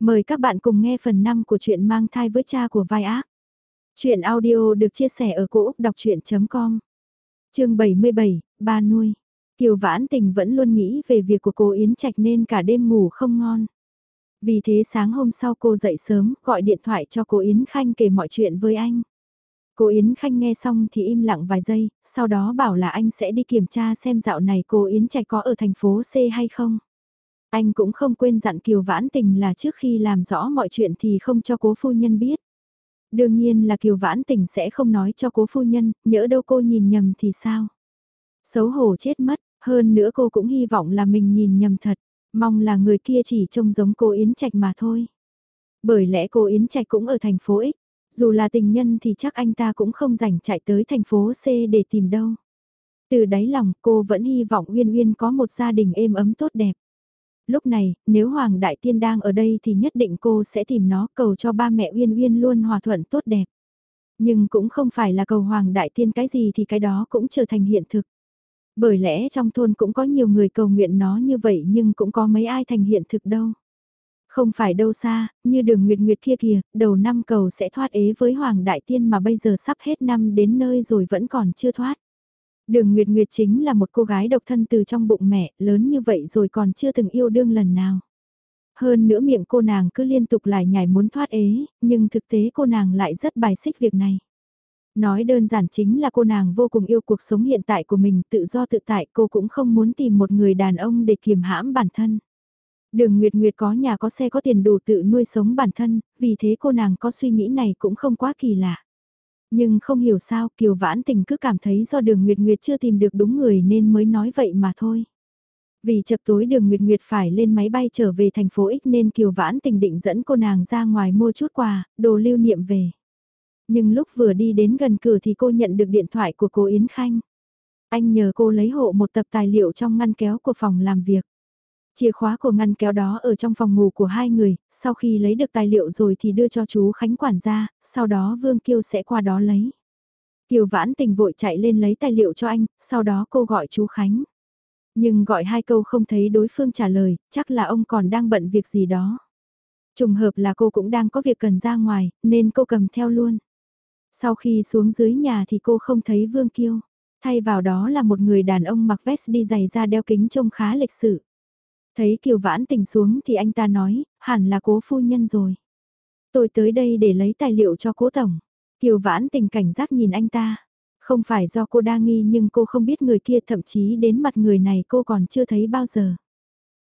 Mời các bạn cùng nghe phần 5 của truyện mang thai với cha của vai ác. Chuyện audio được chia sẻ ở cỗ đọc chuyện.com Trường 77, ba nuôi. Kiều Vãn Tình vẫn luôn nghĩ về việc của cô Yến Trạch nên cả đêm ngủ không ngon. Vì thế sáng hôm sau cô dậy sớm gọi điện thoại cho cô Yến Khanh kể mọi chuyện với anh. Cô Yến Khanh nghe xong thì im lặng vài giây, sau đó bảo là anh sẽ đi kiểm tra xem dạo này cô Yến Trạch có ở thành phố C hay không. Anh cũng không quên dặn Kiều Vãn Tình là trước khi làm rõ mọi chuyện thì không cho cố phu nhân biết. Đương nhiên là Kiều Vãn Tình sẽ không nói cho cố phu nhân, nhỡ đâu cô nhìn nhầm thì sao. Xấu hổ chết mất, hơn nữa cô cũng hy vọng là mình nhìn nhầm thật, mong là người kia chỉ trông giống cô Yến Trạch mà thôi. Bởi lẽ cô Yến Trạch cũng ở thành phố X, dù là tình nhân thì chắc anh ta cũng không rảnh chạy tới thành phố C để tìm đâu. Từ đáy lòng cô vẫn hy vọng Uyên Uyên có một gia đình êm ấm tốt đẹp. Lúc này, nếu Hoàng Đại Tiên đang ở đây thì nhất định cô sẽ tìm nó cầu cho ba mẹ Uyên Uyên luôn hòa thuận tốt đẹp. Nhưng cũng không phải là cầu Hoàng Đại Tiên cái gì thì cái đó cũng trở thành hiện thực. Bởi lẽ trong thôn cũng có nhiều người cầu nguyện nó như vậy nhưng cũng có mấy ai thành hiện thực đâu. Không phải đâu xa, như đường Nguyệt Nguyệt kia kìa, đầu năm cầu sẽ thoát ế với Hoàng Đại Tiên mà bây giờ sắp hết năm đến nơi rồi vẫn còn chưa thoát. Đường Nguyệt Nguyệt chính là một cô gái độc thân từ trong bụng mẹ, lớn như vậy rồi còn chưa từng yêu đương lần nào. Hơn nữa miệng cô nàng cứ liên tục lại nhảy muốn thoát ế, nhưng thực tế cô nàng lại rất bài xích việc này. Nói đơn giản chính là cô nàng vô cùng yêu cuộc sống hiện tại của mình, tự do tự tại cô cũng không muốn tìm một người đàn ông để kiềm hãm bản thân. Đường Nguyệt Nguyệt có nhà có xe có tiền đủ tự nuôi sống bản thân, vì thế cô nàng có suy nghĩ này cũng không quá kỳ lạ. Nhưng không hiểu sao Kiều Vãn Tình cứ cảm thấy do đường Nguyệt Nguyệt chưa tìm được đúng người nên mới nói vậy mà thôi. Vì chập tối đường Nguyệt Nguyệt phải lên máy bay trở về thành phố X nên Kiều Vãn Tình định dẫn cô nàng ra ngoài mua chút quà, đồ lưu niệm về. Nhưng lúc vừa đi đến gần cửa thì cô nhận được điện thoại của cô Yến Khanh. Anh nhờ cô lấy hộ một tập tài liệu trong ngăn kéo của phòng làm việc. Chìa khóa của ngăn kéo đó ở trong phòng ngủ của hai người, sau khi lấy được tài liệu rồi thì đưa cho chú Khánh quản gia, sau đó Vương Kiêu sẽ qua đó lấy. Kiều Vãn Tình vội chạy lên lấy tài liệu cho anh, sau đó cô gọi chú Khánh. Nhưng gọi hai câu không thấy đối phương trả lời, chắc là ông còn đang bận việc gì đó. Trùng hợp là cô cũng đang có việc cần ra ngoài, nên cô cầm theo luôn. Sau khi xuống dưới nhà thì cô không thấy Vương Kiêu. Thay vào đó là một người đàn ông mặc vest đi giày da đeo kính trông khá lịch sự. Thấy Kiều Vãn Tình xuống thì anh ta nói, hẳn là cố phu nhân rồi. Tôi tới đây để lấy tài liệu cho cố tổng. Kiều Vãn Tình cảnh giác nhìn anh ta. Không phải do cô đa nghi nhưng cô không biết người kia thậm chí đến mặt người này cô còn chưa thấy bao giờ.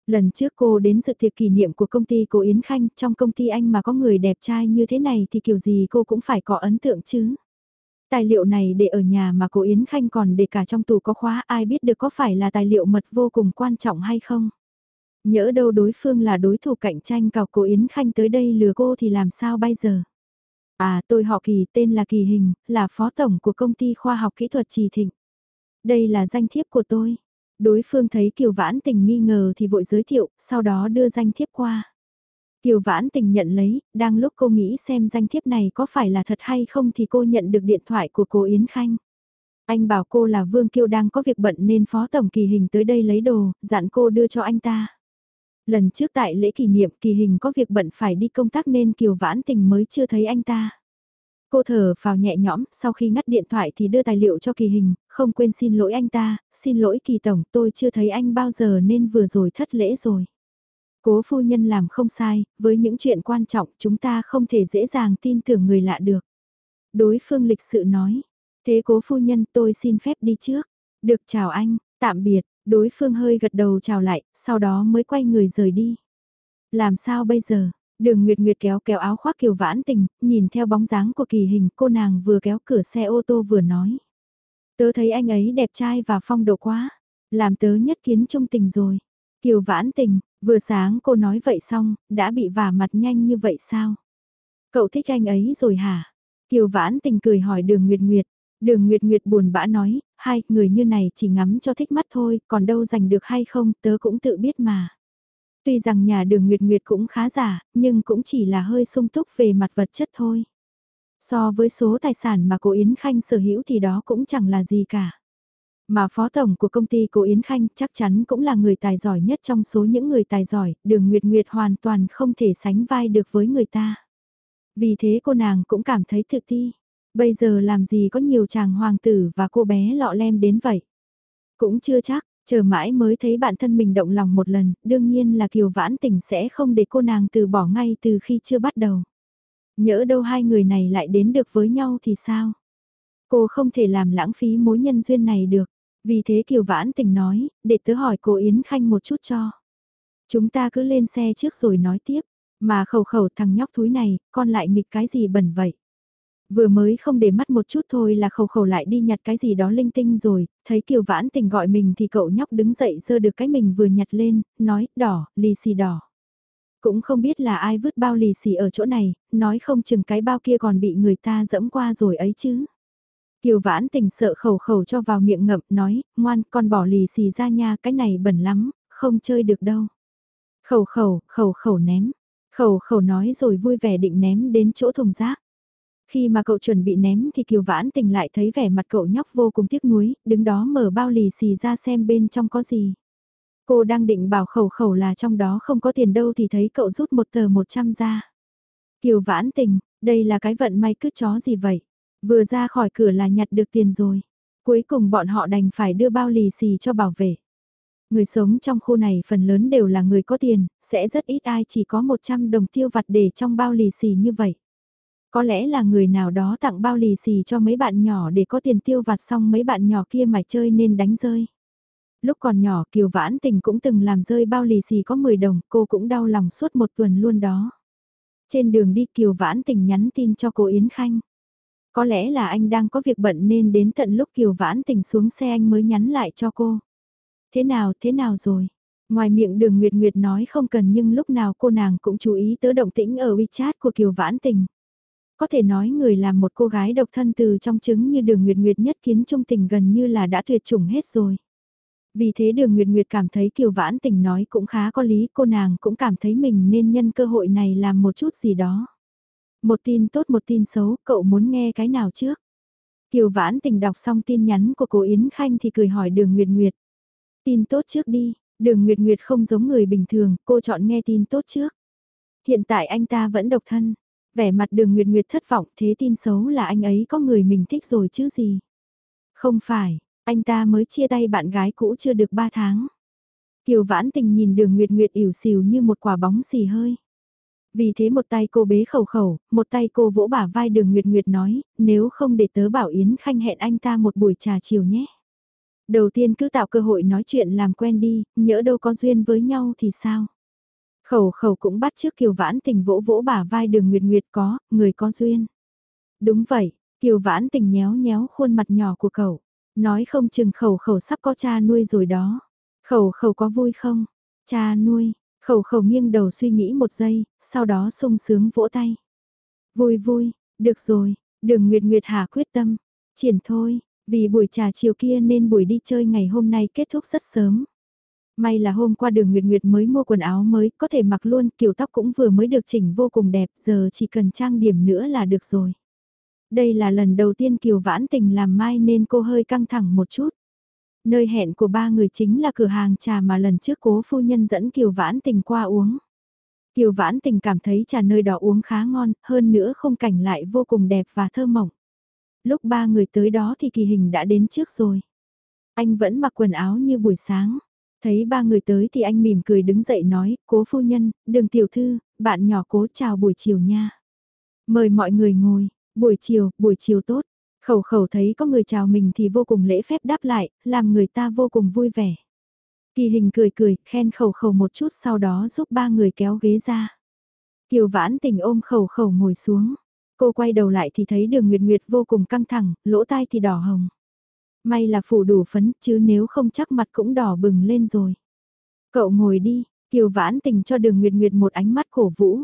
Lần trước cô đến dự tiệc kỷ niệm của công ty cô Yến Khanh, trong công ty anh mà có người đẹp trai như thế này thì kiểu gì cô cũng phải có ấn tượng chứ. Tài liệu này để ở nhà mà cô Yến Khanh còn để cả trong tủ có khóa ai biết được có phải là tài liệu mật vô cùng quan trọng hay không. Nhỡ đâu đối phương là đối thủ cạnh tranh cào cô Yến Khanh tới đây lừa cô thì làm sao bây giờ? À tôi họ Kỳ tên là Kỳ Hình, là phó tổng của công ty khoa học kỹ thuật Trì Thịnh. Đây là danh thiếp của tôi. Đối phương thấy Kiều Vãn Tình nghi ngờ thì vội giới thiệu, sau đó đưa danh thiếp qua. Kiều Vãn Tình nhận lấy, đang lúc cô nghĩ xem danh thiếp này có phải là thật hay không thì cô nhận được điện thoại của cô Yến Khanh. Anh bảo cô là Vương Kiêu đang có việc bận nên Phó Tổng Kỳ Hình tới đây lấy đồ, dặn cô đưa cho anh ta. Lần trước tại lễ kỷ niệm kỳ hình có việc bận phải đi công tác nên Kiều Vãn Tình mới chưa thấy anh ta. Cô thở vào nhẹ nhõm, sau khi ngắt điện thoại thì đưa tài liệu cho kỳ hình, không quên xin lỗi anh ta, xin lỗi kỳ tổng, tôi chưa thấy anh bao giờ nên vừa rồi thất lễ rồi. Cố phu nhân làm không sai, với những chuyện quan trọng chúng ta không thể dễ dàng tin tưởng người lạ được. Đối phương lịch sự nói, thế cố phu nhân tôi xin phép đi trước. Được chào anh, tạm biệt, Đối phương hơi gật đầu chào lại, sau đó mới quay người rời đi. Làm sao bây giờ? Đường Nguyệt Nguyệt kéo kéo áo khoác kiều vãn tình, nhìn theo bóng dáng của kỳ hình cô nàng vừa kéo cửa xe ô tô vừa nói. Tớ thấy anh ấy đẹp trai và phong độ quá, làm tớ nhất kiến trung tình rồi. Kiều vãn tình, vừa sáng cô nói vậy xong, đã bị vả mặt nhanh như vậy sao? Cậu thích anh ấy rồi hả? Kiều vãn tình cười hỏi đường Nguyệt Nguyệt, Đường Nguyệt Nguyệt buồn bã nói, hai người như này chỉ ngắm cho thích mắt thôi, còn đâu giành được hay không, tớ cũng tự biết mà. Tuy rằng nhà đường Nguyệt Nguyệt cũng khá giả, nhưng cũng chỉ là hơi sung túc về mặt vật chất thôi. So với số tài sản mà cô Yến Khanh sở hữu thì đó cũng chẳng là gì cả. Mà phó tổng của công ty Cố Yến Khanh chắc chắn cũng là người tài giỏi nhất trong số những người tài giỏi, đường Nguyệt Nguyệt hoàn toàn không thể sánh vai được với người ta. Vì thế cô nàng cũng cảm thấy tự ti. Bây giờ làm gì có nhiều chàng hoàng tử và cô bé lọ lem đến vậy. Cũng chưa chắc, chờ mãi mới thấy bản thân mình động lòng một lần, đương nhiên là Kiều Vãn Tình sẽ không để cô nàng từ bỏ ngay từ khi chưa bắt đầu. Nhỡ đâu hai người này lại đến được với nhau thì sao? Cô không thể làm lãng phí mối nhân duyên này được. Vì thế Kiều Vãn Tình nói, để tớ hỏi cô Yến Khanh một chút cho. Chúng ta cứ lên xe trước rồi nói tiếp. Mà khẩu khẩu thằng nhóc thúi này, con lại nghịch cái gì bẩn vậy? Vừa mới không để mắt một chút thôi là khẩu khẩu lại đi nhặt cái gì đó linh tinh rồi, thấy Kiều Vãn Tình gọi mình thì cậu nhóc đứng dậy giơ được cái mình vừa nhặt lên, nói, đỏ, lì xì đỏ. Cũng không biết là ai vứt bao lì xì ở chỗ này, nói không chừng cái bao kia còn bị người ta dẫm qua rồi ấy chứ. Kiều Vãn Tình sợ khẩu khẩu cho vào miệng ngậm, nói, ngoan, con bỏ lì xì ra nha, cái này bẩn lắm, không chơi được đâu. Khẩu khẩu, khẩu khẩu ném. Khẩu khẩu nói rồi vui vẻ định ném đến chỗ thùng rác. Khi mà cậu chuẩn bị ném thì Kiều Vãn Tình lại thấy vẻ mặt cậu nhóc vô cùng tiếc nuối, đứng đó mở bao lì xì ra xem bên trong có gì. Cô đang định bảo khẩu khẩu là trong đó không có tiền đâu thì thấy cậu rút một tờ 100 ra. Kiều Vãn Tình, đây là cái vận may cứ chó gì vậy? Vừa ra khỏi cửa là nhặt được tiền rồi. Cuối cùng bọn họ đành phải đưa bao lì xì cho bảo vệ. Người sống trong khu này phần lớn đều là người có tiền, sẽ rất ít ai chỉ có 100 đồng tiêu vặt để trong bao lì xì như vậy. Có lẽ là người nào đó tặng bao lì xì cho mấy bạn nhỏ để có tiền tiêu vặt xong mấy bạn nhỏ kia mải chơi nên đánh rơi. Lúc còn nhỏ Kiều Vãn Tình cũng từng làm rơi bao lì xì có 10 đồng, cô cũng đau lòng suốt một tuần luôn đó. Trên đường đi Kiều Vãn Tình nhắn tin cho cô Yến Khanh. Có lẽ là anh đang có việc bận nên đến tận lúc Kiều Vãn Tình xuống xe anh mới nhắn lại cho cô. Thế nào, thế nào rồi? Ngoài miệng đường Nguyệt Nguyệt nói không cần nhưng lúc nào cô nàng cũng chú ý tới động tĩnh ở WeChat của Kiều Vãn Tình. Có thể nói người làm một cô gái độc thân từ trong trứng như đường Nguyệt Nguyệt nhất kiến trung tình gần như là đã tuyệt chủng hết rồi. Vì thế đường Nguyệt Nguyệt cảm thấy Kiều Vãn Tình nói cũng khá có lý cô nàng cũng cảm thấy mình nên nhân cơ hội này làm một chút gì đó. Một tin tốt một tin xấu, cậu muốn nghe cái nào trước? Kiều Vãn Tình đọc xong tin nhắn của cô Yến Khanh thì cười hỏi đường Nguyệt Nguyệt. Tin tốt trước đi, đường Nguyệt Nguyệt không giống người bình thường, cô chọn nghe tin tốt trước. Hiện tại anh ta vẫn độc thân, vẻ mặt đường Nguyệt Nguyệt thất vọng thế tin xấu là anh ấy có người mình thích rồi chứ gì. Không phải, anh ta mới chia tay bạn gái cũ chưa được 3 tháng. Kiều Vãn Tình nhìn đường Nguyệt Nguyệt ỉu xìu như một quả bóng xì hơi. Vì thế một tay cô bế khẩu khẩu, một tay cô vỗ bả vai đường Nguyệt Nguyệt nói, nếu không để tớ bảo Yến Khanh hẹn anh ta một buổi trà chiều nhé. Đầu tiên cứ tạo cơ hội nói chuyện làm quen đi, nhỡ đâu có duyên với nhau thì sao? Khẩu khẩu cũng bắt trước Kiều Vãn Tình vỗ vỗ bả vai đường Nguyệt Nguyệt có, người có duyên. Đúng vậy, Kiều Vãn Tình nhéo nhéo khuôn mặt nhỏ của cậu, nói không chừng khẩu khẩu sắp có cha nuôi rồi đó. Khẩu khẩu có vui không? Cha nuôi, khẩu khẩu nghiêng đầu suy nghĩ một giây, sau đó sung sướng vỗ tay. Vui vui, được rồi, đường Nguyệt Nguyệt Hà quyết tâm, triển thôi, vì buổi trà chiều kia nên buổi đi chơi ngày hôm nay kết thúc rất sớm. May là hôm qua đường Nguyệt Nguyệt mới mua quần áo mới, có thể mặc luôn, kiểu tóc cũng vừa mới được chỉnh vô cùng đẹp, giờ chỉ cần trang điểm nữa là được rồi. Đây là lần đầu tiên Kiều Vãn Tình làm mai nên cô hơi căng thẳng một chút. Nơi hẹn của ba người chính là cửa hàng trà mà lần trước cố phu nhân dẫn Kiều Vãn Tình qua uống. Kiều Vãn Tình cảm thấy trà nơi đó uống khá ngon, hơn nữa không cảnh lại vô cùng đẹp và thơ mộng. Lúc ba người tới đó thì kỳ hình đã đến trước rồi. Anh vẫn mặc quần áo như buổi sáng. Thấy ba người tới thì anh mỉm cười đứng dậy nói, cố phu nhân, đường tiểu thư, bạn nhỏ cố chào buổi chiều nha. Mời mọi người ngồi, buổi chiều, buổi chiều tốt. Khẩu khẩu thấy có người chào mình thì vô cùng lễ phép đáp lại, làm người ta vô cùng vui vẻ. Kỳ hình cười cười, khen khẩu khẩu một chút sau đó giúp ba người kéo ghế ra. Kiều vãn tình ôm khẩu khẩu ngồi xuống. Cô quay đầu lại thì thấy đường Nguyệt Nguyệt vô cùng căng thẳng, lỗ tai thì đỏ hồng. May là phủ đủ phấn chứ nếu không chắc mặt cũng đỏ bừng lên rồi. Cậu ngồi đi, Kiều vãn tình cho đường Nguyệt Nguyệt một ánh mắt cổ vũ.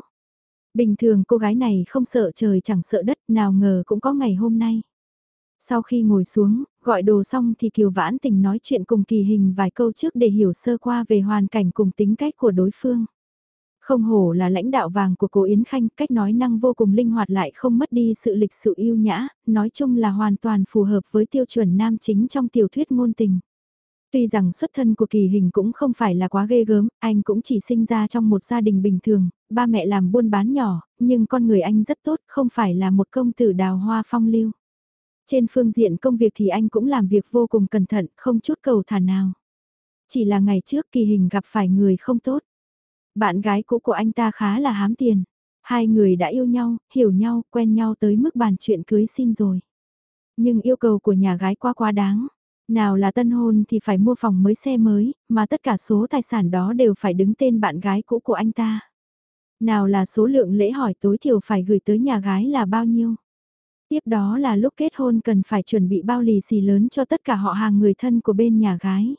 Bình thường cô gái này không sợ trời chẳng sợ đất nào ngờ cũng có ngày hôm nay. Sau khi ngồi xuống, gọi đồ xong thì Kiều Vãn Tình nói chuyện cùng kỳ hình vài câu trước để hiểu sơ qua về hoàn cảnh cùng tính cách của đối phương. Không hổ là lãnh đạo vàng của cô Yến Khanh, cách nói năng vô cùng linh hoạt lại không mất đi sự lịch sự yêu nhã, nói chung là hoàn toàn phù hợp với tiêu chuẩn nam chính trong tiểu thuyết ngôn tình. Tuy rằng xuất thân của kỳ hình cũng không phải là quá ghê gớm, anh cũng chỉ sinh ra trong một gia đình bình thường, ba mẹ làm buôn bán nhỏ, nhưng con người anh rất tốt, không phải là một công tử đào hoa phong lưu. Trên phương diện công việc thì anh cũng làm việc vô cùng cẩn thận, không chút cầu thả nào. Chỉ là ngày trước kỳ hình gặp phải người không tốt. Bạn gái cũ của anh ta khá là hám tiền. Hai người đã yêu nhau, hiểu nhau, quen nhau tới mức bàn chuyện cưới xin rồi. Nhưng yêu cầu của nhà gái quá quá đáng. Nào là tân hôn thì phải mua phòng mới xe mới, mà tất cả số tài sản đó đều phải đứng tên bạn gái cũ của anh ta. Nào là số lượng lễ hỏi tối thiểu phải gửi tới nhà gái là bao nhiêu. Tiếp đó là lúc kết hôn cần phải chuẩn bị bao lì xì lớn cho tất cả họ hàng người thân của bên nhà gái.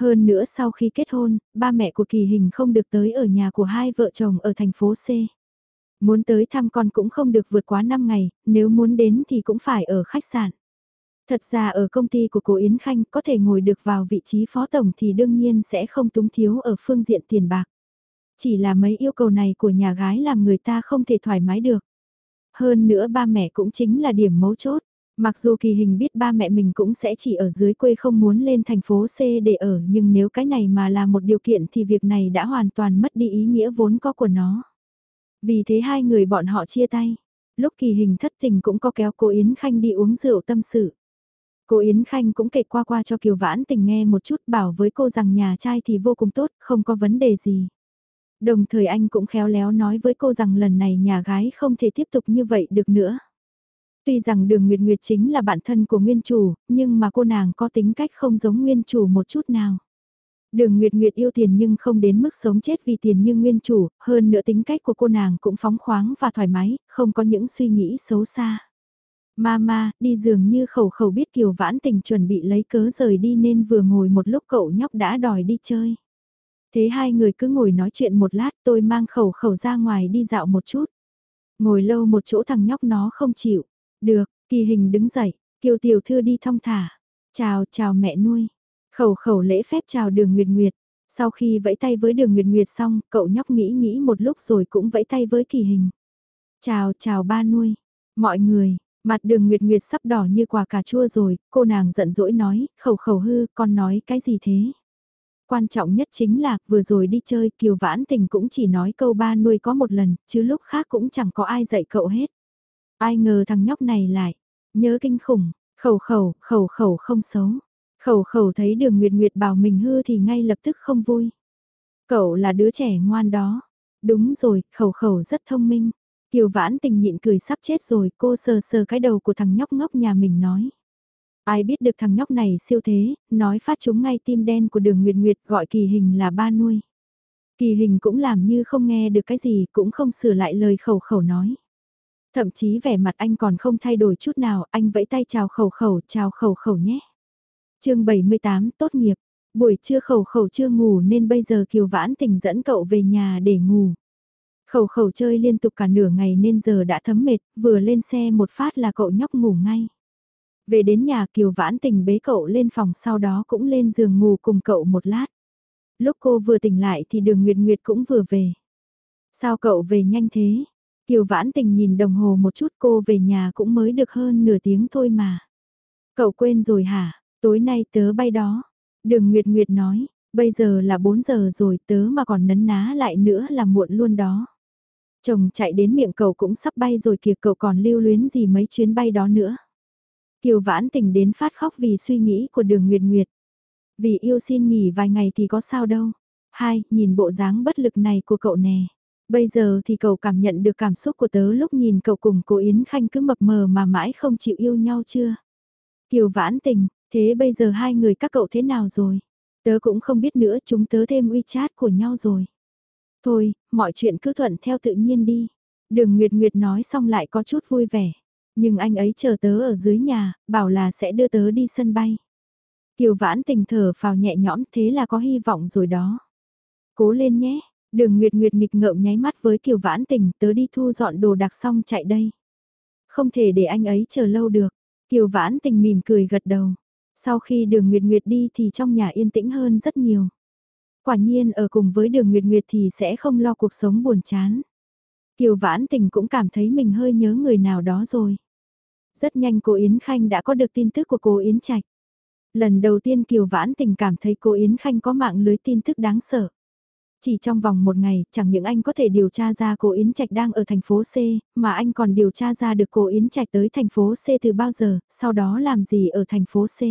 Hơn nữa sau khi kết hôn, ba mẹ của Kỳ Hình không được tới ở nhà của hai vợ chồng ở thành phố C. Muốn tới thăm con cũng không được vượt quá 5 ngày, nếu muốn đến thì cũng phải ở khách sạn. Thật ra ở công ty của cô Yến Khanh có thể ngồi được vào vị trí phó tổng thì đương nhiên sẽ không túng thiếu ở phương diện tiền bạc. Chỉ là mấy yêu cầu này của nhà gái làm người ta không thể thoải mái được. Hơn nữa ba mẹ cũng chính là điểm mấu chốt. Mặc dù kỳ hình biết ba mẹ mình cũng sẽ chỉ ở dưới quê không muốn lên thành phố C để ở nhưng nếu cái này mà là một điều kiện thì việc này đã hoàn toàn mất đi ý nghĩa vốn có của nó. Vì thế hai người bọn họ chia tay. Lúc kỳ hình thất tình cũng có kéo cô Yến Khanh đi uống rượu tâm sự. Cô Yến Khanh cũng kể qua qua cho Kiều Vãn tình nghe một chút bảo với cô rằng nhà trai thì vô cùng tốt, không có vấn đề gì. Đồng thời anh cũng khéo léo nói với cô rằng lần này nhà gái không thể tiếp tục như vậy được nữa. Tuy rằng đường Nguyệt Nguyệt chính là bạn thân của nguyên chủ, nhưng mà cô nàng có tính cách không giống nguyên chủ một chút nào. Đường Nguyệt Nguyệt yêu tiền nhưng không đến mức sống chết vì tiền như nguyên chủ, hơn nữa tính cách của cô nàng cũng phóng khoáng và thoải mái, không có những suy nghĩ xấu xa. Mama, đi dường như khẩu khẩu biết Kiều Vãn Tình chuẩn bị lấy cớ rời đi nên vừa ngồi một lúc cậu nhóc đã đòi đi chơi. Thế hai người cứ ngồi nói chuyện một lát tôi mang khẩu khẩu ra ngoài đi dạo một chút. Ngồi lâu một chỗ thằng nhóc nó không chịu. Được, kỳ hình đứng dậy, kiều tiểu thư đi thong thả. Chào, chào mẹ nuôi. Khẩu khẩu lễ phép chào đường Nguyệt Nguyệt. Sau khi vẫy tay với đường Nguyệt Nguyệt xong, cậu nhóc nghĩ nghĩ một lúc rồi cũng vẫy tay với kỳ hình. Chào, chào ba nuôi. Mọi người, mặt đường Nguyệt Nguyệt sắp đỏ như quả cà chua rồi, cô nàng giận dỗi nói, khẩu khẩu hư, con nói cái gì thế? Quan trọng nhất chính là, vừa rồi đi chơi, Kiều Vãn Tình cũng chỉ nói câu ba nuôi có một lần, chứ lúc khác cũng chẳng có ai dạy cậu hết. Ai ngờ thằng nhóc này lại, nhớ kinh khủng, khẩu khẩu, khẩu khẩu không xấu. Khẩu khẩu thấy đường Nguyệt Nguyệt bảo mình hư thì ngay lập tức không vui. Cậu là đứa trẻ ngoan đó. Đúng rồi, khẩu khẩu rất thông minh. Kiều vãn tình nhịn cười sắp chết rồi, cô sờ sờ cái đầu của thằng nhóc ngốc nhà mình nói. Ai biết được thằng nhóc này siêu thế, nói phát chúng ngay tim đen của đường Nguyệt Nguyệt gọi kỳ hình là ba nuôi. Kỳ hình cũng làm như không nghe được cái gì, cũng không sửa lại lời khẩu khẩu nói. Thậm chí vẻ mặt anh còn không thay đổi chút nào, anh vẫy tay chào khẩu khẩu, chào khẩu khẩu nhé. chương 78, tốt nghiệp. Buổi trưa khẩu khẩu chưa ngủ nên bây giờ Kiều Vãn Tình dẫn cậu về nhà để ngủ. Khẩu khẩu chơi liên tục cả nửa ngày nên giờ đã thấm mệt, vừa lên xe một phát là cậu nhóc ngủ ngay. Về đến nhà Kiều Vãn Tình bế cậu lên phòng sau đó cũng lên giường ngủ cùng cậu một lát. Lúc cô vừa tỉnh lại thì đường Nguyệt Nguyệt cũng vừa về. Sao cậu về nhanh thế? Kiều Vãn Tình nhìn đồng hồ một chút cô về nhà cũng mới được hơn nửa tiếng thôi mà. Cậu quên rồi hả? Tối nay tớ bay đó. Đường Nguyệt Nguyệt nói, bây giờ là 4 giờ rồi tớ mà còn nấn ná lại nữa là muộn luôn đó. Chồng chạy đến miệng cậu cũng sắp bay rồi kìa cậu còn lưu luyến gì mấy chuyến bay đó nữa. Kiều Vãn Tình đến phát khóc vì suy nghĩ của đường Nguyệt Nguyệt. Vì yêu xin nghỉ vài ngày thì có sao đâu. Hai, nhìn bộ dáng bất lực này của cậu nè. Bây giờ thì cậu cảm nhận được cảm xúc của tớ lúc nhìn cậu cùng cô Yến Khanh cứ mập mờ mà mãi không chịu yêu nhau chưa? Kiều vãn tình, thế bây giờ hai người các cậu thế nào rồi? Tớ cũng không biết nữa chúng tớ thêm WeChat của nhau rồi. Thôi, mọi chuyện cứ thuận theo tự nhiên đi. Đường Nguyệt Nguyệt nói xong lại có chút vui vẻ. Nhưng anh ấy chờ tớ ở dưới nhà, bảo là sẽ đưa tớ đi sân bay. Kiều vãn tình thở phào nhẹ nhõm thế là có hy vọng rồi đó. Cố lên nhé, Đường Nguyệt Nguyệt nghịch ngợm nháy mắt với Kiều Vãn Tình, tớ đi thu dọn đồ đạc xong chạy đây. Không thể để anh ấy chờ lâu được. Kiều Vãn Tình mỉm cười gật đầu. Sau khi đường Nguyệt Nguyệt đi thì trong nhà yên tĩnh hơn rất nhiều. Quả nhiên ở cùng với đường Nguyệt Nguyệt thì sẽ không lo cuộc sống buồn chán. Kiều Vãn Tình cũng cảm thấy mình hơi nhớ người nào đó rồi. Rất nhanh cô Yến Khanh đã có được tin tức của cô Yến Trạch. Lần đầu tiên Kiều Vãn Tình cảm thấy cô Yến Khanh có mạng lưới tin tức đáng sợ. Chỉ trong vòng một ngày, chẳng những anh có thể điều tra ra cô Yến Trạch đang ở thành phố C, mà anh còn điều tra ra được cô Yến Trạch tới thành phố C từ bao giờ, sau đó làm gì ở thành phố C.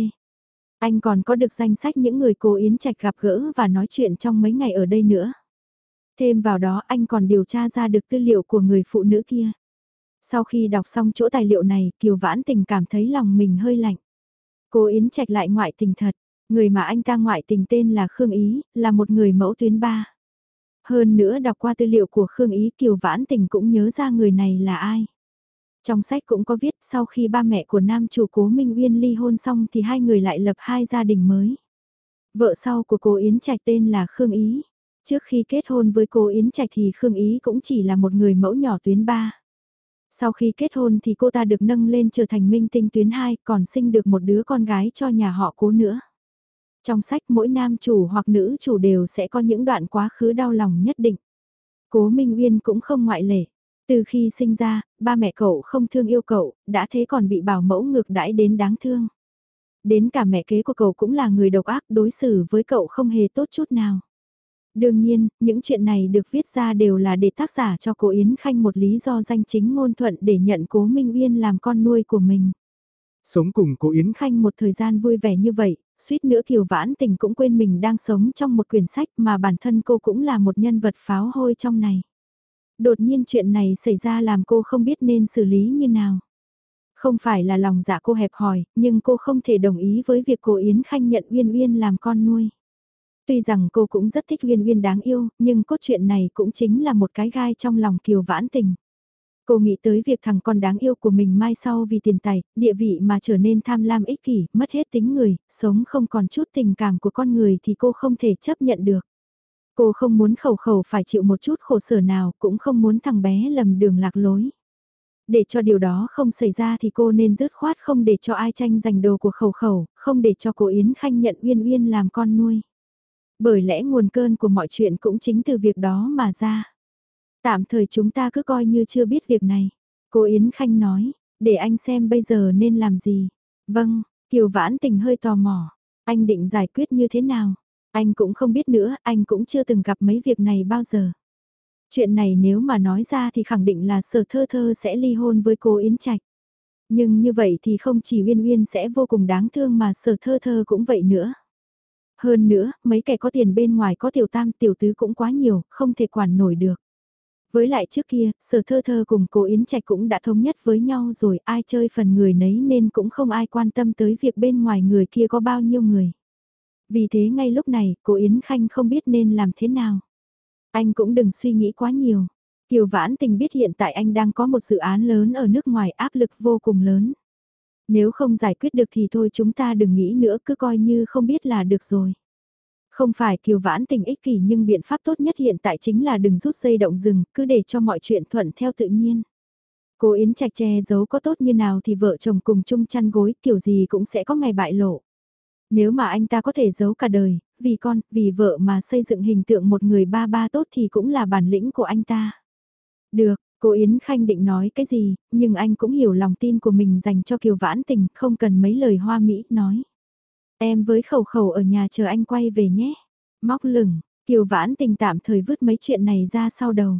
Anh còn có được danh sách những người cô Yến Trạch gặp gỡ và nói chuyện trong mấy ngày ở đây nữa. Thêm vào đó anh còn điều tra ra được tư liệu của người phụ nữ kia. Sau khi đọc xong chỗ tài liệu này, Kiều Vãn Tình cảm thấy lòng mình hơi lạnh. Cô Yến Trạch lại ngoại tình thật, người mà anh ta ngoại tình tên là Khương Ý, là một người mẫu tuyến ba. Hơn nữa đọc qua tư liệu của Khương Ý Kiều Vãn Tình cũng nhớ ra người này là ai. Trong sách cũng có viết, sau khi ba mẹ của nam chủ cố Minh Uyên ly hôn xong thì hai người lại lập hai gia đình mới. Vợ sau của cô Yến Trạch tên là Khương Ý. Trước khi kết hôn với cô Yến Trạch thì Khương Ý cũng chỉ là một người mẫu nhỏ tuyến ba. Sau khi kết hôn thì cô ta được nâng lên trở thành minh tinh tuyến 2 còn sinh được một đứa con gái cho nhà họ cố nữa. Trong sách mỗi nam chủ hoặc nữ chủ đều sẽ có những đoạn quá khứ đau lòng nhất định. Cố Minh Uyên cũng không ngoại lệ. Từ khi sinh ra, ba mẹ cậu không thương yêu cậu, đã thế còn bị bảo mẫu ngược đãi đến đáng thương. Đến cả mẹ kế của cậu cũng là người độc ác đối xử với cậu không hề tốt chút nào. Đương nhiên, những chuyện này được viết ra đều là để tác giả cho cô Yến Khanh một lý do danh chính ngôn thuận để nhận cố Minh Uyên làm con nuôi của mình. Sống cùng cô Yến Khanh một thời gian vui vẻ như vậy, suýt nữa Kiều Vãn Tình cũng quên mình đang sống trong một quyển sách mà bản thân cô cũng là một nhân vật pháo hôi trong này. Đột nhiên chuyện này xảy ra làm cô không biết nên xử lý như nào. Không phải là lòng dạ cô hẹp hòi, nhưng cô không thể đồng ý với việc cô Yến Khanh nhận Uyên Uyên làm con nuôi. Tuy rằng cô cũng rất thích Uyên Uyên đáng yêu, nhưng cốt truyện này cũng chính là một cái gai trong lòng Kiều Vãn Tình. Cô nghĩ tới việc thằng con đáng yêu của mình mai sau vì tiền tài, địa vị mà trở nên tham lam ích kỷ, mất hết tính người, sống không còn chút tình cảm của con người thì cô không thể chấp nhận được. Cô không muốn khẩu khẩu phải chịu một chút khổ sở nào, cũng không muốn thằng bé lầm đường lạc lối. Để cho điều đó không xảy ra thì cô nên dứt khoát không để cho ai tranh giành đồ của khẩu khẩu, không để cho cô Yến Khanh nhận Uyên Uyên làm con nuôi. Bởi lẽ nguồn cơn của mọi chuyện cũng chính từ việc đó mà ra. Tạm thời chúng ta cứ coi như chưa biết việc này. Cô Yến Khanh nói, để anh xem bây giờ nên làm gì. Vâng, Kiều Vãn Tình hơi tò mò. Anh định giải quyết như thế nào? Anh cũng không biết nữa, anh cũng chưa từng gặp mấy việc này bao giờ. Chuyện này nếu mà nói ra thì khẳng định là sở thơ thơ sẽ ly hôn với cô Yến Trạch. Nhưng như vậy thì không chỉ Uyên Uyên sẽ vô cùng đáng thương mà sở thơ thơ cũng vậy nữa. Hơn nữa, mấy kẻ có tiền bên ngoài có tiểu tam tiểu tứ cũng quá nhiều, không thể quản nổi được. Với lại trước kia, sở thơ thơ cùng cô Yến Trạch cũng đã thống nhất với nhau rồi ai chơi phần người nấy nên cũng không ai quan tâm tới việc bên ngoài người kia có bao nhiêu người. Vì thế ngay lúc này, cô Yến Khanh không biết nên làm thế nào. Anh cũng đừng suy nghĩ quá nhiều. Kiều Vãn Tình biết hiện tại anh đang có một dự án lớn ở nước ngoài áp lực vô cùng lớn. Nếu không giải quyết được thì thôi chúng ta đừng nghĩ nữa cứ coi như không biết là được rồi. Không phải kiều vãn tình ích kỷ nhưng biện pháp tốt nhất hiện tại chính là đừng rút dây động rừng, cứ để cho mọi chuyện thuận theo tự nhiên. Cô Yến Trạch che giấu có tốt như nào thì vợ chồng cùng chung chăn gối kiểu gì cũng sẽ có ngày bại lộ. Nếu mà anh ta có thể giấu cả đời, vì con, vì vợ mà xây dựng hình tượng một người ba ba tốt thì cũng là bản lĩnh của anh ta. Được, cô Yến Khanh định nói cái gì, nhưng anh cũng hiểu lòng tin của mình dành cho Kiều Vãn Tình, không cần mấy lời hoa mỹ nói. Em với khẩu khẩu ở nhà chờ anh quay về nhé. Móc lửng, Kiều Vãn Tình tạm thời vứt mấy chuyện này ra sau đầu.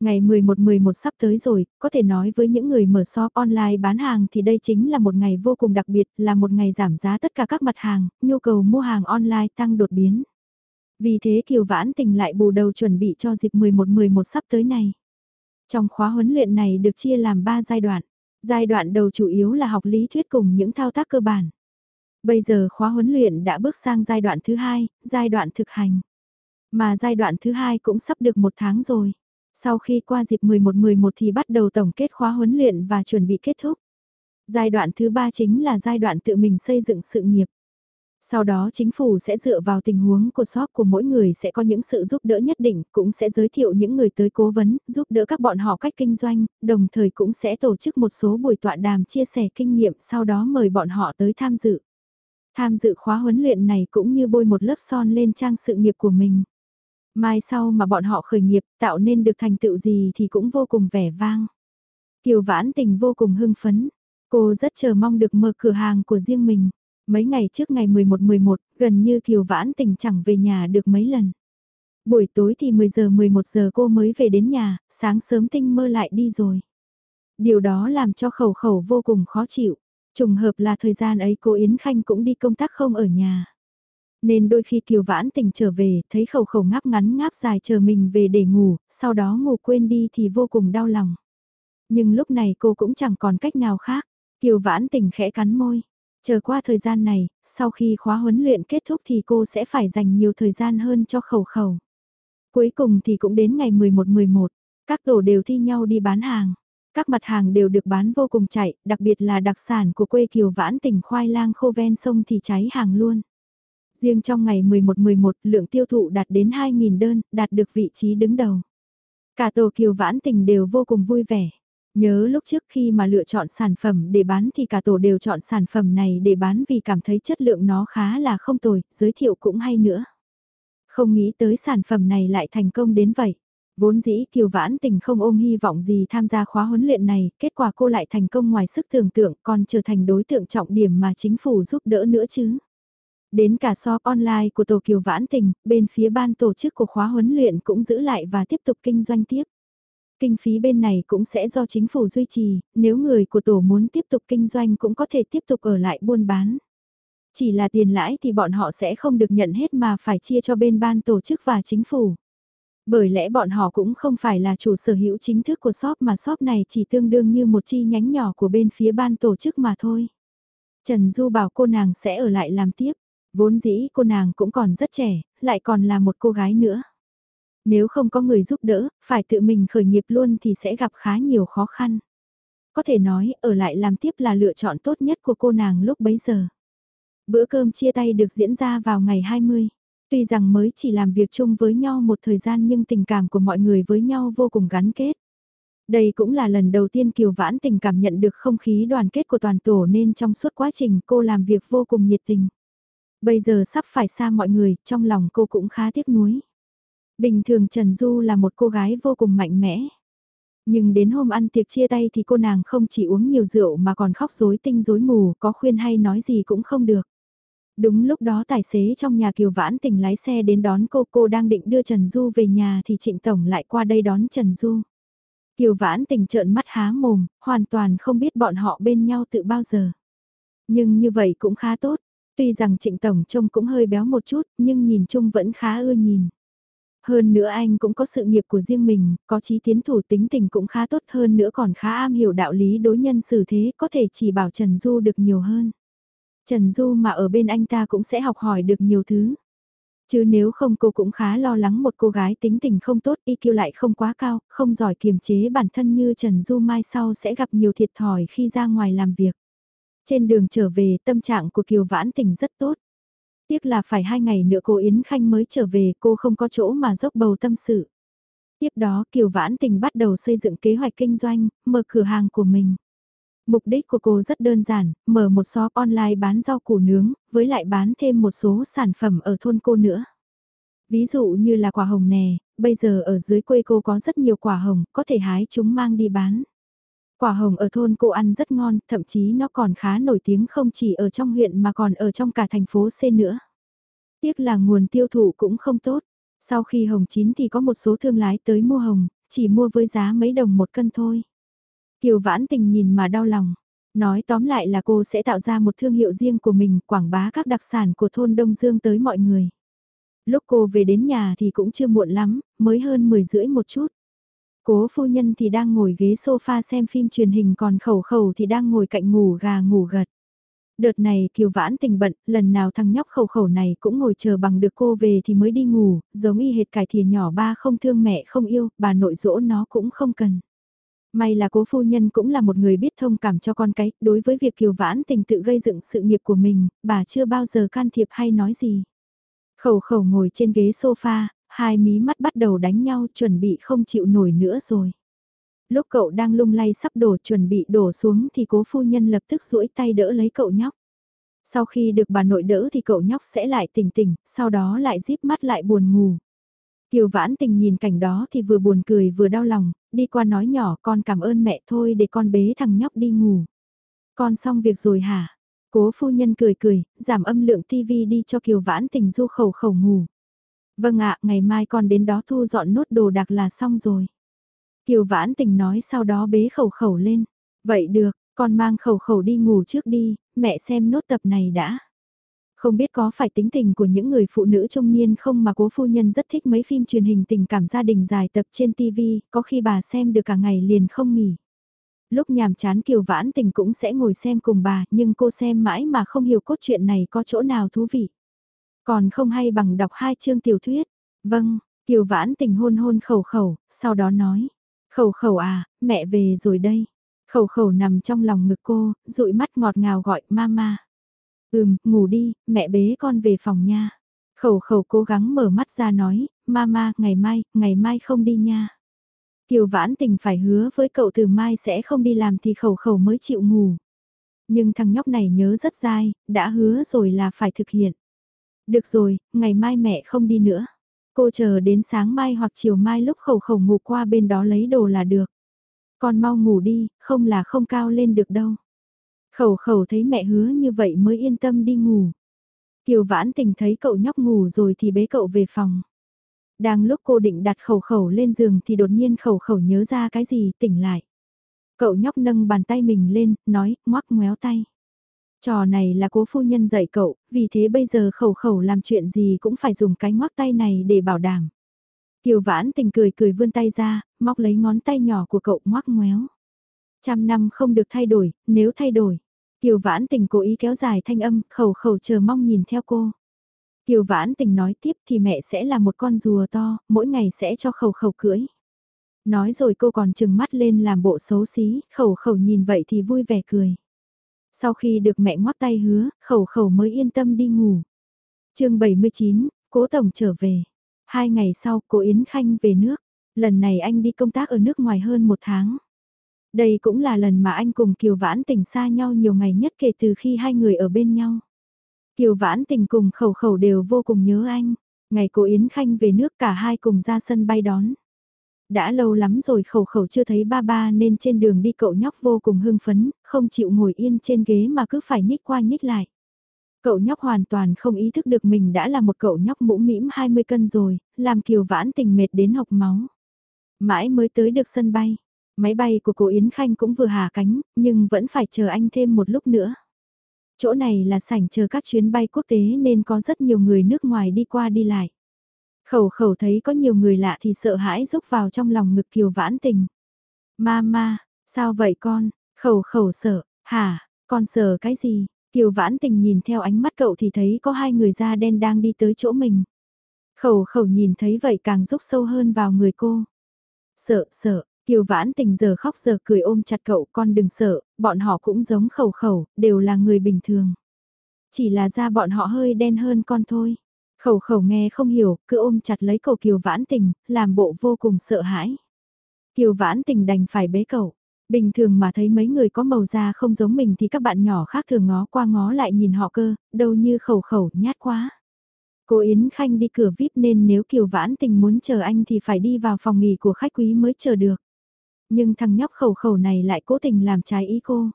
Ngày 11-11 sắp tới rồi, có thể nói với những người mở shop online bán hàng thì đây chính là một ngày vô cùng đặc biệt, là một ngày giảm giá tất cả các mặt hàng, nhu cầu mua hàng online tăng đột biến. Vì thế Kiều Vãn Tình lại bù đầu chuẩn bị cho dịp 11-11 sắp tới này. Trong khóa huấn luyện này được chia làm 3 giai đoạn. Giai đoạn đầu chủ yếu là học lý thuyết cùng những thao tác cơ bản. Bây giờ khóa huấn luyện đã bước sang giai đoạn thứ hai, giai đoạn thực hành. Mà giai đoạn thứ hai cũng sắp được một tháng rồi. Sau khi qua dịp 11-11 thì bắt đầu tổng kết khóa huấn luyện và chuẩn bị kết thúc. Giai đoạn thứ ba chính là giai đoạn tự mình xây dựng sự nghiệp. Sau đó chính phủ sẽ dựa vào tình huống của shop của mỗi người sẽ có những sự giúp đỡ nhất định, cũng sẽ giới thiệu những người tới cố vấn, giúp đỡ các bọn họ cách kinh doanh, đồng thời cũng sẽ tổ chức một số buổi tọa đàm chia sẻ kinh nghiệm sau đó mời bọn họ tới tham dự. Tham dự khóa huấn luyện này cũng như bôi một lớp son lên trang sự nghiệp của mình. Mai sau mà bọn họ khởi nghiệp tạo nên được thành tựu gì thì cũng vô cùng vẻ vang. Kiều Vãn Tình vô cùng hưng phấn. Cô rất chờ mong được mở cửa hàng của riêng mình. Mấy ngày trước ngày 11-11, gần như Kiều Vãn Tình chẳng về nhà được mấy lần. Buổi tối thì 10 giờ 11 giờ cô mới về đến nhà, sáng sớm tinh mơ lại đi rồi. Điều đó làm cho khẩu khẩu vô cùng khó chịu. Trùng hợp là thời gian ấy cô Yến Khanh cũng đi công tác không ở nhà. Nên đôi khi Kiều Vãn Tình trở về, thấy khẩu khẩu ngáp ngắn ngáp dài chờ mình về để ngủ, sau đó ngủ quên đi thì vô cùng đau lòng. Nhưng lúc này cô cũng chẳng còn cách nào khác. Kiều Vãn Tình khẽ cắn môi. Chờ qua thời gian này, sau khi khóa huấn luyện kết thúc thì cô sẽ phải dành nhiều thời gian hơn cho khẩu khẩu. Cuối cùng thì cũng đến ngày 11-11, các tổ đều thi nhau đi bán hàng. Các mặt hàng đều được bán vô cùng chạy, đặc biệt là đặc sản của quê Kiều Vãn tỉnh khoai lang khô ven sông thì cháy hàng luôn. Riêng trong ngày 11-11 lượng tiêu thụ đạt đến 2.000 đơn, đạt được vị trí đứng đầu. Cả tổ Kiều Vãn tỉnh đều vô cùng vui vẻ. Nhớ lúc trước khi mà lựa chọn sản phẩm để bán thì cả tổ đều chọn sản phẩm này để bán vì cảm thấy chất lượng nó khá là không tồi, giới thiệu cũng hay nữa. Không nghĩ tới sản phẩm này lại thành công đến vậy. Vốn dĩ Kiều Vãn Tình không ôm hy vọng gì tham gia khóa huấn luyện này, kết quả cô lại thành công ngoài sức tưởng tượng còn trở thành đối tượng trọng điểm mà chính phủ giúp đỡ nữa chứ. Đến cả shop online của Tổ Kiều Vãn Tình, bên phía ban tổ chức của khóa huấn luyện cũng giữ lại và tiếp tục kinh doanh tiếp. Kinh phí bên này cũng sẽ do chính phủ duy trì, nếu người của tổ muốn tiếp tục kinh doanh cũng có thể tiếp tục ở lại buôn bán. Chỉ là tiền lãi thì bọn họ sẽ không được nhận hết mà phải chia cho bên ban tổ chức và chính phủ. Bởi lẽ bọn họ cũng không phải là chủ sở hữu chính thức của shop mà shop này chỉ tương đương như một chi nhánh nhỏ của bên phía ban tổ chức mà thôi. Trần Du bảo cô nàng sẽ ở lại làm tiếp. Vốn dĩ cô nàng cũng còn rất trẻ, lại còn là một cô gái nữa. Nếu không có người giúp đỡ, phải tự mình khởi nghiệp luôn thì sẽ gặp khá nhiều khó khăn. Có thể nói, ở lại làm tiếp là lựa chọn tốt nhất của cô nàng lúc bấy giờ. Bữa cơm chia tay được diễn ra vào ngày 20. Tuy rằng mới chỉ làm việc chung với nhau một thời gian nhưng tình cảm của mọi người với nhau vô cùng gắn kết. Đây cũng là lần đầu tiên Kiều Vãn tình cảm nhận được không khí đoàn kết của toàn tổ nên trong suốt quá trình cô làm việc vô cùng nhiệt tình. Bây giờ sắp phải xa mọi người, trong lòng cô cũng khá tiếc nuối. Bình thường Trần Du là một cô gái vô cùng mạnh mẽ. Nhưng đến hôm ăn tiệc chia tay thì cô nàng không chỉ uống nhiều rượu mà còn khóc rối tinh rối mù, có khuyên hay nói gì cũng không được. Đúng lúc đó tài xế trong nhà Kiều Vãn Tình lái xe đến đón cô, cô đang định đưa Trần Du về nhà thì Trịnh Tổng lại qua đây đón Trần Du. Kiều Vãn Tình trợn mắt há mồm, hoàn toàn không biết bọn họ bên nhau tự bao giờ. Nhưng như vậy cũng khá tốt, tuy rằng Trịnh Tổng trông cũng hơi béo một chút nhưng nhìn chung vẫn khá ưa nhìn. Hơn nữa anh cũng có sự nghiệp của riêng mình, có chí tiến thủ tính tình cũng khá tốt hơn nữa còn khá am hiểu đạo lý đối nhân xử thế có thể chỉ bảo Trần Du được nhiều hơn. Trần Du mà ở bên anh ta cũng sẽ học hỏi được nhiều thứ. Chứ nếu không cô cũng khá lo lắng một cô gái tính tình không tốt, IQ lại không quá cao, không giỏi kiềm chế bản thân như Trần Du mai sau sẽ gặp nhiều thiệt thòi khi ra ngoài làm việc. Trên đường trở về tâm trạng của Kiều Vãn Tình rất tốt. Tiếc là phải hai ngày nữa cô Yến Khanh mới trở về cô không có chỗ mà dốc bầu tâm sự. Tiếp đó Kiều Vãn Tình bắt đầu xây dựng kế hoạch kinh doanh, mở cửa hàng của mình. Mục đích của cô rất đơn giản, mở một shop online bán rau củ nướng, với lại bán thêm một số sản phẩm ở thôn cô nữa. Ví dụ như là quả hồng nè, bây giờ ở dưới quê cô có rất nhiều quả hồng, có thể hái chúng mang đi bán. Quả hồng ở thôn cô ăn rất ngon, thậm chí nó còn khá nổi tiếng không chỉ ở trong huyện mà còn ở trong cả thành phố C nữa. Tiếc là nguồn tiêu thụ cũng không tốt. Sau khi hồng chín thì có một số thương lái tới mua hồng, chỉ mua với giá mấy đồng một cân thôi. Kiều Vãn Tình nhìn mà đau lòng. Nói tóm lại là cô sẽ tạo ra một thương hiệu riêng của mình quảng bá các đặc sản của thôn Đông Dương tới mọi người. Lúc cô về đến nhà thì cũng chưa muộn lắm, mới hơn 10 rưỡi một chút. Cố phu nhân thì đang ngồi ghế sofa xem phim truyền hình còn khẩu khẩu thì đang ngồi cạnh ngủ gà ngủ gật. Đợt này Kiều Vãn tình bận, lần nào thằng nhóc khẩu khẩu này cũng ngồi chờ bằng được cô về thì mới đi ngủ, giống y hệt cải thìa nhỏ ba không thương mẹ không yêu, bà nội dỗ nó cũng không cần. May là cố phu nhân cũng là một người biết thông cảm cho con cái, đối với việc Kiều Vãn tình tự gây dựng sự nghiệp của mình, bà chưa bao giờ can thiệp hay nói gì. Khẩu khẩu ngồi trên ghế sofa, hai mí mắt bắt đầu đánh nhau chuẩn bị không chịu nổi nữa rồi. Lúc cậu đang lung lay sắp đổ chuẩn bị đổ xuống thì cố phu nhân lập tức duỗi tay đỡ lấy cậu nhóc. Sau khi được bà nội đỡ thì cậu nhóc sẽ lại tỉnh tỉnh, sau đó lại díp mắt lại buồn ngủ. Kiều vãn tình nhìn cảnh đó thì vừa buồn cười vừa đau lòng, đi qua nói nhỏ con cảm ơn mẹ thôi để con bế thằng nhóc đi ngủ. Con xong việc rồi hả? Cố phu nhân cười cười, giảm âm lượng tivi đi cho Kiều vãn tình du khẩu khẩu ngủ. Vâng ạ, ngày mai con đến đó thu dọn nốt đồ đạc là xong rồi. Kiều vãn tình nói sau đó bế khẩu khẩu lên. Vậy được, con mang khẩu khẩu đi ngủ trước đi, mẹ xem nốt tập này đã. Không biết có phải tính tình của những người phụ nữ trung niên không mà cố phu nhân rất thích mấy phim truyền hình tình cảm gia đình dài tập trên TV, có khi bà xem được cả ngày liền không nghỉ. Lúc nhàm chán Kiều Vãn Tình cũng sẽ ngồi xem cùng bà, nhưng cô xem mãi mà không hiểu cốt truyện này có chỗ nào thú vị. Còn không hay bằng đọc hai chương tiểu thuyết. Vâng, Kiều Vãn Tình hôn hôn khẩu khẩu, sau đó nói. Khẩu khẩu à, mẹ về rồi đây. Khẩu khẩu nằm trong lòng ngực cô, dụi mắt ngọt ngào gọi mama. Ừm, ngủ đi, mẹ bế con về phòng nha. Khẩu khẩu cố gắng mở mắt ra nói, mama, ngày mai, ngày mai không đi nha. Kiều vãn tình phải hứa với cậu từ mai sẽ không đi làm thì khẩu khẩu mới chịu ngủ. Nhưng thằng nhóc này nhớ rất dai, đã hứa rồi là phải thực hiện. Được rồi, ngày mai mẹ không đi nữa. Cô chờ đến sáng mai hoặc chiều mai lúc khẩu khẩu ngủ qua bên đó lấy đồ là được. Con mau ngủ đi, không là không cao lên được đâu. Khẩu khẩu thấy mẹ hứa như vậy mới yên tâm đi ngủ. Kiều vãn tình thấy cậu nhóc ngủ rồi thì bế cậu về phòng. Đang lúc cô định đặt khẩu khẩu lên giường thì đột nhiên khẩu khẩu nhớ ra cái gì tỉnh lại. Cậu nhóc nâng bàn tay mình lên, nói, ngoắc ngoéo tay. Trò này là cố phu nhân dạy cậu, vì thế bây giờ khẩu khẩu làm chuyện gì cũng phải dùng cái ngoắc tay này để bảo đảm. Kiều vãn tình cười cười vươn tay ra, móc lấy ngón tay nhỏ của cậu ngoắc ngoéo. Trăm năm không được thay đổi, nếu thay đổi. Kiều vãn tình cố ý kéo dài thanh âm, khẩu khẩu chờ mong nhìn theo cô. Kiều vãn tình nói tiếp thì mẹ sẽ là một con rùa to, mỗi ngày sẽ cho khẩu khẩu cưỡi. Nói rồi cô còn trừng mắt lên làm bộ xấu xí, khẩu khẩu nhìn vậy thì vui vẻ cười. Sau khi được mẹ ngoắc tay hứa, khẩu khẩu mới yên tâm đi ngủ. chương 79, cố tổng trở về. Hai ngày sau, cô Yến Khanh về nước. Lần này anh đi công tác ở nước ngoài hơn một tháng. Đây cũng là lần mà anh cùng Kiều Vãn Tình xa nhau nhiều ngày nhất kể từ khi hai người ở bên nhau. Kiều Vãn Tình cùng khẩu khẩu đều vô cùng nhớ anh. Ngày cô Yến Khanh về nước cả hai cùng ra sân bay đón. Đã lâu lắm rồi khẩu khẩu chưa thấy ba ba nên trên đường đi cậu nhóc vô cùng hưng phấn, không chịu ngồi yên trên ghế mà cứ phải nhích qua nhích lại. Cậu nhóc hoàn toàn không ý thức được mình đã là một cậu nhóc mũ mĩm 20 cân rồi, làm kiều vãn tình mệt đến học máu. Mãi mới tới được sân bay, máy bay của cô Yến Khanh cũng vừa hạ cánh, nhưng vẫn phải chờ anh thêm một lúc nữa. Chỗ này là sảnh chờ các chuyến bay quốc tế nên có rất nhiều người nước ngoài đi qua đi lại. Khẩu khẩu thấy có nhiều người lạ thì sợ hãi rúc vào trong lòng ngực kiều vãn tình. Mama, sao vậy con? Khẩu khẩu sợ, hả, con sợ cái gì? Kiều vãn tình nhìn theo ánh mắt cậu thì thấy có hai người da đen đang đi tới chỗ mình. Khẩu khẩu nhìn thấy vậy càng rúc sâu hơn vào người cô. Sợ, sợ, Kiều vãn tình giờ khóc giờ cười ôm chặt cậu con đừng sợ, bọn họ cũng giống khẩu khẩu, đều là người bình thường. Chỉ là da bọn họ hơi đen hơn con thôi. Khẩu khẩu nghe không hiểu, cứ ôm chặt lấy cậu Kiều vãn tình, làm bộ vô cùng sợ hãi. Kiều vãn tình đành phải bế cậu. Bình thường mà thấy mấy người có màu da không giống mình thì các bạn nhỏ khác thường ngó qua ngó lại nhìn họ cơ, đâu như khẩu khẩu nhát quá. Cô Yến Khanh đi cửa VIP nên nếu Kiều Vãn Tình muốn chờ anh thì phải đi vào phòng nghỉ của khách quý mới chờ được. Nhưng thằng nhóc khẩu khẩu này lại cố tình làm trái ý cô.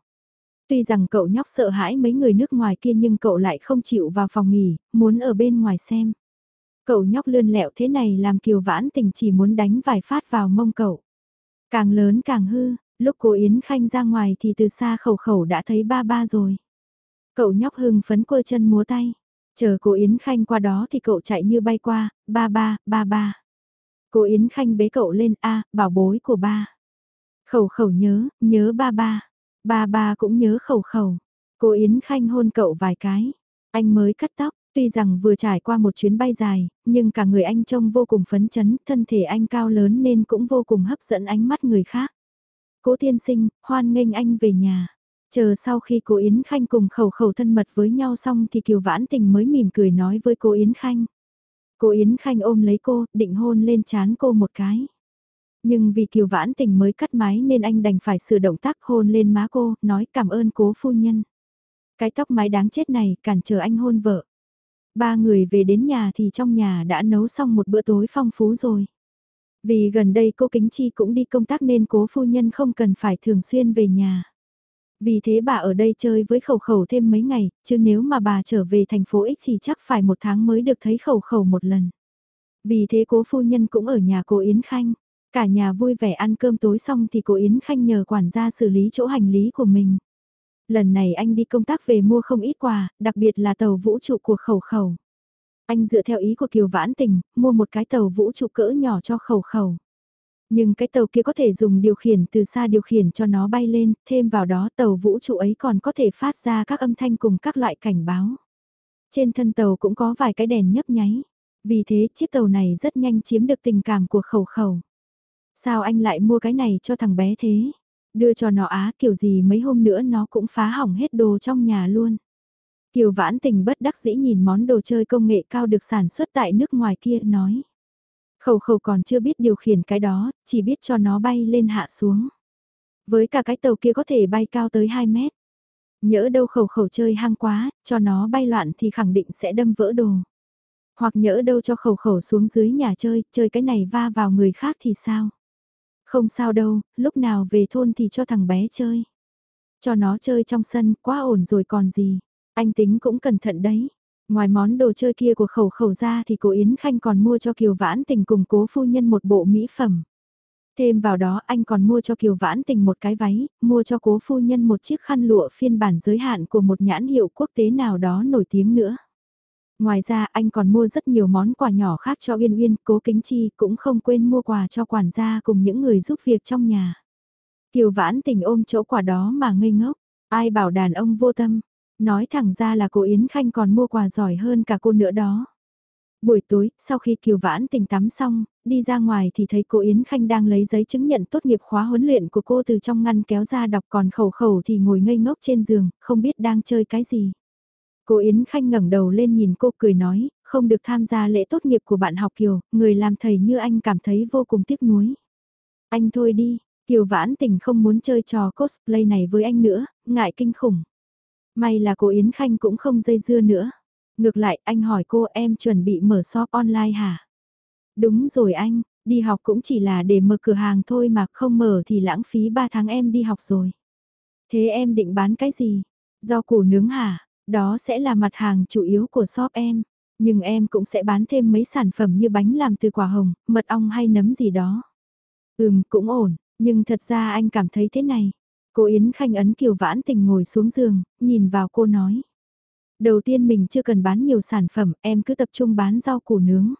Tuy rằng cậu nhóc sợ hãi mấy người nước ngoài kia nhưng cậu lại không chịu vào phòng nghỉ, muốn ở bên ngoài xem. Cậu nhóc lươn lẹo thế này làm Kiều Vãn Tình chỉ muốn đánh vài phát vào mông cậu. Càng lớn càng hư, Lúc cô Yến Khanh ra ngoài thì từ xa khẩu khẩu đã thấy ba ba rồi. Cậu nhóc hưng phấn quơ chân múa tay. Chờ cô Yến Khanh qua đó thì cậu chạy như bay qua, ba ba, ba ba. Cô Yến Khanh bế cậu lên, a bảo bối của ba. Khẩu khẩu nhớ, nhớ ba ba. Ba ba cũng nhớ khẩu khẩu. Cô Yến Khanh hôn cậu vài cái. Anh mới cắt tóc, tuy rằng vừa trải qua một chuyến bay dài, nhưng cả người anh trông vô cùng phấn chấn, thân thể anh cao lớn nên cũng vô cùng hấp dẫn ánh mắt người khác. Cố tiên sinh, hoan nghênh anh về nhà. Chờ sau khi cô Yến Khanh cùng khẩu khẩu thân mật với nhau xong thì Kiều Vãn Tình mới mỉm cười nói với cô Yến Khanh. Cô Yến Khanh ôm lấy cô, định hôn lên chán cô một cái. Nhưng vì Kiều Vãn Tình mới cắt mái nên anh đành phải sửa động tác hôn lên má cô, nói cảm ơn cố phu nhân. Cái tóc mái đáng chết này cản trở anh hôn vợ. Ba người về đến nhà thì trong nhà đã nấu xong một bữa tối phong phú rồi. Vì gần đây cô Kính Chi cũng đi công tác nên cố phu nhân không cần phải thường xuyên về nhà. Vì thế bà ở đây chơi với khẩu khẩu thêm mấy ngày, chứ nếu mà bà trở về thành phố X thì chắc phải một tháng mới được thấy khẩu khẩu một lần. Vì thế cố phu nhân cũng ở nhà cô Yến Khanh. Cả nhà vui vẻ ăn cơm tối xong thì cô Yến Khanh nhờ quản gia xử lý chỗ hành lý của mình. Lần này anh đi công tác về mua không ít quà, đặc biệt là tàu vũ trụ của khẩu khẩu. Anh dựa theo ý của Kiều Vãn Tình, mua một cái tàu vũ trụ cỡ nhỏ cho khẩu khẩu. Nhưng cái tàu kia có thể dùng điều khiển từ xa điều khiển cho nó bay lên, thêm vào đó tàu vũ trụ ấy còn có thể phát ra các âm thanh cùng các loại cảnh báo. Trên thân tàu cũng có vài cái đèn nhấp nháy. Vì thế chiếc tàu này rất nhanh chiếm được tình cảm của khẩu khẩu. Sao anh lại mua cái này cho thằng bé thế? Đưa cho nó á kiểu gì mấy hôm nữa nó cũng phá hỏng hết đồ trong nhà luôn. Kiều vãn tình bất đắc dĩ nhìn món đồ chơi công nghệ cao được sản xuất tại nước ngoài kia nói. Khẩu khẩu còn chưa biết điều khiển cái đó, chỉ biết cho nó bay lên hạ xuống. Với cả cái tàu kia có thể bay cao tới 2 mét. Nhỡ đâu khẩu khẩu chơi hang quá, cho nó bay loạn thì khẳng định sẽ đâm vỡ đồ. Hoặc nhỡ đâu cho khẩu khẩu xuống dưới nhà chơi, chơi cái này va vào người khác thì sao? Không sao đâu, lúc nào về thôn thì cho thằng bé chơi. Cho nó chơi trong sân, quá ổn rồi còn gì. Anh tính cũng cẩn thận đấy. Ngoài món đồ chơi kia của khẩu khẩu ra thì cô Yến Khanh còn mua cho Kiều Vãn Tình cùng cố phu nhân một bộ mỹ phẩm. Thêm vào đó anh còn mua cho Kiều Vãn Tình một cái váy, mua cho cố phu nhân một chiếc khăn lụa phiên bản giới hạn của một nhãn hiệu quốc tế nào đó nổi tiếng nữa. Ngoài ra anh còn mua rất nhiều món quà nhỏ khác cho Uyên Uyên, cố kính chi cũng không quên mua quà cho quản gia cùng những người giúp việc trong nhà. Kiều Vãn Tình ôm chỗ quà đó mà ngây ngốc, ai bảo đàn ông vô tâm, Nói thẳng ra là cô Yến Khanh còn mua quà giỏi hơn cả cô nữa đó. Buổi tối, sau khi Kiều Vãn tình tắm xong, đi ra ngoài thì thấy cô Yến Khanh đang lấy giấy chứng nhận tốt nghiệp khóa huấn luyện của cô từ trong ngăn kéo ra đọc còn khẩu khẩu thì ngồi ngây ngốc trên giường, không biết đang chơi cái gì. Cô Yến Khanh ngẩng đầu lên nhìn cô cười nói, không được tham gia lễ tốt nghiệp của bạn học Kiều, người làm thầy như anh cảm thấy vô cùng tiếc nuối. Anh thôi đi, Kiều Vãn Tình không muốn chơi trò cosplay này với anh nữa, ngại kinh khủng. May là cô Yến Khanh cũng không dây dưa nữa. Ngược lại anh hỏi cô em chuẩn bị mở shop online hả? Đúng rồi anh, đi học cũng chỉ là để mở cửa hàng thôi mà không mở thì lãng phí 3 tháng em đi học rồi. Thế em định bán cái gì? Do củ nướng hả? Đó sẽ là mặt hàng chủ yếu của shop em. Nhưng em cũng sẽ bán thêm mấy sản phẩm như bánh làm từ quả hồng, mật ong hay nấm gì đó. Ừm, cũng ổn, nhưng thật ra anh cảm thấy thế này. Cô Yến Khanh ấn Kiều Vãn Tình ngồi xuống giường, nhìn vào cô nói. Đầu tiên mình chưa cần bán nhiều sản phẩm, em cứ tập trung bán rau củ nướng.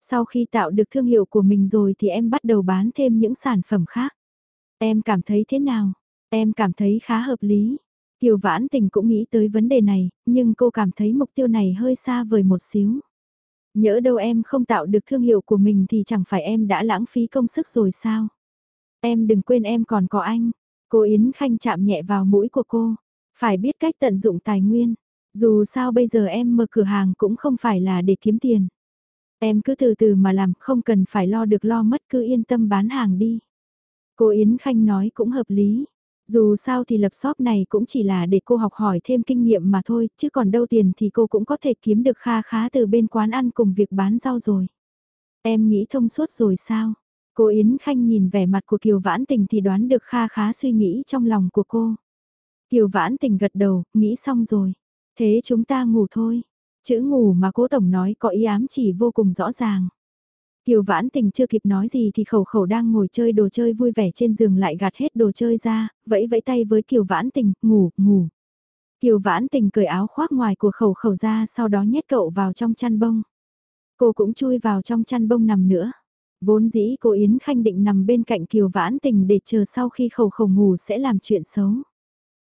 Sau khi tạo được thương hiệu của mình rồi thì em bắt đầu bán thêm những sản phẩm khác. Em cảm thấy thế nào? Em cảm thấy khá hợp lý. Kiều Vãn Tình cũng nghĩ tới vấn đề này, nhưng cô cảm thấy mục tiêu này hơi xa vời một xíu. Nhỡ đâu em không tạo được thương hiệu của mình thì chẳng phải em đã lãng phí công sức rồi sao? Em đừng quên em còn có anh. Cô Yến Khanh chạm nhẹ vào mũi của cô. Phải biết cách tận dụng tài nguyên. Dù sao bây giờ em mở cửa hàng cũng không phải là để kiếm tiền. Em cứ từ từ mà làm, không cần phải lo được lo mất cứ yên tâm bán hàng đi. Cô Yến Khanh nói cũng hợp lý. Dù sao thì lập shop này cũng chỉ là để cô học hỏi thêm kinh nghiệm mà thôi, chứ còn đâu tiền thì cô cũng có thể kiếm được kha khá từ bên quán ăn cùng việc bán rau rồi. Em nghĩ thông suốt rồi sao? Cô Yến Khanh nhìn vẻ mặt của Kiều Vãn Tình thì đoán được kha khá suy nghĩ trong lòng của cô. Kiều Vãn Tình gật đầu, nghĩ xong rồi. Thế chúng ta ngủ thôi. Chữ ngủ mà cố tổng nói có ý ám chỉ vô cùng rõ ràng. Kiều Vãn Tình chưa kịp nói gì thì khẩu khẩu đang ngồi chơi đồ chơi vui vẻ trên giường lại gạt hết đồ chơi ra, vẫy vẫy tay với Kiều Vãn Tình, ngủ, ngủ. Kiều Vãn Tình cởi áo khoác ngoài của khẩu khẩu ra sau đó nhét cậu vào trong chăn bông. Cô cũng chui vào trong chăn bông nằm nữa. Vốn dĩ cô Yến Khanh định nằm bên cạnh Kiều Vãn Tình để chờ sau khi khẩu khẩu ngủ sẽ làm chuyện xấu.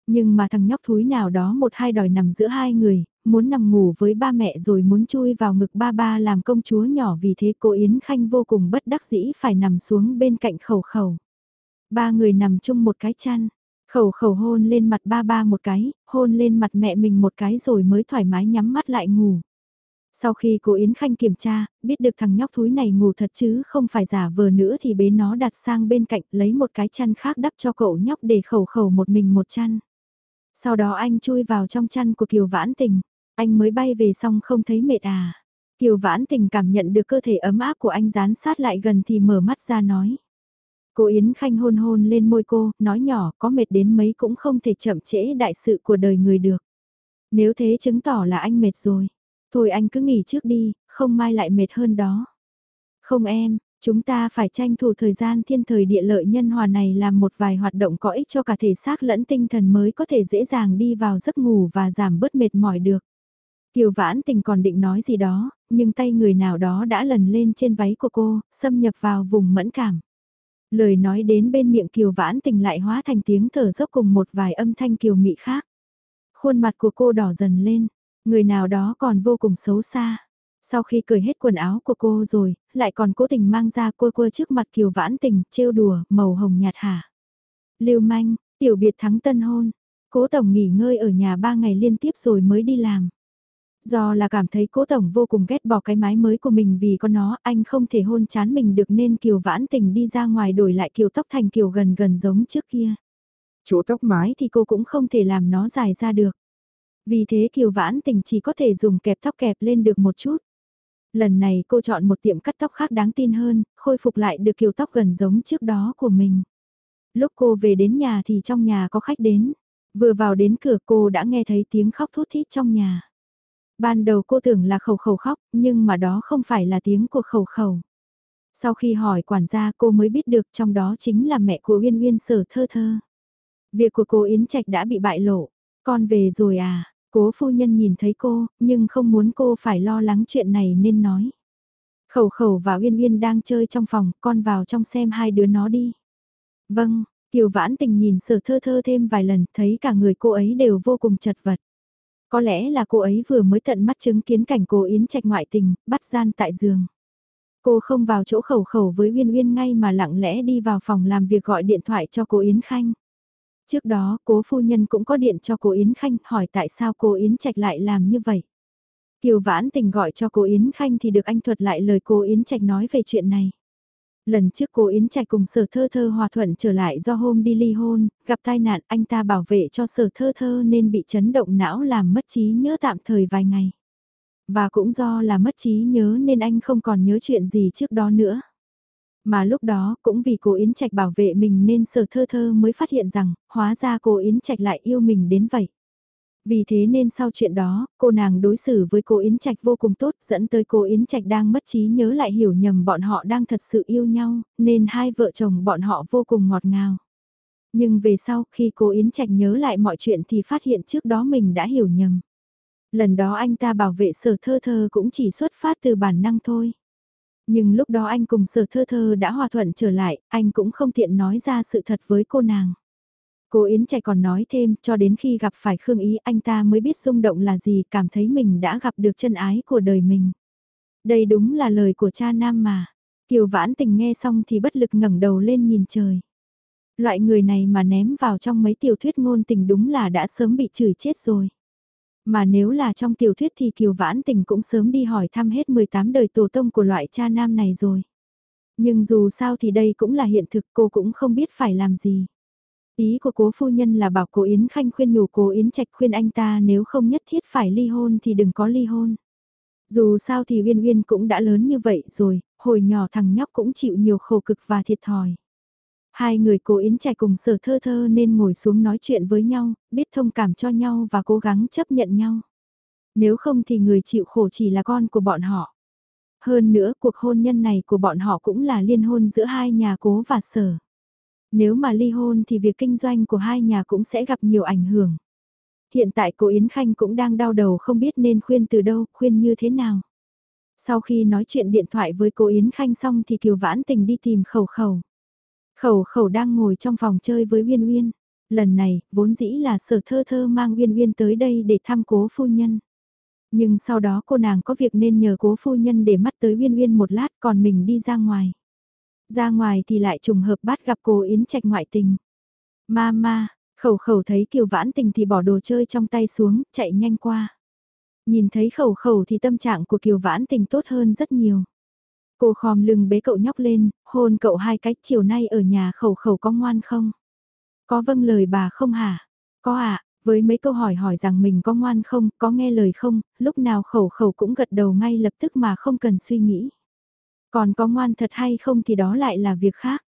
Nhưng mà thằng nhóc thúi nào đó một hai đòi nằm giữa hai người, muốn nằm ngủ với ba mẹ rồi muốn chui vào ngực ba ba làm công chúa nhỏ vì thế cô Yến Khanh vô cùng bất đắc dĩ phải nằm xuống bên cạnh khẩu khẩu. Ba người nằm chung một cái chăn, khẩu khẩu hôn lên mặt ba ba một cái, hôn lên mặt mẹ mình một cái rồi mới thoải mái nhắm mắt lại ngủ. Sau khi cô Yến Khanh kiểm tra, biết được thằng nhóc thúi này ngủ thật chứ không phải giả vờ nữa thì bế nó đặt sang bên cạnh lấy một cái chăn khác đắp cho cậu nhóc để khẩu khẩu một mình một chăn. Sau đó anh chui vào trong chăn của Kiều Vãn Tình, anh mới bay về xong không thấy mệt à. Kiều Vãn Tình cảm nhận được cơ thể ấm áp của anh dán sát lại gần thì mở mắt ra nói. Cô Yến Khanh hôn hôn lên môi cô, nói nhỏ có mệt đến mấy cũng không thể chậm trễ đại sự của đời người được. Nếu thế chứng tỏ là anh mệt rồi. Thôi anh cứ nghỉ trước đi, không mai lại mệt hơn đó. Không em, chúng ta phải tranh thủ thời gian thiên thời địa lợi nhân hòa này làm một vài hoạt động có ích cho cả thể xác lẫn tinh thần mới có thể dễ dàng đi vào giấc ngủ và giảm bớt mệt mỏi được. Kiều vãn tình còn định nói gì đó, nhưng tay người nào đó đã lần lên trên váy của cô, xâm nhập vào vùng mẫn cảm. Lời nói đến bên miệng kiều vãn tình lại hóa thành tiếng thở dốc cùng một vài âm thanh kiều mị khác. Khuôn mặt của cô đỏ dần lên, người nào đó còn vô cùng xấu xa. Sau khi cởi hết quần áo của cô rồi, lại còn cố tình mang ra cô quơ trước mặt kiều vãn tình, trêu đùa, màu hồng nhạt hả. lưu manh, tiểu biệt thắng tân hôn, cố tổng nghỉ ngơi ở nhà ba ngày liên tiếp rồi mới đi làm. Do là cảm thấy cố tổng vô cùng ghét bỏ cái mái mới của mình vì có nó anh không thể hôn chán mình được nên kiều vãn tình đi ra ngoài đổi lại kiều tóc thành kiều gần gần giống trước kia. Chỗ tóc mái thì cô cũng không thể làm nó dài ra được. Vì thế kiều vãn tình chỉ có thể dùng kẹp tóc kẹp lên được một chút. Lần này cô chọn một tiệm cắt tóc khác đáng tin hơn, khôi phục lại được kiểu tóc gần giống trước đó của mình. Lúc cô về đến nhà thì trong nhà có khách đến. Vừa vào đến cửa cô đã nghe thấy tiếng khóc thút thít trong nhà. Ban đầu cô tưởng là khẩu khẩu khóc, nhưng mà đó không phải là tiếng của khẩu khẩu. Sau khi hỏi quản gia cô mới biết được trong đó chính là mẹ của Uyên Uyên sở thơ thơ. Việc của cô Yến Trạch đã bị bại lộ. Con về rồi à, cố phu nhân nhìn thấy cô, nhưng không muốn cô phải lo lắng chuyện này nên nói. Khẩu khẩu và Uyên Uyên đang chơi trong phòng, con vào trong xem hai đứa nó đi. Vâng, Kiều Vãn Tình nhìn sở thơ thơ thêm vài lần, thấy cả người cô ấy đều vô cùng chật vật. Có lẽ là cô ấy vừa mới tận mắt chứng kiến cảnh cô Yến Trạch ngoại tình, bắt gian tại giường. Cô không vào chỗ khẩu khẩu với Uyên Uyên ngay mà lặng lẽ đi vào phòng làm việc gọi điện thoại cho cô Yến Khanh. Trước đó, cố phu nhân cũng có điện cho cô Yến Khanh hỏi tại sao cô Yến Trạch lại làm như vậy. Kiều Vãn Tình gọi cho cô Yến Khanh thì được anh thuật lại lời cô Yến Trạch nói về chuyện này. Lần trước cô Yến Trạch cùng sở thơ thơ hòa thuận trở lại do hôm đi ly hôn, gặp tai nạn anh ta bảo vệ cho sở thơ thơ nên bị chấn động não làm mất trí nhớ tạm thời vài ngày. Và cũng do là mất trí nhớ nên anh không còn nhớ chuyện gì trước đó nữa. Mà lúc đó cũng vì cô Yến Trạch bảo vệ mình nên sở thơ thơ mới phát hiện rằng, hóa ra cô Yến Trạch lại yêu mình đến vậy. Vì thế nên sau chuyện đó, cô nàng đối xử với cô Yến Trạch vô cùng tốt dẫn tới cô Yến Trạch đang mất trí nhớ lại hiểu nhầm bọn họ đang thật sự yêu nhau, nên hai vợ chồng bọn họ vô cùng ngọt ngào. Nhưng về sau khi cô Yến Trạch nhớ lại mọi chuyện thì phát hiện trước đó mình đã hiểu nhầm. Lần đó anh ta bảo vệ sở thơ thơ cũng chỉ xuất phát từ bản năng thôi. Nhưng lúc đó anh cùng sở thơ thơ đã hòa thuận trở lại, anh cũng không tiện nói ra sự thật với cô nàng. Cô Yến Trạch còn nói thêm, cho đến khi gặp phải Khương Ý anh ta mới biết rung động là gì, cảm thấy mình đã gặp được chân ái của đời mình. Đây đúng là lời của cha nam mà. Kiều Vãn Tình nghe xong thì bất lực ngẩng đầu lên nhìn trời. Loại người này mà ném vào trong mấy tiểu thuyết ngôn tình đúng là đã sớm bị chửi chết rồi. Mà nếu là trong tiểu thuyết thì Kiều Vãn Tình cũng sớm đi hỏi thăm hết 18 đời tổ tông của loại cha nam này rồi. Nhưng dù sao thì đây cũng là hiện thực cô cũng không biết phải làm gì. Ý của cố phu nhân là bảo cố Yến Khanh khuyên nhủ cố Yến Trạch khuyên anh ta nếu không nhất thiết phải ly hôn thì đừng có ly hôn. Dù sao thì Uyên Uyên cũng đã lớn như vậy rồi, hồi nhỏ thằng nhóc cũng chịu nhiều khổ cực và thiệt thòi. Hai người cố Yến Trạch cùng sở thơ thơ nên ngồi xuống nói chuyện với nhau, biết thông cảm cho nhau và cố gắng chấp nhận nhau. Nếu không thì người chịu khổ chỉ là con của bọn họ. Hơn nữa cuộc hôn nhân này của bọn họ cũng là liên hôn giữa hai nhà cố và sở. Nếu mà ly hôn thì việc kinh doanh của hai nhà cũng sẽ gặp nhiều ảnh hưởng. Hiện tại cô Yến Khanh cũng đang đau đầu không biết nên khuyên từ đâu, khuyên như thế nào. Sau khi nói chuyện điện thoại với cô Yến Khanh xong thì Kiều Vãn Tình đi tìm khẩu khẩu. Khẩu khẩu đang ngồi trong phòng chơi với Uyên Uyên. Lần này, vốn dĩ là sở thơ thơ mang Uyên Uyên tới đây để thăm cố phu nhân. Nhưng sau đó cô nàng có việc nên nhờ cố phu nhân để mắt tới Uyên Uyên một lát còn mình đi ra ngoài. Ra ngoài thì lại trùng hợp bắt gặp cô Yến Trạch ngoại tình. Mama, khẩu khẩu thấy kiều vãn tình thì bỏ đồ chơi trong tay xuống, chạy nhanh qua. Nhìn thấy khẩu khẩu thì tâm trạng của kiều vãn tình tốt hơn rất nhiều. Cô khom lưng bế cậu nhóc lên, hôn cậu hai cách chiều nay ở nhà khẩu khẩu có ngoan không? Có vâng lời bà không hả? Có ạ, à, Với mấy câu hỏi hỏi rằng mình có ngoan không, có nghe lời không, lúc nào khẩu khẩu cũng gật đầu ngay lập tức mà không cần suy nghĩ. Còn có ngoan thật hay không thì đó lại là việc khác.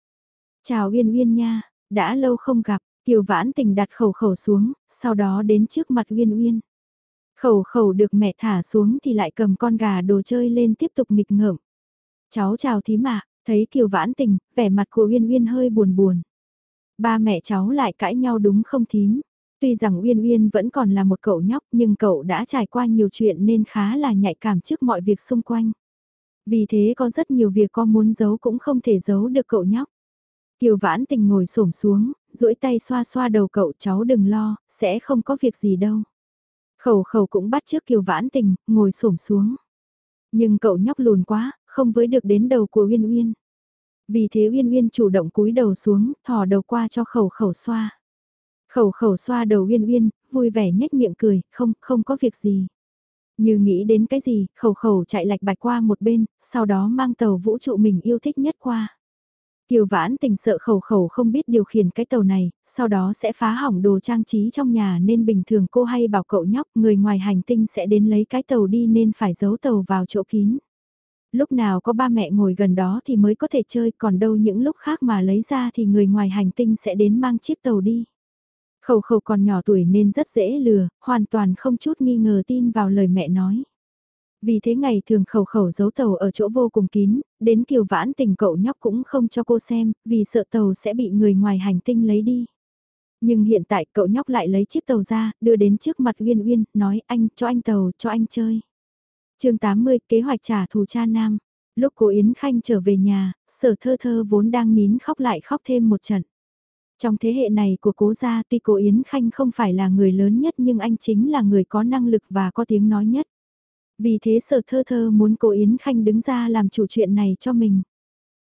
Chào Uyên Uyên nha, đã lâu không gặp, Kiều Vãn Tình đặt khẩu khẩu xuống, sau đó đến trước mặt Uyên Uyên. Khẩu khẩu được mẹ thả xuống thì lại cầm con gà đồ chơi lên tiếp tục nghịch ngợm. Cháu chào thím ạ, thấy Kiều Vãn Tình, vẻ mặt của Uyên Uyên hơi buồn buồn. Ba mẹ cháu lại cãi nhau đúng không thím? Tuy rằng Uyên Uyên vẫn còn là một cậu nhóc nhưng cậu đã trải qua nhiều chuyện nên khá là nhạy cảm trước mọi việc xung quanh. Vì thế có rất nhiều việc con muốn giấu cũng không thể giấu được cậu nhóc. Kiều Vãn Tình ngồi xổm xuống, duỗi tay xoa xoa đầu cậu cháu đừng lo, sẽ không có việc gì đâu. Khẩu khẩu cũng bắt trước Kiều Vãn Tình, ngồi xổm xuống. Nhưng cậu nhóc lùn quá, không với được đến đầu của Uyên Uyên. Vì thế Uyên Uyên chủ động cúi đầu xuống, thò đầu qua cho khẩu khẩu xoa. Khẩu khẩu xoa đầu Uyên Uyên, vui vẻ nhếch miệng cười, không, không có việc gì. Như nghĩ đến cái gì, khẩu khẩu chạy lạch bạch qua một bên, sau đó mang tàu vũ trụ mình yêu thích nhất qua. Kiều vãn tình sợ khẩu khẩu không biết điều khiển cái tàu này, sau đó sẽ phá hỏng đồ trang trí trong nhà nên bình thường cô hay bảo cậu nhóc người ngoài hành tinh sẽ đến lấy cái tàu đi nên phải giấu tàu vào chỗ kín. Lúc nào có ba mẹ ngồi gần đó thì mới có thể chơi còn đâu những lúc khác mà lấy ra thì người ngoài hành tinh sẽ đến mang chiếc tàu đi. Khẩu khẩu còn nhỏ tuổi nên rất dễ lừa, hoàn toàn không chút nghi ngờ tin vào lời mẹ nói. Vì thế ngày thường khẩu khẩu giấu tàu ở chỗ vô cùng kín, đến kiều vãn tình cậu nhóc cũng không cho cô xem, vì sợ tàu sẽ bị người ngoài hành tinh lấy đi. Nhưng hiện tại cậu nhóc lại lấy chiếc tàu ra, đưa đến trước mặt Uyên Uyên, nói anh, cho anh tàu, cho anh chơi chương 80, kế hoạch trả thù cha nam. Lúc cô Yến Khanh trở về nhà, sở thơ thơ vốn đang nín khóc lại khóc thêm một trận. Trong thế hệ này của cố gia tuy cô Yến Khanh không phải là người lớn nhất nhưng anh chính là người có năng lực và có tiếng nói nhất. Vì thế sở thơ thơ muốn cô Yến Khanh đứng ra làm chủ chuyện này cho mình.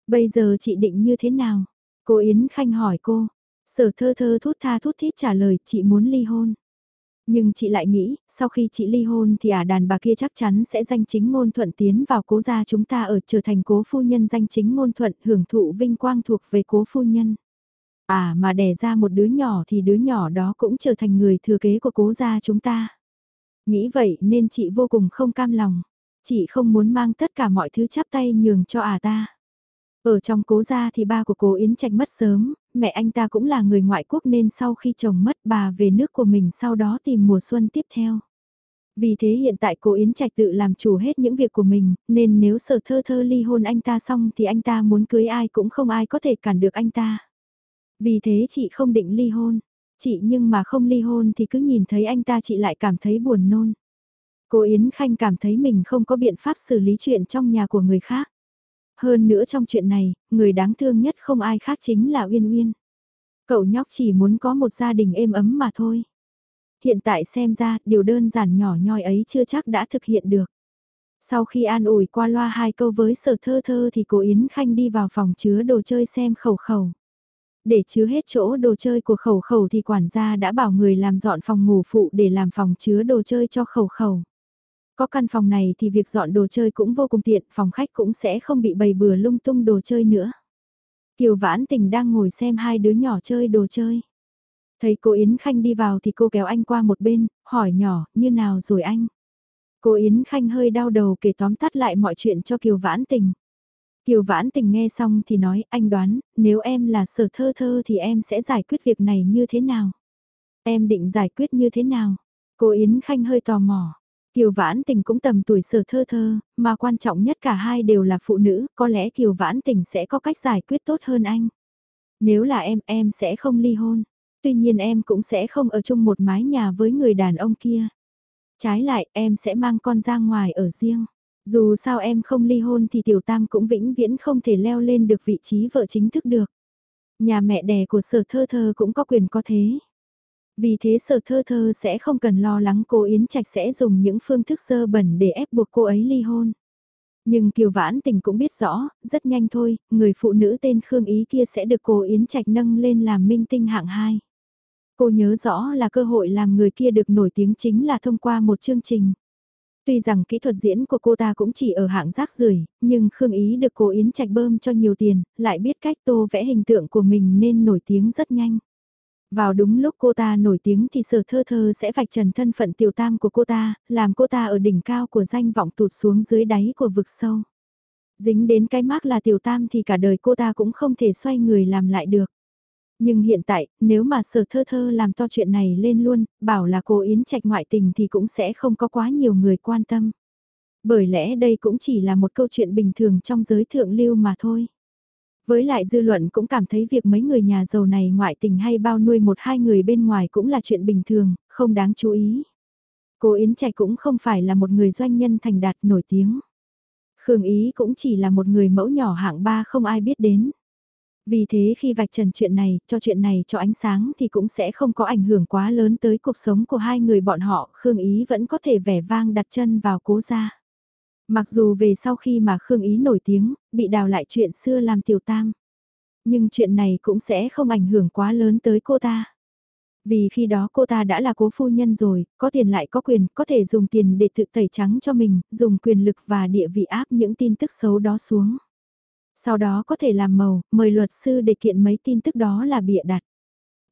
Bây giờ chị định như thế nào? Cô Yến Khanh hỏi cô. Sở thơ thơ thút tha thút thít trả lời chị muốn ly hôn. Nhưng chị lại nghĩ, sau khi chị ly hôn thì ả đàn bà kia chắc chắn sẽ danh chính ngôn thuận tiến vào cố gia chúng ta ở trở thành cố phu nhân danh chính ngôn thuận hưởng thụ vinh quang thuộc về cố phu nhân. À mà đẻ ra một đứa nhỏ thì đứa nhỏ đó cũng trở thành người thừa kế của cố gia chúng ta. Nghĩ vậy nên chị vô cùng không cam lòng. Chị không muốn mang tất cả mọi thứ chắp tay nhường cho à ta. Ở trong cố gia thì ba của cố Yến Trạch mất sớm, mẹ anh ta cũng là người ngoại quốc nên sau khi chồng mất bà về nước của mình sau đó tìm mùa xuân tiếp theo. Vì thế hiện tại cố Yến Trạch tự làm chủ hết những việc của mình, nên nếu sở thơ thơ ly hôn anh ta xong thì anh ta muốn cưới ai cũng không ai có thể cản được anh ta. Vì thế chị không định ly hôn. Chị nhưng mà không ly hôn thì cứ nhìn thấy anh ta chị lại cảm thấy buồn nôn. Cô Yến Khanh cảm thấy mình không có biện pháp xử lý chuyện trong nhà của người khác. Hơn nữa trong chuyện này, người đáng thương nhất không ai khác chính là Uyên Uyên. Cậu nhóc chỉ muốn có một gia đình êm ấm mà thôi. Hiện tại xem ra, điều đơn giản nhỏ nhoi ấy chưa chắc đã thực hiện được. Sau khi an ủi qua loa hai câu với sở thơ thơ thì cô Yến Khanh đi vào phòng chứa đồ chơi xem khẩu khẩu. Để chứa hết chỗ đồ chơi của khẩu khẩu thì quản gia đã bảo người làm dọn phòng ngủ phụ để làm phòng chứa đồ chơi cho khẩu khẩu. Có căn phòng này thì việc dọn đồ chơi cũng vô cùng tiện, phòng khách cũng sẽ không bị bày bừa lung tung đồ chơi nữa. Kiều Vãn Tình đang ngồi xem hai đứa nhỏ chơi đồ chơi. Thấy cô Yến Khanh đi vào thì cô kéo anh qua một bên, hỏi nhỏ, như nào rồi anh? Cô Yến Khanh hơi đau đầu kể tóm tắt lại mọi chuyện cho Kiều Vãn Tình. Kiều Vãn Tình nghe xong thì nói, anh đoán, nếu em là sở thơ thơ thì em sẽ giải quyết việc này như thế nào? Em định giải quyết như thế nào? Cô Yến Khanh hơi tò mò. Kiều Vãn Tình cũng tầm tuổi sở thơ thơ, mà quan trọng nhất cả hai đều là phụ nữ, có lẽ Kiều Vãn Tình sẽ có cách giải quyết tốt hơn anh. Nếu là em, em sẽ không ly hôn. Tuy nhiên em cũng sẽ không ở chung một mái nhà với người đàn ông kia. Trái lại, em sẽ mang con ra ngoài ở riêng. Dù sao em không ly hôn thì tiểu tam cũng vĩnh viễn không thể leo lên được vị trí vợ chính thức được. Nhà mẹ đẻ của sở thơ thơ cũng có quyền có thế. Vì thế sở thơ thơ sẽ không cần lo lắng cô Yến Trạch sẽ dùng những phương thức sơ bẩn để ép buộc cô ấy ly hôn. Nhưng Kiều Vãn Tình cũng biết rõ, rất nhanh thôi, người phụ nữ tên Khương Ý kia sẽ được cô Yến Trạch nâng lên làm minh tinh hạng 2. Cô nhớ rõ là cơ hội làm người kia được nổi tiếng chính là thông qua một chương trình. Tuy rằng kỹ thuật diễn của cô ta cũng chỉ ở hạng rác rưởi, nhưng Khương Ý được cô Yến Trạch bơm cho nhiều tiền, lại biết cách tô vẽ hình tượng của mình nên nổi tiếng rất nhanh. Vào đúng lúc cô ta nổi tiếng thì sở thơ thơ sẽ vạch trần thân phận tiểu tam của cô ta, làm cô ta ở đỉnh cao của danh vọng tụt xuống dưới đáy của vực sâu. Dính đến cái mác là tiểu tam thì cả đời cô ta cũng không thể xoay người làm lại được. Nhưng hiện tại, nếu mà sở thơ thơ làm to chuyện này lên luôn, bảo là cô Yến Trạch ngoại tình thì cũng sẽ không có quá nhiều người quan tâm. Bởi lẽ đây cũng chỉ là một câu chuyện bình thường trong giới thượng lưu mà thôi. Với lại dư luận cũng cảm thấy việc mấy người nhà giàu này ngoại tình hay bao nuôi một hai người bên ngoài cũng là chuyện bình thường, không đáng chú ý. Cô Yến Trạch cũng không phải là một người doanh nhân thành đạt nổi tiếng. Khương Ý cũng chỉ là một người mẫu nhỏ hạng ba không ai biết đến. Vì thế khi vạch trần chuyện này, cho chuyện này cho ánh sáng thì cũng sẽ không có ảnh hưởng quá lớn tới cuộc sống của hai người bọn họ, Khương Ý vẫn có thể vẻ vang đặt chân vào cố gia. Mặc dù về sau khi mà Khương Ý nổi tiếng, bị đào lại chuyện xưa làm tiểu tam. Nhưng chuyện này cũng sẽ không ảnh hưởng quá lớn tới cô ta. Vì khi đó cô ta đã là cố phu nhân rồi, có tiền lại có quyền, có thể dùng tiền để tự tẩy trắng cho mình, dùng quyền lực và địa vị áp những tin tức xấu đó xuống. Sau đó có thể làm màu, mời luật sư để kiện mấy tin tức đó là bịa đặt.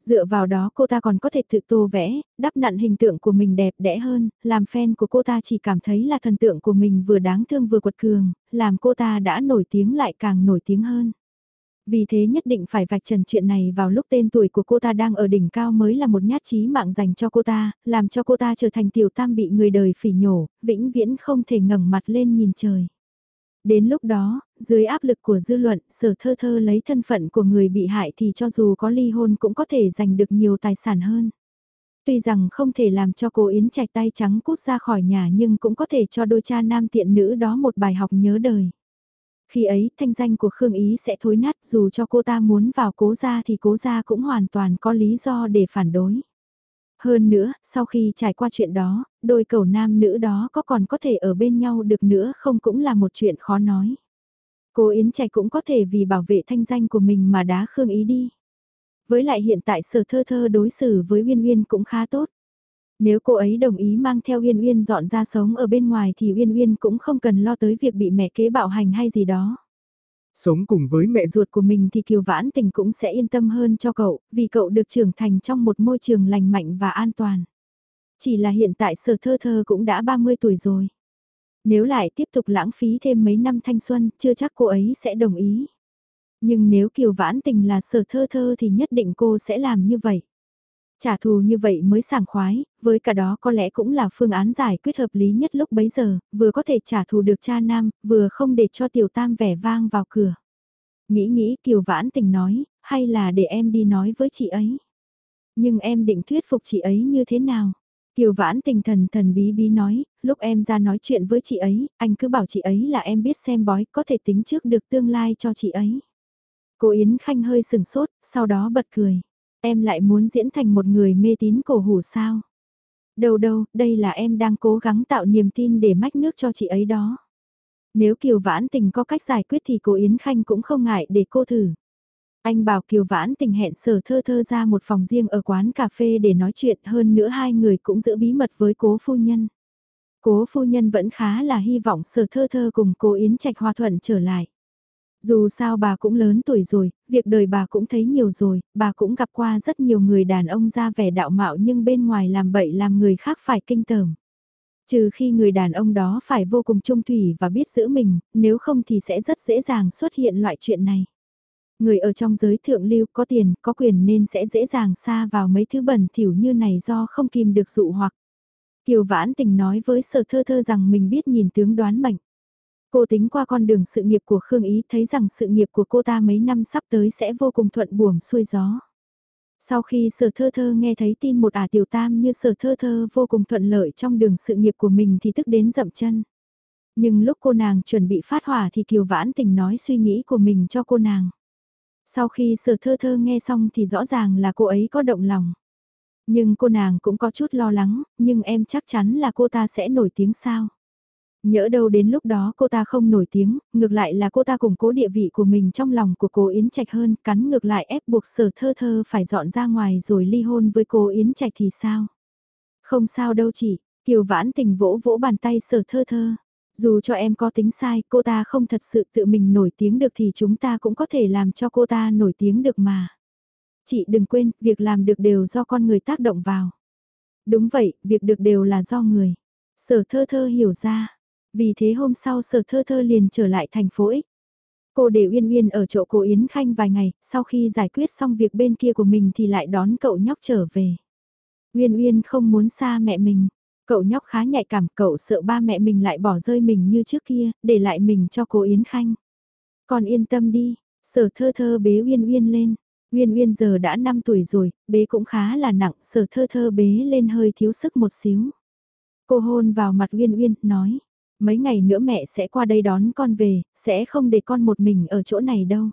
Dựa vào đó cô ta còn có thể tự tô vẽ, đắp nặn hình tượng của mình đẹp đẽ hơn, làm fan của cô ta chỉ cảm thấy là thần tượng của mình vừa đáng thương vừa quật cường, làm cô ta đã nổi tiếng lại càng nổi tiếng hơn. Vì thế nhất định phải vạch trần chuyện này vào lúc tên tuổi của cô ta đang ở đỉnh cao mới là một nhát chí mạng dành cho cô ta, làm cho cô ta trở thành tiểu tam bị người đời phỉ nhổ, vĩnh viễn không thể ngẩng mặt lên nhìn trời. Đến lúc đó, dưới áp lực của dư luận, sở thơ thơ lấy thân phận của người bị hại thì cho dù có ly hôn cũng có thể giành được nhiều tài sản hơn. Tuy rằng không thể làm cho cô Yến Trạch tay trắng cút ra khỏi nhà nhưng cũng có thể cho đôi cha nam tiện nữ đó một bài học nhớ đời. Khi ấy, thanh danh của Khương Ý sẽ thối nát dù cho cô ta muốn vào cố gia thì cố gia cũng hoàn toàn có lý do để phản đối. Hơn nữa, sau khi trải qua chuyện đó, đôi cầu nam nữ đó có còn có thể ở bên nhau được nữa không cũng là một chuyện khó nói. Cô Yến Trạch cũng có thể vì bảo vệ thanh danh của mình mà đá Khương Ý đi. Với lại hiện tại sở thơ thơ đối xử với Uyên Uyên cũng khá tốt. Nếu cô ấy đồng ý mang theo Uyên Uyên dọn ra sống ở bên ngoài thì Uyên Uyên cũng không cần lo tới việc bị mẹ kế bạo hành hay gì đó. Sống cùng với mẹ ruột của mình thì Kiều Vãn Tình cũng sẽ yên tâm hơn cho cậu, vì cậu được trưởng thành trong một môi trường lành mạnh và an toàn. Chỉ là hiện tại sở thơ thơ cũng đã 30 tuổi rồi. Nếu lại tiếp tục lãng phí thêm mấy năm thanh xuân, chưa chắc cô ấy sẽ đồng ý. Nhưng nếu Kiều Vãn Tình là sở thơ thơ thì nhất định cô sẽ làm như vậy. Trả thù như vậy mới sảng khoái, với cả đó có lẽ cũng là phương án giải quyết hợp lý nhất lúc bấy giờ, vừa có thể trả thù được cha nam, vừa không để cho tiểu tam vẻ vang vào cửa. Nghĩ nghĩ Kiều Vãn Tình nói, hay là để em đi nói với chị ấy. Nhưng em định thuyết phục chị ấy như thế nào? Kiều Vãn Tình thần thần bí bí nói, lúc em ra nói chuyện với chị ấy, anh cứ bảo chị ấy là em biết xem bói, có thể tính trước được tương lai cho chị ấy. Cô Yến Khanh hơi sừng sốt, sau đó bật cười. Em lại muốn diễn thành một người mê tín cổ hủ sao? Đâu đâu, đây là em đang cố gắng tạo niềm tin để mách nước cho chị ấy đó. Nếu Kiều Vãn Tình có cách giải quyết thì cô Yến Khanh cũng không ngại để cô thử. Anh bảo Kiều Vãn Tình hẹn sở thơ thơ ra một phòng riêng ở quán cà phê để nói chuyện hơn nữa hai người cũng giữ bí mật với cố phu nhân. Cố phu nhân vẫn khá là hy vọng sở thơ thơ cùng cô Yến Trạch hòa thuận trở lại. Dù sao bà cũng lớn tuổi rồi, việc đời bà cũng thấy nhiều rồi, bà cũng gặp qua rất nhiều người đàn ông ra vẻ đạo mạo nhưng bên ngoài làm bậy làm người khác phải kinh tởm. Trừ khi người đàn ông đó phải vô cùng trung thủy và biết giữ mình, nếu không thì sẽ rất dễ dàng xuất hiện loại chuyện này. Người ở trong giới thượng lưu có tiền, có quyền nên sẽ dễ dàng xa vào mấy thứ bẩn thỉu như này do không kìm được dụ hoặc. Kiều Vãn Tình nói với sở thơ thơ rằng mình biết nhìn tướng đoán mệnh. Cô tính qua con đường sự nghiệp của Khương Ý thấy rằng sự nghiệp của cô ta mấy năm sắp tới sẽ vô cùng thuận buồm xuôi gió. Sau khi sở thơ thơ nghe thấy tin một ả tiểu tam như sở thơ thơ vô cùng thuận lợi trong đường sự nghiệp của mình thì tức đến dậm chân. Nhưng lúc cô nàng chuẩn bị phát hỏa thì Kiều Vãn Tình nói suy nghĩ của mình cho cô nàng. Sau khi sở thơ thơ nghe xong thì rõ ràng là cô ấy có động lòng. Nhưng cô nàng cũng có chút lo lắng, nhưng em chắc chắn là cô ta sẽ nổi tiếng sao. Nhỡ đâu đến lúc đó cô ta không nổi tiếng, ngược lại là cô ta củng cố địa vị của mình trong lòng của cô Yến Trạch hơn, cắn ngược lại ép buộc sở thơ thơ phải dọn ra ngoài rồi ly hôn với cô Yến Trạch thì sao? Không sao đâu chị, Kiều Vãn tình vỗ vỗ bàn tay sở thơ thơ. Dù cho em có tính sai, cô ta không thật sự tự mình nổi tiếng được thì chúng ta cũng có thể làm cho cô ta nổi tiếng được mà. Chị đừng quên, việc làm được đều do con người tác động vào. Đúng vậy, việc được đều là do người. Sở thơ thơ hiểu ra. Vì thế hôm sau sở thơ thơ liền trở lại thành phố X. Cô để Uyên Uyên ở chỗ cô Yến Khanh vài ngày, sau khi giải quyết xong việc bên kia của mình thì lại đón cậu nhóc trở về. Uyên Uyên không muốn xa mẹ mình. Cậu nhóc khá nhạy cảm, cậu sợ ba mẹ mình lại bỏ rơi mình như trước kia, để lại mình cho cô Yến Khanh. Còn yên tâm đi, sở thơ thơ bế Uyên Uyên lên. Uyên Uyên giờ đã 5 tuổi rồi, bế cũng khá là nặng, sở thơ thơ bế lên hơi thiếu sức một xíu. Cô hôn vào mặt Uyên Uyên, nói, mấy ngày nữa mẹ sẽ qua đây đón con về, sẽ không để con một mình ở chỗ này đâu.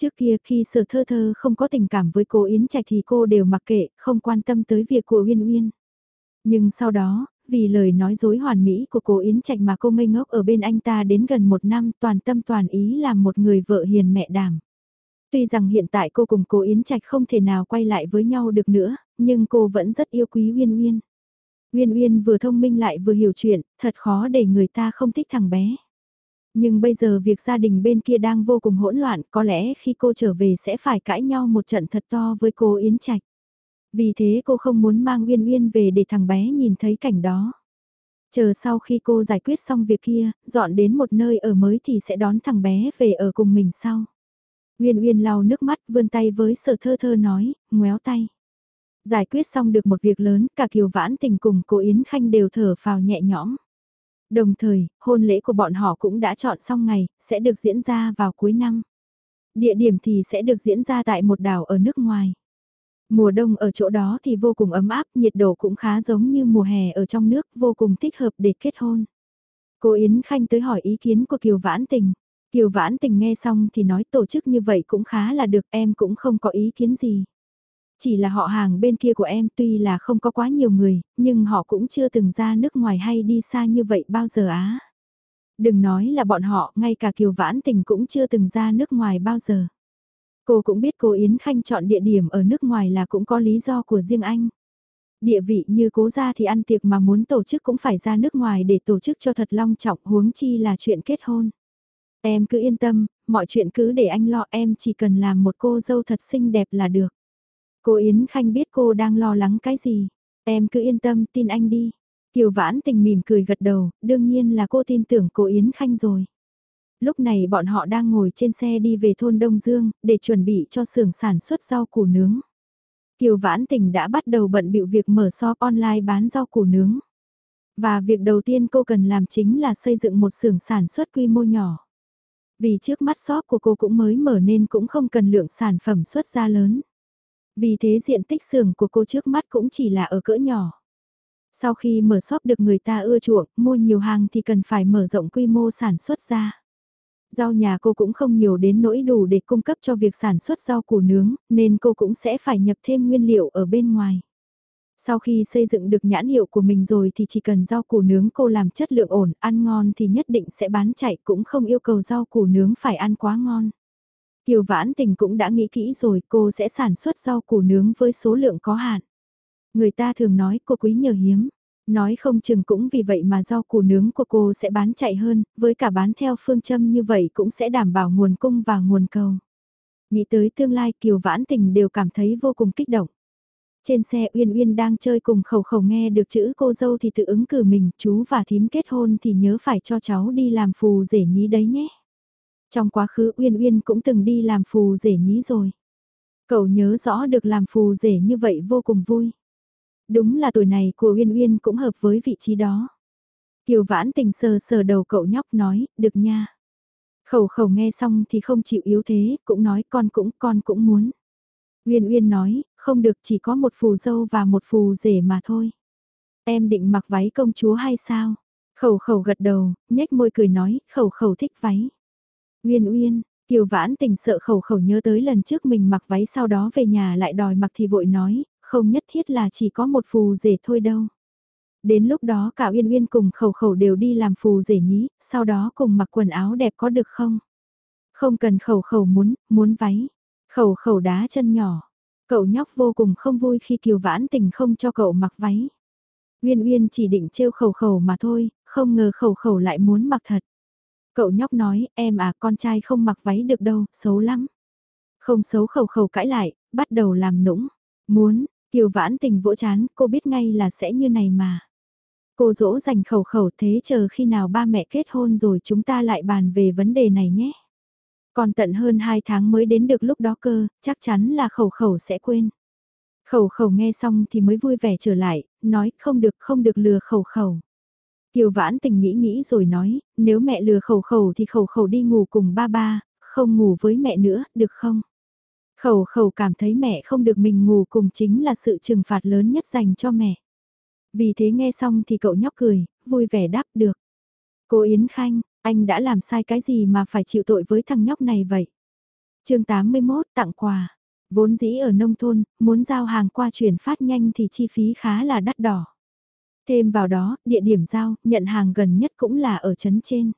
Trước kia khi sở thơ thơ không có tình cảm với cô Yến Trạch thì cô đều mặc kệ, không quan tâm tới việc của Uyên Uyên. Nhưng sau đó, vì lời nói dối hoàn mỹ của cô Yến Trạch mà cô ngây ngốc ở bên anh ta đến gần một năm toàn tâm toàn ý làm một người vợ hiền mẹ đảm. Tuy rằng hiện tại cô cùng cô Yến Trạch không thể nào quay lại với nhau được nữa, nhưng cô vẫn rất yêu quý Uyên Uyên. Uyên Uyên vừa thông minh lại vừa hiểu chuyện, thật khó để người ta không thích thằng bé. Nhưng bây giờ việc gia đình bên kia đang vô cùng hỗn loạn, có lẽ khi cô trở về sẽ phải cãi nhau một trận thật to với cô Yến Trạch. Vì thế cô không muốn mang Uyên Uyên về để thằng bé nhìn thấy cảnh đó. Chờ sau khi cô giải quyết xong việc kia, dọn đến một nơi ở mới thì sẽ đón thằng bé về ở cùng mình sau. Uyên Uyên lau nước mắt vươn tay với sở thơ thơ nói, ngoéo tay. Giải quyết xong được một việc lớn, cả Kiều Vãn Tình cùng cô Yến Khanh đều thở phào nhẹ nhõm. Đồng thời, hôn lễ của bọn họ cũng đã chọn xong ngày, sẽ được diễn ra vào cuối năm. Địa điểm thì sẽ được diễn ra tại một đảo ở nước ngoài. Mùa đông ở chỗ đó thì vô cùng ấm áp, nhiệt độ cũng khá giống như mùa hè ở trong nước, vô cùng thích hợp để kết hôn. Cô Yến Khanh tới hỏi ý kiến của Kiều Vãn Tình. Kiều Vãn Tình nghe xong thì nói tổ chức như vậy cũng khá là được, em cũng không có ý kiến gì. Chỉ là họ hàng bên kia của em tuy là không có quá nhiều người, nhưng họ cũng chưa từng ra nước ngoài hay đi xa như vậy bao giờ á. Đừng nói là bọn họ, ngay cả Kiều Vãn Tình cũng chưa từng ra nước ngoài bao giờ. Cô cũng biết cô Yến Khanh chọn địa điểm ở nước ngoài là cũng có lý do của riêng anh. Địa vị như cố ra thì ăn tiệc mà muốn tổ chức cũng phải ra nước ngoài để tổ chức cho thật long trọng huống chi là chuyện kết hôn. Em cứ yên tâm, mọi chuyện cứ để anh lo em chỉ cần làm một cô dâu thật xinh đẹp là được. Cô Yến Khanh biết cô đang lo lắng cái gì. Em cứ yên tâm tin anh đi. Kiều Vãn Tình mỉm cười gật đầu, đương nhiên là cô tin tưởng cô Yến Khanh rồi. Lúc này bọn họ đang ngồi trên xe đi về thôn Đông Dương, để chuẩn bị cho xưởng sản xuất rau củ nướng. Kiều Vãn Tình đã bắt đầu bận bịu việc mở shop online bán rau củ nướng. Và việc đầu tiên cô cần làm chính là xây dựng một xưởng sản xuất quy mô nhỏ. Vì trước mắt shop của cô cũng mới mở nên cũng không cần lượng sản phẩm xuất ra lớn. Vì thế diện tích xưởng của cô trước mắt cũng chỉ là ở cỡ nhỏ. Sau khi mở shop được người ta ưa chuộng, mua nhiều hàng thì cần phải mở rộng quy mô sản xuất ra. Rau nhà cô cũng không nhiều đến nỗi đủ để cung cấp cho việc sản xuất rau củ nướng, nên cô cũng sẽ phải nhập thêm nguyên liệu ở bên ngoài. Sau khi xây dựng được nhãn hiệu của mình rồi thì chỉ cần rau củ nướng cô làm chất lượng ổn, ăn ngon thì nhất định sẽ bán chạy cũng không yêu cầu rau củ nướng phải ăn quá ngon. Kiều Vãn Tình cũng đã nghĩ kỹ rồi cô sẽ sản xuất rau củ nướng với số lượng có hạn. Người ta thường nói cô quý nhờ hiếm. Nói không chừng cũng vì vậy mà rau củ nướng của cô sẽ bán chạy hơn, với cả bán theo phương châm như vậy cũng sẽ đảm bảo nguồn cung và nguồn cầu. Nghĩ tới tương lai Kiều Vãn Tình đều cảm thấy vô cùng kích động. Trên xe Uyên Uyên đang chơi cùng khẩu khẩu nghe được chữ cô dâu thì tự ứng cử mình, chú và thím kết hôn thì nhớ phải cho cháu đi làm phù rể nhí đấy nhé. Trong quá khứ Uyên Uyên cũng từng đi làm phù rể nhí rồi. Cậu nhớ rõ được làm phù rể như vậy vô cùng vui. Đúng là tuổi này của Uyên Uyên cũng hợp với vị trí đó. Kiều vãn tình sờ sờ đầu cậu nhóc nói, được nha. Khẩu khẩu nghe xong thì không chịu yếu thế, cũng nói con cũng, con cũng muốn. Uyên Uyên nói, không được chỉ có một phù dâu và một phù rể mà thôi. Em định mặc váy công chúa hay sao? Khẩu khẩu gật đầu, nhếch môi cười nói, khẩu khẩu thích váy. Uyên Uyên, Kiều Vãn tình sợ khẩu khẩu nhớ tới lần trước mình mặc váy sau đó về nhà lại đòi mặc thì vội nói, không nhất thiết là chỉ có một phù rể thôi đâu. Đến lúc đó cả Uyên Uyên cùng khẩu khẩu đều đi làm phù rể nhí, sau đó cùng mặc quần áo đẹp có được không? Không cần khẩu khẩu muốn, muốn váy. Khẩu khẩu đá chân nhỏ. Cậu nhóc vô cùng không vui khi Kiều Vãn tình không cho cậu mặc váy. Uyên Uyên chỉ định trêu khẩu khẩu mà thôi, không ngờ khẩu khẩu lại muốn mặc thật. Cậu nhóc nói, em à con trai không mặc váy được đâu, xấu lắm. Không xấu khẩu khẩu cãi lại, bắt đầu làm nũng. Muốn, Kiều Vãn Tình vỗ chán, cô biết ngay là sẽ như này mà. Cô dỗ dành khẩu khẩu thế chờ khi nào ba mẹ kết hôn rồi chúng ta lại bàn về vấn đề này nhé. Còn tận hơn 2 tháng mới đến được lúc đó cơ, chắc chắn là khẩu khẩu sẽ quên. Khẩu khẩu nghe xong thì mới vui vẻ trở lại, nói không được không được lừa khẩu khẩu. Kiều vãn tình nghĩ nghĩ rồi nói, nếu mẹ lừa khẩu khẩu thì khẩu khẩu đi ngủ cùng ba ba, không ngủ với mẹ nữa, được không? Khẩu khẩu cảm thấy mẹ không được mình ngủ cùng chính là sự trừng phạt lớn nhất dành cho mẹ. Vì thế nghe xong thì cậu nhóc cười, vui vẻ đáp được. Cô Yến Khanh, anh đã làm sai cái gì mà phải chịu tội với thằng nhóc này vậy? chương 81 tặng quà. Vốn dĩ ở nông thôn, muốn giao hàng qua chuyển phát nhanh thì chi phí khá là đắt đỏ. Thêm vào đó, địa điểm giao, nhận hàng gần nhất cũng là ở trấn trên.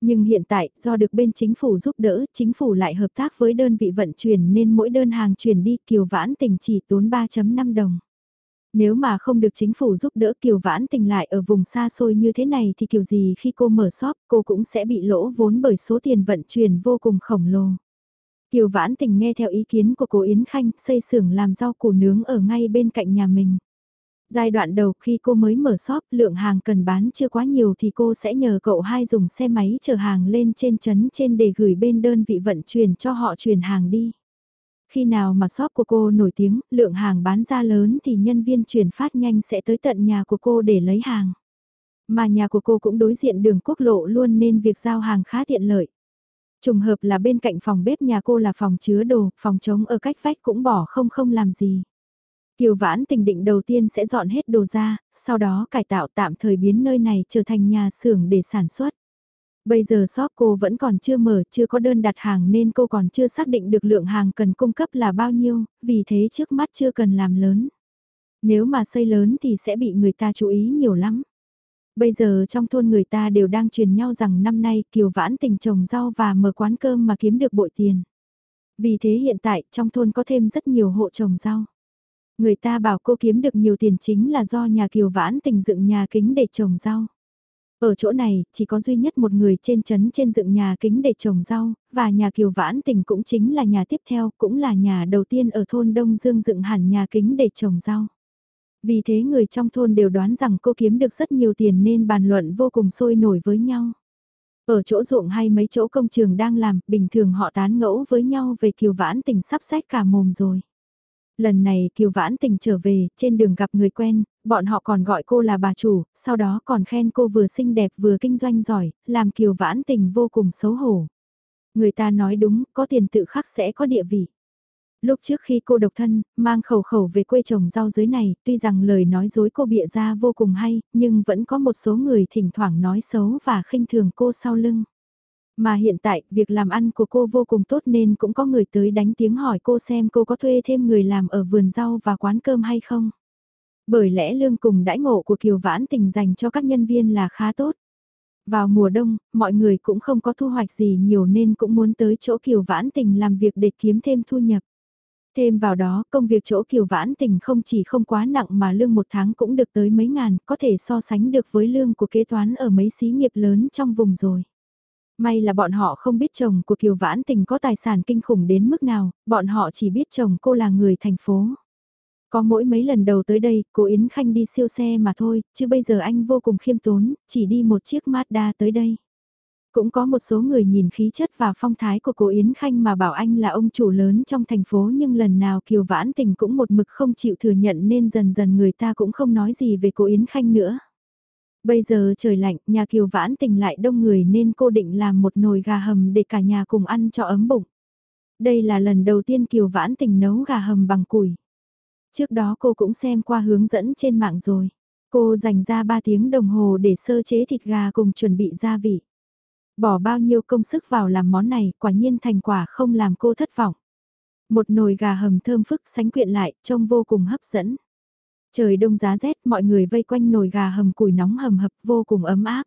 Nhưng hiện tại, do được bên chính phủ giúp đỡ, chính phủ lại hợp tác với đơn vị vận chuyển nên mỗi đơn hàng chuyển đi kiều vãn tình chỉ tốn 3.5 đồng. Nếu mà không được chính phủ giúp đỡ Kiều Vãn Tình lại ở vùng xa xôi như thế này thì kiểu gì khi cô mở shop cô cũng sẽ bị lỗ vốn bởi số tiền vận chuyển vô cùng khổng lồ. Kiều Vãn Tình nghe theo ý kiến của cô Yến Khanh xây xưởng làm rau củ nướng ở ngay bên cạnh nhà mình. Giai đoạn đầu khi cô mới mở shop lượng hàng cần bán chưa quá nhiều thì cô sẽ nhờ cậu hai dùng xe máy chở hàng lên trên chấn trên để gửi bên đơn vị vận chuyển cho họ chuyển hàng đi. Khi nào mà shop của cô nổi tiếng, lượng hàng bán ra lớn thì nhân viên chuyển phát nhanh sẽ tới tận nhà của cô để lấy hàng. Mà nhà của cô cũng đối diện đường quốc lộ luôn nên việc giao hàng khá tiện lợi. Trùng hợp là bên cạnh phòng bếp nhà cô là phòng chứa đồ, phòng trống ở cách vách cũng bỏ không không làm gì. Kiều Vãn tình định đầu tiên sẽ dọn hết đồ ra, sau đó cải tạo tạm thời biến nơi này trở thành nhà xưởng để sản xuất. Bây giờ shop cô vẫn còn chưa mở, chưa có đơn đặt hàng nên cô còn chưa xác định được lượng hàng cần cung cấp là bao nhiêu, vì thế trước mắt chưa cần làm lớn. Nếu mà xây lớn thì sẽ bị người ta chú ý nhiều lắm. Bây giờ trong thôn người ta đều đang truyền nhau rằng năm nay Kiều Vãn tình trồng rau và mở quán cơm mà kiếm được bội tiền. Vì thế hiện tại trong thôn có thêm rất nhiều hộ trồng rau. Người ta bảo cô kiếm được nhiều tiền chính là do nhà Kiều Vãn tình dựng nhà kính để trồng rau. Ở chỗ này, chỉ có duy nhất một người trên chấn trên dựng nhà kính để trồng rau, và nhà Kiều Vãn Tình cũng chính là nhà tiếp theo, cũng là nhà đầu tiên ở thôn Đông Dương dựng hẳn nhà kính để trồng rau. Vì thế người trong thôn đều đoán rằng cô kiếm được rất nhiều tiền nên bàn luận vô cùng sôi nổi với nhau. Ở chỗ ruộng hay mấy chỗ công trường đang làm, bình thường họ tán ngẫu với nhau về Kiều Vãn Tình sắp xét cả mồm rồi. Lần này Kiều Vãn Tình trở về, trên đường gặp người quen, bọn họ còn gọi cô là bà chủ, sau đó còn khen cô vừa xinh đẹp vừa kinh doanh giỏi, làm Kiều Vãn Tình vô cùng xấu hổ. Người ta nói đúng, có tiền tự khắc sẽ có địa vị. Lúc trước khi cô độc thân, mang khẩu khẩu về quê trồng rau dưới này, tuy rằng lời nói dối cô bịa ra vô cùng hay, nhưng vẫn có một số người thỉnh thoảng nói xấu và khinh thường cô sau lưng. Mà hiện tại, việc làm ăn của cô vô cùng tốt nên cũng có người tới đánh tiếng hỏi cô xem cô có thuê thêm người làm ở vườn rau và quán cơm hay không. Bởi lẽ lương cùng đãi ngộ của Kiều Vãn Tình dành cho các nhân viên là khá tốt. Vào mùa đông, mọi người cũng không có thu hoạch gì nhiều nên cũng muốn tới chỗ Kiều Vãn Tình làm việc để kiếm thêm thu nhập. Thêm vào đó, công việc chỗ Kiều Vãn Tình không chỉ không quá nặng mà lương một tháng cũng được tới mấy ngàn, có thể so sánh được với lương của kế toán ở mấy xí nghiệp lớn trong vùng rồi. May là bọn họ không biết chồng của Kiều Vãn Tình có tài sản kinh khủng đến mức nào, bọn họ chỉ biết chồng cô là người thành phố. Có mỗi mấy lần đầu tới đây, cô Yến Khanh đi siêu xe mà thôi, chứ bây giờ anh vô cùng khiêm tốn, chỉ đi một chiếc Mazda tới đây. Cũng có một số người nhìn khí chất và phong thái của cô Yến Khanh mà bảo anh là ông chủ lớn trong thành phố nhưng lần nào Kiều Vãn Tình cũng một mực không chịu thừa nhận nên dần dần người ta cũng không nói gì về cô Yến Khanh nữa. Bây giờ trời lạnh, nhà Kiều Vãn Tình lại đông người nên cô định làm một nồi gà hầm để cả nhà cùng ăn cho ấm bụng. Đây là lần đầu tiên Kiều Vãn Tình nấu gà hầm bằng củi. Trước đó cô cũng xem qua hướng dẫn trên mạng rồi. Cô dành ra 3 tiếng đồng hồ để sơ chế thịt gà cùng chuẩn bị gia vị. Bỏ bao nhiêu công sức vào làm món này, quả nhiên thành quả không làm cô thất vọng. Một nồi gà hầm thơm phức sánh quyện lại, trông vô cùng hấp dẫn. Trời đông giá rét, mọi người vây quanh nồi gà hầm củi nóng hầm hập vô cùng ấm áp.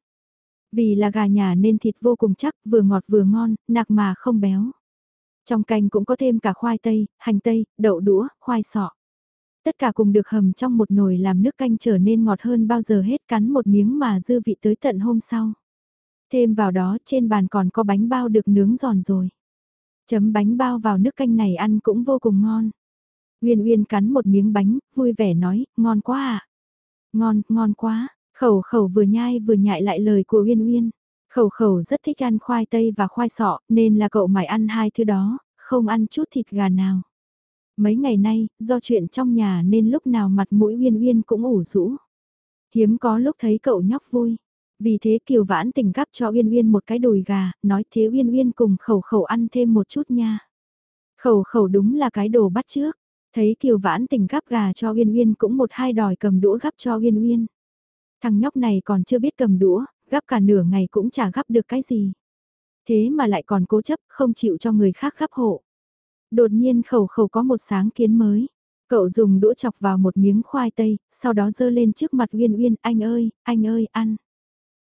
Vì là gà nhà nên thịt vô cùng chắc, vừa ngọt vừa ngon, nạc mà không béo. Trong canh cũng có thêm cả khoai tây, hành tây, đậu đũa, khoai sọ. Tất cả cùng được hầm trong một nồi làm nước canh trở nên ngọt hơn bao giờ hết cắn một miếng mà dư vị tới tận hôm sau. Thêm vào đó trên bàn còn có bánh bao được nướng giòn rồi. Chấm bánh bao vào nước canh này ăn cũng vô cùng ngon. Uyên Uyên cắn một miếng bánh, vui vẻ nói, ngon quá à. Ngon, ngon quá, khẩu khẩu vừa nhai vừa nhại lại lời của Uyên Uyên. Khẩu khẩu rất thích ăn khoai tây và khoai sọ, nên là cậu mải ăn hai thứ đó, không ăn chút thịt gà nào. Mấy ngày nay, do chuyện trong nhà nên lúc nào mặt mũi Uyên Uyên cũng ủ rũ. Hiếm có lúc thấy cậu nhóc vui. Vì thế Kiều Vãn tình gắp cho Uyên Uyên một cái đùi gà, nói thế Uyên Uyên cùng khẩu khẩu ăn thêm một chút nha. Khẩu khẩu đúng là cái đồ bắt trước. Thấy Kiều Vãn tình gắp gà cho Uyên Uyên cũng một hai đòi cầm đũa gắp cho Uyên Uyên. Thằng nhóc này còn chưa biết cầm đũa, gắp cả nửa ngày cũng chả gắp được cái gì. Thế mà lại còn cố chấp không chịu cho người khác gắp hộ. Đột nhiên khẩu khẩu có một sáng kiến mới. Cậu dùng đũa chọc vào một miếng khoai tây, sau đó dơ lên trước mặt Uyên Uyên, anh ơi, anh ơi, ăn.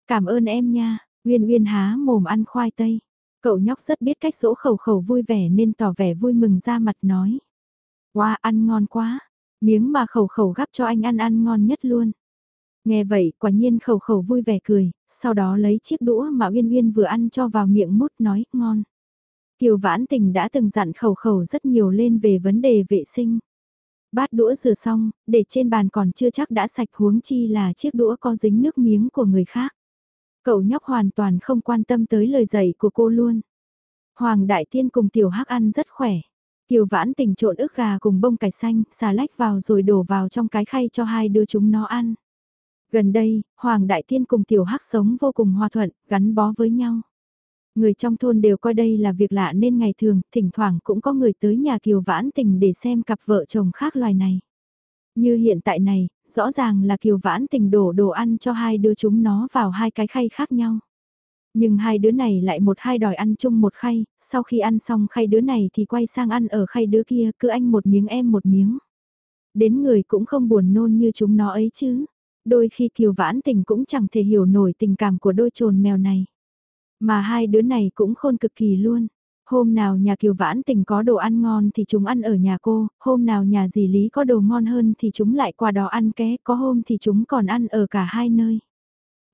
Cảm ơn em nha, Uyên Uyên há mồm ăn khoai tây. Cậu nhóc rất biết cách dỗ khẩu khẩu vui vẻ nên tỏ vẻ vui mừng ra mặt nói. Wow, ăn ngon quá, miếng mà khẩu khẩu gắp cho anh ăn ăn ngon nhất luôn. Nghe vậy, quả nhiên khẩu khẩu vui vẻ cười, sau đó lấy chiếc đũa mà Uyên Uyên vừa ăn cho vào miệng mút nói, ngon. Kiều Vãn Tình đã từng dặn khẩu khẩu rất nhiều lên về vấn đề vệ sinh. Bát đũa rửa xong, để trên bàn còn chưa chắc đã sạch huống chi là chiếc đũa có dính nước miếng của người khác. Cậu nhóc hoàn toàn không quan tâm tới lời dạy của cô luôn. Hoàng Đại Tiên cùng Tiểu Hắc ăn rất khỏe. Kiều Vãn Tình trộn ức gà cùng bông cải xanh, xà lách vào rồi đổ vào trong cái khay cho hai đứa chúng nó ăn. Gần đây, Hoàng Đại Tiên cùng Tiểu Hắc sống vô cùng hòa thuận, gắn bó với nhau. Người trong thôn đều coi đây là việc lạ nên ngày thường, thỉnh thoảng cũng có người tới nhà Kiều Vãn Tình để xem cặp vợ chồng khác loài này. Như hiện tại này, rõ ràng là Kiều Vãn Tình đổ đồ ăn cho hai đứa chúng nó vào hai cái khay khác nhau. Nhưng hai đứa này lại một hai đòi ăn chung một khay, sau khi ăn xong khay đứa này thì quay sang ăn ở khay đứa kia, cứ anh một miếng em một miếng. Đến người cũng không buồn nôn như chúng nó ấy chứ. Đôi khi Kiều Vãn Tình cũng chẳng thể hiểu nổi tình cảm của đôi trồn mèo này. Mà hai đứa này cũng khôn cực kỳ luôn. Hôm nào nhà Kiều Vãn Tình có đồ ăn ngon thì chúng ăn ở nhà cô, hôm nào nhà dì Lý có đồ ngon hơn thì chúng lại qua đó ăn ké, có hôm thì chúng còn ăn ở cả hai nơi.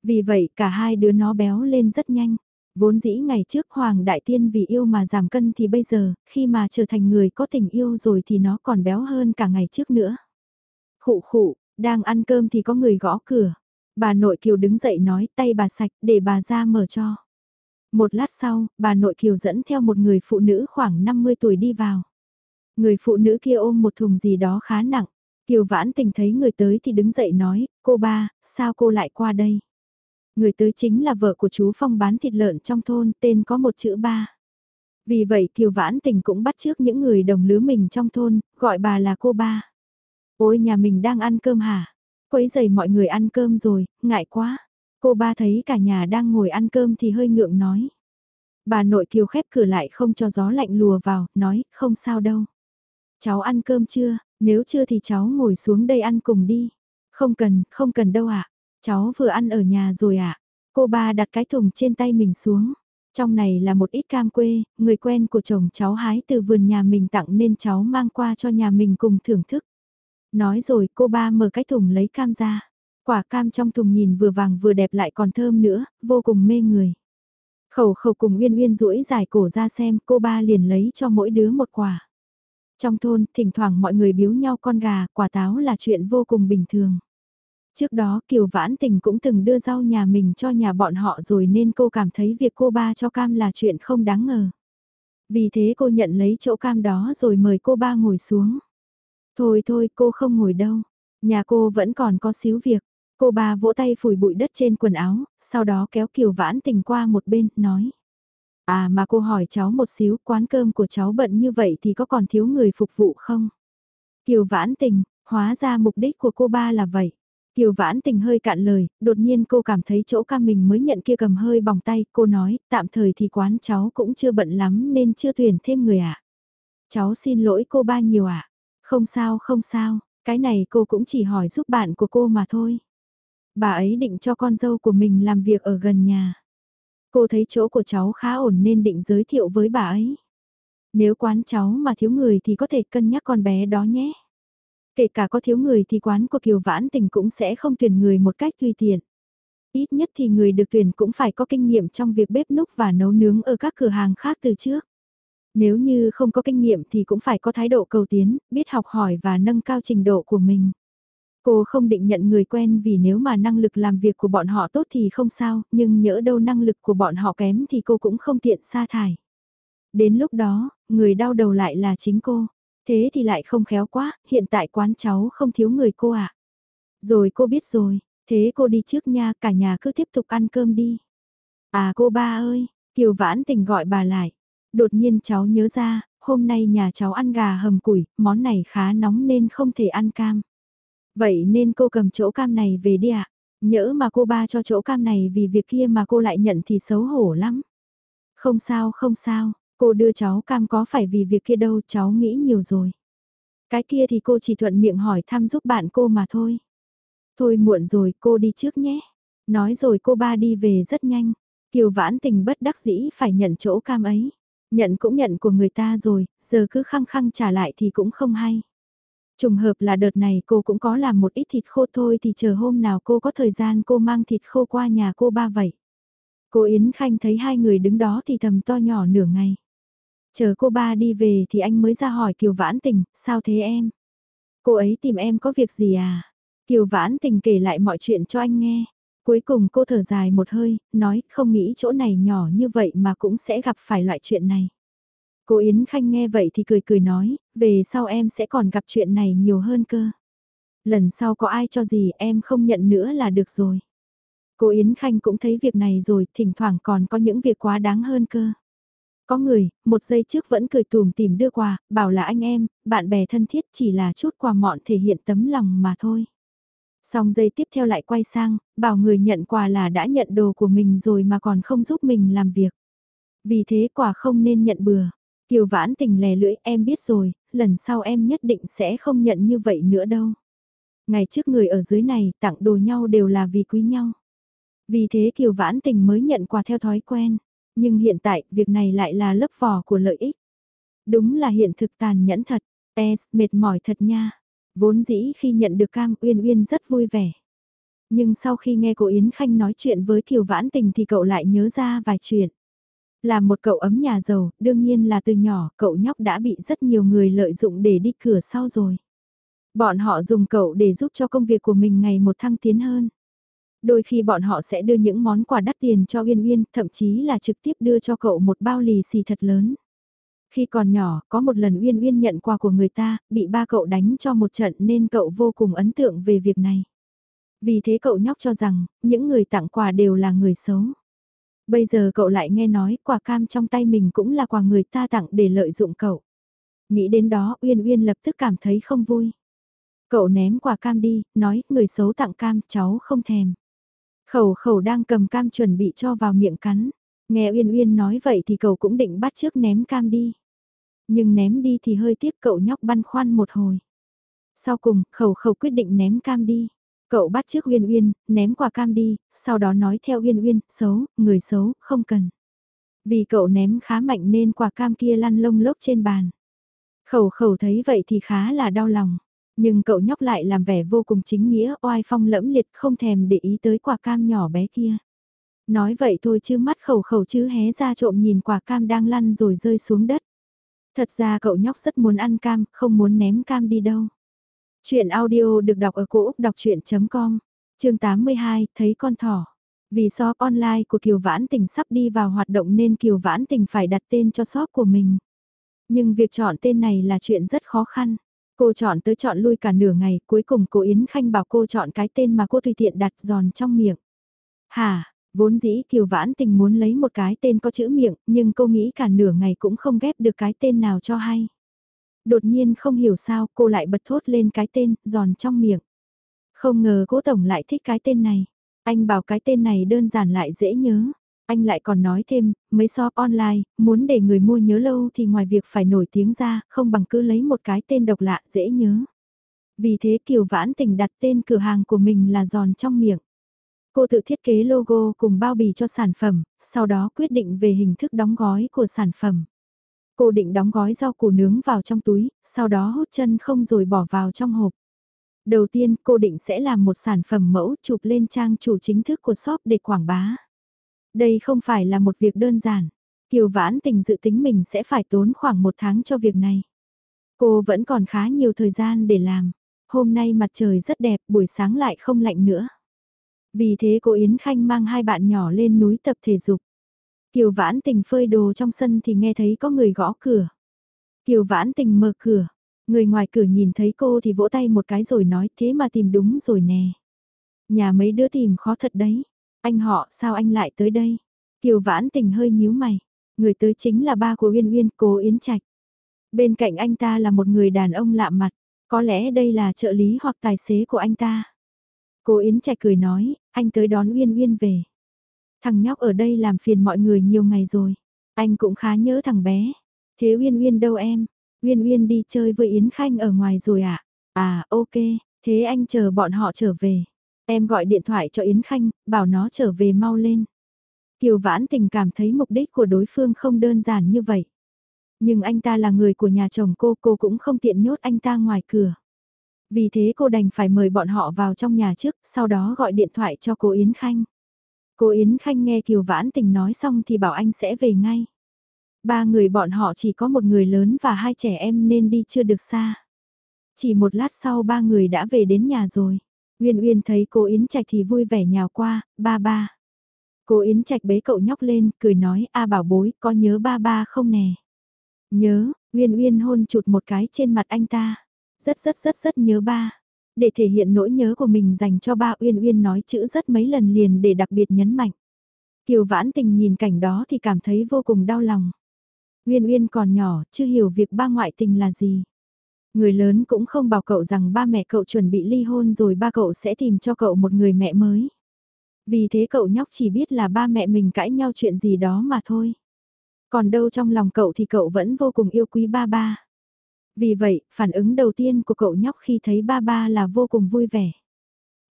Vì vậy cả hai đứa nó béo lên rất nhanh. Vốn dĩ ngày trước Hoàng Đại Tiên vì yêu mà giảm cân thì bây giờ, khi mà trở thành người có tình yêu rồi thì nó còn béo hơn cả ngày trước nữa. Khụ khụ, đang ăn cơm thì có người gõ cửa. Bà nội Kiều đứng dậy nói tay bà sạch để bà ra mở cho. Một lát sau, bà nội Kiều dẫn theo một người phụ nữ khoảng 50 tuổi đi vào. Người phụ nữ kia ôm một thùng gì đó khá nặng. Kiều vãn tình thấy người tới thì đứng dậy nói, cô ba, sao cô lại qua đây? Người tới chính là vợ của chú Phong bán thịt lợn trong thôn, tên có một chữ ba. Vì vậy Kiều Vãn Tình cũng bắt trước những người đồng lứa mình trong thôn, gọi bà là cô ba. Ôi nhà mình đang ăn cơm hả? Quấy giày mọi người ăn cơm rồi, ngại quá. Cô ba thấy cả nhà đang ngồi ăn cơm thì hơi ngượng nói. Bà nội kiều khép cửa lại không cho gió lạnh lùa vào, nói, không sao đâu. Cháu ăn cơm chưa, nếu chưa thì cháu ngồi xuống đây ăn cùng đi. Không cần, không cần đâu ạ. Cháu vừa ăn ở nhà rồi ạ. Cô ba đặt cái thùng trên tay mình xuống. Trong này là một ít cam quê, người quen của chồng cháu hái từ vườn nhà mình tặng nên cháu mang qua cho nhà mình cùng thưởng thức. Nói rồi cô ba mở cái thùng lấy cam ra. Quả cam trong thùng nhìn vừa vàng vừa đẹp lại còn thơm nữa, vô cùng mê người. Khẩu khẩu cùng Uyên Uyên duỗi dài cổ ra xem cô ba liền lấy cho mỗi đứa một quả. Trong thôn, thỉnh thoảng mọi người biếu nhau con gà, quả táo là chuyện vô cùng bình thường. Trước đó Kiều Vãn Tình cũng từng đưa rau nhà mình cho nhà bọn họ rồi nên cô cảm thấy việc cô ba cho cam là chuyện không đáng ngờ. Vì thế cô nhận lấy chỗ cam đó rồi mời cô ba ngồi xuống. Thôi thôi cô không ngồi đâu, nhà cô vẫn còn có xíu việc. Cô ba vỗ tay phủi bụi đất trên quần áo, sau đó kéo Kiều Vãn Tình qua một bên, nói. À mà cô hỏi cháu một xíu, quán cơm của cháu bận như vậy thì có còn thiếu người phục vụ không? Kiều Vãn Tình, hóa ra mục đích của cô ba là vậy. Kiều Vãn Tình hơi cạn lời, đột nhiên cô cảm thấy chỗ ca mình mới nhận kia cầm hơi bỏng tay, cô nói, tạm thời thì quán cháu cũng chưa bận lắm nên chưa tuyển thêm người ạ. À. Cháu xin lỗi cô ba nhiều ạ. À. Không sao không sao, cái này cô cũng chỉ hỏi giúp bạn của cô mà thôi. Bà ấy định cho con dâu của mình làm việc ở gần nhà. Cô thấy chỗ của cháu khá ổn nên định giới thiệu với bà ấy. Nếu quán cháu mà thiếu người thì có thể cân nhắc con bé đó nhé. Kể cả có thiếu người thì quán của Kiều Vãn Tình cũng sẽ không tuyển người một cách tùy tiện. Ít nhất thì người được tuyển cũng phải có kinh nghiệm trong việc bếp núc và nấu nướng ở các cửa hàng khác từ trước. Nếu như không có kinh nghiệm thì cũng phải có thái độ cầu tiến, biết học hỏi và nâng cao trình độ của mình. Cô không định nhận người quen vì nếu mà năng lực làm việc của bọn họ tốt thì không sao, nhưng nhỡ đâu năng lực của bọn họ kém thì cô cũng không tiện sa thải. Đến lúc đó, người đau đầu lại là chính cô. Thế thì lại không khéo quá, hiện tại quán cháu không thiếu người cô ạ. À? Rồi cô biết rồi, thế cô đi trước nha, cả nhà cứ tiếp tục ăn cơm đi. À cô ba ơi, Kiều Vãn Tình gọi bà lại. Đột nhiên cháu nhớ ra, hôm nay nhà cháu ăn gà hầm củi, món này khá nóng nên không thể ăn cam. Vậy nên cô cầm chỗ cam này về đi ạ. À? Nhỡ mà cô ba cho chỗ cam này vì việc kia mà cô lại nhận thì xấu hổ lắm. Không sao không sao, cô đưa cháu cam có phải vì việc kia đâu cháu nghĩ nhiều rồi. Cái kia thì cô chỉ thuận miệng hỏi thăm giúp bạn cô mà thôi. Thôi muộn rồi cô đi trước nhé. Nói rồi cô ba đi về rất nhanh. Kiều vãn tình bất đắc dĩ phải nhận chỗ cam ấy. Nhận cũng nhận của người ta rồi, giờ cứ khăng khăng trả lại thì cũng không hay. Trùng hợp là đợt này cô cũng có làm một ít thịt khô thôi thì chờ hôm nào cô có thời gian cô mang thịt khô qua nhà cô ba vậy. Cô Yến Khanh thấy hai người đứng đó thì thầm to nhỏ nửa ngày. Chờ cô ba đi về thì anh mới ra hỏi Kiều Vãn Tình, sao thế em? Cô ấy tìm em có việc gì à? Kiều Vãn Tình kể lại mọi chuyện cho anh nghe. Cuối cùng cô thở dài một hơi, nói không nghĩ chỗ này nhỏ như vậy mà cũng sẽ gặp phải loại chuyện này. Cô Yến Khanh nghe vậy thì cười cười nói, về sau em sẽ còn gặp chuyện này nhiều hơn cơ. Lần sau có ai cho gì em không nhận nữa là được rồi. Cô Yến Khanh cũng thấy việc này rồi, thỉnh thoảng còn có những việc quá đáng hơn cơ. Có người, một giây trước vẫn cười tùm tìm đưa quà, bảo là anh em, bạn bè thân thiết chỉ là chút quà mọn thể hiện tấm lòng mà thôi. Xong giây tiếp theo lại quay sang, bảo người nhận quà là đã nhận đồ của mình rồi mà còn không giúp mình làm việc. Vì thế quà không nên nhận bừa. Kiều vãn tình lè lưỡi em biết rồi, lần sau em nhất định sẽ không nhận như vậy nữa đâu. Ngày trước người ở dưới này tặng đồ nhau đều là vì quý nhau. Vì thế Kiều vãn tình mới nhận quà theo thói quen. Nhưng hiện tại việc này lại là lớp vỏ của lợi ích. Đúng là hiện thực tàn nhẫn thật. Es, mệt mỏi thật nha. Vốn dĩ khi nhận được cam Uyên Uyên rất vui vẻ. Nhưng sau khi nghe cô Yến Khanh nói chuyện với Kiều Vãn Tình thì cậu lại nhớ ra vài chuyện. Là một cậu ấm nhà giàu, đương nhiên là từ nhỏ cậu nhóc đã bị rất nhiều người lợi dụng để đi cửa sau rồi. Bọn họ dùng cậu để giúp cho công việc của mình ngày một thăng tiến hơn. Đôi khi bọn họ sẽ đưa những món quà đắt tiền cho Uyên Uyên, thậm chí là trực tiếp đưa cho cậu một bao lì xì thật lớn. Khi còn nhỏ, có một lần Uyên Uyên nhận quà của người ta, bị ba cậu đánh cho một trận nên cậu vô cùng ấn tượng về việc này. Vì thế cậu nhóc cho rằng, những người tặng quà đều là người xấu. Bây giờ cậu lại nghe nói quả cam trong tay mình cũng là quà người ta tặng để lợi dụng cậu. Nghĩ đến đó Uyên Uyên lập tức cảm thấy không vui. Cậu ném quả cam đi, nói người xấu tặng cam cháu không thèm. Khẩu khẩu đang cầm cam chuẩn bị cho vào miệng cắn. Nghe Uyên Uyên nói vậy thì cậu cũng định bắt trước ném cam đi. Nhưng ném đi thì hơi tiếc cậu nhóc băn khoăn một hồi. Sau cùng, khẩu khẩu quyết định ném cam đi. Cậu bắt trước Uyên Uyên, ném quả cam đi, sau đó nói theo Uyên Uyên, xấu, người xấu, không cần. Vì cậu ném khá mạnh nên quả cam kia lăn lông lốc trên bàn. Khẩu khẩu thấy vậy thì khá là đau lòng. Nhưng cậu nhóc lại làm vẻ vô cùng chính nghĩa, oai phong lẫm liệt không thèm để ý tới quả cam nhỏ bé kia. Nói vậy thôi chứ mắt khẩu khẩu chứ hé ra trộm nhìn quả cam đang lăn rồi rơi xuống đất. Thật ra cậu nhóc rất muốn ăn cam, không muốn ném cam đi đâu. Chuyện audio được đọc ở cổ Úc đọc chuyện.com, chương 82, thấy con thỏ. Vì shop online của Kiều Vãn Tình sắp đi vào hoạt động nên Kiều Vãn Tình phải đặt tên cho shop của mình. Nhưng việc chọn tên này là chuyện rất khó khăn. Cô chọn tới chọn lui cả nửa ngày, cuối cùng cô Yến Khanh bảo cô chọn cái tên mà cô tùy tiện đặt giòn trong miệng. hà vốn dĩ Kiều Vãn Tình muốn lấy một cái tên có chữ miệng, nhưng cô nghĩ cả nửa ngày cũng không ghép được cái tên nào cho hay. Đột nhiên không hiểu sao cô lại bật thốt lên cái tên, giòn trong miệng. Không ngờ cố tổng lại thích cái tên này. Anh bảo cái tên này đơn giản lại dễ nhớ. Anh lại còn nói thêm, mấy shop online, muốn để người mua nhớ lâu thì ngoài việc phải nổi tiếng ra, không bằng cứ lấy một cái tên độc lạ dễ nhớ. Vì thế Kiều Vãn Tình đặt tên cửa hàng của mình là giòn trong miệng. Cô tự thiết kế logo cùng bao bì cho sản phẩm, sau đó quyết định về hình thức đóng gói của sản phẩm. Cô định đóng gói rau củ nướng vào trong túi, sau đó hút chân không rồi bỏ vào trong hộp. Đầu tiên cô định sẽ làm một sản phẩm mẫu chụp lên trang chủ chính thức của shop để quảng bá. Đây không phải là một việc đơn giản. Kiều Vãn Tình dự tính mình sẽ phải tốn khoảng một tháng cho việc này. Cô vẫn còn khá nhiều thời gian để làm. Hôm nay mặt trời rất đẹp, buổi sáng lại không lạnh nữa. Vì thế cô Yến Khanh mang hai bạn nhỏ lên núi tập thể dục. Kiều Vãn Tình phơi đồ trong sân thì nghe thấy có người gõ cửa. Kiều Vãn Tình mở cửa. Người ngoài cửa nhìn thấy cô thì vỗ tay một cái rồi nói thế mà tìm đúng rồi nè. Nhà mấy đứa tìm khó thật đấy. Anh họ sao anh lại tới đây? Kiều Vãn Tình hơi nhíu mày. Người tới chính là ba của Uyên Uyên, cố Yến Trạch. Bên cạnh anh ta là một người đàn ông lạ mặt, có lẽ đây là trợ lý hoặc tài xế của anh ta. Cố Yến Trạch cười nói, anh tới đón Uyên Uyên về. Thằng nhóc ở đây làm phiền mọi người nhiều ngày rồi, anh cũng khá nhớ thằng bé. Thế Uyên Uyên đâu em? Uyên Uyên đi chơi với Yến Khanh ở ngoài rồi ạ. À? à ok, thế anh chờ bọn họ trở về. Em gọi điện thoại cho Yến Khanh, bảo nó trở về mau lên. Kiều Vãn Tình cảm thấy mục đích của đối phương không đơn giản như vậy. Nhưng anh ta là người của nhà chồng cô, cô cũng không tiện nhốt anh ta ngoài cửa. Vì thế cô đành phải mời bọn họ vào trong nhà trước, sau đó gọi điện thoại cho cô Yến Khanh. Cô Yến Khanh nghe Kiều Vãn Tình nói xong thì bảo anh sẽ về ngay. Ba người bọn họ chỉ có một người lớn và hai trẻ em nên đi chưa được xa. Chỉ một lát sau ba người đã về đến nhà rồi. Uyên Uyên thấy cô Yến Trạch thì vui vẻ nhào qua, ba ba. Cô Yến Trạch bế cậu nhóc lên, cười nói, a bảo bối, có nhớ ba ba không nè? Nhớ, Uyên Uyên hôn chụt một cái trên mặt anh ta. Rất rất rất rất nhớ ba. Để thể hiện nỗi nhớ của mình dành cho ba Uyên Uyên nói chữ rất mấy lần liền để đặc biệt nhấn mạnh. Kiều Vãn Tình nhìn cảnh đó thì cảm thấy vô cùng đau lòng. Uyên Uyên còn nhỏ, chưa hiểu việc ba ngoại tình là gì. Người lớn cũng không bảo cậu rằng ba mẹ cậu chuẩn bị ly hôn rồi ba cậu sẽ tìm cho cậu một người mẹ mới. Vì thế cậu nhóc chỉ biết là ba mẹ mình cãi nhau chuyện gì đó mà thôi. Còn đâu trong lòng cậu thì cậu vẫn vô cùng yêu quý ba ba. Vì vậy, phản ứng đầu tiên của cậu nhóc khi thấy ba ba là vô cùng vui vẻ.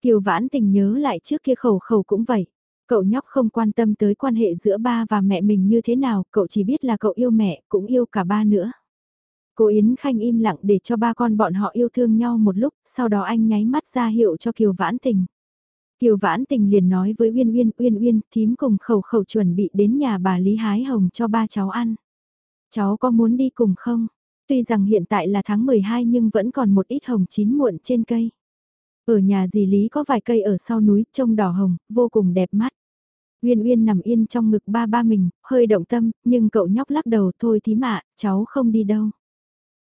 Kiều vãn tình nhớ lại trước kia khẩu khẩu cũng vậy. Cậu nhóc không quan tâm tới quan hệ giữa ba và mẹ mình như thế nào, cậu chỉ biết là cậu yêu mẹ, cũng yêu cả ba nữa. Cô Yến Khanh im lặng để cho ba con bọn họ yêu thương nhau một lúc, sau đó anh nháy mắt ra hiệu cho Kiều Vãn Tình. Kiều Vãn Tình liền nói với Uyên Uyên, Uyên Uyên, thím cùng khẩu khẩu chuẩn bị đến nhà bà Lý Hái Hồng cho ba cháu ăn. Cháu có muốn đi cùng không? Tuy rằng hiện tại là tháng 12 nhưng vẫn còn một ít hồng chín muộn trên cây. Ở nhà dì Lý có vài cây ở sau núi trông đỏ hồng, vô cùng đẹp mắt. Uyên Uyên nằm yên trong ngực ba ba mình, hơi động tâm, nhưng cậu nhóc lắc đầu thôi thím ạ, cháu không đi đâu.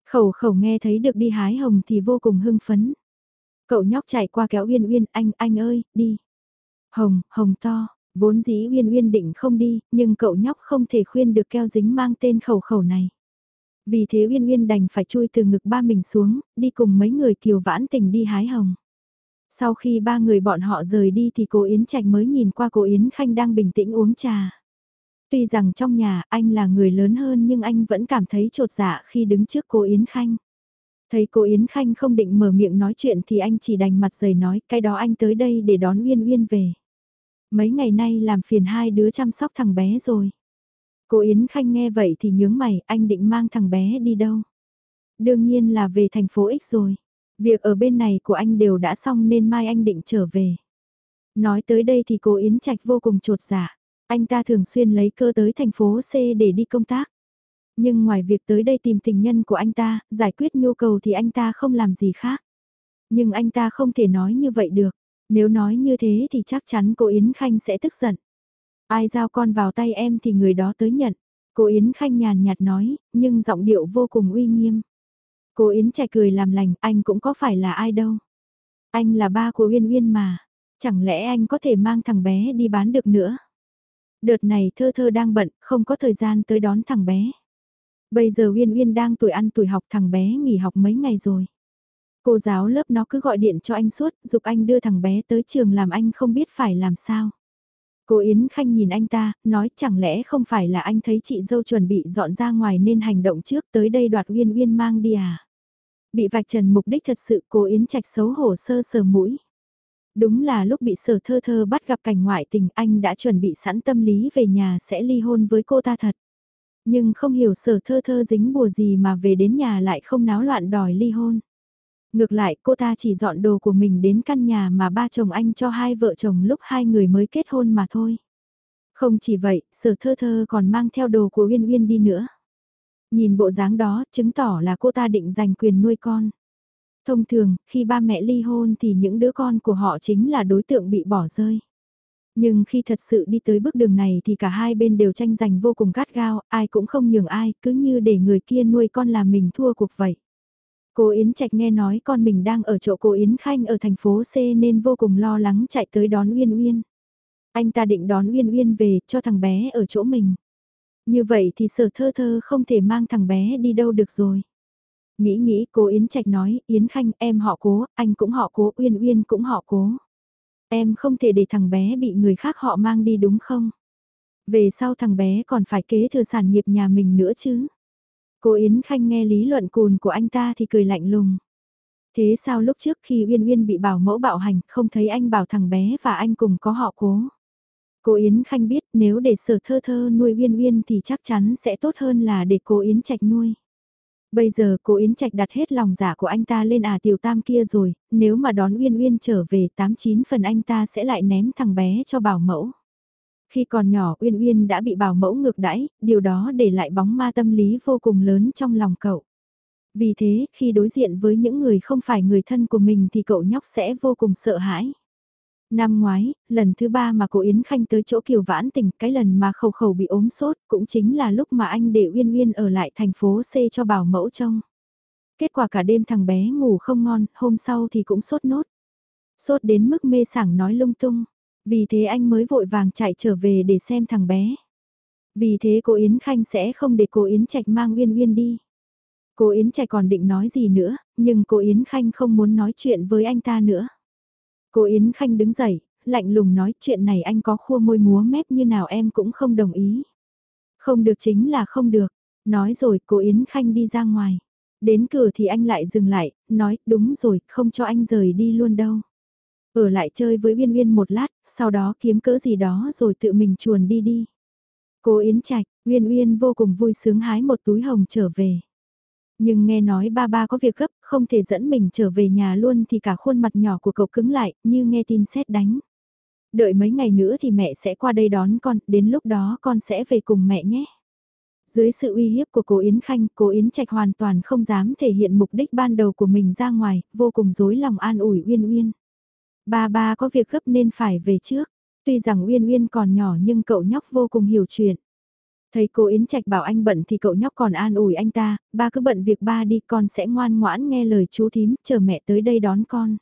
Khẩu khẩu nghe thấy được đi hái hồng thì vô cùng hưng phấn. Cậu nhóc chạy qua kéo Uyên Uyên, anh, anh ơi, đi. Hồng, hồng to, vốn dĩ Uyên Uyên định không đi, nhưng cậu nhóc không thể khuyên được keo dính mang tên khẩu khẩu này. Vì thế Uyên Uyên đành phải chui từ ngực ba mình xuống, đi cùng mấy người kiều vãn tình đi hái hồng. Sau khi ba người bọn họ rời đi thì cô Yến Trạch mới nhìn qua cô Yến Khanh đang bình tĩnh uống trà. Tuy rằng trong nhà anh là người lớn hơn nhưng anh vẫn cảm thấy trột dạ khi đứng trước cô Yến Khanh. Thấy cô Yến Khanh không định mở miệng nói chuyện thì anh chỉ đành mặt dày nói cái đó anh tới đây để đón Uyên Uyên về. Mấy ngày nay làm phiền hai đứa chăm sóc thằng bé rồi. Cô Yến Khanh nghe vậy thì nhướng mày, anh định mang thằng bé đi đâu? Đương nhiên là về thành phố X rồi. Việc ở bên này của anh đều đã xong nên mai anh định trở về. Nói tới đây thì cô Yến Trạch vô cùng trột dạ. Anh ta thường xuyên lấy cơ tới thành phố C để đi công tác. Nhưng ngoài việc tới đây tìm tình nhân của anh ta, giải quyết nhu cầu thì anh ta không làm gì khác. Nhưng anh ta không thể nói như vậy được. Nếu nói như thế thì chắc chắn cô Yến Khanh sẽ tức giận. Ai giao con vào tay em thì người đó tới nhận. Cô Yến Khanh nhàn nhạt nói, nhưng giọng điệu vô cùng uy nghiêm. Cô Yến trẻ cười làm lành, anh cũng có phải là ai đâu. Anh là ba của Uyên Uyên mà. Chẳng lẽ anh có thể mang thằng bé đi bán được nữa? Đợt này thơ thơ đang bận, không có thời gian tới đón thằng bé. Bây giờ Uyên Uyên đang tuổi ăn tuổi học thằng bé nghỉ học mấy ngày rồi. Cô giáo lớp nó cứ gọi điện cho anh suốt, dục anh đưa thằng bé tới trường làm anh không biết phải làm sao. Cô Yến Khanh nhìn anh ta, nói chẳng lẽ không phải là anh thấy chị dâu chuẩn bị dọn ra ngoài nên hành động trước tới đây đoạt Uyên Uyên mang đi à? Bị vạch trần mục đích thật sự cô Yến Trạch xấu hổ sơ sờ mũi. Đúng là lúc bị sở thơ thơ bắt gặp cảnh ngoại tình anh đã chuẩn bị sẵn tâm lý về nhà sẽ ly hôn với cô ta thật. Nhưng không hiểu sở thơ thơ dính bùa gì mà về đến nhà lại không náo loạn đòi ly hôn. Ngược lại cô ta chỉ dọn đồ của mình đến căn nhà mà ba chồng anh cho hai vợ chồng lúc hai người mới kết hôn mà thôi. Không chỉ vậy, sở thơ thơ còn mang theo đồ của Uyên Uyên đi nữa. Nhìn bộ dáng đó, chứng tỏ là cô ta định giành quyền nuôi con. Thông thường, khi ba mẹ ly hôn thì những đứa con của họ chính là đối tượng bị bỏ rơi. Nhưng khi thật sự đi tới bước đường này thì cả hai bên đều tranh giành vô cùng gắt gao, ai cũng không nhường ai, cứ như để người kia nuôi con là mình thua cuộc vậy. Cô Yến Trạch nghe nói con mình đang ở chỗ cô Yến Khanh ở thành phố C nên vô cùng lo lắng chạy tới đón Uyên Uyên. Anh ta định đón Uyên Uyên về cho thằng bé ở chỗ mình. Như vậy thì sở thơ thơ không thể mang thằng bé đi đâu được rồi. Nghĩ nghĩ cô Yến Trạch nói, Yến Khanh em họ cố, anh cũng họ cố, Uyên Uyên cũng họ cố. Em không thể để thằng bé bị người khác họ mang đi đúng không? Về sau thằng bé còn phải kế thừa sản nghiệp nhà mình nữa chứ. Cô Yến Khanh nghe lý luận cùn của anh ta thì cười lạnh lùng. Thế sao lúc trước khi Uyên Uyên bị bảo mẫu bạo hành không thấy anh bảo thằng bé và anh cùng có họ cố? Cô Yến Khanh biết nếu để sở thơ thơ nuôi Uyên Uyên thì chắc chắn sẽ tốt hơn là để cô Yến Trạch nuôi. Bây giờ cô Yến Trạch đặt hết lòng giả của anh ta lên à tiểu tam kia rồi, nếu mà đón Uyên Uyên trở về 89 phần anh ta sẽ lại ném thằng bé cho bảo mẫu. Khi còn nhỏ Uyên Uyên đã bị bảo mẫu ngược đãi, điều đó để lại bóng ma tâm lý vô cùng lớn trong lòng cậu. Vì thế, khi đối diện với những người không phải người thân của mình thì cậu nhóc sẽ vô cùng sợ hãi. Năm ngoái, lần thứ ba mà cô Yến Khanh tới chỗ Kiều Vãn Tình, cái lần mà khẩu khẩu bị ốm sốt, cũng chính là lúc mà anh để Uyên Uyên ở lại thành phố C cho bảo mẫu trông. Kết quả cả đêm thằng bé ngủ không ngon, hôm sau thì cũng sốt nốt. Sốt đến mức mê sảng nói lung tung. Vì thế anh mới vội vàng chạy trở về để xem thằng bé. Vì thế cô Yến Khanh sẽ không để cô Yến Trạch mang Uyên Uyên đi. Cô Yến Trạch còn định nói gì nữa, nhưng cô Yến Khanh không muốn nói chuyện với anh ta nữa. Cô Yến Khanh đứng dậy, lạnh lùng nói chuyện này anh có khua môi múa mép như nào em cũng không đồng ý. Không được chính là không được, nói rồi cô Yến Khanh đi ra ngoài. Đến cửa thì anh lại dừng lại, nói đúng rồi, không cho anh rời đi luôn đâu. Ở lại chơi với Uyên Uyên một lát, sau đó kiếm cỡ gì đó rồi tự mình chuồn đi đi. Cô Yến Trạch, Uyên Uyên vô cùng vui sướng hái một túi hồng trở về. Nhưng nghe nói ba ba có việc gấp, không thể dẫn mình trở về nhà luôn thì cả khuôn mặt nhỏ của cậu cứng lại, như nghe tin xét đánh. Đợi mấy ngày nữa thì mẹ sẽ qua đây đón con, đến lúc đó con sẽ về cùng mẹ nhé. Dưới sự uy hiếp của cô Yến Khanh, cô Yến Trạch hoàn toàn không dám thể hiện mục đích ban đầu của mình ra ngoài, vô cùng dối lòng an ủi Uyên Uyên. Ba ba có việc gấp nên phải về trước. Tuy rằng Uyên Uyên còn nhỏ nhưng cậu nhóc vô cùng hiểu chuyện. Thấy cô Yến Trạch bảo anh bận thì cậu nhóc còn an ủi anh ta, ba cứ bận việc ba đi con sẽ ngoan ngoãn nghe lời chú thím, chờ mẹ tới đây đón con.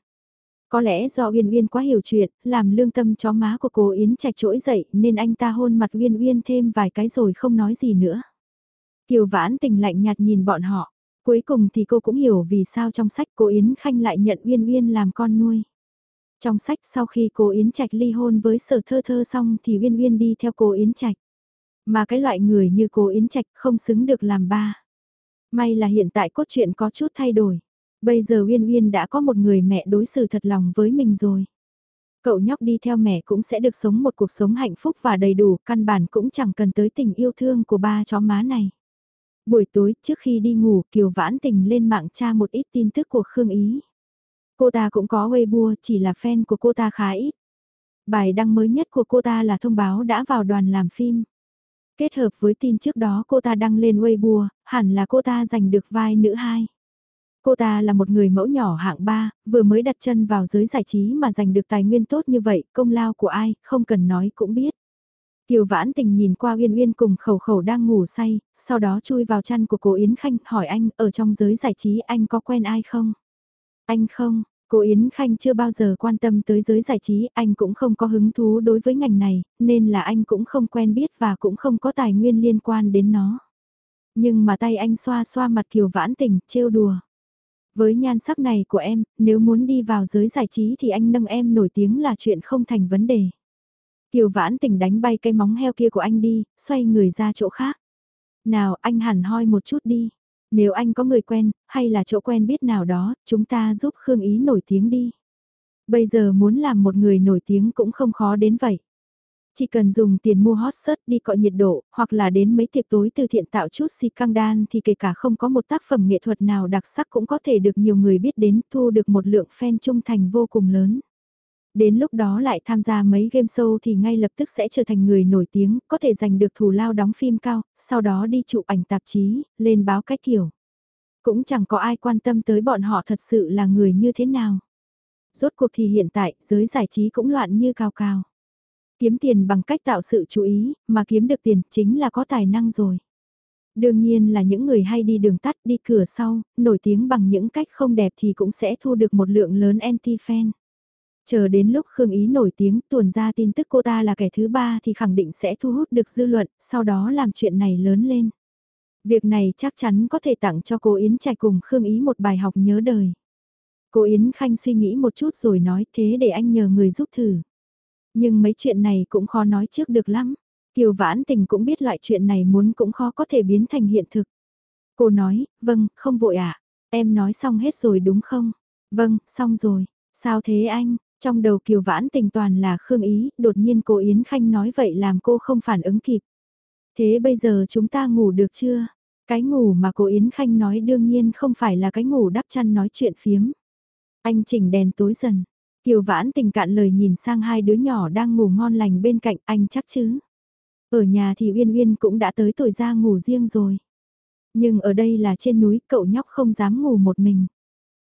Có lẽ do Uyên Uyên quá hiểu chuyện, làm lương tâm chó má của cô Yến Trạch trỗi dậy nên anh ta hôn mặt Uyên Uyên thêm vài cái rồi không nói gì nữa. Kiều Vãn tình lạnh nhạt nhìn bọn họ. Cuối cùng thì cô cũng hiểu vì sao trong sách cô Yến Khanh lại nhận Uyên Uyên làm con nuôi. Trong sách sau khi cô Yến Trạch ly hôn với sở thơ thơ xong thì Uyên Uyên đi theo cô Yến Trạch. Mà cái loại người như cô Yến Trạch không xứng được làm ba. May là hiện tại cốt truyện có chút thay đổi. Bây giờ Uyên Uyên đã có một người mẹ đối xử thật lòng với mình rồi. Cậu nhóc đi theo mẹ cũng sẽ được sống một cuộc sống hạnh phúc và đầy đủ, căn bản cũng chẳng cần tới tình yêu thương của ba chó má này. Buổi tối trước khi đi ngủ Kiều Vãn Tình lên mạng tra một ít tin tức của Khương Ý. Cô ta cũng có Weibo chỉ là fan của cô ta khá ít. Bài đăng mới nhất của cô ta là thông báo đã vào đoàn làm phim. Kết hợp với tin trước đó cô ta đăng lên Weibo, hẳn là cô ta giành được vai nữ hai. Cô ta là một người mẫu nhỏ hạng ba, vừa mới đặt chân vào giới giải trí mà giành được tài nguyên tốt như vậy, công lao của ai, không cần nói cũng biết. Kiều Vãn Tình nhìn qua Uyên Uyên cùng khẩu khẩu đang ngủ say, sau đó chui vào chăn của cô Yến Khanh, hỏi anh, ở trong giới giải trí anh có quen ai không? Anh không, Cô Yến Khanh chưa bao giờ quan tâm tới giới giải trí, anh cũng không có hứng thú đối với ngành này, nên là anh cũng không quen biết và cũng không có tài nguyên liên quan đến nó. Nhưng mà tay anh xoa xoa mặt Kiều Vãn Tình, trêu đùa. Với nhan sắc này của em, nếu muốn đi vào giới giải trí thì anh nâng em nổi tiếng là chuyện không thành vấn đề. Kiều Vãn Tình đánh bay cây móng heo kia của anh đi, xoay người ra chỗ khác. Nào anh hẳn hoi một chút đi. Nếu anh có người quen, hay là chỗ quen biết nào đó, chúng ta giúp Khương Ý nổi tiếng đi. Bây giờ muốn làm một người nổi tiếng cũng không khó đến vậy. Chỉ cần dùng tiền mua hot search đi cọ nhiệt độ, hoặc là đến mấy tiệc tối từ thiện tạo chút si căng đan thì kể cả không có một tác phẩm nghệ thuật nào đặc sắc cũng có thể được nhiều người biết đến thu được một lượng fan trung thành vô cùng lớn. Đến lúc đó lại tham gia mấy game show thì ngay lập tức sẽ trở thành người nổi tiếng, có thể giành được thù lao đóng phim cao, sau đó đi chụp ảnh tạp chí, lên báo cách kiểu. Cũng chẳng có ai quan tâm tới bọn họ thật sự là người như thế nào. Rốt cuộc thì hiện tại, giới giải trí cũng loạn như cao cao. Kiếm tiền bằng cách tạo sự chú ý, mà kiếm được tiền chính là có tài năng rồi. Đương nhiên là những người hay đi đường tắt đi cửa sau, nổi tiếng bằng những cách không đẹp thì cũng sẽ thu được một lượng lớn anti-fan. Chờ đến lúc Khương Ý nổi tiếng tuồn ra tin tức cô ta là kẻ thứ ba thì khẳng định sẽ thu hút được dư luận, sau đó làm chuyện này lớn lên. Việc này chắc chắn có thể tặng cho cô Yến Trạch cùng Khương Ý một bài học nhớ đời. Cô Yến Khanh suy nghĩ một chút rồi nói thế để anh nhờ người giúp thử. Nhưng mấy chuyện này cũng khó nói trước được lắm. Kiều Vãn Tình cũng biết loại chuyện này muốn cũng khó có thể biến thành hiện thực. Cô nói, vâng, không vội ạ. À. Em nói xong hết rồi đúng không? Vâng, xong rồi. Sao thế anh? Trong đầu Kiều Vãn Tình toàn là Khương Ý, đột nhiên cô Yến Khanh nói vậy làm cô không phản ứng kịp. Thế bây giờ chúng ta ngủ được chưa? Cái ngủ mà cô Yến Khanh nói đương nhiên không phải là cái ngủ đắp chăn nói chuyện phiếm. Anh chỉnh đèn tối dần. Kiều Vãn tình cạn lời nhìn sang hai đứa nhỏ đang ngủ ngon lành bên cạnh anh chắc chứ. Ở nhà thì Uyên Uyên cũng đã tới tuổi ra ngủ riêng rồi. Nhưng ở đây là trên núi cậu nhóc không dám ngủ một mình.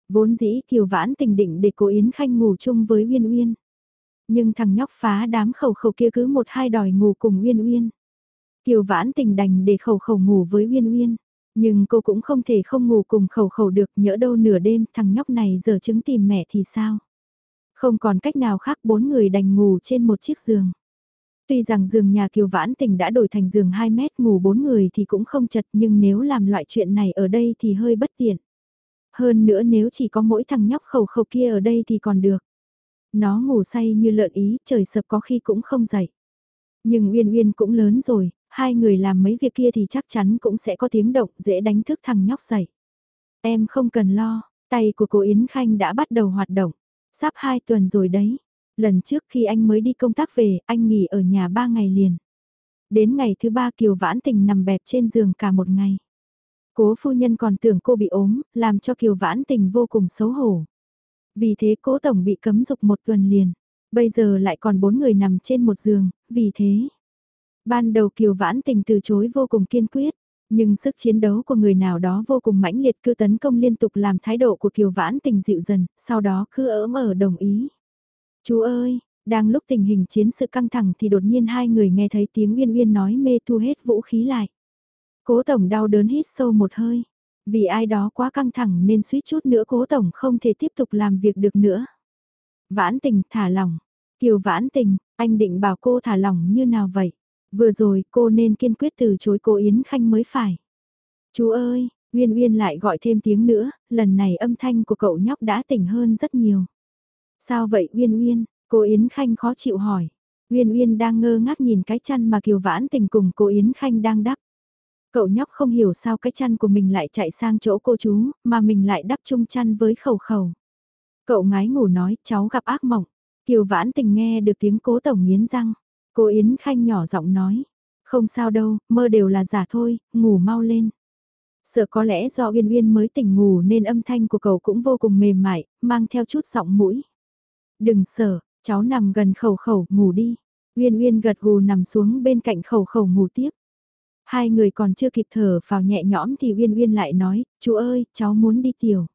Vốn dĩ Kiều Vãn tình định để cô Yến Khanh ngủ chung với Uyên Uyên. Nhưng thằng nhóc phá đám khẩu khẩu kia cứ một hai đòi ngủ cùng Uyên Uyên. Kiều Vãn tình đành để khẩu khẩu ngủ với Uyên Uyên. Nhưng cô cũng không thể không ngủ cùng khẩu khẩu được, nhỡ đâu nửa đêm thằng nhóc này giờ chứng tìm mẹ thì sao. Không còn cách nào khác, bốn người đành ngủ trên một chiếc giường. Tuy rằng giường nhà Kiều Vãn Tình đã đổi thành giường 2 mét, ngủ bốn người thì cũng không chật, nhưng nếu làm loại chuyện này ở đây thì hơi bất tiện. Hơn nữa nếu chỉ có mỗi thằng nhóc khẩu khẩu kia ở đây thì còn được. Nó ngủ say như lợn ý, trời sập có khi cũng không dậy. Nhưng Uyên Uyên cũng lớn rồi, hai người làm mấy việc kia thì chắc chắn cũng sẽ có tiếng động dễ đánh thức thằng nhóc dậy. Em không cần lo, tay của cô Yến Khanh đã bắt đầu hoạt động. Sắp hai tuần rồi đấy. Lần trước khi anh mới đi công tác về, anh nghỉ ở nhà ba ngày liền. Đến ngày thứ ba Kiều Vãn Tình nằm bẹp trên giường cả một ngày. Cố phu nhân còn tưởng cô bị ốm, làm cho Kiều Vãn Tình vô cùng xấu hổ. Vì thế cố tổng bị cấm dục một tuần liền. Bây giờ lại còn bốn người nằm trên một giường, vì thế. Ban đầu Kiều Vãn Tình từ chối vô cùng kiên quyết. Nhưng sức chiến đấu của người nào đó vô cùng mãnh liệt cứ tấn công liên tục làm thái độ của Kiều Vãn Tình dịu dần, sau đó cứ ỡm ở đồng ý. Chú ơi, đang lúc tình hình chiến sự căng thẳng thì đột nhiên hai người nghe thấy tiếng Uyên Uyên nói mê thu hết vũ khí lại. Cố Tổng đau đớn hít sâu một hơi. Vì ai đó quá căng thẳng nên suýt chút nữa Cố Tổng không thể tiếp tục làm việc được nữa. Vãn tình thả lỏng. Kiều vãn tình, anh định bảo cô thả lỏng như nào vậy? Vừa rồi cô nên kiên quyết từ chối cô Yến Khanh mới phải. Chú ơi, Uyên Uyên lại gọi thêm tiếng nữa, lần này âm thanh của cậu nhóc đã tỉnh hơn rất nhiều. Sao vậy Uyên Uyên? Cô Yến Khanh khó chịu hỏi. Uyên Uyên đang ngơ ngác nhìn cái chăn mà Kiều Vãn Tình cùng cô Yến Khanh đang đắp. Cậu nhóc không hiểu sao cái chăn của mình lại chạy sang chỗ cô chú, mà mình lại đắp chung chăn với khẩu khẩu. Cậu ngái ngủ nói, cháu gặp ác mộng. Kiều Vãn Tình nghe được tiếng cố tổng nghiến răng. Cô Yến Khanh nhỏ giọng nói, không sao đâu, mơ đều là giả thôi, ngủ mau lên. Sợ có lẽ do Uyên Uyên mới tỉnh ngủ nên âm thanh của cậu cũng vô cùng mềm mại, mang theo chút giọng mũi. Đừng sợ, cháu nằm gần khẩu khẩu, ngủ đi. Uyên Uyên gật gù nằm xuống bên cạnh khẩu khẩu ngủ tiếp. Hai người còn chưa kịp thở vào nhẹ nhõm thì Uyên Uyên lại nói, chú ơi, cháu muốn đi tiểu.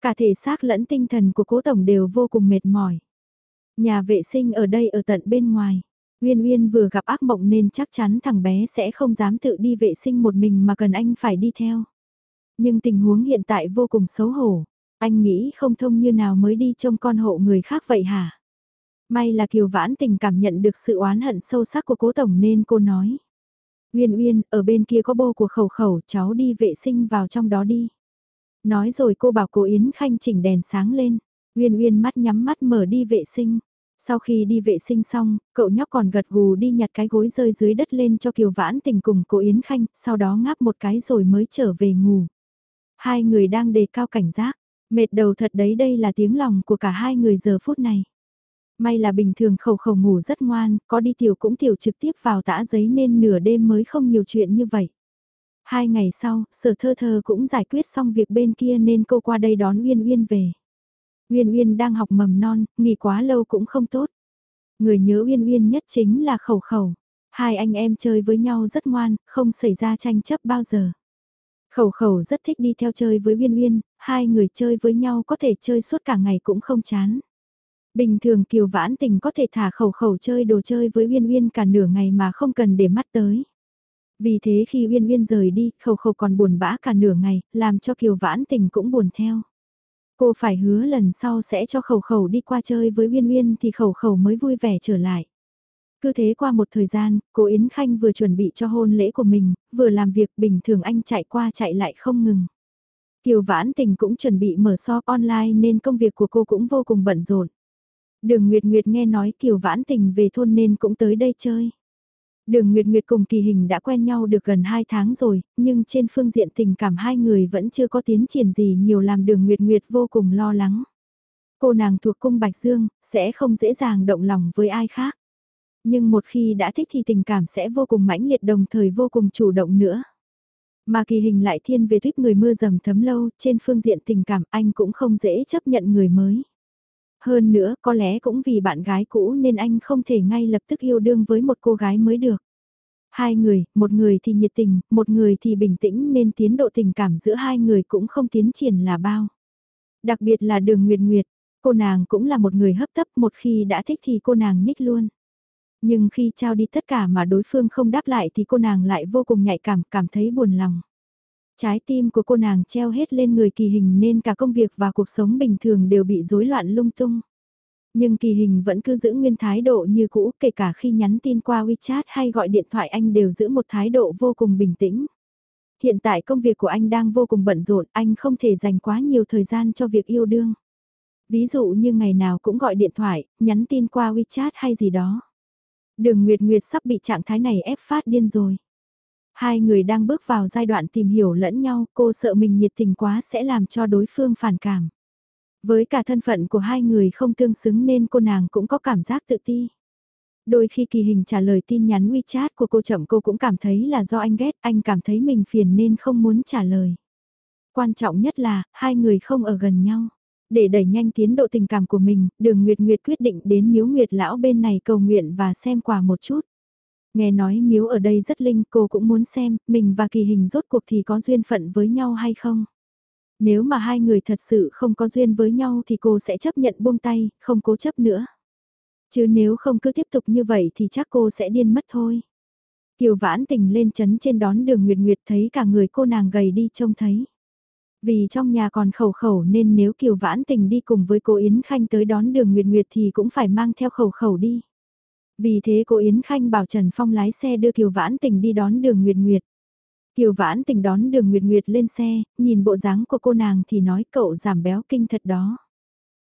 Cả thể xác lẫn tinh thần của cố tổng đều vô cùng mệt mỏi. Nhà vệ sinh ở đây ở tận bên ngoài. Uyên Uyên vừa gặp ác mộng nên chắc chắn thằng bé sẽ không dám tự đi vệ sinh một mình mà cần anh phải đi theo. Nhưng tình huống hiện tại vô cùng xấu hổ. Anh nghĩ không thông như nào mới đi trông con hộ người khác vậy hả? May là Kiều Vãn tình cảm nhận được sự oán hận sâu sắc của cố tổng nên cô nói. Uyên Uyên, ở bên kia có bô của khẩu khẩu, cháu đi vệ sinh vào trong đó đi. Nói rồi cô bảo cô Yến Khanh chỉnh đèn sáng lên. Uyên Uyên mắt nhắm mắt mở đi vệ sinh. Sau khi đi vệ sinh xong, cậu nhóc còn gật gù đi nhặt cái gối rơi dưới đất lên cho Kiều Vãn tình cùng cô Yến Khanh, sau đó ngáp một cái rồi mới trở về ngủ. Hai người đang đề cao cảnh giác, mệt đầu thật đấy đây là tiếng lòng của cả hai người giờ phút này. May là bình thường khẩu khẩu ngủ rất ngoan, có đi tiểu cũng tiểu trực tiếp vào tã giấy nên nửa đêm mới không nhiều chuyện như vậy. Hai ngày sau, sở thơ thơ cũng giải quyết xong việc bên kia nên cô qua đây đón Uyên Uyên về. Uyên Uyên đang học mầm non, nghỉ quá lâu cũng không tốt. Người nhớ Uyên Uyên nhất chính là khẩu khẩu. Hai anh em chơi với nhau rất ngoan, không xảy ra tranh chấp bao giờ. Khẩu khẩu rất thích đi theo chơi với Uyên Uyên, hai người chơi với nhau có thể chơi suốt cả ngày cũng không chán. Bình thường Kiều Vãn Tình có thể thả khẩu khẩu chơi đồ chơi với Uyên Uyên cả nửa ngày mà không cần để mắt tới. Vì thế khi Uyên Uyên rời đi, khẩu khẩu còn buồn bã cả nửa ngày, làm cho Kiều Vãn Tình cũng buồn theo. Cô phải hứa lần sau sẽ cho khẩu khẩu đi qua chơi với Uyên Uyên thì khẩu khẩu mới vui vẻ trở lại. Cứ thế qua một thời gian, cô Yến Khanh vừa chuẩn bị cho hôn lễ của mình, vừa làm việc bình thường anh chạy qua chạy lại không ngừng. Kiều Vãn Tình cũng chuẩn bị mở shop online nên công việc của cô cũng vô cùng bận rộn. Đường Nguyệt Nguyệt nghe nói Kiều Vãn Tình về thôn nên cũng tới đây chơi. Đường Nguyệt Nguyệt cùng Kỳ Hình đã quen nhau được gần 2 tháng rồi, nhưng trên phương diện tình cảm hai người vẫn chưa có tiến triển gì nhiều làm Đường Nguyệt Nguyệt vô cùng lo lắng. Cô nàng thuộc cung Bạch Dương, sẽ không dễ dàng động lòng với ai khác. Nhưng một khi đã thích thì tình cảm sẽ vô cùng mãnh liệt đồng thời vô cùng chủ động nữa. Mà kỳ hình lại thiên về tuyết người mưa dầm thấm lâu, trên phương diện tình cảm anh cũng không dễ chấp nhận người mới. Hơn nữa, có lẽ cũng vì bạn gái cũ nên anh không thể ngay lập tức yêu đương với một cô gái mới được. Hai người, một người thì nhiệt tình, một người thì bình tĩnh nên tiến độ tình cảm giữa hai người cũng không tiến triển là bao. Đặc biệt là đường Nguyệt Nguyệt, cô nàng cũng là một người hấp tấp một khi đã thích thì cô nàng nhích luôn. Nhưng khi trao đi tất cả mà đối phương không đáp lại thì cô nàng lại vô cùng nhạy cảm, cảm thấy buồn lòng. Trái tim của cô nàng treo hết lên người kỳ hình nên cả công việc và cuộc sống bình thường đều bị rối loạn lung tung. Nhưng kỳ hình vẫn cứ giữ nguyên thái độ như cũ, kể cả khi nhắn tin qua WeChat hay gọi điện thoại anh đều giữ một thái độ vô cùng bình tĩnh. Hiện tại công việc của anh đang vô cùng bận rộn, anh không thể dành quá nhiều thời gian cho việc yêu đương. Ví dụ như ngày nào cũng gọi điện thoại, nhắn tin qua WeChat hay gì đó. Đường Nguyệt Nguyệt sắp bị trạng thái này ép phát điên rồi. Hai người đang bước vào giai đoạn tìm hiểu lẫn nhau, cô sợ mình nhiệt tình quá sẽ làm cho đối phương phản cảm. Với cả thân phận của hai người không tương xứng nên cô nàng cũng có cảm giác tự ti. Đôi khi kỳ hình trả lời tin nhắn WeChat của cô chậm cô cũng cảm thấy là do anh ghét, anh cảm thấy mình phiền nên không muốn trả lời. Quan trọng nhất là, hai người không ở gần nhau. Để đẩy nhanh tiến độ tình cảm của mình, đường Nguyệt Nguyệt quyết định đến miếu Nguyệt lão bên này cầu nguyện và xem quà một chút. Nghe nói miếu ở đây rất linh cô cũng muốn xem mình và kỳ hình rốt cuộc thì có duyên phận với nhau hay không. Nếu mà hai người thật sự không có duyên với nhau thì cô sẽ chấp nhận buông tay, không cố chấp nữa. Chứ nếu không cứ tiếp tục như vậy thì chắc cô sẽ điên mất thôi. Kiều vãn tình lên chấn trên đón đường Nguyệt Nguyệt thấy cả người cô nàng gầy đi trông thấy. Vì trong nhà còn khẩu khẩu nên nếu Kiều Vãn Tình đi cùng với cô Yến Khanh tới đón đường Nguyệt Nguyệt thì cũng phải mang theo khẩu khẩu đi. Vì thế cô Yến Khanh bảo Trần Phong lái xe đưa Kiều Vãn Tình đi đón đường Nguyệt Nguyệt. Kiều Vãn Tình đón đường Nguyệt Nguyệt lên xe, nhìn bộ dáng của cô nàng thì nói cậu giảm béo kinh thật đó.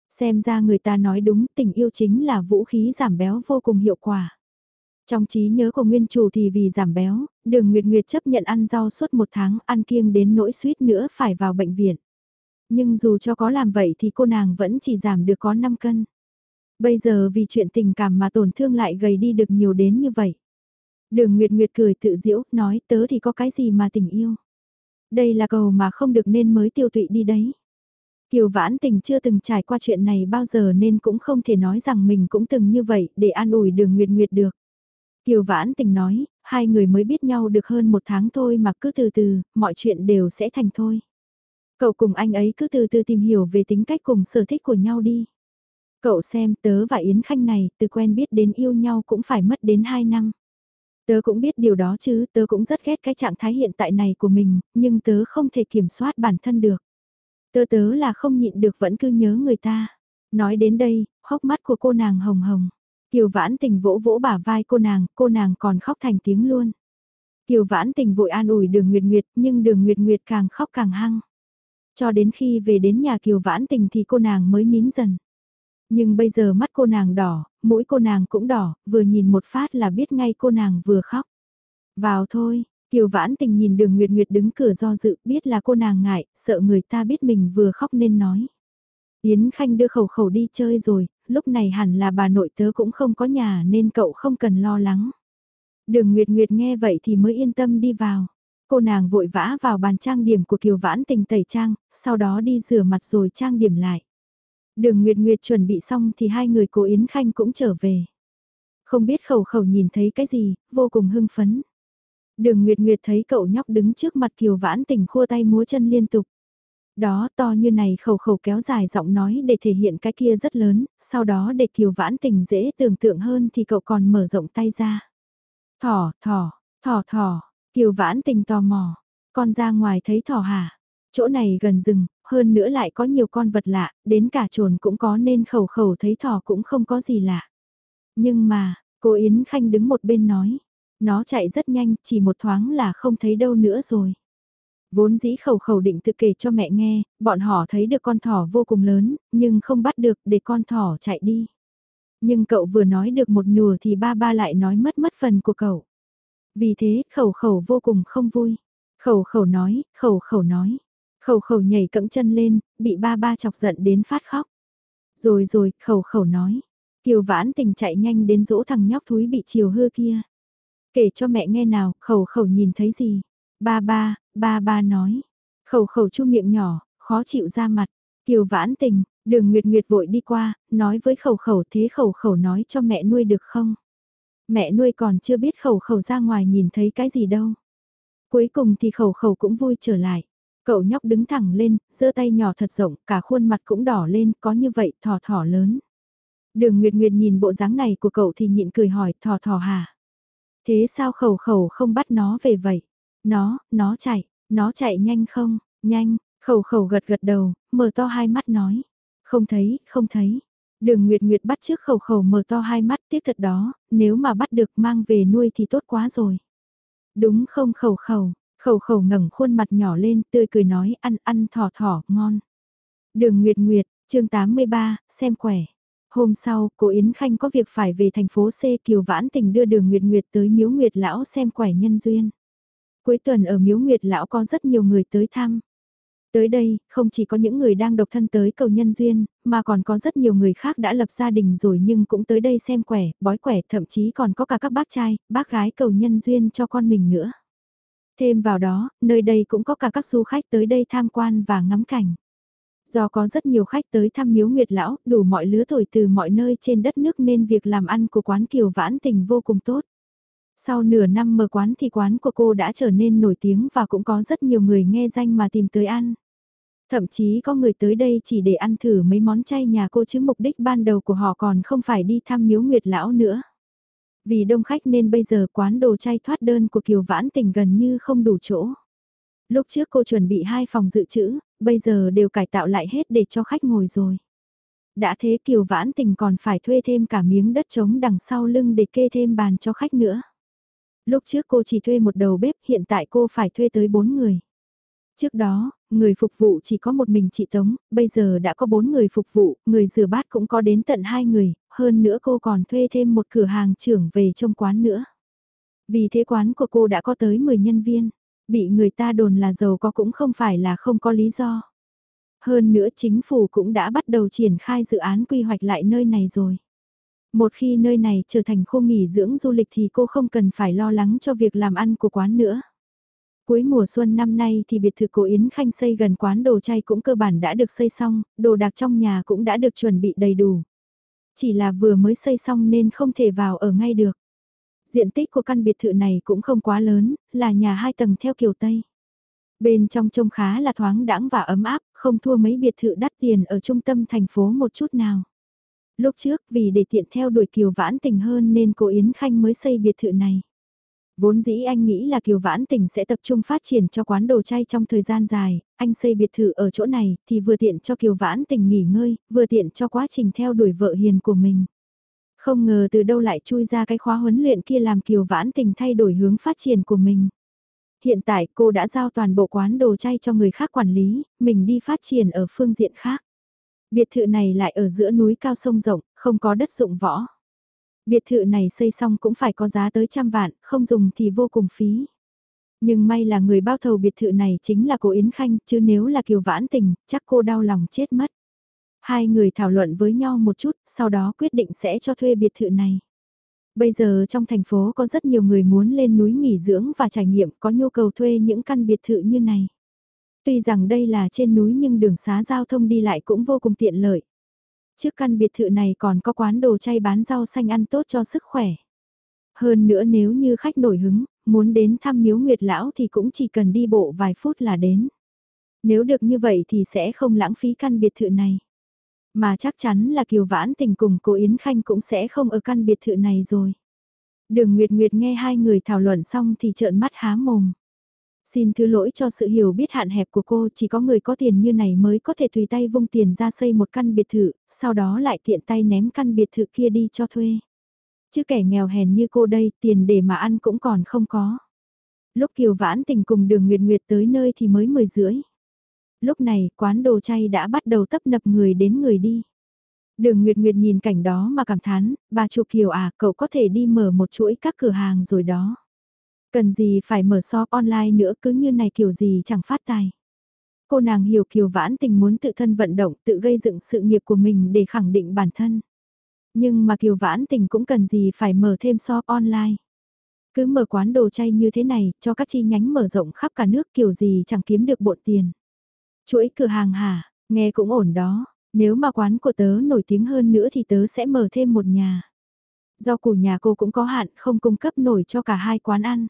Xem ra người ta nói đúng tình yêu chính là vũ khí giảm béo vô cùng hiệu quả. Trong trí nhớ của nguyên chủ thì vì giảm béo, đường Nguyệt Nguyệt chấp nhận ăn rau suốt một tháng ăn kiêng đến nỗi suýt nữa phải vào bệnh viện. Nhưng dù cho có làm vậy thì cô nàng vẫn chỉ giảm được có 5 cân. Bây giờ vì chuyện tình cảm mà tổn thương lại gầy đi được nhiều đến như vậy. Đường Nguyệt Nguyệt cười tự diễu, nói tớ thì có cái gì mà tình yêu. Đây là cầu mà không được nên mới tiêu tụy đi đấy. Kiều Vãn Tình chưa từng trải qua chuyện này bao giờ nên cũng không thể nói rằng mình cũng từng như vậy để an ủi đường Nguyệt Nguyệt được. Kiều Vãn Tình nói, hai người mới biết nhau được hơn một tháng thôi mà cứ từ từ, mọi chuyện đều sẽ thành thôi. Cậu cùng anh ấy cứ từ từ tìm hiểu về tính cách cùng sở thích của nhau đi. Cậu xem tớ và Yến Khanh này từ quen biết đến yêu nhau cũng phải mất đến 2 năm. Tớ cũng biết điều đó chứ, tớ cũng rất ghét cái trạng thái hiện tại này của mình, nhưng tớ không thể kiểm soát bản thân được. Tớ tớ là không nhịn được vẫn cứ nhớ người ta. Nói đến đây, hốc mắt của cô nàng hồng hồng. Kiều vãn tình vỗ vỗ bả vai cô nàng, cô nàng còn khóc thành tiếng luôn. Kiều vãn tình vội an ủi đường Nguyệt Nguyệt, nhưng đường Nguyệt Nguyệt càng khóc càng hăng. Cho đến khi về đến nhà Kiều vãn tình thì cô nàng mới nín dần. Nhưng bây giờ mắt cô nàng đỏ, mũi cô nàng cũng đỏ, vừa nhìn một phát là biết ngay cô nàng vừa khóc. Vào thôi, Kiều Vãn Tình nhìn đường Nguyệt Nguyệt đứng cửa do dự, biết là cô nàng ngại, sợ người ta biết mình vừa khóc nên nói. Yến Khanh đưa khẩu khẩu đi chơi rồi, lúc này hẳn là bà nội tớ cũng không có nhà nên cậu không cần lo lắng. Đường Nguyệt Nguyệt nghe vậy thì mới yên tâm đi vào. Cô nàng vội vã vào bàn trang điểm của Kiều Vãn Tình tẩy trang, sau đó đi rửa mặt rồi trang điểm lại. Đường Nguyệt Nguyệt chuẩn bị xong thì hai người cô Yến Khanh cũng trở về. Không biết khẩu khẩu nhìn thấy cái gì, vô cùng hưng phấn. Đường Nguyệt Nguyệt thấy cậu nhóc đứng trước mặt Kiều Vãn Tình khua tay múa chân liên tục. Đó to như này khẩu khẩu kéo dài giọng nói để thể hiện cái kia rất lớn, sau đó để Kiều Vãn Tình dễ tưởng tượng hơn thì cậu còn mở rộng tay ra. Thỏ, thỏ, thỏ thỏ, Kiều Vãn Tình tò mò, con ra ngoài thấy thỏ hả? Chỗ này gần rừng, hơn nữa lại có nhiều con vật lạ, đến cả trồn cũng có nên khẩu khẩu thấy thỏ cũng không có gì lạ. Nhưng mà, cô Yến Khanh đứng một bên nói, nó chạy rất nhanh, chỉ một thoáng là không thấy đâu nữa rồi. Vốn dĩ khẩu khẩu định tự kể cho mẹ nghe, bọn họ thấy được con thỏ vô cùng lớn, nhưng không bắt được để con thỏ chạy đi. Nhưng cậu vừa nói được một nửa thì ba ba lại nói mất mất phần của cậu. Vì thế khẩu khẩu vô cùng không vui. Khẩu khẩu nói, khẩu khẩu nói. Khẩu khẩu nhảy cẫng chân lên, bị ba ba chọc giận đến phát khóc. Rồi rồi, khẩu khẩu nói. Kiều vãn tình chạy nhanh đến dỗ thằng nhóc thúi bị chiều hư kia. Kể cho mẹ nghe nào, khẩu khẩu nhìn thấy gì? Ba ba, ba ba nói. Khẩu khẩu chu miệng nhỏ, khó chịu ra mặt. Kiều vãn tình, đường Nguyệt Nguyệt vội đi qua, nói với khẩu khẩu thế khẩu khẩu nói cho mẹ nuôi được không? Mẹ nuôi còn chưa biết khẩu khẩu ra ngoài nhìn thấy cái gì đâu. Cuối cùng thì khẩu khẩu cũng vui trở lại. Cậu nhóc đứng thẳng lên, giơ tay nhỏ thật rộng, cả khuôn mặt cũng đỏ lên, có như vậy thỏ thỏ lớn. Đường Nguyệt Nguyệt nhìn bộ dáng này của cậu thì nhịn cười hỏi thỏ thỏ hả? Thế sao khẩu khẩu không bắt nó về vậy? Nó, nó chạy, nó chạy nhanh không? Nhanh, khẩu khẩu gật gật đầu, mở to hai mắt nói. Không thấy, không thấy. Đường Nguyệt Nguyệt bắt trước khẩu khẩu mở to hai mắt tiếc thật đó, nếu mà bắt được mang về nuôi thì tốt quá rồi. Đúng không khẩu khẩu, khẩu khẩu ngẩng khuôn mặt nhỏ lên tươi cười nói ăn ăn thỏ thỏ ngon. Đường Nguyệt Nguyệt, chương 83, xem khỏe. Hôm sau, cô Yến Khanh có việc phải về thành phố C Kiều Vãn Tình đưa đường Nguyệt Nguyệt tới miếu Nguyệt Lão xem khỏe nhân duyên. Cuối tuần ở miếu Nguyệt Lão có rất nhiều người tới thăm. Tới đây, không chỉ có những người đang độc thân tới cầu nhân duyên, mà còn có rất nhiều người khác đã lập gia đình rồi nhưng cũng tới đây xem quẻ, bói quẻ, thậm chí còn có cả các bác trai, bác gái cầu nhân duyên cho con mình nữa. Thêm vào đó, nơi đây cũng có cả các du khách tới đây tham quan và ngắm cảnh. Do có rất nhiều khách tới thăm miếu Nguyệt Lão, đủ mọi lứa tuổi từ mọi nơi trên đất nước nên việc làm ăn của quán Kiều Vãn Tình vô cùng tốt. Sau nửa năm mở quán thì quán của cô đã trở nên nổi tiếng và cũng có rất nhiều người nghe danh mà tìm tới ăn. Thậm chí có người tới đây chỉ để ăn thử mấy món chay nhà cô chứ mục đích ban đầu của họ còn không phải đi thăm miếu nguyệt lão nữa. Vì đông khách nên bây giờ quán đồ chay thoát đơn của Kiều Vãn Tình gần như không đủ chỗ. Lúc trước cô chuẩn bị hai phòng dự trữ, bây giờ đều cải tạo lại hết để cho khách ngồi rồi. Đã thế Kiều Vãn Tình còn phải thuê thêm cả miếng đất trống đằng sau lưng để kê thêm bàn cho khách nữa. Lúc trước cô chỉ thuê một đầu bếp, hiện tại cô phải thuê tới bốn người. Trước đó, người phục vụ chỉ có một mình chị Tống, bây giờ đã có bốn người phục vụ, người rửa bát cũng có đến tận hai người, hơn nữa cô còn thuê thêm một cửa hàng trưởng về trong quán nữa. Vì thế quán của cô đã có tới 10 nhân viên, bị người ta đồn là giàu có cũng không phải là không có lý do. Hơn nữa chính phủ cũng đã bắt đầu triển khai dự án quy hoạch lại nơi này rồi. Một khi nơi này trở thành khu nghỉ dưỡng du lịch thì cô không cần phải lo lắng cho việc làm ăn của quán nữa. Cuối mùa xuân năm nay thì biệt thự cổ Yến Khanh xây gần quán đồ chay cũng cơ bản đã được xây xong, đồ đạc trong nhà cũng đã được chuẩn bị đầy đủ. Chỉ là vừa mới xây xong nên không thể vào ở ngay được. Diện tích của căn biệt thự này cũng không quá lớn, là nhà hai tầng theo kiểu Tây. Bên trong trông khá là thoáng đãng và ấm áp, không thua mấy biệt thự đắt tiền ở trung tâm thành phố một chút nào. Lúc trước vì để tiện theo đuổi Kiều Vãn Tình hơn nên cô Yến Khanh mới xây biệt thự này. Vốn dĩ anh nghĩ là Kiều Vãn Tình sẽ tập trung phát triển cho quán đồ chay trong thời gian dài, anh xây biệt thự ở chỗ này thì vừa tiện cho Kiều Vãn Tình nghỉ ngơi, vừa tiện cho quá trình theo đuổi vợ hiền của mình. Không ngờ từ đâu lại chui ra cái khóa huấn luyện kia làm Kiều Vãn Tình thay đổi hướng phát triển của mình. Hiện tại cô đã giao toàn bộ quán đồ chay cho người khác quản lý, mình đi phát triển ở phương diện khác. Biệt thự này lại ở giữa núi cao sông rộng, không có đất dụng võ. Biệt thự này xây xong cũng phải có giá tới trăm vạn, không dùng thì vô cùng phí. Nhưng may là người bao thầu biệt thự này chính là cô Yến Khanh, chứ nếu là Kiều Vãn Tình, chắc cô đau lòng chết mất. Hai người thảo luận với nhau một chút, sau đó quyết định sẽ cho thuê biệt thự này. Bây giờ trong thành phố có rất nhiều người muốn lên núi nghỉ dưỡng và trải nghiệm có nhu cầu thuê những căn biệt thự như này. Tuy rằng đây là trên núi nhưng đường xá giao thông đi lại cũng vô cùng tiện lợi. Trước căn biệt thự này còn có quán đồ chay bán rau xanh ăn tốt cho sức khỏe. Hơn nữa nếu như khách nổi hứng, muốn đến thăm miếu nguyệt lão thì cũng chỉ cần đi bộ vài phút là đến. Nếu được như vậy thì sẽ không lãng phí căn biệt thự này. Mà chắc chắn là Kiều Vãn Tình cùng cô Yến Khanh cũng sẽ không ở căn biệt thự này rồi. Đường Nguyệt Nguyệt nghe hai người thảo luận xong thì trợn mắt há mồm. Xin thứ lỗi cho sự hiểu biết hạn hẹp của cô, chỉ có người có tiền như này mới có thể tùy tay vung tiền ra xây một căn biệt thự, sau đó lại tiện tay ném căn biệt thự kia đi cho thuê. Chứ kẻ nghèo hèn như cô đây, tiền để mà ăn cũng còn không có. Lúc Kiều Vãn Tình cùng đường Nguyệt Nguyệt tới nơi thì mới 10 rưỡi. Lúc này, quán đồ chay đã bắt đầu tấp nập người đến người đi. Đường Nguyệt Nguyệt nhìn cảnh đó mà cảm thán, bà chủ Kiều à, cậu có thể đi mở một chuỗi các cửa hàng rồi đó. Cần gì phải mở shop online nữa cứ như này kiểu gì chẳng phát tài. Cô nàng hiểu Kiều Vãn Tình muốn tự thân vận động tự gây dựng sự nghiệp của mình để khẳng định bản thân. Nhưng mà Kiều Vãn Tình cũng cần gì phải mở thêm shop online. Cứ mở quán đồ chay như thế này, cho các chi nhánh mở rộng khắp cả nước kiểu gì chẳng kiếm được bộn tiền. Chuỗi cửa hàng hả, nghe cũng ổn đó, nếu mà quán của tớ nổi tiếng hơn nữa thì tớ sẽ mở thêm một nhà. Do củ nhà cô cũng có hạn không cung cấp nổi cho cả hai quán ăn.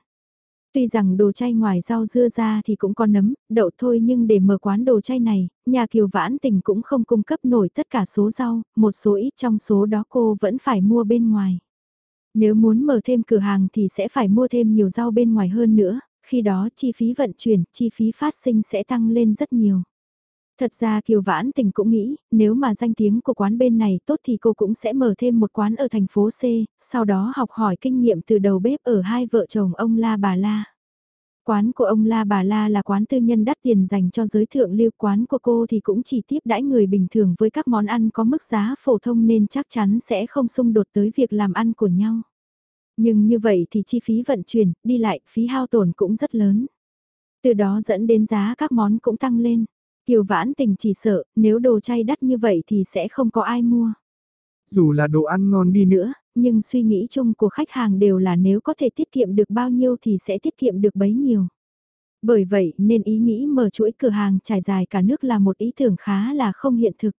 Tuy rằng đồ chay ngoài rau dưa ra thì cũng có nấm, đậu thôi nhưng để mở quán đồ chay này, nhà kiều vãn tình cũng không cung cấp nổi tất cả số rau, một số ít trong số đó cô vẫn phải mua bên ngoài. Nếu muốn mở thêm cửa hàng thì sẽ phải mua thêm nhiều rau bên ngoài hơn nữa, khi đó chi phí vận chuyển, chi phí phát sinh sẽ tăng lên rất nhiều. Thật ra Kiều Vãn Tình cũng nghĩ, nếu mà danh tiếng của quán bên này tốt thì cô cũng sẽ mở thêm một quán ở thành phố C, sau đó học hỏi kinh nghiệm từ đầu bếp ở hai vợ chồng ông La Bà La. Quán của ông La Bà La là quán tư nhân đắt tiền dành cho giới thượng lưu quán của cô thì cũng chỉ tiếp đãi người bình thường với các món ăn có mức giá phổ thông nên chắc chắn sẽ không xung đột tới việc làm ăn của nhau. Nhưng như vậy thì chi phí vận chuyển, đi lại, phí hao tổn cũng rất lớn. Từ đó dẫn đến giá các món cũng tăng lên. Kiều vãn tình chỉ sợ, nếu đồ chay đắt như vậy thì sẽ không có ai mua. Dù là đồ ăn ngon đi nữa, nhưng suy nghĩ chung của khách hàng đều là nếu có thể tiết kiệm được bao nhiêu thì sẽ tiết kiệm được bấy nhiêu. Bởi vậy nên ý nghĩ mở chuỗi cửa hàng trải dài cả nước là một ý tưởng khá là không hiện thực.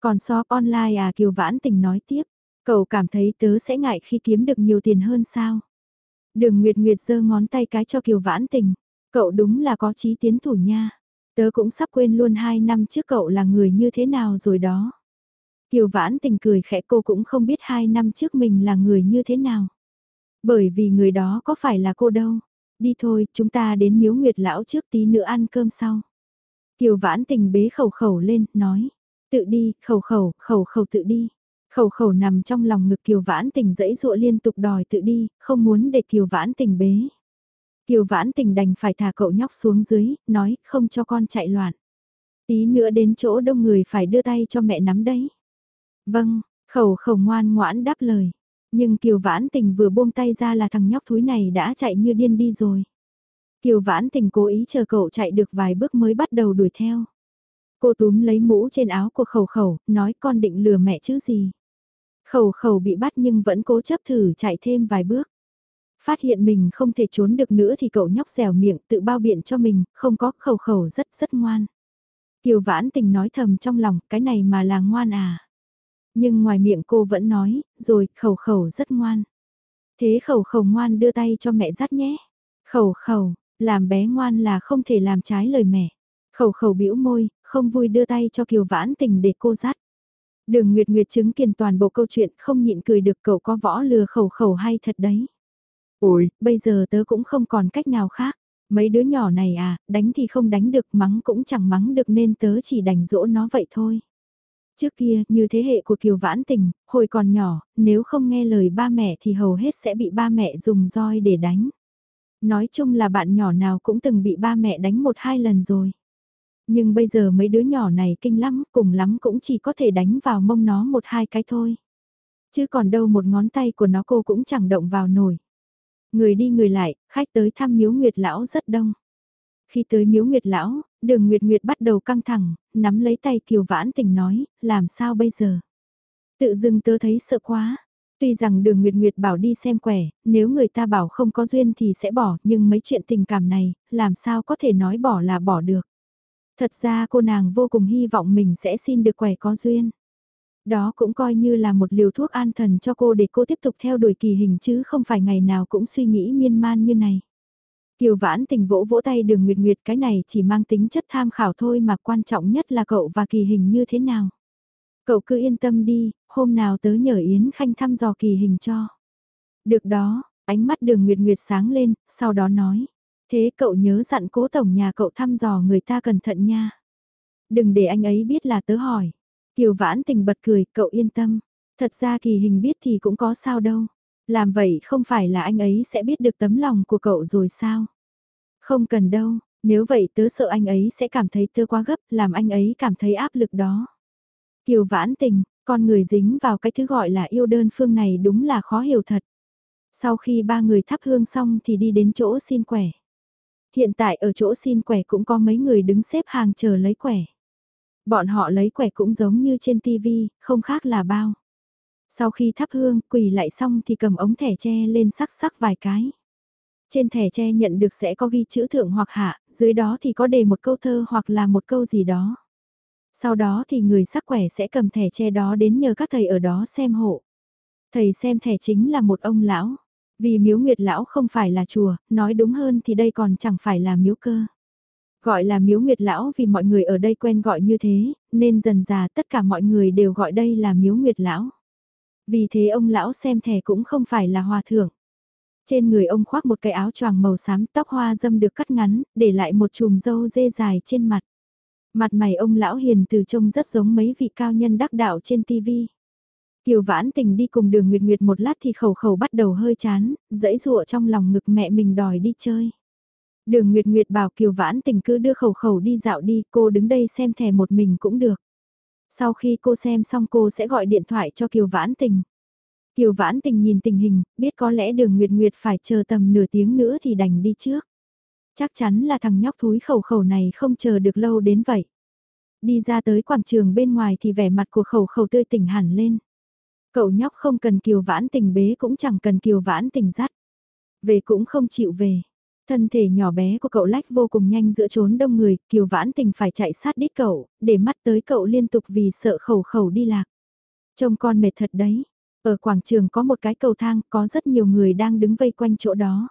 Còn shop online à Kiều Vãn Tình nói tiếp, cậu cảm thấy tớ sẽ ngại khi kiếm được nhiều tiền hơn sao? Đường Nguyệt Nguyệt giơ ngón tay cái cho Kiều Vãn Tình, cậu đúng là có chí tiến thủ nha. Tớ cũng sắp quên luôn hai năm trước cậu là người như thế nào rồi đó. Kiều vãn tình cười khẽ cô cũng không biết hai năm trước mình là người như thế nào. Bởi vì người đó có phải là cô đâu. Đi thôi, chúng ta đến miếu nguyệt lão trước tí nữa ăn cơm sau. Kiều vãn tình bế khẩu khẩu lên, nói. Tự đi, khẩu khẩu, khẩu khẩu tự đi. Khẩu khẩu nằm trong lòng ngực Kiều vãn tình dẫy dụa liên tục đòi tự đi, không muốn để Kiều vãn tình bế. Kiều vãn tình đành phải thả cậu nhóc xuống dưới, nói không cho con chạy loạn. Tí nữa đến chỗ đông người phải đưa tay cho mẹ nắm đấy. Vâng, khẩu khẩu ngoan ngoãn đáp lời. Nhưng Kiều vãn tình vừa buông tay ra là thằng nhóc thúi này đã chạy như điên đi rồi. Kiều vãn tình cố ý chờ cậu chạy được vài bước mới bắt đầu đuổi theo. Cô túm lấy mũ trên áo của khẩu khẩu, nói con định lừa mẹ chứ gì. Khẩu khẩu bị bắt nhưng vẫn cố chấp thử chạy thêm vài bước. Phát hiện mình không thể trốn được nữa thì cậu nhóc dẻo miệng tự bao biện cho mình, không có khẩu khẩu rất rất ngoan. Kiều vãn tình nói thầm trong lòng, cái này mà là ngoan à. Nhưng ngoài miệng cô vẫn nói, rồi, khẩu khẩu rất ngoan. Thế khẩu khẩu ngoan đưa tay cho mẹ dắt nhé. Khẩu khẩu, làm bé ngoan là không thể làm trái lời mẹ. Khẩu khẩu bĩu môi, không vui đưa tay cho Kiều Vãn Tình để cô dắt. Đường Nguyệt Nguyệt chứng kiến toàn bộ câu chuyện không nhịn cười được cậu có võ lừa khẩu khẩu hay thật đấy. Ôi, bây giờ tớ cũng không còn cách nào khác. Mấy đứa nhỏ này à, đánh thì không đánh được, mắng cũng chẳng mắng được nên tớ chỉ đành dỗ nó vậy thôi. Trước kia, như thế hệ của Kiều Vãn Tình, hồi còn nhỏ, nếu không nghe lời ba mẹ thì hầu hết sẽ bị ba mẹ dùng roi để đánh. Nói chung là bạn nhỏ nào cũng từng bị ba mẹ đánh một hai lần rồi. Nhưng bây giờ mấy đứa nhỏ này kinh lắm, cùng lắm cũng chỉ có thể đánh vào mông nó một hai cái thôi. Chứ còn đâu một ngón tay của nó cô cũng chẳng động vào nổi. Người đi người lại, khách tới thăm miếu nguyệt lão rất đông. Khi tới miếu nguyệt lão, đường nguyệt nguyệt bắt đầu căng thẳng, nắm lấy tay kiều vãn tình nói, làm sao bây giờ? Tự dưng tớ thấy sợ quá. Tuy rằng đường Nguyệt Nguyệt bảo đi xem quẻ, nếu người ta bảo không có duyên thì sẽ bỏ, nhưng mấy chuyện tình cảm này, làm sao có thể nói bỏ là bỏ được. Thật ra cô nàng vô cùng hy vọng mình sẽ xin được quẻ có duyên. Đó cũng coi như là một liều thuốc an thần cho cô để cô tiếp tục theo đuổi kỳ hình chứ không phải ngày nào cũng suy nghĩ miên man như này. Kiều vãn tình vỗ vỗ tay đường nguyệt nguyệt cái này chỉ mang tính chất tham khảo thôi mà quan trọng nhất là cậu và kỳ hình như thế nào. Cậu cứ yên tâm đi, hôm nào tớ nhờ Yến Khanh thăm dò kỳ hình cho. Được đó, ánh mắt đường nguyệt nguyệt sáng lên, sau đó nói. Thế cậu nhớ dặn cố tổng nhà cậu thăm dò người ta cẩn thận nha. Đừng để anh ấy biết là tớ hỏi. Kiều vãn tình bật cười, cậu yên tâm. Thật ra kỳ hình biết thì cũng có sao đâu. Làm vậy không phải là anh ấy sẽ biết được tấm lòng của cậu rồi sao? Không cần đâu, nếu vậy tớ sợ anh ấy sẽ cảm thấy tớ quá gấp, làm anh ấy cảm thấy áp lực đó. Kiều vãn tình, con người dính vào cái thứ gọi là yêu đơn phương này đúng là khó hiểu thật. Sau khi ba người thắp hương xong thì đi đến chỗ xin quẻ. Hiện tại ở chỗ xin quẻ cũng có mấy người đứng xếp hàng chờ lấy quẻ. Bọn họ lấy quẻ cũng giống như trên tivi, không khác là bao. Sau khi thắp hương, quỳ lại xong thì cầm ống thẻ tre lên sắc sắc vài cái. Trên thẻ tre nhận được sẽ có ghi chữ thượng hoặc hạ, dưới đó thì có đề một câu thơ hoặc là một câu gì đó. Sau đó thì người sắc quẻ sẽ cầm thẻ tre đó đến nhờ các thầy ở đó xem hộ. Thầy xem thẻ chính là một ông lão. Vì miếu nguyệt lão không phải là chùa, nói đúng hơn thì đây còn chẳng phải là miếu cơ. Gọi là miếu nguyệt lão vì mọi người ở đây quen gọi như thế, nên dần già tất cả mọi người đều gọi đây là miếu nguyệt lão. Vì thế ông lão xem thẻ cũng không phải là hòa thượng. Trên người ông khoác một cái áo choàng màu xám tóc hoa dâm được cắt ngắn, để lại một chùm râu dê dài trên mặt. Mặt mày ông lão hiền từ trông rất giống mấy vị cao nhân đắc đạo trên tivi. Kiều vãn tình đi cùng đường Nguyệt Nguyệt một lát thì khẩu khẩu bắt đầu hơi chán, dẫy dụa trong lòng ngực mẹ mình đòi đi chơi. Đường Nguyệt Nguyệt bảo Kiều vãn tình cứ đưa khẩu khẩu đi dạo đi, cô đứng đây xem thẻ một mình cũng được. Sau khi cô xem xong cô sẽ gọi điện thoại cho Kiều vãn tình. Kiều vãn tình nhìn tình hình, biết có lẽ đường Nguyệt Nguyệt phải chờ tầm nửa tiếng nữa thì đành đi trước. Chắc chắn là thằng nhóc thúi khẩu khẩu này không chờ được lâu đến vậy. Đi ra tới quảng trường bên ngoài thì vẻ mặt của khẩu khẩu tươi tỉnh hẳn lên. Cậu nhóc không cần kiều vãn tình bế cũng chẳng cần kiều vãn tình dắt. Về cũng không chịu về. Thân thể nhỏ bé của cậu lách vô cùng nhanh giữa trốn đông người, kiều vãn tình phải chạy sát đít cậu, để mắt tới cậu liên tục vì sợ khẩu khẩu đi lạc. Trông con mệt thật đấy. Ở quảng trường có một cái cầu thang, có rất nhiều người đang đứng vây quanh chỗ đó.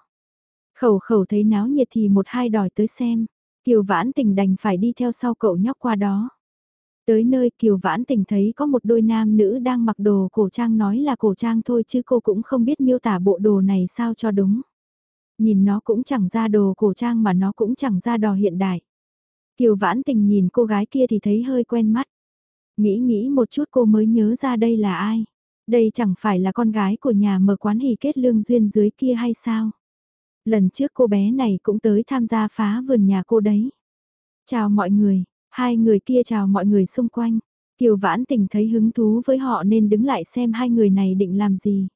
Khẩu khẩu thấy náo nhiệt thì một hai đòi tới xem. Kiều vãn tình đành phải đi theo sau cậu nhóc qua đó. Tới nơi Kiều Vãn Tình thấy có một đôi nam nữ đang mặc đồ cổ trang nói là cổ trang thôi chứ cô cũng không biết miêu tả bộ đồ này sao cho đúng. Nhìn nó cũng chẳng ra đồ cổ trang mà nó cũng chẳng ra đò hiện đại. Kiều Vãn Tình nhìn cô gái kia thì thấy hơi quen mắt. Nghĩ nghĩ một chút cô mới nhớ ra đây là ai. Đây chẳng phải là con gái của nhà mở quán hỷ kết lương duyên dưới kia hay sao? Lần trước cô bé này cũng tới tham gia phá vườn nhà cô đấy. Chào mọi người, Hai người kia chào mọi người xung quanh. Kiều Vãn Tình thấy hứng thú với họ nên đứng lại xem hai người này định làm gì.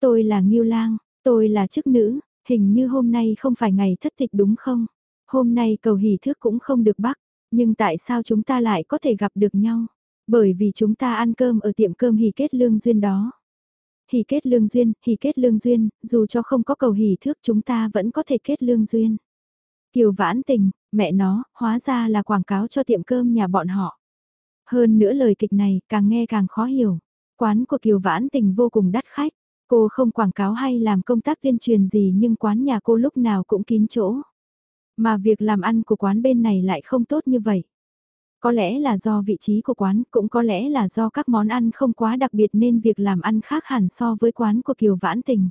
Tôi là Nghiêu Lang, tôi là chức nữ, hình như hôm nay không phải ngày thất tịch đúng không? Hôm nay cầu hỷ thước cũng không được bắt, nhưng tại sao chúng ta lại có thể gặp được nhau? Bởi vì chúng ta ăn cơm ở tiệm cơm hỷ kết lương duyên đó. Hỷ kết lương duyên, hỷ kết lương duyên, dù cho không có cầu hỷ thước chúng ta vẫn có thể kết lương duyên. Kiều vãn tình, mẹ nó, hóa ra là quảng cáo cho tiệm cơm nhà bọn họ. Hơn nữa lời kịch này càng nghe càng khó hiểu. Quán của Kiều Vãn Tình vô cùng đắt khách. Cô không quảng cáo hay làm công tác tuyên truyền gì nhưng quán nhà cô lúc nào cũng kín chỗ. Mà việc làm ăn của quán bên này lại không tốt như vậy. Có lẽ là do vị trí của quán, cũng có lẽ là do các món ăn không quá đặc biệt nên việc làm ăn khác hẳn so với quán của Kiều Vãn Tình.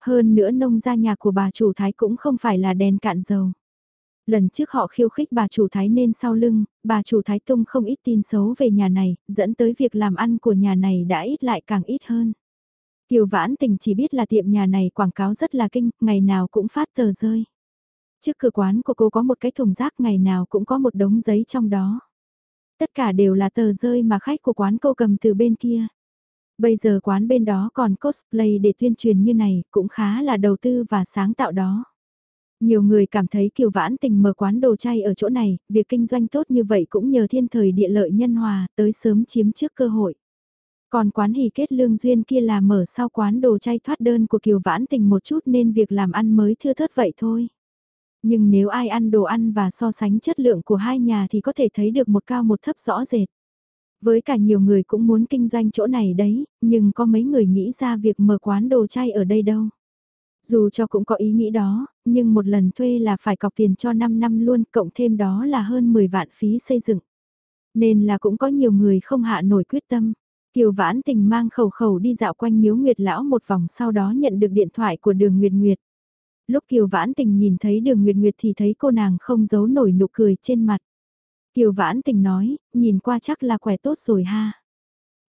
Hơn nữa nông gia nhà của bà chủ thái cũng không phải là đèn cạn dầu. Lần trước họ khiêu khích bà chủ thái nên sau lưng, bà chủ thái tung không ít tin xấu về nhà này, dẫn tới việc làm ăn của nhà này đã ít lại càng ít hơn. Kiều vãn tình chỉ biết là tiệm nhà này quảng cáo rất là kinh, ngày nào cũng phát tờ rơi. Trước cửa quán của cô có một cái thùng rác ngày nào cũng có một đống giấy trong đó. Tất cả đều là tờ rơi mà khách của quán cô cầm từ bên kia. Bây giờ quán bên đó còn cosplay để tuyên truyền như này cũng khá là đầu tư và sáng tạo đó. Nhiều người cảm thấy Kiều Vãn Tình mở quán đồ chay ở chỗ này, việc kinh doanh tốt như vậy cũng nhờ thiên thời địa lợi nhân hòa, tới sớm chiếm trước cơ hội. Còn quán hỷ kết lương duyên kia là mở sau quán đồ chay thoát đơn của Kiều Vãn Tình một chút nên việc làm ăn mới thưa thớt vậy thôi. Nhưng nếu ai ăn đồ ăn và so sánh chất lượng của hai nhà thì có thể thấy được một cao một thấp rõ rệt. Với cả nhiều người cũng muốn kinh doanh chỗ này đấy, nhưng có mấy người nghĩ ra việc mở quán đồ chay ở đây đâu. Dù cho cũng có ý nghĩ đó, nhưng một lần thuê là phải cọc tiền cho 5 năm luôn, cộng thêm đó là hơn 10 vạn phí xây dựng. Nên là cũng có nhiều người không hạ nổi quyết tâm. Kiều Vãn Tình mang khẩu khẩu đi dạo quanh miếu Nguyệt Lão một vòng sau đó nhận được điện thoại của đường Nguyệt Nguyệt. Lúc Kiều Vãn Tình nhìn thấy đường Nguyệt Nguyệt thì thấy cô nàng không giấu nổi nụ cười trên mặt. Kiều Vãn Tình nói, nhìn qua chắc là khỏe tốt rồi ha.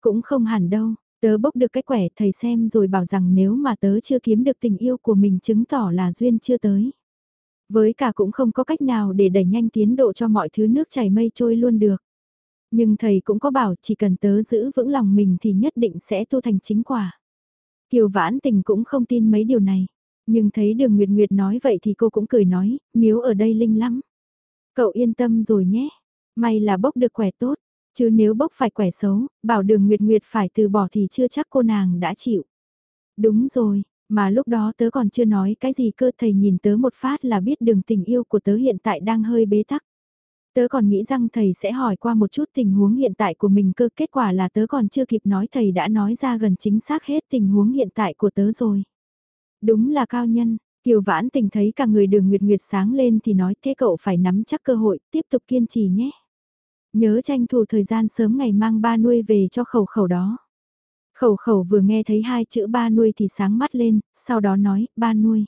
Cũng không hẳn đâu, tớ bốc được cái quẻ thầy xem rồi bảo rằng nếu mà tớ chưa kiếm được tình yêu của mình chứng tỏ là duyên chưa tới. Với cả cũng không có cách nào để đẩy nhanh tiến độ cho mọi thứ nước chảy mây trôi luôn được. Nhưng thầy cũng có bảo chỉ cần tớ giữ vững lòng mình thì nhất định sẽ tu thành chính quả. Kiều Vãn Tình cũng không tin mấy điều này. Nhưng thấy đường Nguyệt Nguyệt nói vậy thì cô cũng cười nói, miếu ở đây linh lắm. Cậu yên tâm rồi nhé, may là bốc được quẻ tốt, chứ nếu bốc phải quẻ xấu, bảo đường Nguyệt Nguyệt phải từ bỏ thì chưa chắc cô nàng đã chịu. Đúng rồi, mà lúc đó tớ còn chưa nói cái gì cơ thầy nhìn tớ một phát là biết đường tình yêu của tớ hiện tại đang hơi bế tắc. Tớ còn nghĩ rằng thầy sẽ hỏi qua một chút tình huống hiện tại của mình cơ kết quả là tớ còn chưa kịp nói thầy đã nói ra gần chính xác hết tình huống hiện tại của tớ rồi. Đúng là cao nhân, Kiều Vãn tình thấy cả người đường Nguyệt Nguyệt sáng lên thì nói thế cậu phải nắm chắc cơ hội, tiếp tục kiên trì nhé. Nhớ tranh thủ thời gian sớm ngày mang ba nuôi về cho khẩu khẩu đó. Khẩu khẩu vừa nghe thấy hai chữ ba nuôi thì sáng mắt lên, sau đó nói, ba nuôi.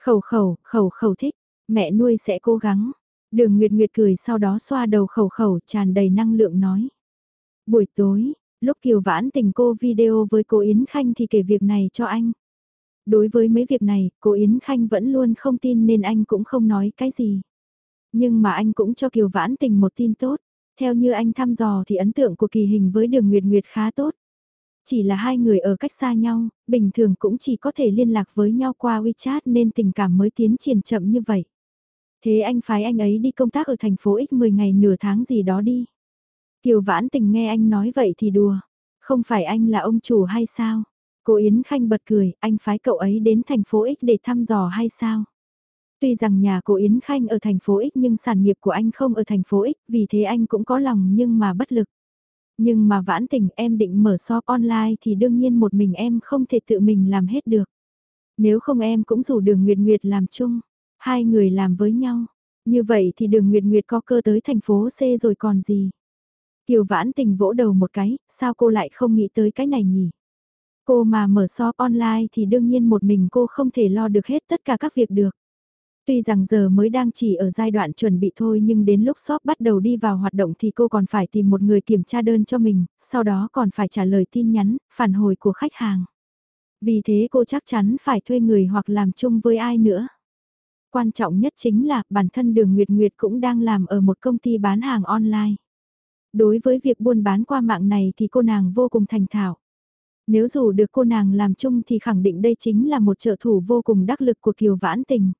Khẩu khẩu, khẩu khẩu thích, mẹ nuôi sẽ cố gắng. Đường Nguyệt Nguyệt cười sau đó xoa đầu khẩu khẩu tràn đầy năng lượng nói. Buổi tối, lúc Kiều Vãn tình cô video với cô Yến Khanh thì kể việc này cho anh. Đối với mấy việc này, cô Yến Khanh vẫn luôn không tin nên anh cũng không nói cái gì. Nhưng mà anh cũng cho Kiều Vãn Tình một tin tốt. Theo như anh thăm dò thì ấn tượng của kỳ hình với đường Nguyệt Nguyệt khá tốt. Chỉ là hai người ở cách xa nhau, bình thường cũng chỉ có thể liên lạc với nhau qua WeChat nên tình cảm mới tiến triển chậm như vậy. Thế anh phái anh ấy đi công tác ở thành phố X 10 ngày nửa tháng gì đó đi. Kiều Vãn Tình nghe anh nói vậy thì đùa. Không phải anh là ông chủ hay sao? Cô Yến Khanh bật cười, anh phái cậu ấy đến thành phố X để thăm dò hay sao? Tuy rằng nhà cô Yến Khanh ở thành phố X nhưng sản nghiệp của anh không ở thành phố X, vì thế anh cũng có lòng nhưng mà bất lực. Nhưng mà vãn tình em định mở shop online thì đương nhiên một mình em không thể tự mình làm hết được. Nếu không em cũng rủ đường Nguyệt Nguyệt làm chung, hai người làm với nhau. Như vậy thì đường Nguyệt Nguyệt có cơ tới thành phố C rồi còn gì. Kiều vãn tình vỗ đầu một cái, sao cô lại không nghĩ tới cái này nhỉ? Cô mà mở shop online thì đương nhiên một mình cô không thể lo được hết tất cả các việc được. Tuy rằng giờ mới đang chỉ ở giai đoạn chuẩn bị thôi nhưng đến lúc shop bắt đầu đi vào hoạt động thì cô còn phải tìm một người kiểm tra đơn cho mình, sau đó còn phải trả lời tin nhắn, phản hồi của khách hàng. Vì thế cô chắc chắn phải thuê người hoặc làm chung với ai nữa. Quan trọng nhất chính là bản thân đường Nguyệt Nguyệt cũng đang làm ở một công ty bán hàng online. Đối với việc buôn bán qua mạng này thì cô nàng vô cùng thành thạo. Nếu dù được cô nàng làm chung thì khẳng định đây chính là một trợ thủ vô cùng đắc lực của Kiều Vãn Tình.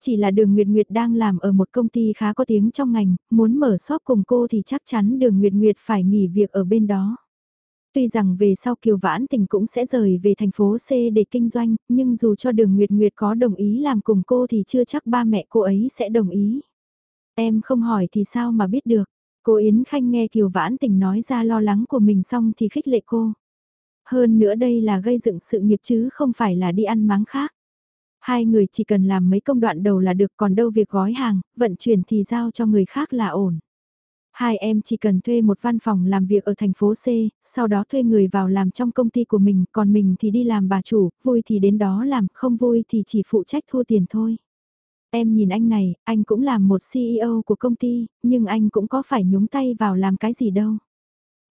Chỉ là đường Nguyệt Nguyệt đang làm ở một công ty khá có tiếng trong ngành, muốn mở shop cùng cô thì chắc chắn đường Nguyệt Nguyệt phải nghỉ việc ở bên đó. Tuy rằng về sau Kiều Vãn Tình cũng sẽ rời về thành phố C để kinh doanh, nhưng dù cho đường Nguyệt Nguyệt có đồng ý làm cùng cô thì chưa chắc ba mẹ cô ấy sẽ đồng ý. Em không hỏi thì sao mà biết được. Cô Yến Khanh nghe Kiều Vãn Tình nói ra lo lắng của mình xong thì khích lệ cô. Hơn nữa đây là gây dựng sự nghiệp chứ không phải là đi ăn máng khác. Hai người chỉ cần làm mấy công đoạn đầu là được còn đâu việc gói hàng, vận chuyển thì giao cho người khác là ổn. Hai em chỉ cần thuê một văn phòng làm việc ở thành phố C, sau đó thuê người vào làm trong công ty của mình, còn mình thì đi làm bà chủ, vui thì đến đó làm, không vui thì chỉ phụ trách thu tiền thôi. Em nhìn anh này, anh cũng làm một CEO của công ty, nhưng anh cũng có phải nhúng tay vào làm cái gì đâu.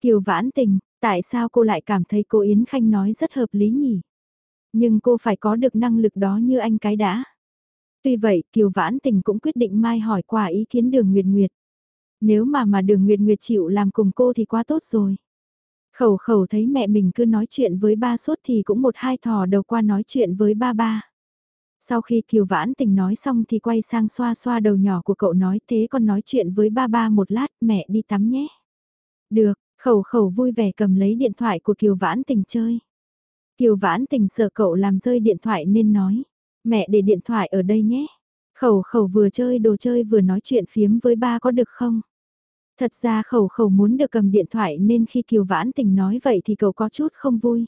Kiều vãn tình, Tại sao cô lại cảm thấy cô Yến Khanh nói rất hợp lý nhỉ? Nhưng cô phải có được năng lực đó như anh cái đã. Tuy vậy, Kiều Vãn Tình cũng quyết định mai hỏi qua ý kiến đường Nguyệt Nguyệt. Nếu mà mà đường Nguyệt Nguyệt chịu làm cùng cô thì quá tốt rồi. Khẩu khẩu thấy mẹ mình cứ nói chuyện với ba suốt thì cũng một hai thò đầu qua nói chuyện với ba ba. Sau khi Kiều Vãn Tình nói xong thì quay sang xoa xoa đầu nhỏ của cậu nói thế con nói chuyện với ba ba một lát mẹ đi tắm nhé. Được, Khẩu khẩu vui vẻ cầm lấy điện thoại của Kiều Vãn Tình chơi. Kiều Vãn Tình sợ cậu làm rơi điện thoại nên nói, mẹ để điện thoại ở đây nhé. Khẩu khẩu vừa chơi đồ chơi vừa nói chuyện phiếm với ba có được không? Thật ra khẩu khẩu muốn được cầm điện thoại nên khi Kiều Vãn Tình nói vậy thì cậu có chút không vui.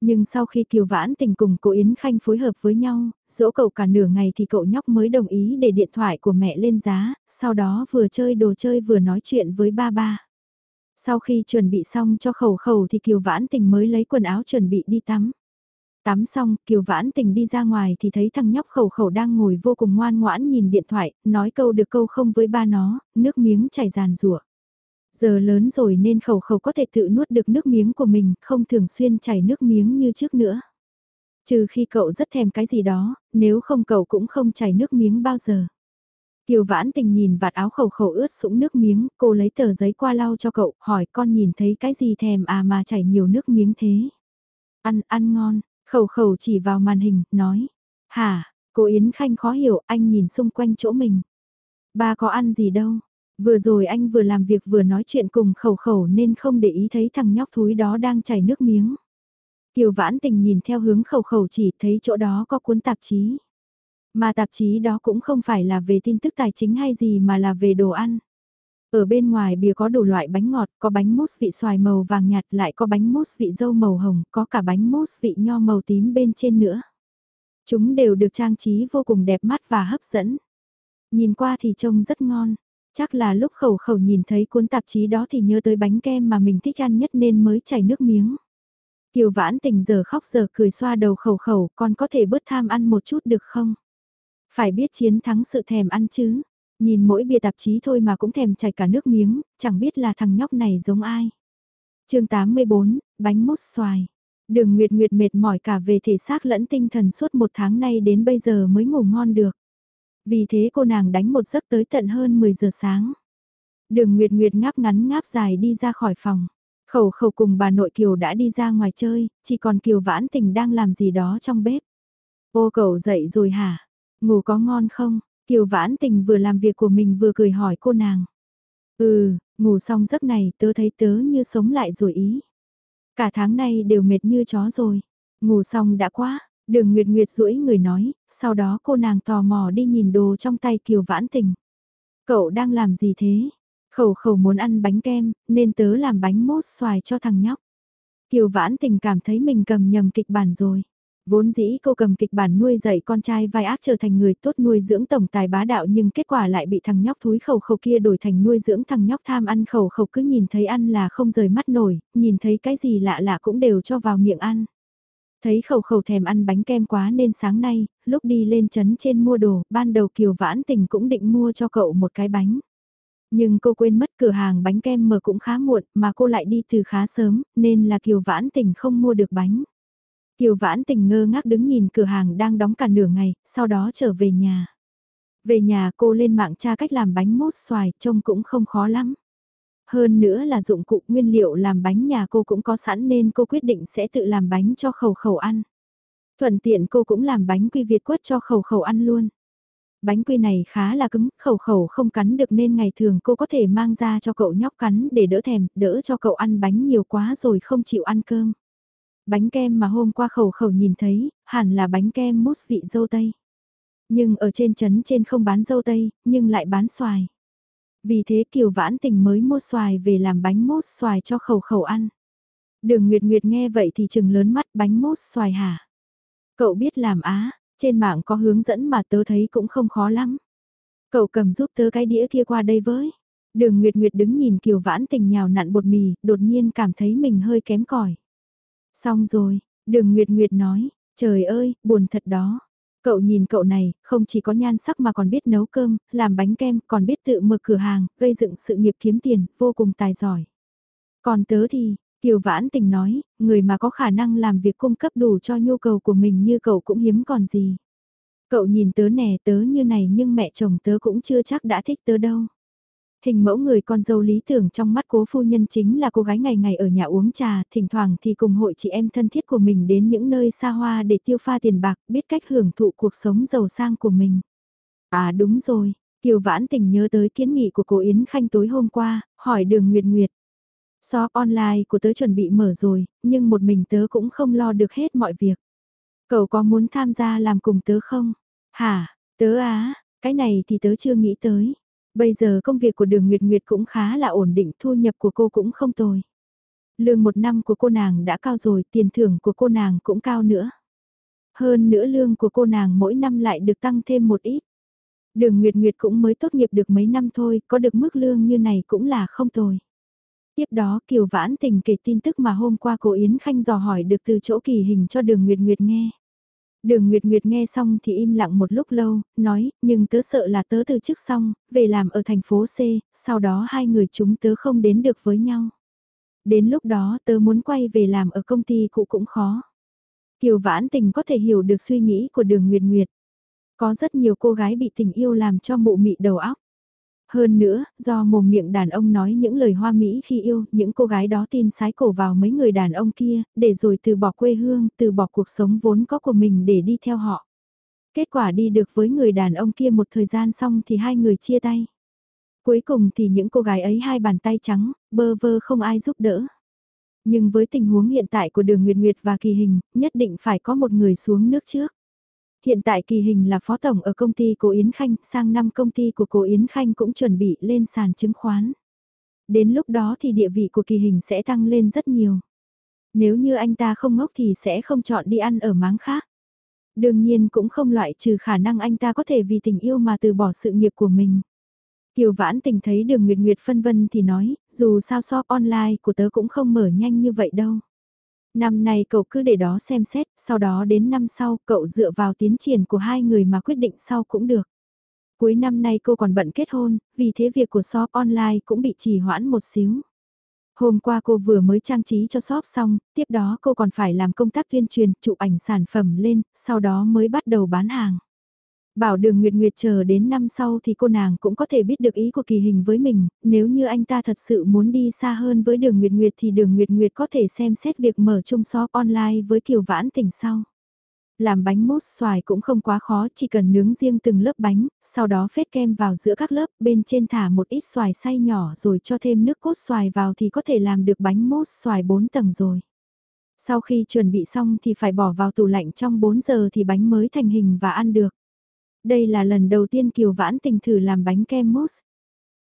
Nhưng sau khi Kiều Vãn Tình cùng cô Yến Khanh phối hợp với nhau, dỗ cậu cả nửa ngày thì cậu nhóc mới đồng ý để điện thoại của mẹ lên giá, sau đó vừa chơi đồ chơi vừa nói chuyện với ba ba. Sau khi chuẩn bị xong cho khẩu khẩu thì Kiều Vãn Tình mới lấy quần áo chuẩn bị đi tắm. Tắm xong, Kiều Vãn Tình đi ra ngoài thì thấy thằng nhóc khẩu khẩu đang ngồi vô cùng ngoan ngoãn nhìn điện thoại, nói câu được câu không với ba nó, nước miếng chảy ràn rủa. Giờ lớn rồi nên khẩu khẩu có thể tự nuốt được nước miếng của mình, không thường xuyên chảy nước miếng như trước nữa. Trừ khi cậu rất thèm cái gì đó, nếu không cậu cũng không chảy nước miếng bao giờ. Kiều vãn tình nhìn vạt áo khẩu khẩu ướt sũng nước miếng, cô lấy tờ giấy qua lau cho cậu, hỏi con nhìn thấy cái gì thèm à mà chảy nhiều nước miếng thế. Ăn, ăn ngon, khẩu khẩu chỉ vào màn hình, nói. Hả, cô Yến Khanh khó hiểu, anh nhìn xung quanh chỗ mình. Ba có ăn gì đâu, vừa rồi anh vừa làm việc vừa nói chuyện cùng khẩu khẩu nên không để ý thấy thằng nhóc thúi đó đang chảy nước miếng. Kiều vãn tình nhìn theo hướng khẩu khẩu chỉ thấy chỗ đó có cuốn tạp chí. Mà tạp chí đó cũng không phải là về tin tức tài chính hay gì mà là về đồ ăn. Ở bên ngoài bìa có đủ loại bánh ngọt, có bánh mousse vị xoài màu vàng nhạt lại có bánh mousse vị dâu màu hồng, có cả bánh mousse vị nho màu tím bên trên nữa. Chúng đều được trang trí vô cùng đẹp mắt và hấp dẫn. Nhìn qua thì trông rất ngon. Chắc là lúc khẩu khẩu nhìn thấy cuốn tạp chí đó thì nhớ tới bánh kem mà mình thích ăn nhất nên mới chảy nước miếng. Kiều vãn tình giờ khóc giờ cười xoa đầu khẩu khẩu, con có thể bớt tham ăn một chút được không? Phải biết chiến thắng sự thèm ăn chứ. Nhìn mỗi bìa tạp chí thôi mà cũng thèm chảy cả nước miếng, chẳng biết là thằng nhóc này giống ai. chương 84, bánh mút xoài. Đường Nguyệt Nguyệt mệt mỏi cả về thể xác lẫn tinh thần suốt một tháng nay đến bây giờ mới ngủ ngon được. Vì thế cô nàng đánh một giấc tới tận hơn 10 giờ sáng. Đường Nguyệt Nguyệt ngáp ngắn ngáp dài đi ra khỏi phòng. Khẩu khẩu cùng bà nội Kiều đã đi ra ngoài chơi, chỉ còn Kiều vãn tình đang làm gì đó trong bếp. Ô cậu dậy rồi hả? Ngủ có ngon không? Kiều vãn tình vừa làm việc của mình vừa cười hỏi cô nàng. Ừ, ngủ xong giấc này tớ thấy tớ như sống lại rồi ý. Cả tháng nay đều mệt như chó rồi. Ngủ xong đã quá, đường Nguyệt Nguyệt duỗi người nói, sau đó cô nàng tò mò đi nhìn đồ trong tay Kiều vãn tình. Cậu đang làm gì thế? Khẩu khẩu muốn ăn bánh kem, nên tớ làm bánh mốt xoài cho thằng nhóc. Kiều vãn tình cảm thấy mình cầm nhầm kịch bản rồi. Vốn dĩ cô cầm kịch bản nuôi dạy con trai vai ác trở thành người tốt nuôi dưỡng tổng tài bá đạo nhưng kết quả lại bị thằng nhóc thúi khẩu khẩu kia đổi thành nuôi dưỡng thằng nhóc tham ăn khẩu khẩu cứ nhìn thấy ăn là không rời mắt nổi, nhìn thấy cái gì lạ lạ cũng đều cho vào miệng ăn. Thấy khẩu khẩu thèm ăn bánh kem quá nên sáng nay, lúc đi lên trấn trên mua đồ, ban đầu Kiều Vãn Tình cũng định mua cho cậu một cái bánh. Nhưng cô quên mất cửa hàng bánh kem mở cũng khá muộn mà cô lại đi từ khá sớm, nên là Kiều Vãn Tình không mua được bánh. Kiều vãn tình ngơ ngác đứng nhìn cửa hàng đang đóng cả nửa ngày, sau đó trở về nhà. Về nhà cô lên mạng tra cách làm bánh mốt xoài, trông cũng không khó lắm. Hơn nữa là dụng cụ nguyên liệu làm bánh nhà cô cũng có sẵn nên cô quyết định sẽ tự làm bánh cho khẩu khẩu ăn. Thuận tiện cô cũng làm bánh quy Việt quất cho khẩu khẩu ăn luôn. Bánh quy này khá là cứng, khẩu khẩu không cắn được nên ngày thường cô có thể mang ra cho cậu nhóc cắn để đỡ thèm, đỡ cho cậu ăn bánh nhiều quá rồi không chịu ăn cơm. Bánh kem mà hôm qua khẩu khẩu nhìn thấy, hẳn là bánh kem mousse vị dâu tây. Nhưng ở trên trấn trên không bán dâu tây, nhưng lại bán xoài. Vì thế Kiều Vãn Tình mới mua xoài về làm bánh mousse xoài cho khẩu khẩu ăn. Đường Nguyệt Nguyệt nghe vậy thì chừng lớn mắt bánh mousse xoài hả? Cậu biết làm á, trên mạng có hướng dẫn mà tớ thấy cũng không khó lắm. Cậu cầm giúp tớ cái đĩa kia qua đây với. Đường Nguyệt Nguyệt đứng nhìn Kiều Vãn Tình nhào nặn bột mì, đột nhiên cảm thấy mình hơi kém cỏi. Xong rồi, đường Nguyệt Nguyệt nói, trời ơi, buồn thật đó. Cậu nhìn cậu này, không chỉ có nhan sắc mà còn biết nấu cơm, làm bánh kem, còn biết tự mở cửa hàng, gây dựng sự nghiệp kiếm tiền, vô cùng tài giỏi. Còn tớ thì, Kiều Vãn Tình nói, người mà có khả năng làm việc cung cấp đủ cho nhu cầu của mình như cậu cũng hiếm còn gì. Cậu nhìn tớ nè tớ như này nhưng mẹ chồng tớ cũng chưa chắc đã thích tớ đâu. Hình mẫu người con dâu lý tưởng trong mắt cố phu nhân chính là cô gái ngày ngày ở nhà uống trà, thỉnh thoảng thì cùng hội chị em thân thiết của mình đến những nơi xa hoa để tiêu pha tiền bạc, biết cách hưởng thụ cuộc sống giàu sang của mình. À đúng rồi, Kiều Vãn Tình nhớ tới kiến nghị của cô Yến Khanh tối hôm qua, hỏi đường Nguyệt Nguyệt. Shop online của tớ chuẩn bị mở rồi, nhưng một mình tớ cũng không lo được hết mọi việc. Cậu có muốn tham gia làm cùng tớ không? Hả, tớ á, cái này thì tớ chưa nghĩ tới. Bây giờ công việc của đường Nguyệt Nguyệt cũng khá là ổn định, thu nhập của cô cũng không tồi. Lương một năm của cô nàng đã cao rồi, tiền thưởng của cô nàng cũng cao nữa. Hơn nữa lương của cô nàng mỗi năm lại được tăng thêm một ít. Đường Nguyệt Nguyệt cũng mới tốt nghiệp được mấy năm thôi, có được mức lương như này cũng là không tồi. Tiếp đó Kiều Vãn Tình kể tin tức mà hôm qua cô Yến Khanh dò hỏi được từ chỗ kỳ hình cho đường Nguyệt Nguyệt nghe. Đường Nguyệt Nguyệt nghe xong thì im lặng một lúc lâu, nói, nhưng tớ sợ là tớ từ chức xong, về làm ở thành phố C, sau đó hai người chúng tớ không đến được với nhau. Đến lúc đó tớ muốn quay về làm ở công ty cũ cũng khó. Kiều Vãn Tình có thể hiểu được suy nghĩ của đường Nguyệt Nguyệt. Có rất nhiều cô gái bị tình yêu làm cho mụ mị đầu óc. Hơn nữa, do mồm miệng đàn ông nói những lời hoa mỹ khi yêu, những cô gái đó tin sái cổ vào mấy người đàn ông kia, để rồi từ bỏ quê hương, từ bỏ cuộc sống vốn có của mình để đi theo họ. Kết quả đi được với người đàn ông kia một thời gian xong thì hai người chia tay. Cuối cùng thì những cô gái ấy hai bàn tay trắng, bơ vơ không ai giúp đỡ. Nhưng với tình huống hiện tại của đường Nguyệt Nguyệt và Kỳ Hình, nhất định phải có một người xuống nước trước. Hiện tại Kỳ Hình là phó tổng ở công ty của Yến Khanh, sang năm công ty của cô Yến Khanh cũng chuẩn bị lên sàn chứng khoán. Đến lúc đó thì địa vị của Kỳ Hình sẽ tăng lên rất nhiều. Nếu như anh ta không ngốc thì sẽ không chọn đi ăn ở máng khác. Đương nhiên cũng không loại trừ khả năng anh ta có thể vì tình yêu mà từ bỏ sự nghiệp của mình. Kiều Vãn Tình thấy đường Nguyệt Nguyệt phân vân thì nói, dù sao shop online của tớ cũng không mở nhanh như vậy đâu. Năm nay cậu cứ để đó xem xét, sau đó đến năm sau cậu dựa vào tiến triển của hai người mà quyết định sau cũng được. Cuối năm nay cô còn bận kết hôn, vì thế việc của shop online cũng bị trì hoãn một xíu. Hôm qua cô vừa mới trang trí cho shop xong, tiếp đó cô còn phải làm công tác tuyên truyền, chụp ảnh sản phẩm lên, sau đó mới bắt đầu bán hàng. Bảo đường Nguyệt Nguyệt chờ đến năm sau thì cô nàng cũng có thể biết được ý của kỳ hình với mình, nếu như anh ta thật sự muốn đi xa hơn với đường Nguyệt Nguyệt thì đường Nguyệt Nguyệt có thể xem xét việc mở chung shop online với Kiều Vãn Tỉnh sau. Làm bánh mốt xoài cũng không quá khó, chỉ cần nướng riêng từng lớp bánh, sau đó phết kem vào giữa các lớp, bên trên thả một ít xoài xay nhỏ rồi cho thêm nước cốt xoài vào thì có thể làm được bánh mốt xoài 4 tầng rồi. Sau khi chuẩn bị xong thì phải bỏ vào tủ lạnh trong 4 giờ thì bánh mới thành hình và ăn được. Đây là lần đầu tiên Kiều Vãn Tình thử làm bánh kem mousse.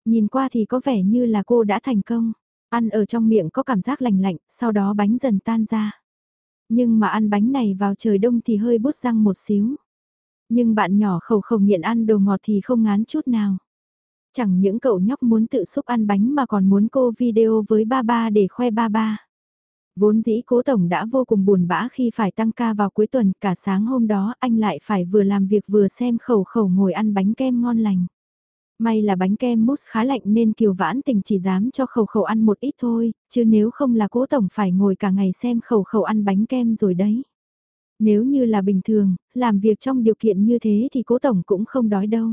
Nhìn qua thì có vẻ như là cô đã thành công. Ăn ở trong miệng có cảm giác lành lạnh, sau đó bánh dần tan ra. Nhưng mà ăn bánh này vào trời đông thì hơi bút răng một xíu. Nhưng bạn nhỏ khẩu khẩu nghiện ăn đồ ngọt thì không ngán chút nào. Chẳng những cậu nhóc muốn tự xúc ăn bánh mà còn muốn cô video với ba ba để khoe ba ba. Vốn dĩ cố tổng đã vô cùng buồn bã khi phải tăng ca vào cuối tuần, cả sáng hôm đó anh lại phải vừa làm việc vừa xem khẩu khẩu ngồi ăn bánh kem ngon lành. May là bánh kem mousse khá lạnh nên Kiều Vãn Tình chỉ dám cho khẩu khẩu ăn một ít thôi, chứ nếu không là cố tổng phải ngồi cả ngày xem khẩu khẩu ăn bánh kem rồi đấy. Nếu như là bình thường, làm việc trong điều kiện như thế thì cố tổng cũng không đói đâu.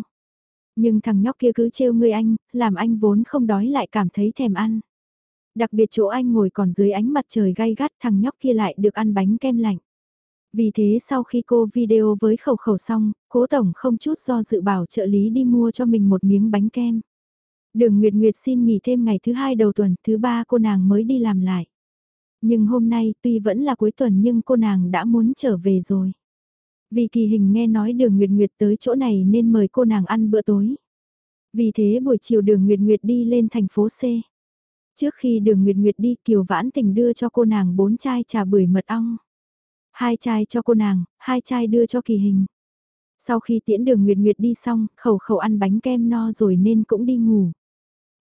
Nhưng thằng nhóc kia cứ trêu ngươi anh, làm anh vốn không đói lại cảm thấy thèm ăn. Đặc biệt chỗ anh ngồi còn dưới ánh mặt trời gay gắt thằng nhóc kia lại được ăn bánh kem lạnh. Vì thế sau khi cô video với khẩu khẩu xong, cố tổng không chút do dự bảo trợ lý đi mua cho mình một miếng bánh kem. Đường Nguyệt Nguyệt xin nghỉ thêm ngày thứ hai đầu tuần, thứ ba cô nàng mới đi làm lại. Nhưng hôm nay tuy vẫn là cuối tuần nhưng cô nàng đã muốn trở về rồi. Vì kỳ hình nghe nói đường Nguyệt Nguyệt tới chỗ này nên mời cô nàng ăn bữa tối. Vì thế buổi chiều đường Nguyệt Nguyệt đi lên thành phố C. Trước khi đường Nguyệt Nguyệt đi Kiều Vãn Tình đưa cho cô nàng bốn chai trà bưởi mật ong. Hai chai cho cô nàng, hai chai đưa cho kỳ hình. Sau khi tiễn đường Nguyệt Nguyệt đi xong, khẩu khẩu ăn bánh kem no rồi nên cũng đi ngủ.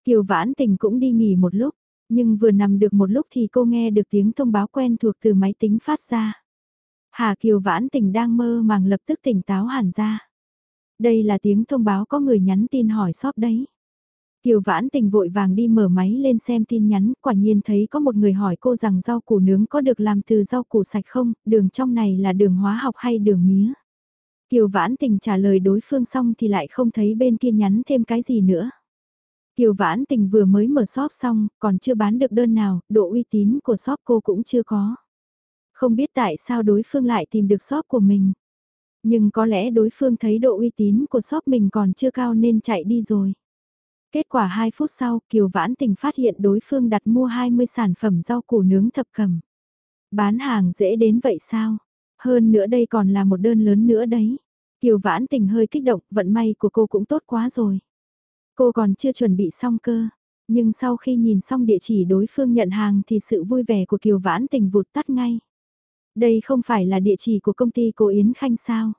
Kiều Vãn Tình cũng đi nghỉ một lúc, nhưng vừa nằm được một lúc thì cô nghe được tiếng thông báo quen thuộc từ máy tính phát ra. Hà Kiều Vãn Tình đang mơ màng lập tức tỉnh táo hẳn ra. Đây là tiếng thông báo có người nhắn tin hỏi shop đấy. Kiều Vãn Tình vội vàng đi mở máy lên xem tin nhắn, quả nhiên thấy có một người hỏi cô rằng rau củ nướng có được làm từ rau củ sạch không, đường trong này là đường hóa học hay đường mía. Kiều Vãn Tình trả lời đối phương xong thì lại không thấy bên kia nhắn thêm cái gì nữa. Kiều Vãn Tình vừa mới mở shop xong, còn chưa bán được đơn nào, độ uy tín của shop cô cũng chưa có. Không biết tại sao đối phương lại tìm được shop của mình. Nhưng có lẽ đối phương thấy độ uy tín của shop mình còn chưa cao nên chạy đi rồi. Kết quả 2 phút sau, Kiều Vãn Tình phát hiện đối phương đặt mua 20 sản phẩm rau củ nướng thập cẩm. Bán hàng dễ đến vậy sao? Hơn nữa đây còn là một đơn lớn nữa đấy. Kiều Vãn Tình hơi kích động, vận may của cô cũng tốt quá rồi. Cô còn chưa chuẩn bị xong cơ. Nhưng sau khi nhìn xong địa chỉ đối phương nhận hàng thì sự vui vẻ của Kiều Vãn Tình vụt tắt ngay. Đây không phải là địa chỉ của công ty cô Yến Khanh sao?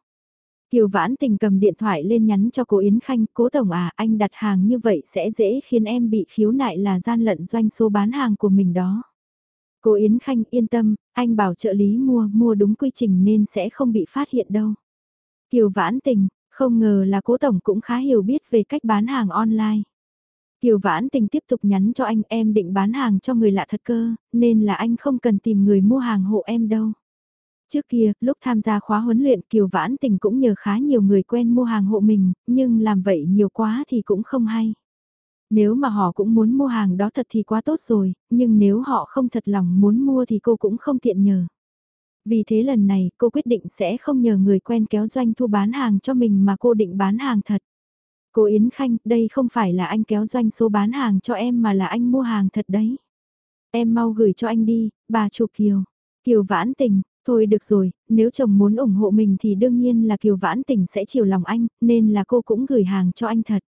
Kiều Vãn Tình cầm điện thoại lên nhắn cho Cố Yến Khanh, cố tổng à, anh đặt hàng như vậy sẽ dễ khiến em bị khiếu nại là gian lận doanh số bán hàng của mình đó. Cố Yến Khanh yên tâm, anh bảo trợ lý mua, mua đúng quy trình nên sẽ không bị phát hiện đâu. Kiều Vãn Tình, không ngờ là cố tổng cũng khá hiểu biết về cách bán hàng online. Kiều Vãn Tình tiếp tục nhắn cho anh em định bán hàng cho người lạ thật cơ, nên là anh không cần tìm người mua hàng hộ em đâu. Trước kia, lúc tham gia khóa huấn luyện Kiều Vãn Tình cũng nhờ khá nhiều người quen mua hàng hộ mình, nhưng làm vậy nhiều quá thì cũng không hay. Nếu mà họ cũng muốn mua hàng đó thật thì quá tốt rồi, nhưng nếu họ không thật lòng muốn mua thì cô cũng không tiện nhờ. Vì thế lần này cô quyết định sẽ không nhờ người quen kéo doanh thu bán hàng cho mình mà cô định bán hàng thật. Cô Yến Khanh, đây không phải là anh kéo doanh số bán hàng cho em mà là anh mua hàng thật đấy. Em mau gửi cho anh đi, bà chủ Kiều. Kiều vãn tình, thôi được rồi, nếu chồng muốn ủng hộ mình thì đương nhiên là Kiều vãn tình sẽ chiều lòng anh, nên là cô cũng gửi hàng cho anh thật.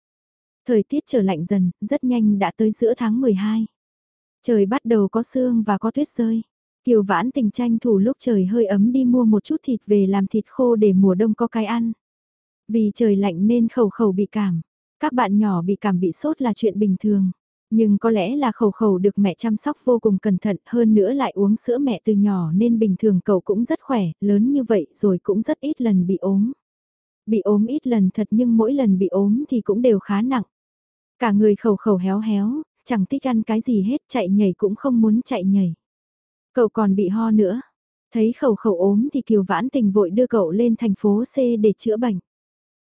Thời tiết trở lạnh dần, rất nhanh đã tới giữa tháng 12. Trời bắt đầu có sương và có tuyết rơi. Kiều vãn tình tranh thủ lúc trời hơi ấm đi mua một chút thịt về làm thịt khô để mùa đông có cái ăn. Vì trời lạnh nên khẩu khẩu bị cảm. Các bạn nhỏ bị cảm bị sốt là chuyện bình thường. Nhưng có lẽ là khẩu khẩu được mẹ chăm sóc vô cùng cẩn thận hơn nữa lại uống sữa mẹ từ nhỏ nên bình thường cậu cũng rất khỏe, lớn như vậy rồi cũng rất ít lần bị ốm. Bị ốm ít lần thật nhưng mỗi lần bị ốm thì cũng đều khá nặng. Cả người khẩu khẩu héo héo, chẳng thích ăn cái gì hết chạy nhảy cũng không muốn chạy nhảy. Cậu còn bị ho nữa. Thấy khẩu khẩu ốm thì Kiều Vãn Tình vội đưa cậu lên thành phố C để chữa bệnh.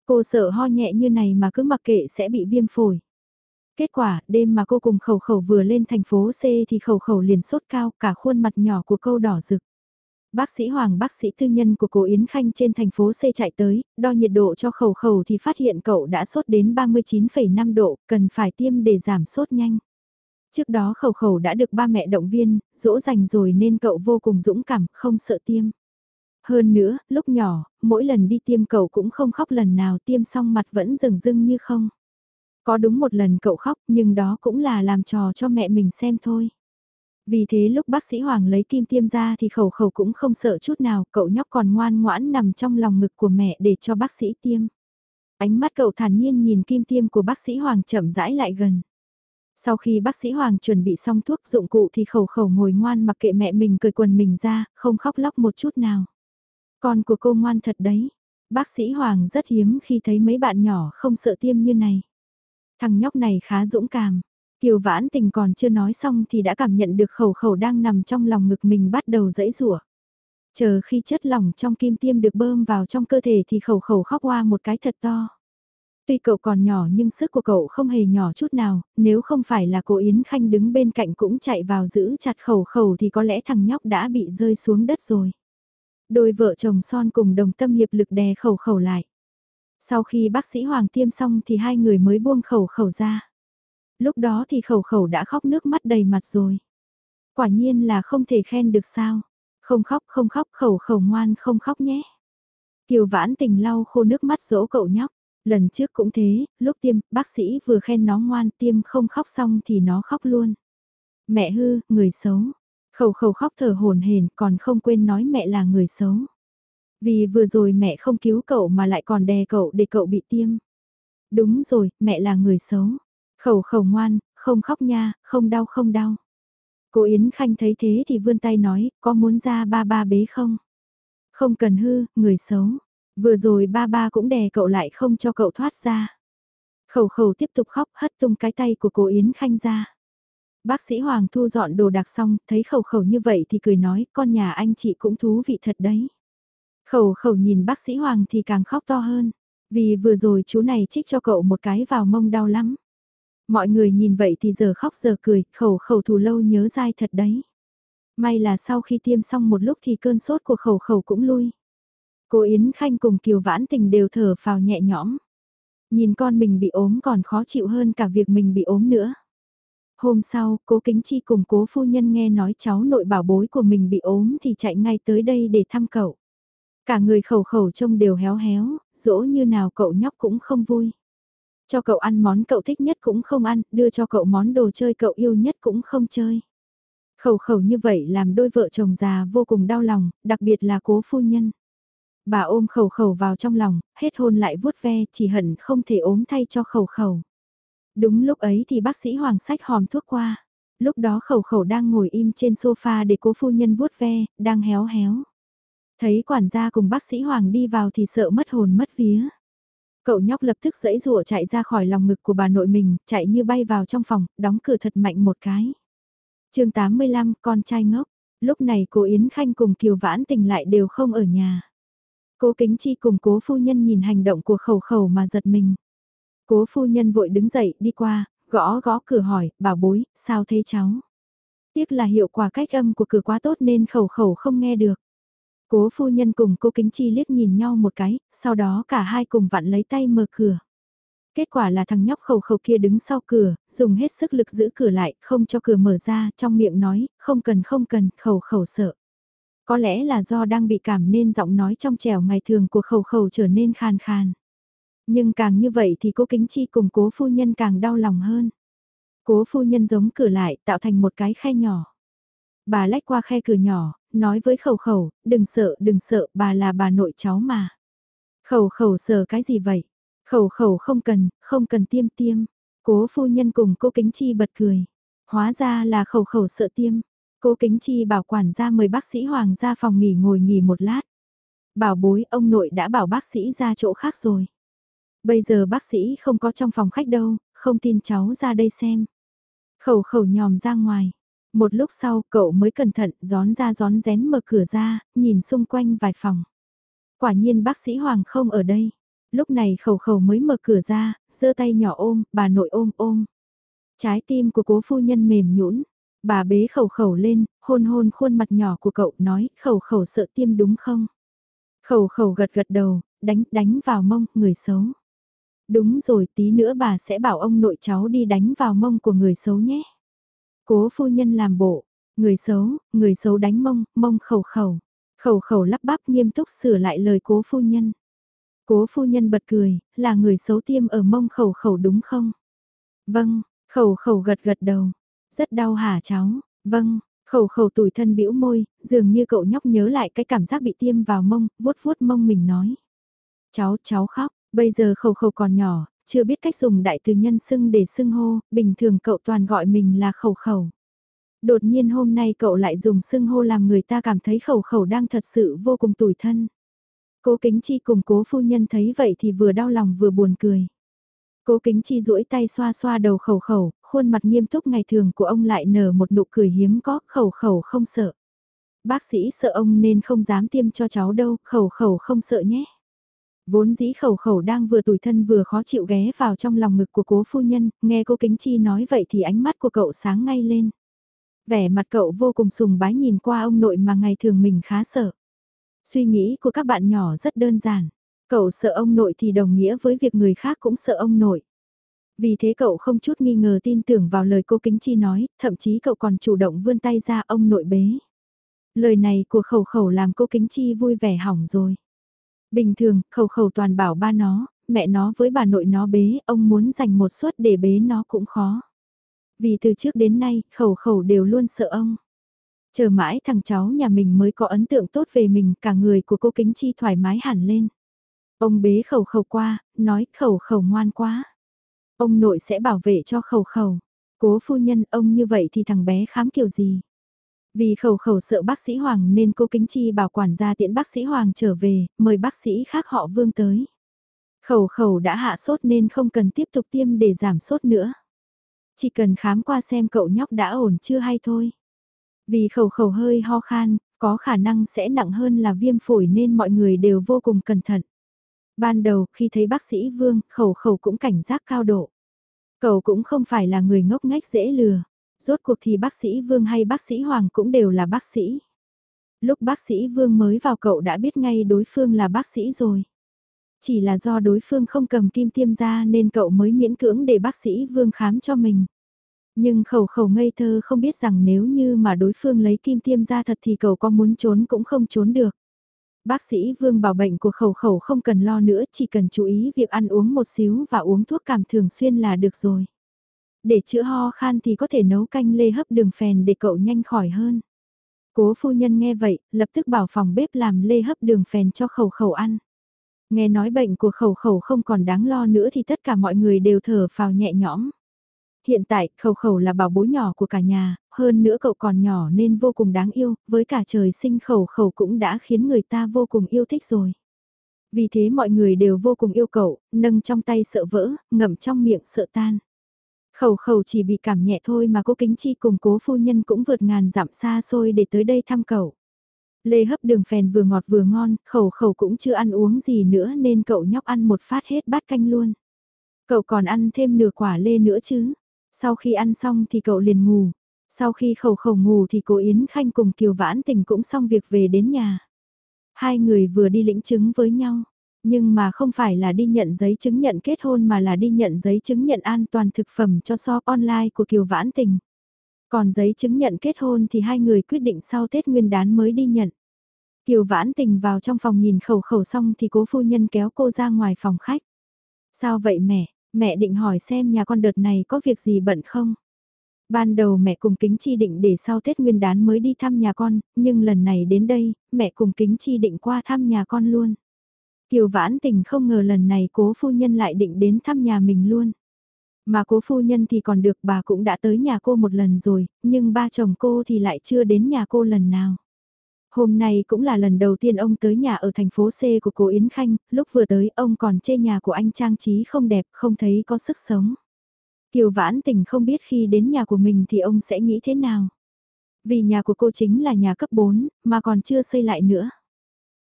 Cô sợ ho nhẹ như này mà cứ mặc kệ sẽ bị viêm phổi. Kết quả, đêm mà cô cùng khẩu khẩu vừa lên thành phố C thì khẩu khẩu liền sốt cao, cả khuôn mặt nhỏ của câu đỏ rực. Bác sĩ Hoàng bác sĩ tư nhân của cô Yến Khanh trên thành phố C chạy tới, đo nhiệt độ cho khẩu khẩu thì phát hiện cậu đã sốt đến 39,5 độ, cần phải tiêm để giảm sốt nhanh. Trước đó khẩu khẩu đã được ba mẹ động viên, dỗ dành rồi nên cậu vô cùng dũng cảm, không sợ tiêm. Hơn nữa, lúc nhỏ, mỗi lần đi tiêm cậu cũng không khóc lần nào tiêm xong mặt vẫn rừng rưng như không. Có đúng một lần cậu khóc nhưng đó cũng là làm trò cho mẹ mình xem thôi. Vì thế lúc bác sĩ Hoàng lấy kim tiêm ra thì khẩu khẩu cũng không sợ chút nào, cậu nhóc còn ngoan ngoãn nằm trong lòng ngực của mẹ để cho bác sĩ tiêm. Ánh mắt cậu thản nhiên nhìn kim tiêm của bác sĩ Hoàng chậm rãi lại gần. Sau khi bác sĩ Hoàng chuẩn bị xong thuốc dụng cụ thì khẩu khẩu ngồi ngoan mặc kệ mẹ mình cười quần mình ra, không khóc lóc một chút nào. Con của cô ngoan thật đấy. Bác sĩ Hoàng rất hiếm khi thấy mấy bạn nhỏ không sợ tiêm như này. Thằng nhóc này khá dũng cảm. Kiều vãn tình còn chưa nói xong thì đã cảm nhận được khẩu khẩu đang nằm trong lòng ngực mình bắt đầu dẫy rủa. Chờ khi chất lỏng trong kim tiêm được bơm vào trong cơ thể thì khẩu khẩu khóc qua một cái thật to. Tuy cậu còn nhỏ nhưng sức của cậu không hề nhỏ chút nào, nếu không phải là cô Yến Khanh đứng bên cạnh cũng chạy vào giữ chặt khẩu khẩu thì có lẽ thằng nhóc đã bị rơi xuống đất rồi. Đôi vợ chồng son cùng đồng tâm hiệp lực đè khẩu khẩu lại. Sau khi bác sĩ Hoàng tiêm xong thì hai người mới buông khẩu khẩu ra. Lúc đó thì khẩu khẩu đã khóc nước mắt đầy mặt rồi. Quả nhiên là không thể khen được sao. Không khóc không khóc khẩu khẩu ngoan không khóc nhé. Kiều vãn tình lau khô nước mắt dỗ cậu nhóc. Lần trước cũng thế, lúc tiêm, bác sĩ vừa khen nó ngoan tiêm không khóc xong thì nó khóc luôn. Mẹ hư, người xấu. Khẩu khẩu khóc thở hồn hển còn không quên nói mẹ là người xấu. Vì vừa rồi mẹ không cứu cậu mà lại còn đè cậu để cậu bị tiêm. Đúng rồi, mẹ là người xấu. Khẩu khẩu ngoan, không khóc nha, không đau không đau. Cô Yến Khanh thấy thế thì vươn tay nói, có muốn ra ba ba bế không? Không cần hư, người xấu. Vừa rồi ba ba cũng đè cậu lại không cho cậu thoát ra. Khẩu khẩu tiếp tục khóc hất tung cái tay của cô Yến Khanh ra. Bác sĩ Hoàng thu dọn đồ đạc xong, thấy khẩu khẩu như vậy thì cười nói, con nhà anh chị cũng thú vị thật đấy. Khẩu khẩu nhìn bác sĩ Hoàng thì càng khóc to hơn, vì vừa rồi chú này trích cho cậu một cái vào mông đau lắm. Mọi người nhìn vậy thì giờ khóc giờ cười, khẩu khẩu thù lâu nhớ dai thật đấy. May là sau khi tiêm xong một lúc thì cơn sốt của khẩu khẩu cũng lui. Cô Yến Khanh cùng Kiều Vãn Tình đều thở phào nhẹ nhõm. Nhìn con mình bị ốm còn khó chịu hơn cả việc mình bị ốm nữa. Hôm sau, cố Kính Chi cùng cố phu nhân nghe nói cháu nội bảo bối của mình bị ốm thì chạy ngay tới đây để thăm cậu. Cả người khẩu khẩu trông đều héo héo, dỗ như nào cậu nhóc cũng không vui. Cho cậu ăn món cậu thích nhất cũng không ăn, đưa cho cậu món đồ chơi cậu yêu nhất cũng không chơi. Khẩu khẩu như vậy làm đôi vợ chồng già vô cùng đau lòng, đặc biệt là cố phu nhân. Bà ôm khẩu khẩu vào trong lòng, hết hôn lại vuốt ve, chỉ hận không thể ốm thay cho khẩu khẩu. Đúng lúc ấy thì bác sĩ Hoàng sách hòm thuốc qua. Lúc đó khẩu khẩu đang ngồi im trên sofa để cố phu nhân vuốt ve, đang héo héo. Thấy quản gia cùng bác sĩ Hoàng đi vào thì sợ mất hồn mất vía. Cậu nhóc lập tức dẫy rụa chạy ra khỏi lòng ngực của bà nội mình, chạy như bay vào trong phòng, đóng cửa thật mạnh một cái. chương 85, con trai ngốc. Lúc này cô Yến Khanh cùng Kiều Vãn tình lại đều không ở nhà. Cố Kính Chi cùng cố phu nhân nhìn hành động của khẩu khẩu mà giật mình. Cố phu nhân vội đứng dậy đi qua, gõ gõ cửa hỏi, bảo bối, sao thế cháu? Tiếc là hiệu quả cách âm của cửa quá tốt nên khẩu khẩu không nghe được. Cố phu nhân cùng cô Kính Chi liếc nhìn nhau một cái, sau đó cả hai cùng vặn lấy tay mở cửa. Kết quả là thằng nhóc khẩu khẩu kia đứng sau cửa, dùng hết sức lực giữ cửa lại, không cho cửa mở ra, trong miệng nói, không cần không cần, khẩu khẩu sợ. Có lẽ là do đang bị cảm nên giọng nói trong trẻo ngày thường của khẩu khẩu trở nên khan khan. Nhưng càng như vậy thì cô Kính Chi cùng cố phu nhân càng đau lòng hơn. Cố phu nhân giống cửa lại tạo thành một cái khe nhỏ. Bà lách qua khe cửa nhỏ, nói với khẩu khẩu, đừng sợ, đừng sợ, bà là bà nội cháu mà. Khẩu khẩu sợ cái gì vậy? Khẩu khẩu không cần, không cần tiêm tiêm. Cố phu nhân cùng cô Kính Chi bật cười. Hóa ra là khẩu khẩu sợ tiêm. Cô Kính Chi bảo quản ra mời bác sĩ Hoàng ra phòng nghỉ ngồi nghỉ một lát. Bảo bối ông nội đã bảo bác sĩ ra chỗ khác rồi. Bây giờ bác sĩ không có trong phòng khách đâu, không tin cháu ra đây xem. Khẩu khẩu nhòm ra ngoài. Một lúc sau cậu mới cẩn thận gión ra gión rén mở cửa ra, nhìn xung quanh vài phòng. Quả nhiên bác sĩ Hoàng không ở đây. Lúc này khẩu khẩu mới mở cửa ra, giơ tay nhỏ ôm, bà nội ôm ôm. Trái tim của cố phu nhân mềm nhũn Bà bế khẩu khẩu lên, hôn hôn khuôn mặt nhỏ của cậu nói khẩu khẩu sợ tiêm đúng không? Khẩu khẩu gật gật đầu, đánh đánh vào mông người xấu. Đúng rồi tí nữa bà sẽ bảo ông nội cháu đi đánh vào mông của người xấu nhé. Cố phu nhân làm bộ, người xấu, người xấu đánh mông, mông khẩu khẩu. Khẩu khẩu lắp bắp nghiêm túc sửa lại lời cố phu nhân. Cố phu nhân bật cười, là người xấu tiêm ở mông khẩu khẩu đúng không? Vâng, khẩu khẩu gật gật đầu. Rất đau hả cháu? Vâng, khẩu khẩu tủi thân bĩu môi, dường như cậu nhóc nhớ lại cái cảm giác bị tiêm vào mông, vuốt vuốt mông mình nói. Cháu, cháu khóc, bây giờ khẩu khẩu còn nhỏ, chưa biết cách dùng đại từ nhân xưng để xưng hô, bình thường cậu toàn gọi mình là khẩu khẩu. Đột nhiên hôm nay cậu lại dùng xưng hô làm người ta cảm thấy khẩu khẩu đang thật sự vô cùng tủi thân. Cố kính chi cùng cố phu nhân thấy vậy thì vừa đau lòng vừa buồn cười. Cố kính chi duỗi tay xoa xoa đầu khẩu khẩu, khuôn mặt nghiêm túc ngày thường của ông lại nở một nụ cười hiếm có, khẩu khẩu không sợ. Bác sĩ sợ ông nên không dám tiêm cho cháu đâu, khẩu khẩu không sợ nhé. Vốn dĩ khẩu khẩu đang vừa tủi thân vừa khó chịu ghé vào trong lòng ngực của cố phu nhân, nghe cô Kính Chi nói vậy thì ánh mắt của cậu sáng ngay lên. Vẻ mặt cậu vô cùng sùng bái nhìn qua ông nội mà ngày thường mình khá sợ. Suy nghĩ của các bạn nhỏ rất đơn giản. Cậu sợ ông nội thì đồng nghĩa với việc người khác cũng sợ ông nội. Vì thế cậu không chút nghi ngờ tin tưởng vào lời cô Kính Chi nói, thậm chí cậu còn chủ động vươn tay ra ông nội bế. Lời này của khẩu khẩu làm cô Kính Chi vui vẻ hỏng rồi. Bình thường, khẩu khẩu toàn bảo ba nó, mẹ nó với bà nội nó bế, ông muốn dành một suất để bế nó cũng khó. Vì từ trước đến nay, khẩu khẩu đều luôn sợ ông. Chờ mãi thằng cháu nhà mình mới có ấn tượng tốt về mình, cả người của cô Kính Chi thoải mái hẳn lên. Ông bế khẩu khẩu qua, nói khẩu khẩu ngoan quá. Ông nội sẽ bảo vệ cho khẩu khẩu. Cố phu nhân ông như vậy thì thằng bé khám kiểu gì? Vì khẩu khẩu sợ bác sĩ Hoàng nên cô Kính Chi bảo quản gia tiễn bác sĩ Hoàng trở về, mời bác sĩ khác họ vương tới. Khẩu khẩu đã hạ sốt nên không cần tiếp tục tiêm để giảm sốt nữa. Chỉ cần khám qua xem cậu nhóc đã ổn chưa hay thôi. Vì khẩu khẩu hơi ho khan, có khả năng sẽ nặng hơn là viêm phổi nên mọi người đều vô cùng cẩn thận. Ban đầu khi thấy bác sĩ Vương, khẩu khẩu cũng cảnh giác cao độ. Cậu cũng không phải là người ngốc nghếch dễ lừa. Rốt cuộc thì bác sĩ Vương hay bác sĩ Hoàng cũng đều là bác sĩ. Lúc bác sĩ Vương mới vào cậu đã biết ngay đối phương là bác sĩ rồi. Chỉ là do đối phương không cầm kim tiêm ra nên cậu mới miễn cưỡng để bác sĩ Vương khám cho mình. Nhưng khẩu khẩu ngây thơ không biết rằng nếu như mà đối phương lấy kim tiêm ra thật thì cậu có muốn trốn cũng không trốn được. Bác sĩ Vương bảo bệnh của khẩu khẩu không cần lo nữa, chỉ cần chú ý việc ăn uống một xíu và uống thuốc cảm thường xuyên là được rồi. Để chữa ho khan thì có thể nấu canh lê hấp đường phèn để cậu nhanh khỏi hơn. Cố phu nhân nghe vậy, lập tức bảo phòng bếp làm lê hấp đường phèn cho khẩu khẩu ăn. Nghe nói bệnh của khẩu khẩu không còn đáng lo nữa thì tất cả mọi người đều thở phào nhẹ nhõm. Hiện tại, khẩu khẩu là bảo bối nhỏ của cả nhà, hơn nữa cậu còn nhỏ nên vô cùng đáng yêu, với cả trời sinh khẩu khẩu cũng đã khiến người ta vô cùng yêu thích rồi. Vì thế mọi người đều vô cùng yêu cậu, nâng trong tay sợ vỡ, ngậm trong miệng sợ tan. Khẩu khẩu chỉ bị cảm nhẹ thôi mà cô kính chi cùng cố phu nhân cũng vượt ngàn dặm xa xôi để tới đây thăm cậu. Lê hấp đường phèn vừa ngọt vừa ngon, khẩu khẩu cũng chưa ăn uống gì nữa nên cậu nhóc ăn một phát hết bát canh luôn. Cậu còn ăn thêm nửa quả lê nữa chứ. Sau khi ăn xong thì cậu liền ngủ. Sau khi khẩu khẩu ngủ thì cô Yến Khanh cùng Kiều Vãn Tình cũng xong việc về đến nhà. Hai người vừa đi lĩnh chứng với nhau. Nhưng mà không phải là đi nhận giấy chứng nhận kết hôn mà là đi nhận giấy chứng nhận an toàn thực phẩm cho shop online của Kiều Vãn Tình. Còn giấy chứng nhận kết hôn thì hai người quyết định sau Tết Nguyên đán mới đi nhận. Kiều Vãn Tình vào trong phòng nhìn khẩu khẩu xong thì cố phu nhân kéo cô ra ngoài phòng khách. Sao vậy mẹ, mẹ định hỏi xem nhà con đợt này có việc gì bận không? Ban đầu mẹ cùng kính chi định để sau Tết Nguyên đán mới đi thăm nhà con, nhưng lần này đến đây, mẹ cùng kính chi định qua thăm nhà con luôn. Kiều Vãn Tình không ngờ lần này cố phu nhân lại định đến thăm nhà mình luôn. Mà cố phu nhân thì còn được bà cũng đã tới nhà cô một lần rồi, nhưng ba chồng cô thì lại chưa đến nhà cô lần nào. Hôm nay cũng là lần đầu tiên ông tới nhà ở thành phố C của cô Yến Khanh, lúc vừa tới ông còn chê nhà của anh trang trí không đẹp, không thấy có sức sống. Kiều Vãn Tình không biết khi đến nhà của mình thì ông sẽ nghĩ thế nào. Vì nhà của cô chính là nhà cấp 4, mà còn chưa xây lại nữa.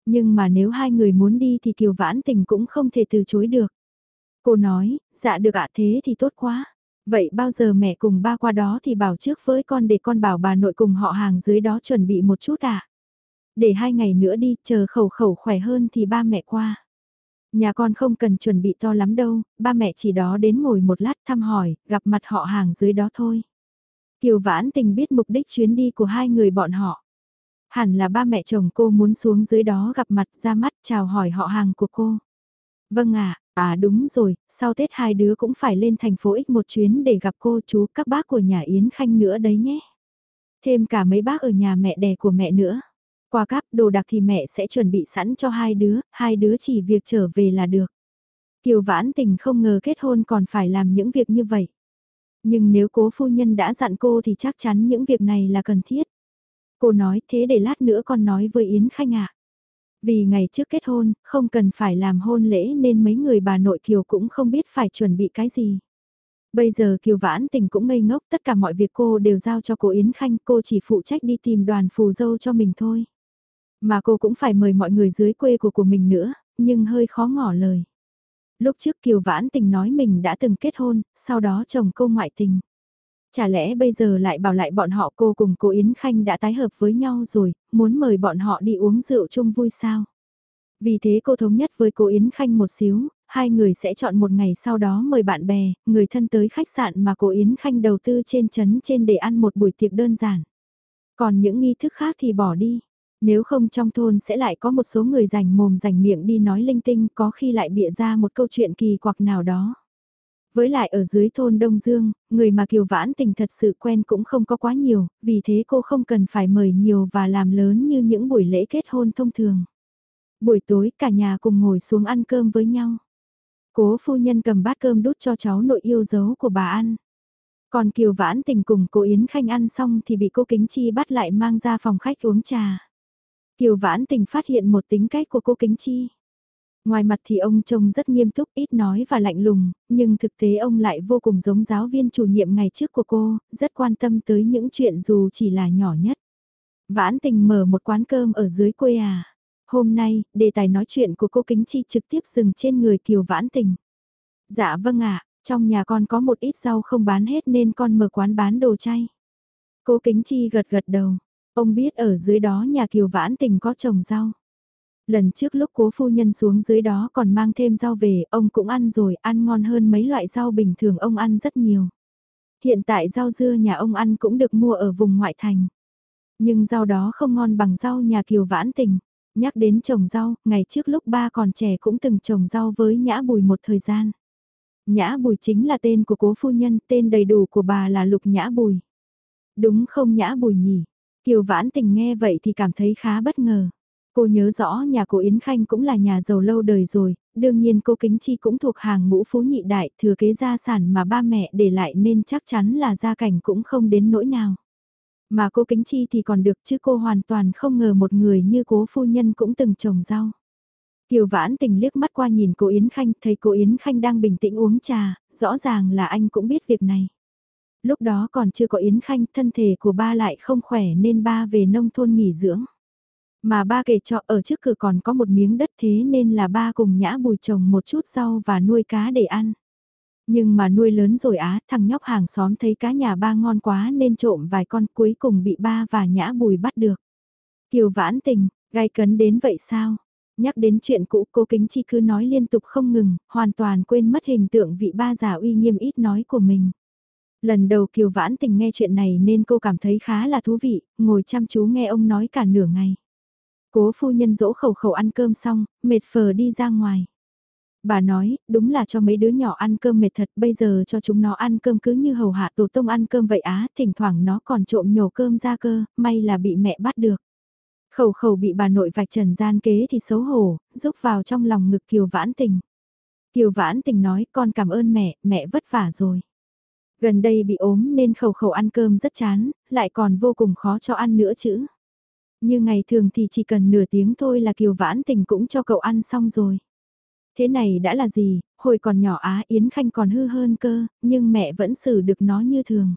Nhưng mà nếu hai người muốn đi thì Kiều Vãn Tình cũng không thể từ chối được. Cô nói, dạ được ạ thế thì tốt quá. Vậy bao giờ mẹ cùng ba qua đó thì bảo trước với con để con bảo bà nội cùng họ hàng dưới đó chuẩn bị một chút ạ. À? Để hai ngày nữa đi, chờ khẩu khẩu khỏe hơn thì ba mẹ qua. Nhà con không cần chuẩn bị to lắm đâu, ba mẹ chỉ đó đến ngồi một lát thăm hỏi, gặp mặt họ hàng dưới đó thôi. Kiều Vãn Tình biết mục đích chuyến đi của hai người bọn họ. Hẳn là ba mẹ chồng cô muốn xuống dưới đó gặp mặt ra mắt chào hỏi họ hàng của cô. Vâng ạ, à, đúng rồi, sau Tết hai đứa cũng phải lên thành phố X một chuyến để gặp cô chú các bác của nhà Yến Khanh nữa đấy nhé. Thêm cả mấy bác ở nhà mẹ đẻ của mẹ nữa. Qua cáp đồ đặc thì mẹ sẽ chuẩn bị sẵn cho hai đứa, hai đứa chỉ việc trở về là được. Kiều Vãn Tình không ngờ kết hôn còn phải làm những việc như vậy. Nhưng nếu cố phu nhân đã dặn cô thì chắc chắn những việc này là cần thiết. Cô nói thế để lát nữa con nói với Yến Khanh ạ. Vì ngày trước kết hôn, không cần phải làm hôn lễ nên mấy người bà nội Kiều cũng không biết phải chuẩn bị cái gì. Bây giờ Kiều Vãn Tình cũng ngây ngốc, tất cả mọi việc cô đều giao cho cô Yến Khanh, cô chỉ phụ trách đi tìm đoàn phù dâu cho mình thôi. Mà cô cũng phải mời mọi người dưới quê của của mình nữa, nhưng hơi khó ngỏ lời. Lúc trước Kiều Vãn Tình nói mình đã từng kết hôn, sau đó chồng cô ngoại tình. Chả lẽ bây giờ lại bảo lại bọn họ cô cùng cô Yến Khanh đã tái hợp với nhau rồi, muốn mời bọn họ đi uống rượu chung vui sao? Vì thế cô thống nhất với cô Yến Khanh một xíu, hai người sẽ chọn một ngày sau đó mời bạn bè, người thân tới khách sạn mà cô Yến Khanh đầu tư trên chấn trên để ăn một buổi tiệc đơn giản. Còn những nghi thức khác thì bỏ đi. Nếu không trong thôn sẽ lại có một số người rảnh mồm rảnh miệng đi nói linh tinh có khi lại bịa ra một câu chuyện kỳ quặc nào đó. Với lại ở dưới thôn Đông Dương, người mà Kiều Vãn Tình thật sự quen cũng không có quá nhiều, vì thế cô không cần phải mời nhiều và làm lớn như những buổi lễ kết hôn thông thường. Buổi tối cả nhà cùng ngồi xuống ăn cơm với nhau. Cố phu nhân cầm bát cơm đút cho cháu nội yêu dấu của bà ăn. Còn Kiều Vãn Tình cùng cô Yến Khanh ăn xong thì bị cô Kính Chi bắt lại mang ra phòng khách uống trà. Kiều Vãn Tình phát hiện một tính cách của cô Kính Chi. Ngoài mặt thì ông trông rất nghiêm túc, ít nói và lạnh lùng, nhưng thực tế ông lại vô cùng giống giáo viên chủ nhiệm ngày trước của cô, rất quan tâm tới những chuyện dù chỉ là nhỏ nhất. Vãn Tình mở một quán cơm ở dưới quê à. Hôm nay, đề tài nói chuyện của cô Kính Chi trực tiếp dừng trên người Kiều Vãn Tình. Dạ vâng ạ, trong nhà con có một ít rau không bán hết nên con mở quán bán đồ chay. Cô Kính Chi gật gật đầu, ông biết ở dưới đó nhà Kiều Vãn Tình có trồng rau. Lần trước lúc cố phu nhân xuống dưới đó còn mang thêm rau về, ông cũng ăn rồi, ăn ngon hơn mấy loại rau bình thường ông ăn rất nhiều. Hiện tại rau dưa nhà ông ăn cũng được mua ở vùng ngoại thành. Nhưng rau đó không ngon bằng rau nhà Kiều Vãn Tình. Nhắc đến trồng rau, ngày trước lúc ba còn trẻ cũng từng trồng rau với Nhã Bùi một thời gian. Nhã Bùi chính là tên của cố phu nhân, tên đầy đủ của bà là Lục Nhã Bùi. Đúng không Nhã Bùi nhỉ? Kiều Vãn Tình nghe vậy thì cảm thấy khá bất ngờ. Cô nhớ rõ nhà cô Yến Khanh cũng là nhà giàu lâu đời rồi, đương nhiên cô Kính Chi cũng thuộc hàng ngũ phú nhị đại thừa kế gia sản mà ba mẹ để lại nên chắc chắn là gia cảnh cũng không đến nỗi nào. Mà cô Kính Chi thì còn được chứ cô hoàn toàn không ngờ một người như cố phu nhân cũng từng trồng rau. Kiều Vãn Tình liếc mắt qua nhìn cô Yến Khanh, thấy cô Yến Khanh đang bình tĩnh uống trà, rõ ràng là anh cũng biết việc này. Lúc đó còn chưa có Yến Khanh, thân thể của ba lại không khỏe nên ba về nông thôn nghỉ dưỡng. Mà ba kể cho ở trước cửa còn có một miếng đất thế nên là ba cùng nhã bùi trồng một chút rau và nuôi cá để ăn. Nhưng mà nuôi lớn rồi á, thằng nhóc hàng xóm thấy cá nhà ba ngon quá nên trộm vài con cuối cùng bị ba và nhã bùi bắt được. Kiều vãn tình, gai cấn đến vậy sao? Nhắc đến chuyện cũ cô kính chi cứ nói liên tục không ngừng, hoàn toàn quên mất hình tượng vị ba già uy nghiêm ít nói của mình. Lần đầu Kiều Vãn Tình nghe chuyện này nên cô cảm thấy khá là thú vị, ngồi chăm chú nghe ông nói cả nửa ngày. Cố phu nhân dỗ khẩu khẩu ăn cơm xong, mệt phờ đi ra ngoài. Bà nói, đúng là cho mấy đứa nhỏ ăn cơm mệt thật, bây giờ cho chúng nó ăn cơm cứ như hầu hạ tổ tông ăn cơm vậy á, thỉnh thoảng nó còn trộm nhổ cơm ra cơ, may là bị mẹ bắt được. Khẩu khẩu bị bà nội vạch trần gian kế thì xấu hổ, rúc vào trong lòng ngực Kiều Vãn Tình. Kiều Vãn Tình nói con cảm ơn mẹ, mẹ vất vả rồi. Gần đây bị ốm nên khẩu khẩu ăn cơm rất chán, lại còn vô cùng khó cho ăn nữa chứ. Như ngày thường thì chỉ cần nửa tiếng thôi là Kiều Vãn Tình cũng cho cậu ăn xong rồi. Thế này đã là gì, hồi còn nhỏ Á Yến Khanh còn hư hơn cơ, nhưng mẹ vẫn xử được nó như thường.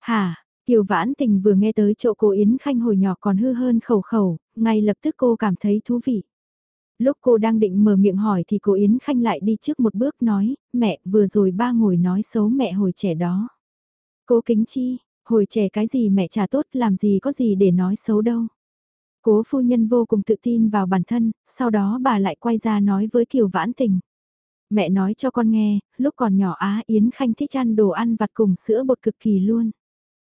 hà Kiều Vãn Tình vừa nghe tới chỗ cô Yến Khanh hồi nhỏ còn hư hơn khẩu khẩu, ngay lập tức cô cảm thấy thú vị. Lúc cô đang định mở miệng hỏi thì cô Yến Khanh lại đi trước một bước nói, mẹ vừa rồi ba ngồi nói xấu mẹ hồi trẻ đó. Cô kính chi, hồi trẻ cái gì mẹ trả tốt làm gì có gì để nói xấu đâu. Cố phu nhân vô cùng tự tin vào bản thân, sau đó bà lại quay ra nói với Kiều Vãn Tình. Mẹ nói cho con nghe, lúc còn nhỏ Á Yến Khanh thích ăn đồ ăn vặt cùng sữa bột cực kỳ luôn.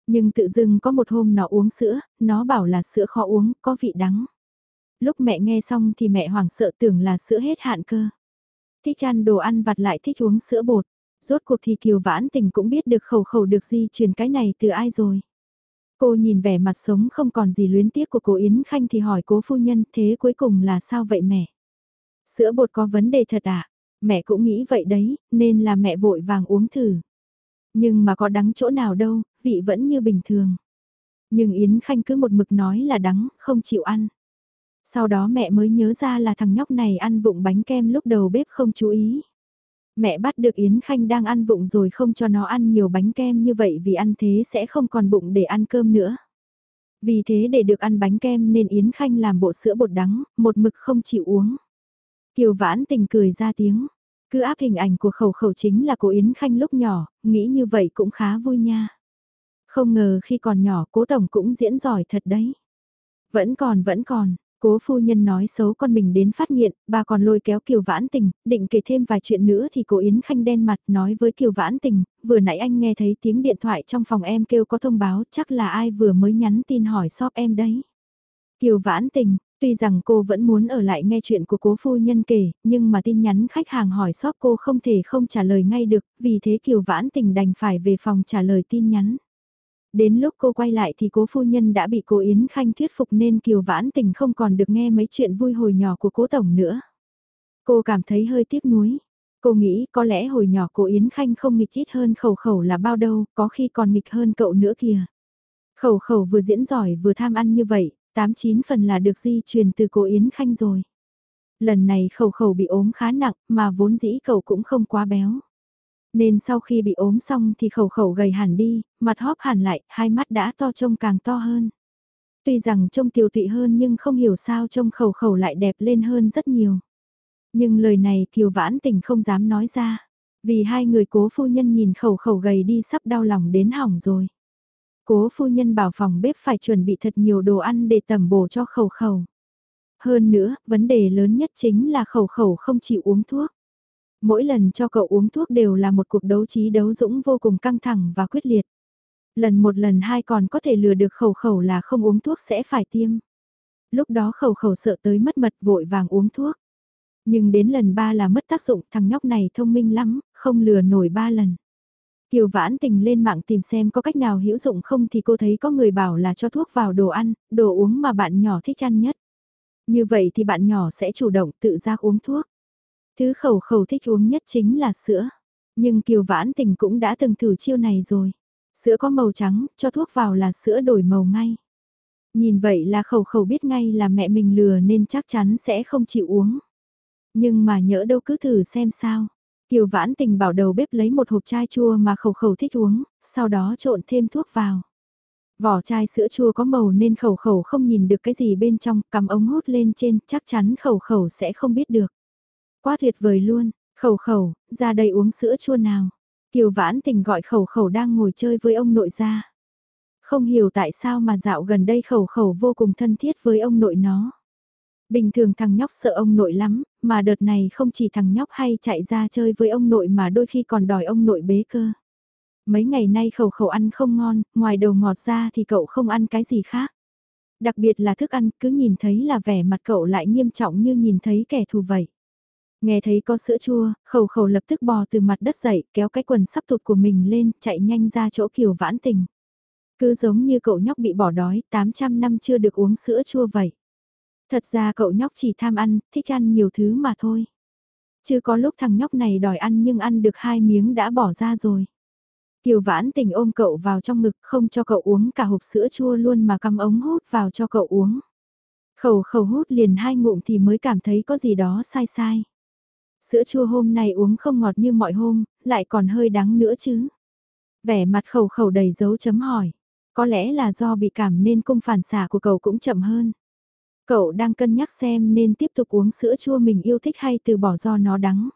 Nhưng tự dưng có một hôm nó uống sữa, nó bảo là sữa khó uống, có vị đắng. Lúc mẹ nghe xong thì mẹ hoảng sợ tưởng là sữa hết hạn cơ. Thích ăn đồ ăn vặt lại thích uống sữa bột. Rốt cuộc thì Kiều Vãn Tình cũng biết được khẩu khẩu được di truyền cái này từ ai rồi. Cô nhìn vẻ mặt sống không còn gì luyến tiếc của cô Yến Khanh thì hỏi cố phu nhân thế cuối cùng là sao vậy mẹ? Sữa bột có vấn đề thật à? Mẹ cũng nghĩ vậy đấy, nên là mẹ vội vàng uống thử. Nhưng mà có đắng chỗ nào đâu, vị vẫn như bình thường. Nhưng Yến Khanh cứ một mực nói là đắng, không chịu ăn. Sau đó mẹ mới nhớ ra là thằng nhóc này ăn vụng bánh kem lúc đầu bếp không chú ý. Mẹ bắt được Yến Khanh đang ăn vụng rồi không cho nó ăn nhiều bánh kem như vậy vì ăn thế sẽ không còn bụng để ăn cơm nữa. Vì thế để được ăn bánh kem nên Yến Khanh làm bộ sữa bột đắng, một mực không chịu uống. Kiều Vãn tình cười ra tiếng, cứ áp hình ảnh của khẩu khẩu chính là cô Yến Khanh lúc nhỏ, nghĩ như vậy cũng khá vui nha. Không ngờ khi còn nhỏ cố tổng cũng diễn giỏi thật đấy. Vẫn còn vẫn còn, Cố phu nhân nói xấu con mình đến phát nghiện, bà còn lôi kéo Kiều Vãn Tình, định kể thêm vài chuyện nữa thì cô Yến Khanh đen mặt nói với Kiều Vãn Tình, vừa nãy anh nghe thấy tiếng điện thoại trong phòng em kêu có thông báo chắc là ai vừa mới nhắn tin hỏi shop em đấy. Kiều Vãn Tình, tuy rằng cô vẫn muốn ở lại nghe chuyện của cố phu nhân kể, nhưng mà tin nhắn khách hàng hỏi shop cô không thể không trả lời ngay được, vì thế Kiều Vãn Tình đành phải về phòng trả lời tin nhắn. Đến lúc cô quay lại thì cố phu nhân đã bị cô Yến Khanh thuyết phục nên Kiều Vãn Tình không còn được nghe mấy chuyện vui hồi nhỏ của cố tổng nữa. Cô cảm thấy hơi tiếc nuối. Cô nghĩ có lẽ hồi nhỏ cô Yến Khanh không nghịch ít hơn khẩu khẩu là bao đâu, có khi còn nghịch hơn cậu nữa kìa. Khẩu khẩu vừa diễn giỏi vừa tham ăn như vậy, 89 phần là được di truyền từ cô Yến Khanh rồi. Lần này khẩu khẩu bị ốm khá nặng mà vốn dĩ cậu cũng không quá béo. Nên sau khi bị ốm xong thì khẩu khẩu gầy hẳn đi, mặt hóp hẳn lại, hai mắt đã to trông càng to hơn. Tuy rằng trông tiểu tụy hơn nhưng không hiểu sao trông khẩu khẩu lại đẹp lên hơn rất nhiều. Nhưng lời này Kiều Vãn Tình không dám nói ra, vì hai người cố phu nhân nhìn khẩu khẩu gầy đi sắp đau lòng đến hỏng rồi. Cố phu nhân bảo phòng bếp phải chuẩn bị thật nhiều đồ ăn để tẩm bổ cho khẩu khẩu. Hơn nữa, vấn đề lớn nhất chính là khẩu khẩu không chịu uống thuốc. Mỗi lần cho cậu uống thuốc đều là một cuộc đấu trí đấu dũng vô cùng căng thẳng và quyết liệt. Lần một lần hai còn có thể lừa được khẩu khẩu là không uống thuốc sẽ phải tiêm. lúc đó khẩu khẩu sợ tới mất mật vội vàng uống thuốc. Nhưng đến lần ba là mất tác dụng thằng nhóc này thông minh lắm, không lừa nổi ba lần. Kiều vãn tình lên mạng tìm xem có cách nào hữu dụng không thì cô thấy có người bảo là cho thuốc vào đồ ăn, đồ uống mà bạn nhỏ thích ăn nhất. Như vậy thì bạn nhỏ sẽ chủ động tự giác uống thuốc. Thứ khẩu khẩu thích uống nhất chính là sữa. Nhưng Kiều Vãn Tình cũng đã từng thử chiêu này rồi. Sữa có màu trắng, cho thuốc vào là sữa đổi màu ngay. Nhìn vậy là khẩu khẩu biết ngay là mẹ mình lừa nên chắc chắn sẽ không chịu uống. Nhưng mà nhỡ đâu cứ thử xem sao. Kiều Vãn Tình bảo đầu bếp lấy một hộp chai chua mà khẩu khẩu thích uống, sau đó trộn thêm thuốc vào. Vỏ chai sữa chua có màu nên khẩu khẩu không nhìn được cái gì bên trong, cầm ống hút lên trên, chắc chắn khẩu khẩu sẽ không biết được. Quá tuyệt vời luôn, khẩu khẩu, ra đây uống sữa chua nào. Kiều Vãn Tình gọi khẩu khẩu đang ngồi chơi với ông nội ra. Không hiểu tại sao mà dạo gần đây khẩu khẩu vô cùng thân thiết với ông nội nó. Bình thường thằng nhóc sợ ông nội lắm, mà đợt này không chỉ thằng nhóc hay chạy ra chơi với ông nội mà đôi khi còn đòi ông nội bế cơ. Mấy ngày nay khẩu khẩu ăn không ngon, ngoài đầu ngọt ra thì cậu không ăn cái gì khác. Đặc biệt là thức ăn, cứ nhìn thấy là vẻ mặt cậu lại nghiêm trọng như nhìn thấy kẻ thù vậy. Nghe thấy có sữa chua, khẩu khẩu lập tức bò từ mặt đất dậy, kéo cái quần sắp tụt của mình lên, chạy nhanh ra chỗ kiều vãn tình. Cứ giống như cậu nhóc bị bỏ đói, 800 năm chưa được uống sữa chua vậy. Thật ra cậu nhóc chỉ tham ăn, thích ăn nhiều thứ mà thôi. Chứ có lúc thằng nhóc này đòi ăn nhưng ăn được hai miếng đã bỏ ra rồi. Kiều vãn tình ôm cậu vào trong ngực không cho cậu uống cả hộp sữa chua luôn mà cắm ống hút vào cho cậu uống. Khẩu khẩu hút liền hai ngụm thì mới cảm thấy có gì đó sai sai. Sữa chua hôm nay uống không ngọt như mọi hôm, lại còn hơi đắng nữa chứ. Vẻ mặt khẩu khẩu đầy dấu chấm hỏi. Có lẽ là do bị cảm nên cung phản xả của cậu cũng chậm hơn. Cậu đang cân nhắc xem nên tiếp tục uống sữa chua mình yêu thích hay từ bỏ do nó đắng.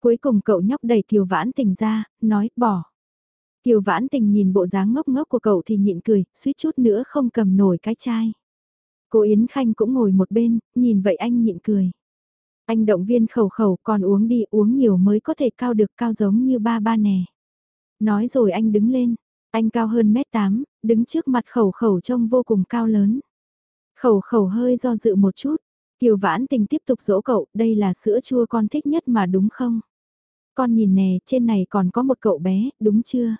Cuối cùng cậu nhóc đẩy Kiều Vãn Tình ra, nói bỏ. Kiều Vãn Tình nhìn bộ dáng ngốc ngốc của cậu thì nhịn cười, suýt chút nữa không cầm nổi cái chai. Cô Yến Khanh cũng ngồi một bên, nhìn vậy anh nhịn cười. Anh động viên khẩu khẩu còn uống đi uống nhiều mới có thể cao được cao giống như ba ba nè. Nói rồi anh đứng lên, anh cao hơn mét tám, đứng trước mặt khẩu khẩu trông vô cùng cao lớn. Khẩu khẩu hơi do dự một chút, Kiều Vãn Tình tiếp tục dỗ cậu, đây là sữa chua con thích nhất mà đúng không? Con nhìn nè, trên này còn có một cậu bé, đúng chưa?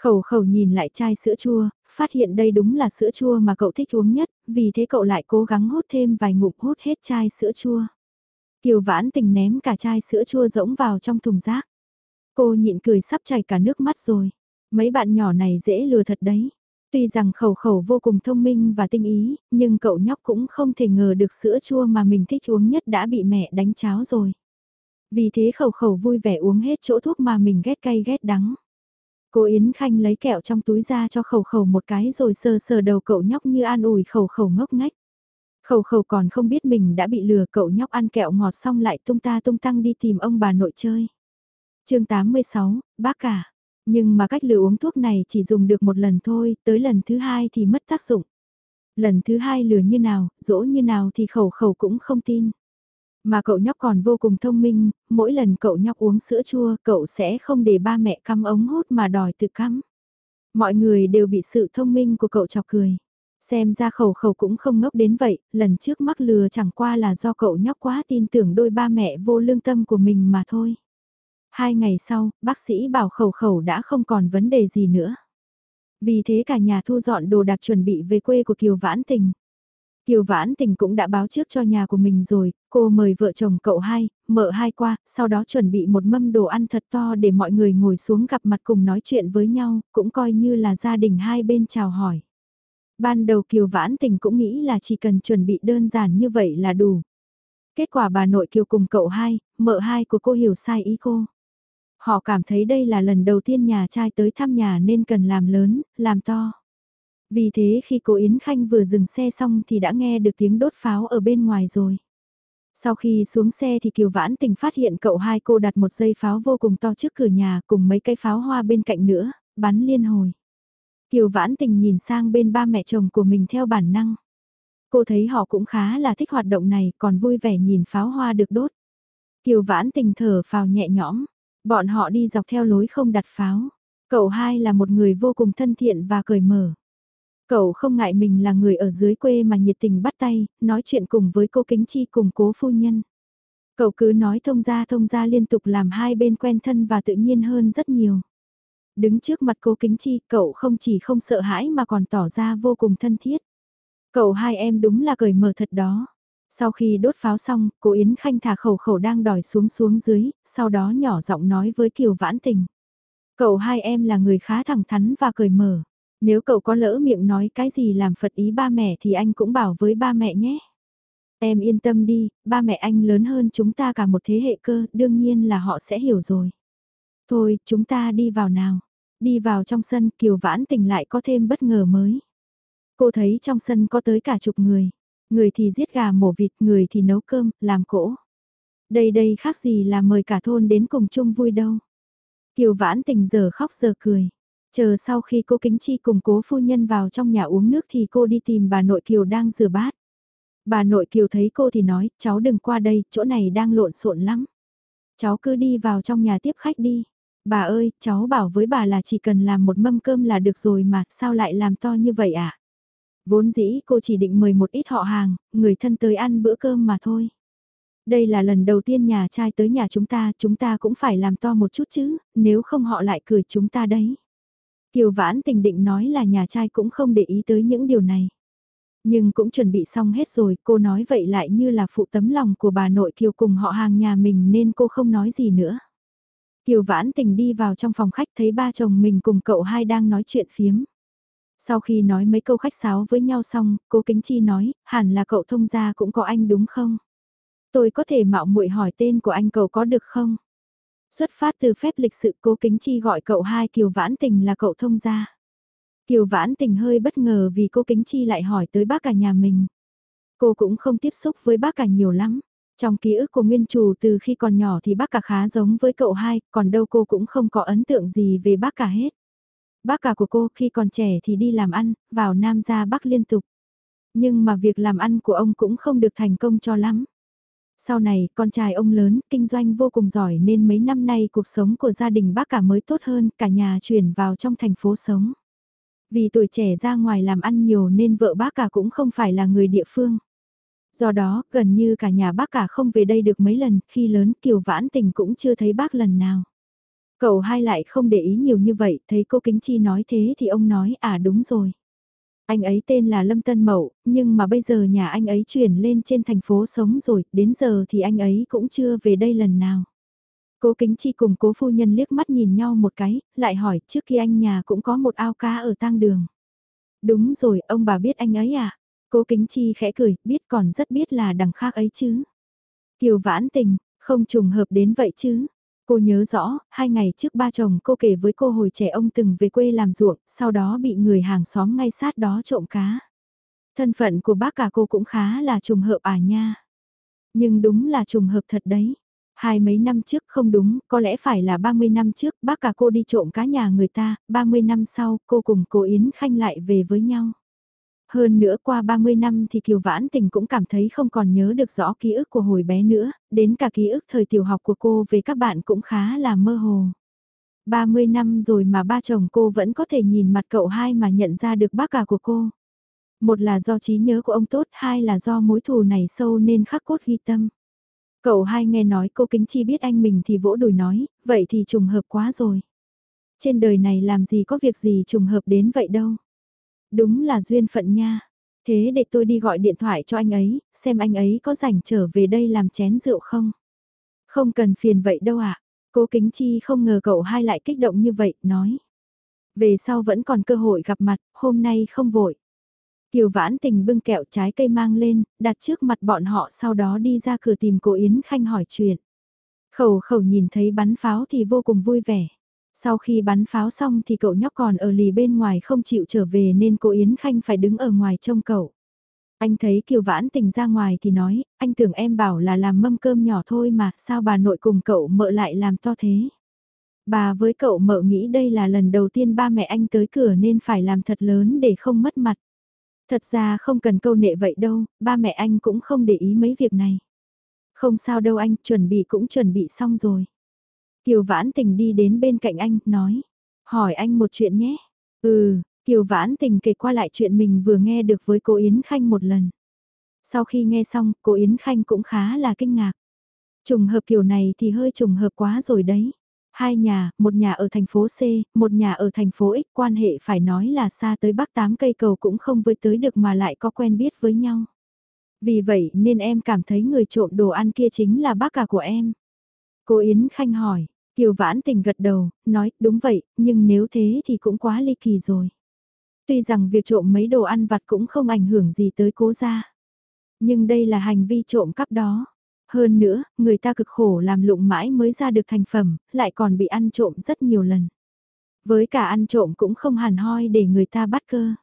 Khẩu khẩu nhìn lại chai sữa chua, phát hiện đây đúng là sữa chua mà cậu thích uống nhất, vì thế cậu lại cố gắng hút thêm vài ngụm hút hết chai sữa chua. Kiều vãn tình ném cả chai sữa chua rỗng vào trong thùng rác. Cô nhịn cười sắp chảy cả nước mắt rồi. Mấy bạn nhỏ này dễ lừa thật đấy. Tuy rằng khẩu khẩu vô cùng thông minh và tinh ý, nhưng cậu nhóc cũng không thể ngờ được sữa chua mà mình thích uống nhất đã bị mẹ đánh cháo rồi. Vì thế khẩu khẩu vui vẻ uống hết chỗ thuốc mà mình ghét cay ghét đắng. Cô Yến Khanh lấy kẹo trong túi ra cho khẩu khẩu một cái rồi sờ sờ đầu cậu nhóc như an ủi khẩu khẩu ngốc ngách. Khẩu khẩu còn không biết mình đã bị lừa cậu nhóc ăn kẹo ngọt xong lại tung ta tung tăng đi tìm ông bà nội chơi. chương 86, bác cả. Nhưng mà cách lừa uống thuốc này chỉ dùng được một lần thôi, tới lần thứ hai thì mất tác dụng. Lần thứ hai lừa như nào, dỗ như nào thì khẩu khẩu cũng không tin. Mà cậu nhóc còn vô cùng thông minh, mỗi lần cậu nhóc uống sữa chua cậu sẽ không để ba mẹ căm ống hút mà đòi tự cắm. Mọi người đều bị sự thông minh của cậu chọc cười. Xem ra khẩu khẩu cũng không ngốc đến vậy, lần trước mắc lừa chẳng qua là do cậu nhóc quá tin tưởng đôi ba mẹ vô lương tâm của mình mà thôi. Hai ngày sau, bác sĩ bảo khẩu khẩu đã không còn vấn đề gì nữa. Vì thế cả nhà thu dọn đồ đạc chuẩn bị về quê của Kiều Vãn Tình. Kiều Vãn Tình cũng đã báo trước cho nhà của mình rồi, cô mời vợ chồng cậu hai, mợ hai qua, sau đó chuẩn bị một mâm đồ ăn thật to để mọi người ngồi xuống gặp mặt cùng nói chuyện với nhau, cũng coi như là gia đình hai bên chào hỏi. Ban đầu Kiều Vãn Tình cũng nghĩ là chỉ cần chuẩn bị đơn giản như vậy là đủ. Kết quả bà nội Kiều cùng cậu hai, mợ hai của cô hiểu sai ý cô. Họ cảm thấy đây là lần đầu tiên nhà trai tới thăm nhà nên cần làm lớn, làm to. Vì thế khi cô Yến Khanh vừa dừng xe xong thì đã nghe được tiếng đốt pháo ở bên ngoài rồi. Sau khi xuống xe thì Kiều Vãn Tình phát hiện cậu hai cô đặt một dây pháo vô cùng to trước cửa nhà cùng mấy cây pháo hoa bên cạnh nữa, bắn liên hồi. Kiều Vãn Tình nhìn sang bên ba mẹ chồng của mình theo bản năng. Cô thấy họ cũng khá là thích hoạt động này còn vui vẻ nhìn pháo hoa được đốt. Kiều Vãn Tình thở phào nhẹ nhõm, bọn họ đi dọc theo lối không đặt pháo. Cậu hai là một người vô cùng thân thiện và cởi mở. Cậu không ngại mình là người ở dưới quê mà nhiệt tình bắt tay, nói chuyện cùng với cô Kính Chi cùng cố phu nhân. Cậu cứ nói thông ra thông ra liên tục làm hai bên quen thân và tự nhiên hơn rất nhiều. Đứng trước mặt cô Kính Chi, cậu không chỉ không sợ hãi mà còn tỏ ra vô cùng thân thiết. Cậu hai em đúng là cởi mở thật đó. Sau khi đốt pháo xong, cô Yến Khanh thả khẩu khẩu đang đòi xuống xuống dưới, sau đó nhỏ giọng nói với Kiều Vãn Tình. Cậu hai em là người khá thẳng thắn và cởi mở. Nếu cậu có lỡ miệng nói cái gì làm phật ý ba mẹ thì anh cũng bảo với ba mẹ nhé. Em yên tâm đi, ba mẹ anh lớn hơn chúng ta cả một thế hệ cơ, đương nhiên là họ sẽ hiểu rồi. Thôi, chúng ta đi vào nào. Đi vào trong sân, Kiều Vãn Tình lại có thêm bất ngờ mới. Cô thấy trong sân có tới cả chục người. Người thì giết gà mổ vịt, người thì nấu cơm, làm cỗ. Đây đây khác gì là mời cả thôn đến cùng chung vui đâu. Kiều Vãn Tình giờ khóc giờ cười. Chờ sau khi cô Kính Chi cùng cố phu nhân vào trong nhà uống nước thì cô đi tìm bà nội Kiều đang rửa bát. Bà nội Kiều thấy cô thì nói, cháu đừng qua đây, chỗ này đang lộn xộn lắm. Cháu cứ đi vào trong nhà tiếp khách đi. Bà ơi, cháu bảo với bà là chỉ cần làm một mâm cơm là được rồi mà, sao lại làm to như vậy ạ? À? Vốn dĩ cô chỉ định mời một ít họ hàng, người thân tới ăn bữa cơm mà thôi. Đây là lần đầu tiên nhà trai tới nhà chúng ta, chúng ta cũng phải làm to một chút chứ, nếu không họ lại cười chúng ta đấy. Kiều Vãn tình định nói là nhà trai cũng không để ý tới những điều này. Nhưng cũng chuẩn bị xong hết rồi, cô nói vậy lại như là phụ tấm lòng của bà nội Kiều cùng họ hàng nhà mình nên cô không nói gì nữa. Kiều Vãn tình đi vào trong phòng khách thấy ba chồng mình cùng cậu hai đang nói chuyện phiếm. Sau khi nói mấy câu khách sáo với nhau xong, cô Kính Chi nói, hẳn là cậu thông gia cũng có anh đúng không? Tôi có thể mạo muội hỏi tên của anh cậu có được không? Xuất phát từ phép lịch sự cố Kính Chi gọi cậu hai Kiều Vãn Tình là cậu thông gia. Kiều Vãn Tình hơi bất ngờ vì cô Kính Chi lại hỏi tới bác cả nhà mình. Cô cũng không tiếp xúc với bác cả nhiều lắm. Trong ký ức của nguyên chủ từ khi còn nhỏ thì bác cả khá giống với cậu hai, còn đâu cô cũng không có ấn tượng gì về bác cả hết. Bác cả của cô khi còn trẻ thì đi làm ăn, vào Nam ra Bắc liên tục. Nhưng mà việc làm ăn của ông cũng không được thành công cho lắm. Sau này, con trai ông lớn, kinh doanh vô cùng giỏi nên mấy năm nay cuộc sống của gia đình bác cả mới tốt hơn, cả nhà chuyển vào trong thành phố sống. Vì tuổi trẻ ra ngoài làm ăn nhiều nên vợ bác cả cũng không phải là người địa phương. Do đó, gần như cả nhà bác cả không về đây được mấy lần, khi lớn Kiều Vãn Tình cũng chưa thấy bác lần nào. Cậu hai lại không để ý nhiều như vậy, thấy cô Kính Chi nói thế thì ông nói à đúng rồi. Anh ấy tên là Lâm Tân Mậu, nhưng mà bây giờ nhà anh ấy chuyển lên trên thành phố sống rồi, đến giờ thì anh ấy cũng chưa về đây lần nào. Cố Kính Chi cùng cố phu nhân liếc mắt nhìn nhau một cái, lại hỏi trước khi anh nhà cũng có một ao cá ở tang đường. Đúng rồi, ông bà biết anh ấy à? Cố Kính Chi khẽ cười, biết còn rất biết là đằng khác ấy chứ. Kiều vãn tình, không trùng hợp đến vậy chứ. Cô nhớ rõ, hai ngày trước ba chồng cô kể với cô hồi trẻ ông từng về quê làm ruộng, sau đó bị người hàng xóm ngay sát đó trộm cá. Thân phận của bác cả cô cũng khá là trùng hợp à nha. Nhưng đúng là trùng hợp thật đấy. Hai mấy năm trước không đúng, có lẽ phải là 30 năm trước bác cả cô đi trộm cá nhà người ta, 30 năm sau cô cùng cô Yến Khanh lại về với nhau. Hơn nữa qua 30 năm thì Kiều Vãn Tình cũng cảm thấy không còn nhớ được rõ ký ức của hồi bé nữa, đến cả ký ức thời tiểu học của cô về các bạn cũng khá là mơ hồ. 30 năm rồi mà ba chồng cô vẫn có thể nhìn mặt cậu hai mà nhận ra được bác cả của cô. Một là do trí nhớ của ông tốt, hai là do mối thù này sâu nên khắc cốt ghi tâm. Cậu hai nghe nói cô Kính Chi biết anh mình thì vỗ đùi nói, vậy thì trùng hợp quá rồi. Trên đời này làm gì có việc gì trùng hợp đến vậy đâu. Đúng là duyên phận nha. Thế để tôi đi gọi điện thoại cho anh ấy, xem anh ấy có rảnh trở về đây làm chén rượu không? Không cần phiền vậy đâu ạ. À? Cố Kính Chi không ngờ cậu hai lại kích động như vậy, nói. Về sau vẫn còn cơ hội gặp mặt, hôm nay không vội. Kiều Vãn Tình bưng kẹo trái cây mang lên, đặt trước mặt bọn họ sau đó đi ra cửa tìm cô Yến Khanh hỏi chuyện. Khẩu khẩu nhìn thấy bắn pháo thì vô cùng vui vẻ. Sau khi bắn pháo xong thì cậu nhóc còn ở lì bên ngoài không chịu trở về nên cô Yến Khanh phải đứng ở ngoài trông cậu. Anh thấy Kiều Vãn Tình ra ngoài thì nói, anh tưởng em bảo là làm mâm cơm nhỏ thôi mà, sao bà nội cùng cậu mợ lại làm to thế? Bà với cậu mợ nghĩ đây là lần đầu tiên ba mẹ anh tới cửa nên phải làm thật lớn để không mất mặt. Thật ra không cần câu nệ vậy đâu, ba mẹ anh cũng không để ý mấy việc này. Không sao đâu anh, chuẩn bị cũng chuẩn bị xong rồi. Kiều Vãn Tình đi đến bên cạnh anh, nói. Hỏi anh một chuyện nhé. Ừ, Kiều Vãn Tình kể qua lại chuyện mình vừa nghe được với cô Yến Khanh một lần. Sau khi nghe xong, cô Yến Khanh cũng khá là kinh ngạc. Trùng hợp kiểu này thì hơi trùng hợp quá rồi đấy. Hai nhà, một nhà ở thành phố C, một nhà ở thành phố X, quan hệ phải nói là xa tới bắc tám cây cầu cũng không với tới được mà lại có quen biết với nhau. Vì vậy nên em cảm thấy người trộm đồ ăn kia chính là bác cả của em. Cô Yến Khanh hỏi, Kiều Vãn Tình gật đầu, nói, đúng vậy, nhưng nếu thế thì cũng quá ly kỳ rồi. Tuy rằng việc trộm mấy đồ ăn vặt cũng không ảnh hưởng gì tới cố gia. Nhưng đây là hành vi trộm cắp đó. Hơn nữa, người ta cực khổ làm lụng mãi mới ra được thành phẩm, lại còn bị ăn trộm rất nhiều lần. Với cả ăn trộm cũng không hẳn hoi để người ta bắt cơ.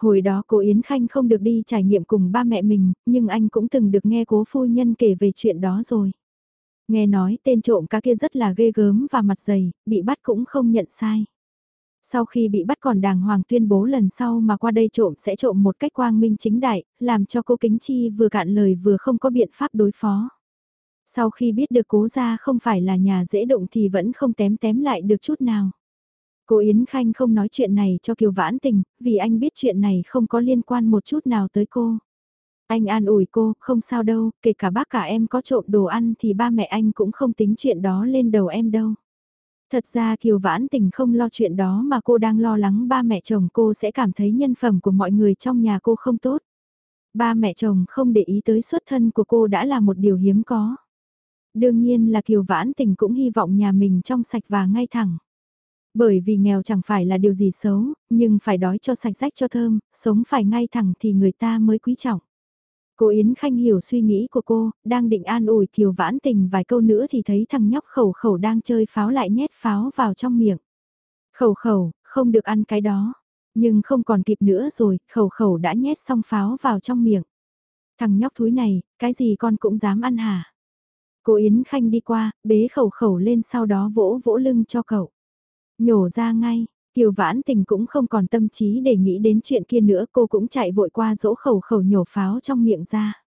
Hồi đó cô Yến Khanh không được đi trải nghiệm cùng ba mẹ mình, nhưng anh cũng từng được nghe cố phu nhân kể về chuyện đó rồi. Nghe nói tên trộm cá kia rất là ghê gớm và mặt dày, bị bắt cũng không nhận sai. Sau khi bị bắt còn đàng hoàng tuyên bố lần sau mà qua đây trộm sẽ trộm một cách quang minh chính đại, làm cho cô Kính Chi vừa cạn lời vừa không có biện pháp đối phó. Sau khi biết được cố ra không phải là nhà dễ động thì vẫn không tém tém lại được chút nào. Cô Yến Khanh không nói chuyện này cho Kiều Vãn Tình, vì anh biết chuyện này không có liên quan một chút nào tới cô. Anh an ủi cô, không sao đâu, kể cả bác cả em có trộm đồ ăn thì ba mẹ anh cũng không tính chuyện đó lên đầu em đâu. Thật ra Kiều Vãn Tình không lo chuyện đó mà cô đang lo lắng ba mẹ chồng cô sẽ cảm thấy nhân phẩm của mọi người trong nhà cô không tốt. Ba mẹ chồng không để ý tới xuất thân của cô đã là một điều hiếm có. Đương nhiên là Kiều Vãn Tình cũng hy vọng nhà mình trong sạch và ngay thẳng. Bởi vì nghèo chẳng phải là điều gì xấu, nhưng phải đói cho sạch rách cho thơm, sống phải ngay thẳng thì người ta mới quý trọng. Cô Yến Khanh hiểu suy nghĩ của cô, đang định an ủi Kiều Vãn Tình vài câu nữa thì thấy thằng nhóc khẩu khẩu đang chơi pháo lại nhét pháo vào trong miệng. Khẩu khẩu, không được ăn cái đó. Nhưng không còn kịp nữa rồi, khẩu khẩu đã nhét xong pháo vào trong miệng. Thằng nhóc thúi này, cái gì con cũng dám ăn hả? Cô Yến Khanh đi qua, bế khẩu khẩu lên sau đó vỗ vỗ lưng cho cậu. Nhổ ra ngay, Kiều Vãn Tình cũng không còn tâm trí để nghĩ đến chuyện kia nữa cô cũng chạy vội qua dỗ khẩu khẩu nhổ pháo trong miệng ra.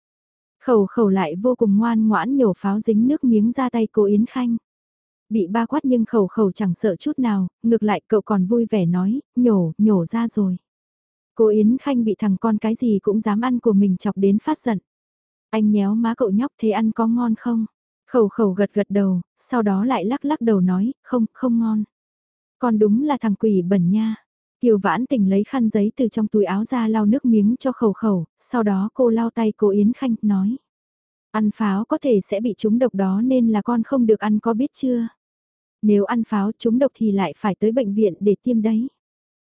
Khẩu khẩu lại vô cùng ngoan ngoãn nhổ pháo dính nước miếng ra tay cô Yến Khanh. Bị ba quát nhưng khẩu khẩu chẳng sợ chút nào, ngược lại cậu còn vui vẻ nói, nhổ, nhổ ra rồi. Cô Yến Khanh bị thằng con cái gì cũng dám ăn của mình chọc đến phát giận. Anh nhéo má cậu nhóc thế ăn có ngon không? Khẩu khẩu gật gật đầu, sau đó lại lắc lắc đầu nói, không, không ngon. Con đúng là thằng quỷ bẩn nha. Kiều vãn tình lấy khăn giấy từ trong túi áo ra lau nước miếng cho khẩu khẩu, sau đó cô lau tay cô Yến Khanh, nói. Ăn pháo có thể sẽ bị trúng độc đó nên là con không được ăn có biết chưa? Nếu ăn pháo trúng độc thì lại phải tới bệnh viện để tiêm đấy.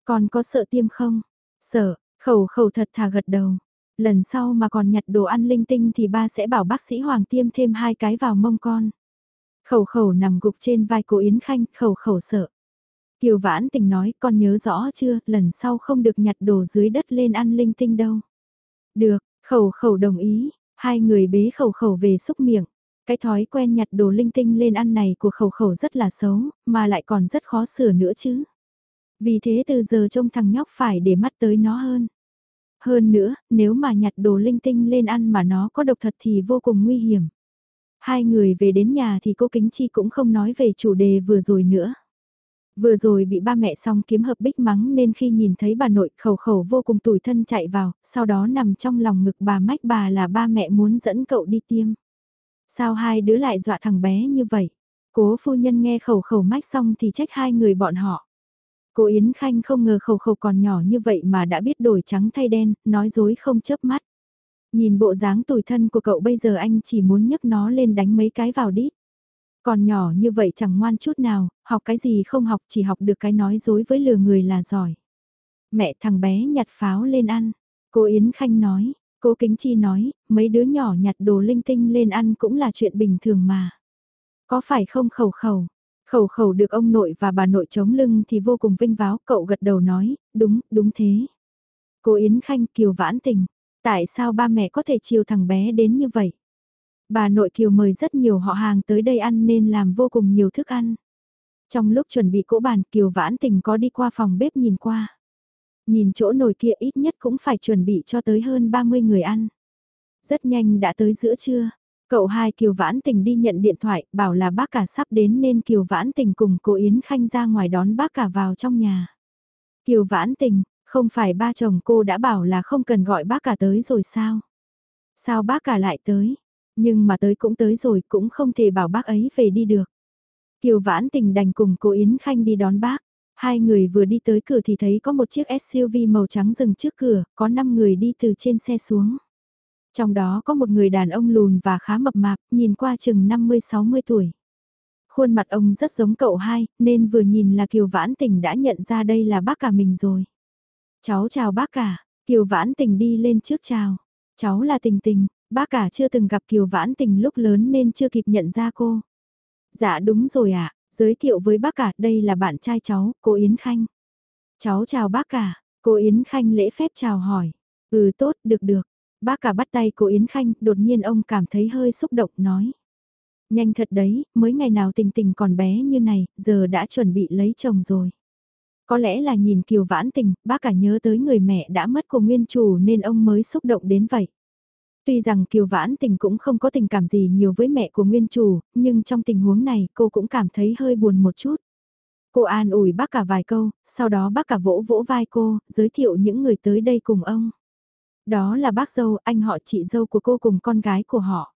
Con có sợ tiêm không? Sợ, khẩu khẩu thật thà gật đầu. Lần sau mà còn nhặt đồ ăn linh tinh thì ba sẽ bảo bác sĩ Hoàng tiêm thêm hai cái vào mông con. Khẩu khẩu nằm gục trên vai cô Yến Khanh, khẩu khẩu sợ. Kiều Vãn Tình nói, con nhớ rõ chưa, lần sau không được nhặt đồ dưới đất lên ăn linh tinh đâu. Được, khẩu khẩu đồng ý, hai người bế khẩu khẩu về xúc miệng. Cái thói quen nhặt đồ linh tinh lên ăn này của khẩu khẩu rất là xấu, mà lại còn rất khó sửa nữa chứ. Vì thế từ giờ trông thằng nhóc phải để mắt tới nó hơn. Hơn nữa, nếu mà nhặt đồ linh tinh lên ăn mà nó có độc thật thì vô cùng nguy hiểm. Hai người về đến nhà thì cô Kính Chi cũng không nói về chủ đề vừa rồi nữa. Vừa rồi bị ba mẹ xong kiếm hợp bích mắng nên khi nhìn thấy bà nội khẩu khẩu vô cùng tủi thân chạy vào, sau đó nằm trong lòng ngực bà mách bà là ba mẹ muốn dẫn cậu đi tiêm. Sao hai đứa lại dọa thằng bé như vậy? Cố phu nhân nghe khẩu khẩu mách xong thì trách hai người bọn họ. Cô Yến Khanh không ngờ khẩu khẩu còn nhỏ như vậy mà đã biết đổi trắng thay đen, nói dối không chớp mắt. Nhìn bộ dáng tủi thân của cậu bây giờ anh chỉ muốn nhấc nó lên đánh mấy cái vào đít. Còn nhỏ như vậy chẳng ngoan chút nào, học cái gì không học chỉ học được cái nói dối với lừa người là giỏi. Mẹ thằng bé nhặt pháo lên ăn. Cô Yến Khanh nói, cô Kính Chi nói, mấy đứa nhỏ nhặt đồ linh tinh lên ăn cũng là chuyện bình thường mà. Có phải không khẩu khẩu? Khẩu khẩu được ông nội và bà nội chống lưng thì vô cùng vinh váo, cậu gật đầu nói, đúng, đúng thế. Cô Yến Khanh kiều vãn tình, tại sao ba mẹ có thể chiều thằng bé đến như vậy? Bà nội Kiều mời rất nhiều họ hàng tới đây ăn nên làm vô cùng nhiều thức ăn. Trong lúc chuẩn bị cỗ bàn Kiều Vãn Tình có đi qua phòng bếp nhìn qua. Nhìn chỗ nồi kia ít nhất cũng phải chuẩn bị cho tới hơn 30 người ăn. Rất nhanh đã tới giữa trưa. Cậu hai Kiều Vãn Tình đi nhận điện thoại bảo là bác cả sắp đến nên Kiều Vãn Tình cùng cô Yến Khanh ra ngoài đón bác cả vào trong nhà. Kiều vãn tình, không phải ba chồng cô đã bảo là không cần gọi bác cả tới rồi sao? Sao bác cả lại tới? Nhưng mà tới cũng tới rồi cũng không thể bảo bác ấy về đi được. Kiều vãn tình đành cùng cô Yến Khanh đi đón bác. Hai người vừa đi tới cửa thì thấy có một chiếc SUV màu trắng dừng trước cửa, có 5 người đi từ trên xe xuống. Trong đó có một người đàn ông lùn và khá mập mạp, nhìn qua chừng 50-60 tuổi. Khuôn mặt ông rất giống cậu hai, nên vừa nhìn là Kiều Vãn Tình đã nhận ra đây là bác cả mình rồi. Cháu chào bác cả, Kiều Vãn Tình đi lên trước chào. Cháu là Tình Tình, bác cả chưa từng gặp Kiều Vãn Tình lúc lớn nên chưa kịp nhận ra cô. Dạ đúng rồi ạ, giới thiệu với bác cả, đây là bạn trai cháu, cô Yến Khanh. Cháu chào bác cả, cô Yến Khanh lễ phép chào hỏi. Ừ tốt, được được. Bác cả bắt tay cô Yến Khanh, đột nhiên ông cảm thấy hơi xúc động nói. Nhanh thật đấy, mới ngày nào tình tình còn bé như này, giờ đã chuẩn bị lấy chồng rồi. Có lẽ là nhìn Kiều Vãn Tình, bác cả nhớ tới người mẹ đã mất của nguyên chủ nên ông mới xúc động đến vậy. Tuy rằng Kiều Vãn Tình cũng không có tình cảm gì nhiều với mẹ của nguyên chủ, nhưng trong tình huống này cô cũng cảm thấy hơi buồn một chút. Cô an ủi bác cả vài câu, sau đó bác cả vỗ vỗ vai cô, giới thiệu những người tới đây cùng ông. Đó là bác dâu, anh họ chị dâu của cô cùng con gái của họ.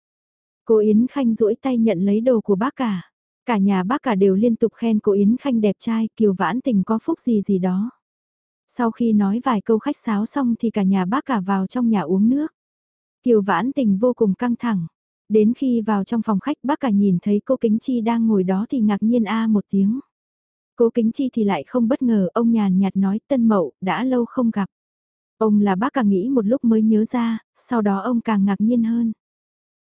Cô Yến Khanh duỗi tay nhận lấy đồ của bác cả. Cả nhà bác cả đều liên tục khen cô Yến Khanh đẹp trai, kiều vãn tình có phúc gì gì đó. Sau khi nói vài câu khách sáo xong thì cả nhà bác cả vào trong nhà uống nước. Kiều vãn tình vô cùng căng thẳng. Đến khi vào trong phòng khách bác cả nhìn thấy cô Kính Chi đang ngồi đó thì ngạc nhiên a à một tiếng. Cô Kính Chi thì lại không bất ngờ, ông nhàn nhạt nói tân mậu, đã lâu không gặp. Ông là bác cả nghĩ một lúc mới nhớ ra, sau đó ông càng ngạc nhiên hơn.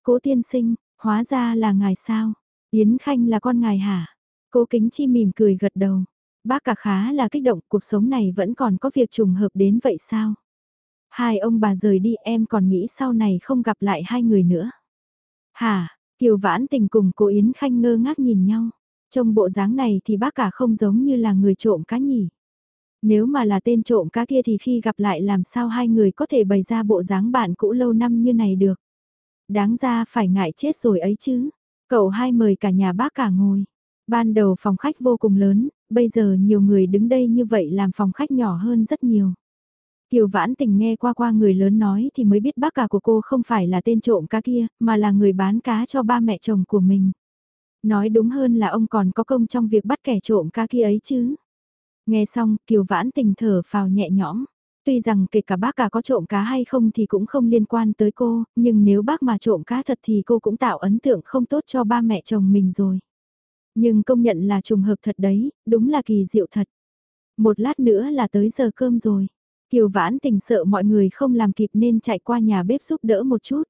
Cố tiên sinh, hóa ra là ngài sao? Yến Khanh là con ngài hả? Cố kính chi mỉm cười gật đầu. Bác cả khá là kích động, cuộc sống này vẫn còn có việc trùng hợp đến vậy sao? Hai ông bà rời đi em còn nghĩ sau này không gặp lại hai người nữa. Hả, Kiều Vãn Tình cùng cô Yến Khanh ngơ ngác nhìn nhau. Trong bộ dáng này thì bác cả không giống như là người trộm cá nhỉ. Nếu mà là tên trộm cá kia thì khi gặp lại làm sao hai người có thể bày ra bộ dáng bạn cũ lâu năm như này được. Đáng ra phải ngại chết rồi ấy chứ. Cậu hai mời cả nhà bác cả ngồi. Ban đầu phòng khách vô cùng lớn, bây giờ nhiều người đứng đây như vậy làm phòng khách nhỏ hơn rất nhiều. Kiều Vãn Tình nghe qua qua người lớn nói thì mới biết bác cả của cô không phải là tên trộm cá kia, mà là người bán cá cho ba mẹ chồng của mình. Nói đúng hơn là ông còn có công trong việc bắt kẻ trộm cá kia ấy chứ. Nghe xong, Kiều Vãn Tình thở phào nhẹ nhõm. Tuy rằng kể cả bác cả có trộm cá hay không thì cũng không liên quan tới cô, nhưng nếu bác mà trộm cá thật thì cô cũng tạo ấn tượng không tốt cho ba mẹ chồng mình rồi. Nhưng công nhận là trùng hợp thật đấy, đúng là kỳ diệu thật. Một lát nữa là tới giờ cơm rồi. Kiều Vãn tình sợ mọi người không làm kịp nên chạy qua nhà bếp giúp đỡ một chút.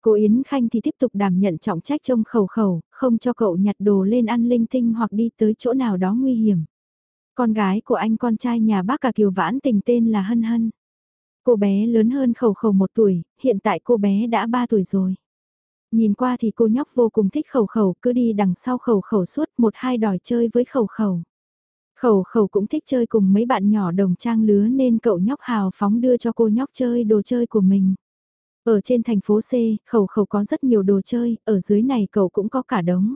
Cô Yến Khanh thì tiếp tục đảm nhận trọng trách trông khẩu khẩu, không cho cậu nhặt đồ lên ăn linh tinh hoặc đi tới chỗ nào đó nguy hiểm. Con gái của anh con trai nhà bác cả Kiều Vãn tình tên là Hân Hân. Cô bé lớn hơn khẩu khẩu một tuổi, hiện tại cô bé đã 3 tuổi rồi. Nhìn qua thì cô nhóc vô cùng thích khẩu khẩu, cứ đi đằng sau khẩu khẩu suốt một hai đòi chơi với khẩu khẩu. Khẩu khẩu cũng thích chơi cùng mấy bạn nhỏ đồng trang lứa nên cậu nhóc hào phóng đưa cho cô nhóc chơi đồ chơi của mình. Ở trên thành phố C, khẩu khẩu có rất nhiều đồ chơi, ở dưới này cậu cũng có cả đống.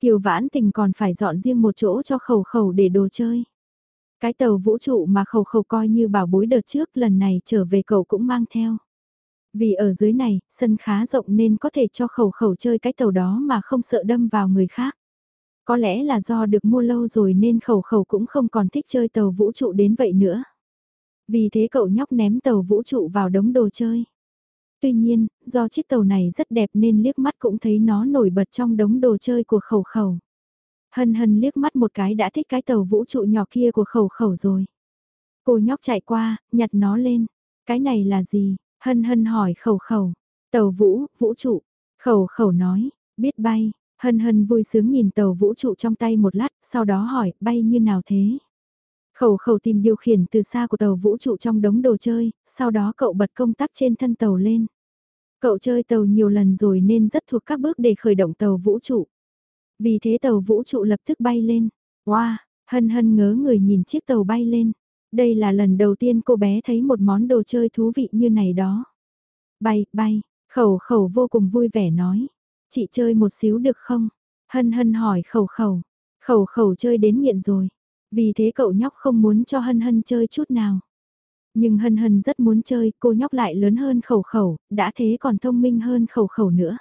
Kiều Vãn Tình còn phải dọn riêng một chỗ cho khẩu khẩu để đồ chơi. Cái tàu vũ trụ mà khẩu khẩu coi như bảo bối đợt trước lần này trở về cậu cũng mang theo. Vì ở dưới này, sân khá rộng nên có thể cho khẩu khẩu chơi cái tàu đó mà không sợ đâm vào người khác. Có lẽ là do được mua lâu rồi nên khẩu khẩu cũng không còn thích chơi tàu vũ trụ đến vậy nữa. Vì thế cậu nhóc ném tàu vũ trụ vào đống đồ chơi. Tuy nhiên, do chiếc tàu này rất đẹp nên liếc mắt cũng thấy nó nổi bật trong đống đồ chơi của khẩu khẩu. Hân hân liếc mắt một cái đã thích cái tàu vũ trụ nhỏ kia của khẩu khẩu rồi. Cô nhóc chạy qua, nhặt nó lên. Cái này là gì? Hân hân hỏi khẩu khẩu. Tàu vũ, vũ trụ. Khẩu khẩu nói, biết bay. Hân hân vui sướng nhìn tàu vũ trụ trong tay một lát, sau đó hỏi, bay như nào thế? Khẩu khẩu tìm điều khiển từ xa của tàu vũ trụ trong đống đồ chơi, sau đó cậu bật công tắc trên thân tàu lên. Cậu chơi tàu nhiều lần rồi nên rất thuộc các bước để khởi động tàu vũ trụ. Vì thế tàu vũ trụ lập tức bay lên. Wow, hân hân ngớ người nhìn chiếc tàu bay lên. Đây là lần đầu tiên cô bé thấy một món đồ chơi thú vị như này đó. Bay, bay, khẩu khẩu vô cùng vui vẻ nói. Chị chơi một xíu được không? Hân hân hỏi khẩu khẩu. Khẩu khẩu chơi đến nghiện rồi. Vì thế cậu nhóc không muốn cho hân hân chơi chút nào. Nhưng hân hân rất muốn chơi, cô nhóc lại lớn hơn khẩu khẩu, đã thế còn thông minh hơn khẩu khẩu nữa.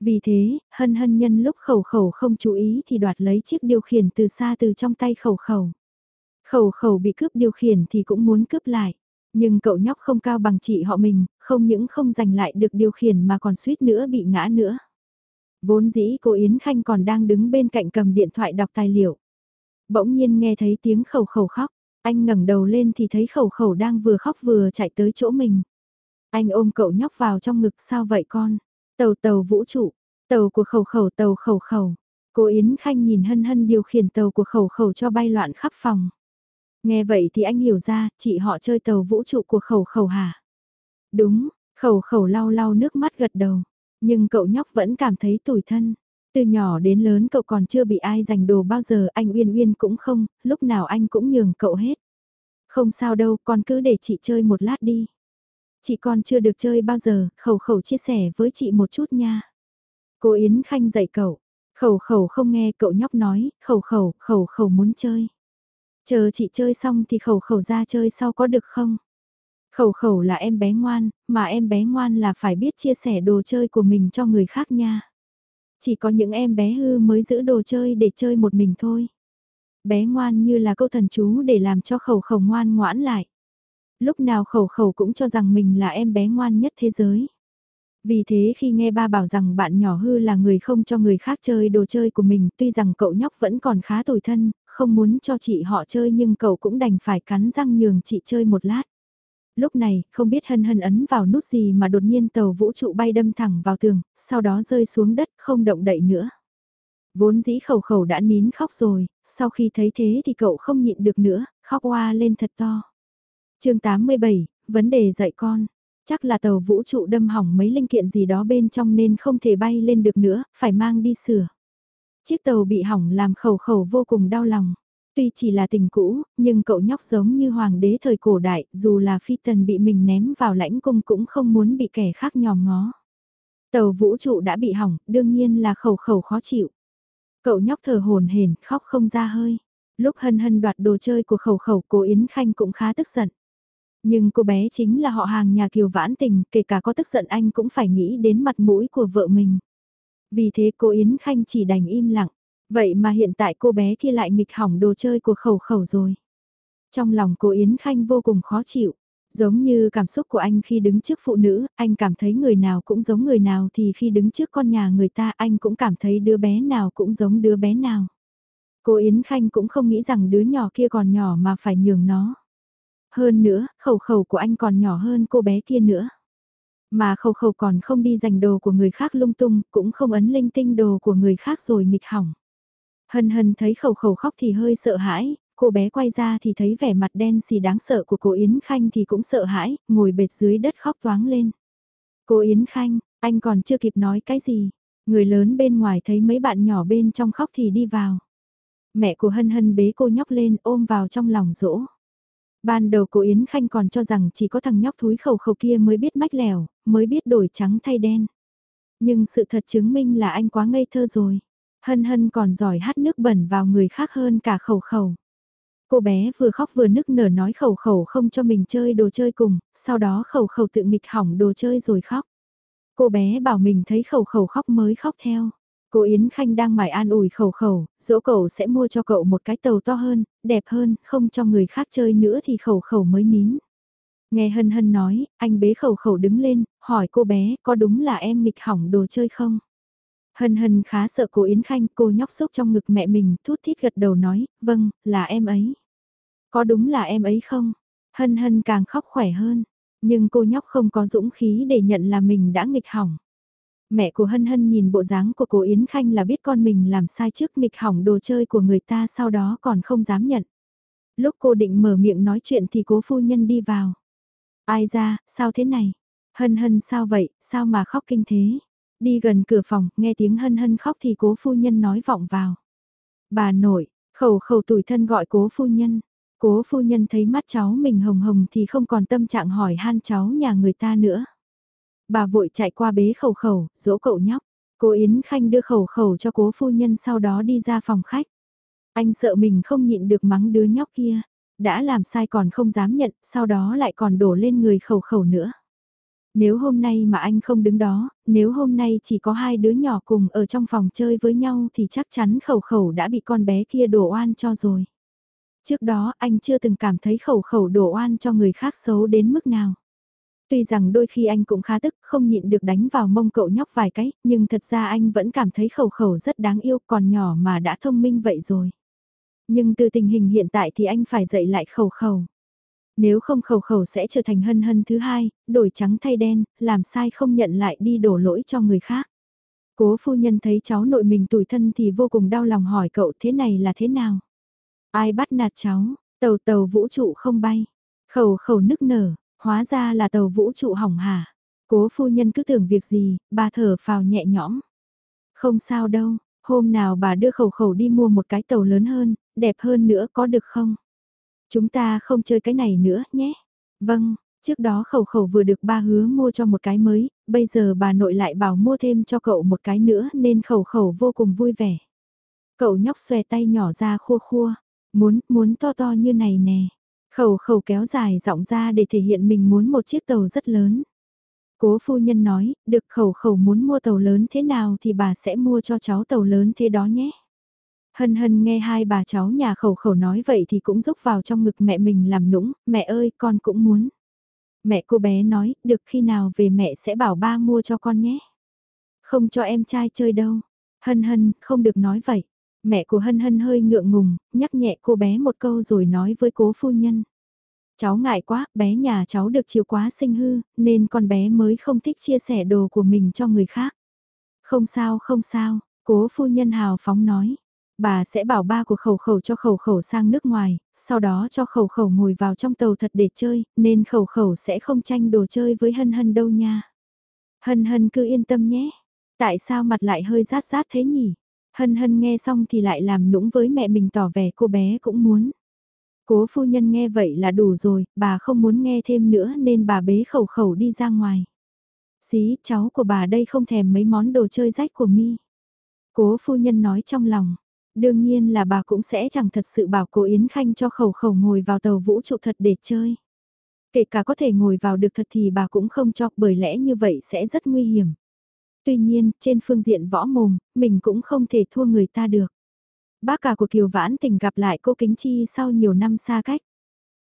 Vì thế, hân hân nhân lúc khẩu khẩu không chú ý thì đoạt lấy chiếc điều khiển từ xa từ trong tay khẩu khẩu. Khẩu khẩu bị cướp điều khiển thì cũng muốn cướp lại. Nhưng cậu nhóc không cao bằng chị họ mình, không những không giành lại được điều khiển mà còn suýt nữa bị ngã nữa. Vốn dĩ cô Yến Khanh còn đang đứng bên cạnh cầm điện thoại đọc tài liệu. Bỗng nhiên nghe thấy tiếng khẩu khẩu khóc, anh ngẩng đầu lên thì thấy khẩu khẩu đang vừa khóc vừa chạy tới chỗ mình. Anh ôm cậu nhóc vào trong ngực sao vậy con? Tàu tàu vũ trụ, tàu của khẩu khẩu tàu khẩu khẩu. Cô Yến Khanh nhìn hân hân điều khiển tàu của khẩu khẩu cho bay loạn khắp phòng. Nghe vậy thì anh hiểu ra, chị họ chơi tàu vũ trụ của khẩu khẩu hả? Đúng, khẩu khẩu lau lau nước mắt gật đầu. Nhưng cậu nhóc vẫn cảm thấy tủi thân. Từ nhỏ đến lớn cậu còn chưa bị ai giành đồ bao giờ anh Uyên Uyên cũng không, lúc nào anh cũng nhường cậu hết. Không sao đâu, con cứ để chị chơi một lát đi. Chị con chưa được chơi bao giờ, khẩu khẩu chia sẻ với chị một chút nha. Cô Yến Khanh dạy cậu, khẩu khẩu không nghe cậu nhóc nói, khẩu khẩu, khẩu khẩu muốn chơi. Chờ chị chơi xong thì khẩu khẩu ra chơi sau có được không? Khẩu khẩu là em bé ngoan, mà em bé ngoan là phải biết chia sẻ đồ chơi của mình cho người khác nha. Chỉ có những em bé hư mới giữ đồ chơi để chơi một mình thôi. Bé ngoan như là câu thần chú để làm cho khẩu khẩu ngoan ngoãn lại. Lúc nào khẩu khẩu cũng cho rằng mình là em bé ngoan nhất thế giới. Vì thế khi nghe ba bảo rằng bạn nhỏ hư là người không cho người khác chơi đồ chơi của mình, tuy rằng cậu nhóc vẫn còn khá tồi thân, không muốn cho chị họ chơi nhưng cậu cũng đành phải cắn răng nhường chị chơi một lát. Lúc này, không biết hân hân ấn vào nút gì mà đột nhiên tàu vũ trụ bay đâm thẳng vào tường, sau đó rơi xuống đất không động đậy nữa. Vốn dĩ khẩu khẩu đã nín khóc rồi, sau khi thấy thế thì cậu không nhịn được nữa, khóc hoa lên thật to. chương 87, vấn đề dạy con. Chắc là tàu vũ trụ đâm hỏng mấy linh kiện gì đó bên trong nên không thể bay lên được nữa, phải mang đi sửa. Chiếc tàu bị hỏng làm khẩu khẩu vô cùng đau lòng. Tuy chỉ là tình cũ, nhưng cậu nhóc giống như hoàng đế thời cổ đại, dù là phi tần bị mình ném vào lãnh cung cũng không muốn bị kẻ khác nhòm ngó. Tàu vũ trụ đã bị hỏng, đương nhiên là khẩu khẩu khó chịu. Cậu nhóc thở hồn hển, khóc không ra hơi. Lúc hân hân đoạt đồ chơi của khẩu khẩu cô Yến Khanh cũng khá tức giận. Nhưng cô bé chính là họ hàng nhà kiều vãn tình, kể cả có tức giận anh cũng phải nghĩ đến mặt mũi của vợ mình. Vì thế cô Yến Khanh chỉ đành im lặng. Vậy mà hiện tại cô bé kia lại nghịch hỏng đồ chơi của khẩu khẩu rồi. Trong lòng cô Yến Khanh vô cùng khó chịu. Giống như cảm xúc của anh khi đứng trước phụ nữ, anh cảm thấy người nào cũng giống người nào thì khi đứng trước con nhà người ta anh cũng cảm thấy đứa bé nào cũng giống đứa bé nào. Cô Yến Khanh cũng không nghĩ rằng đứa nhỏ kia còn nhỏ mà phải nhường nó. Hơn nữa, khẩu khẩu của anh còn nhỏ hơn cô bé kia nữa. Mà khẩu khẩu còn không đi giành đồ của người khác lung tung, cũng không ấn linh tinh đồ của người khác rồi nghịch hỏng. Hân hân thấy khẩu khẩu khóc thì hơi sợ hãi, cô bé quay ra thì thấy vẻ mặt đen xì đáng sợ của cô Yến Khanh thì cũng sợ hãi, ngồi bệt dưới đất khóc toáng lên. Cô Yến Khanh, anh còn chưa kịp nói cái gì, người lớn bên ngoài thấy mấy bạn nhỏ bên trong khóc thì đi vào. Mẹ của Hân Hân bế cô nhóc lên ôm vào trong lòng dỗ. Ban đầu cô Yến Khanh còn cho rằng chỉ có thằng nhóc thúi khẩu khẩu kia mới biết mách lèo, mới biết đổi trắng thay đen. Nhưng sự thật chứng minh là anh quá ngây thơ rồi. Hân hân còn giỏi hát nước bẩn vào người khác hơn cả khẩu khẩu. Cô bé vừa khóc vừa nức nở nói khẩu khẩu không cho mình chơi đồ chơi cùng, sau đó khẩu khẩu tự nghịch hỏng đồ chơi rồi khóc. Cô bé bảo mình thấy khẩu khẩu khóc mới khóc theo. Cô Yến Khanh đang mải an ủi khẩu khẩu, dỗ cậu sẽ mua cho cậu một cái tàu to hơn, đẹp hơn, không cho người khác chơi nữa thì khẩu khẩu mới nín. Nghe hân hân nói, anh bế khẩu khẩu đứng lên, hỏi cô bé có đúng là em nghịch hỏng đồ chơi không? Hân hân khá sợ cô Yến Khanh, cô nhóc xúc trong ngực mẹ mình, thút thít gật đầu nói, vâng, là em ấy. Có đúng là em ấy không? Hân hân càng khóc khỏe hơn, nhưng cô nhóc không có dũng khí để nhận là mình đã nghịch hỏng. Mẹ của Hân Hân nhìn bộ dáng của cô Yến Khanh là biết con mình làm sai trước nghịch hỏng đồ chơi của người ta sau đó còn không dám nhận. Lúc cô định mở miệng nói chuyện thì cố phu nhân đi vào. Ai ra, sao thế này? Hân hân sao vậy, sao mà khóc kinh thế? Đi gần cửa phòng, nghe tiếng hân hân khóc thì cố phu nhân nói vọng vào. Bà nội, khẩu khẩu tủi thân gọi cố phu nhân. Cố phu nhân thấy mắt cháu mình hồng hồng thì không còn tâm trạng hỏi han cháu nhà người ta nữa. Bà vội chạy qua bế khẩu khẩu, dỗ cậu nhóc. Cô Yến Khanh đưa khẩu khẩu cho cố phu nhân sau đó đi ra phòng khách. Anh sợ mình không nhịn được mắng đứa nhóc kia. Đã làm sai còn không dám nhận, sau đó lại còn đổ lên người khẩu khẩu nữa. Nếu hôm nay mà anh không đứng đó, nếu hôm nay chỉ có hai đứa nhỏ cùng ở trong phòng chơi với nhau thì chắc chắn khẩu khẩu đã bị con bé kia đổ oan cho rồi. Trước đó anh chưa từng cảm thấy khẩu khẩu đổ oan cho người khác xấu đến mức nào. Tuy rằng đôi khi anh cũng khá tức không nhịn được đánh vào mông cậu nhóc vài cái, nhưng thật ra anh vẫn cảm thấy khẩu khẩu rất đáng yêu còn nhỏ mà đã thông minh vậy rồi. Nhưng từ tình hình hiện tại thì anh phải dạy lại khẩu khẩu. Nếu không khẩu khẩu sẽ trở thành hân hân thứ hai, đổi trắng thay đen, làm sai không nhận lại đi đổ lỗi cho người khác. Cố phu nhân thấy cháu nội mình tủi thân thì vô cùng đau lòng hỏi cậu thế này là thế nào? Ai bắt nạt cháu, tàu tàu vũ trụ không bay. Khẩu khẩu nức nở, hóa ra là tàu vũ trụ hỏng hả. Cố phu nhân cứ tưởng việc gì, bà thở phào nhẹ nhõm. Không sao đâu, hôm nào bà đưa khẩu khẩu đi mua một cái tàu lớn hơn, đẹp hơn nữa có được không? Chúng ta không chơi cái này nữa nhé. Vâng, trước đó khẩu khẩu vừa được ba hứa mua cho một cái mới, bây giờ bà nội lại bảo mua thêm cho cậu một cái nữa nên khẩu khẩu vô cùng vui vẻ. Cậu nhóc xòe tay nhỏ ra khua khua, muốn, muốn to to như này nè. Khẩu khẩu kéo dài giọng ra để thể hiện mình muốn một chiếc tàu rất lớn. Cố phu nhân nói, được khẩu khẩu muốn mua tàu lớn thế nào thì bà sẽ mua cho cháu tàu lớn thế đó nhé. Hân hân nghe hai bà cháu nhà khẩu khẩu nói vậy thì cũng rúc vào trong ngực mẹ mình làm nũng, mẹ ơi con cũng muốn. Mẹ cô bé nói, được khi nào về mẹ sẽ bảo ba mua cho con nhé. Không cho em trai chơi đâu. Hân hân, không được nói vậy. Mẹ của hân hân hơi ngượng ngùng, nhắc nhẹ cô bé một câu rồi nói với cố phu nhân. Cháu ngại quá, bé nhà cháu được chiều quá sinh hư, nên con bé mới không thích chia sẻ đồ của mình cho người khác. Không sao không sao, cố phu nhân hào phóng nói. Bà sẽ bảo ba của khẩu khẩu cho khẩu khẩu sang nước ngoài, sau đó cho khẩu khẩu ngồi vào trong tàu thật để chơi, nên khẩu khẩu sẽ không tranh đồ chơi với hân hân đâu nha. Hân hân cứ yên tâm nhé. Tại sao mặt lại hơi rát rát thế nhỉ? Hân hân nghe xong thì lại làm nũng với mẹ mình tỏ vẻ cô bé cũng muốn. Cố phu nhân nghe vậy là đủ rồi, bà không muốn nghe thêm nữa nên bà bế khẩu khẩu đi ra ngoài. Xí, cháu của bà đây không thèm mấy món đồ chơi rách của mi. Cố phu nhân nói trong lòng. Đương nhiên là bà cũng sẽ chẳng thật sự bảo cô Yến Khanh cho khẩu khẩu ngồi vào tàu vũ trụ thật để chơi. Kể cả có thể ngồi vào được thật thì bà cũng không cho bởi lẽ như vậy sẽ rất nguy hiểm. Tuy nhiên, trên phương diện võ mồm, mình cũng không thể thua người ta được. Bác cả của Kiều Vãn tình gặp lại cô Kính Chi sau nhiều năm xa cách.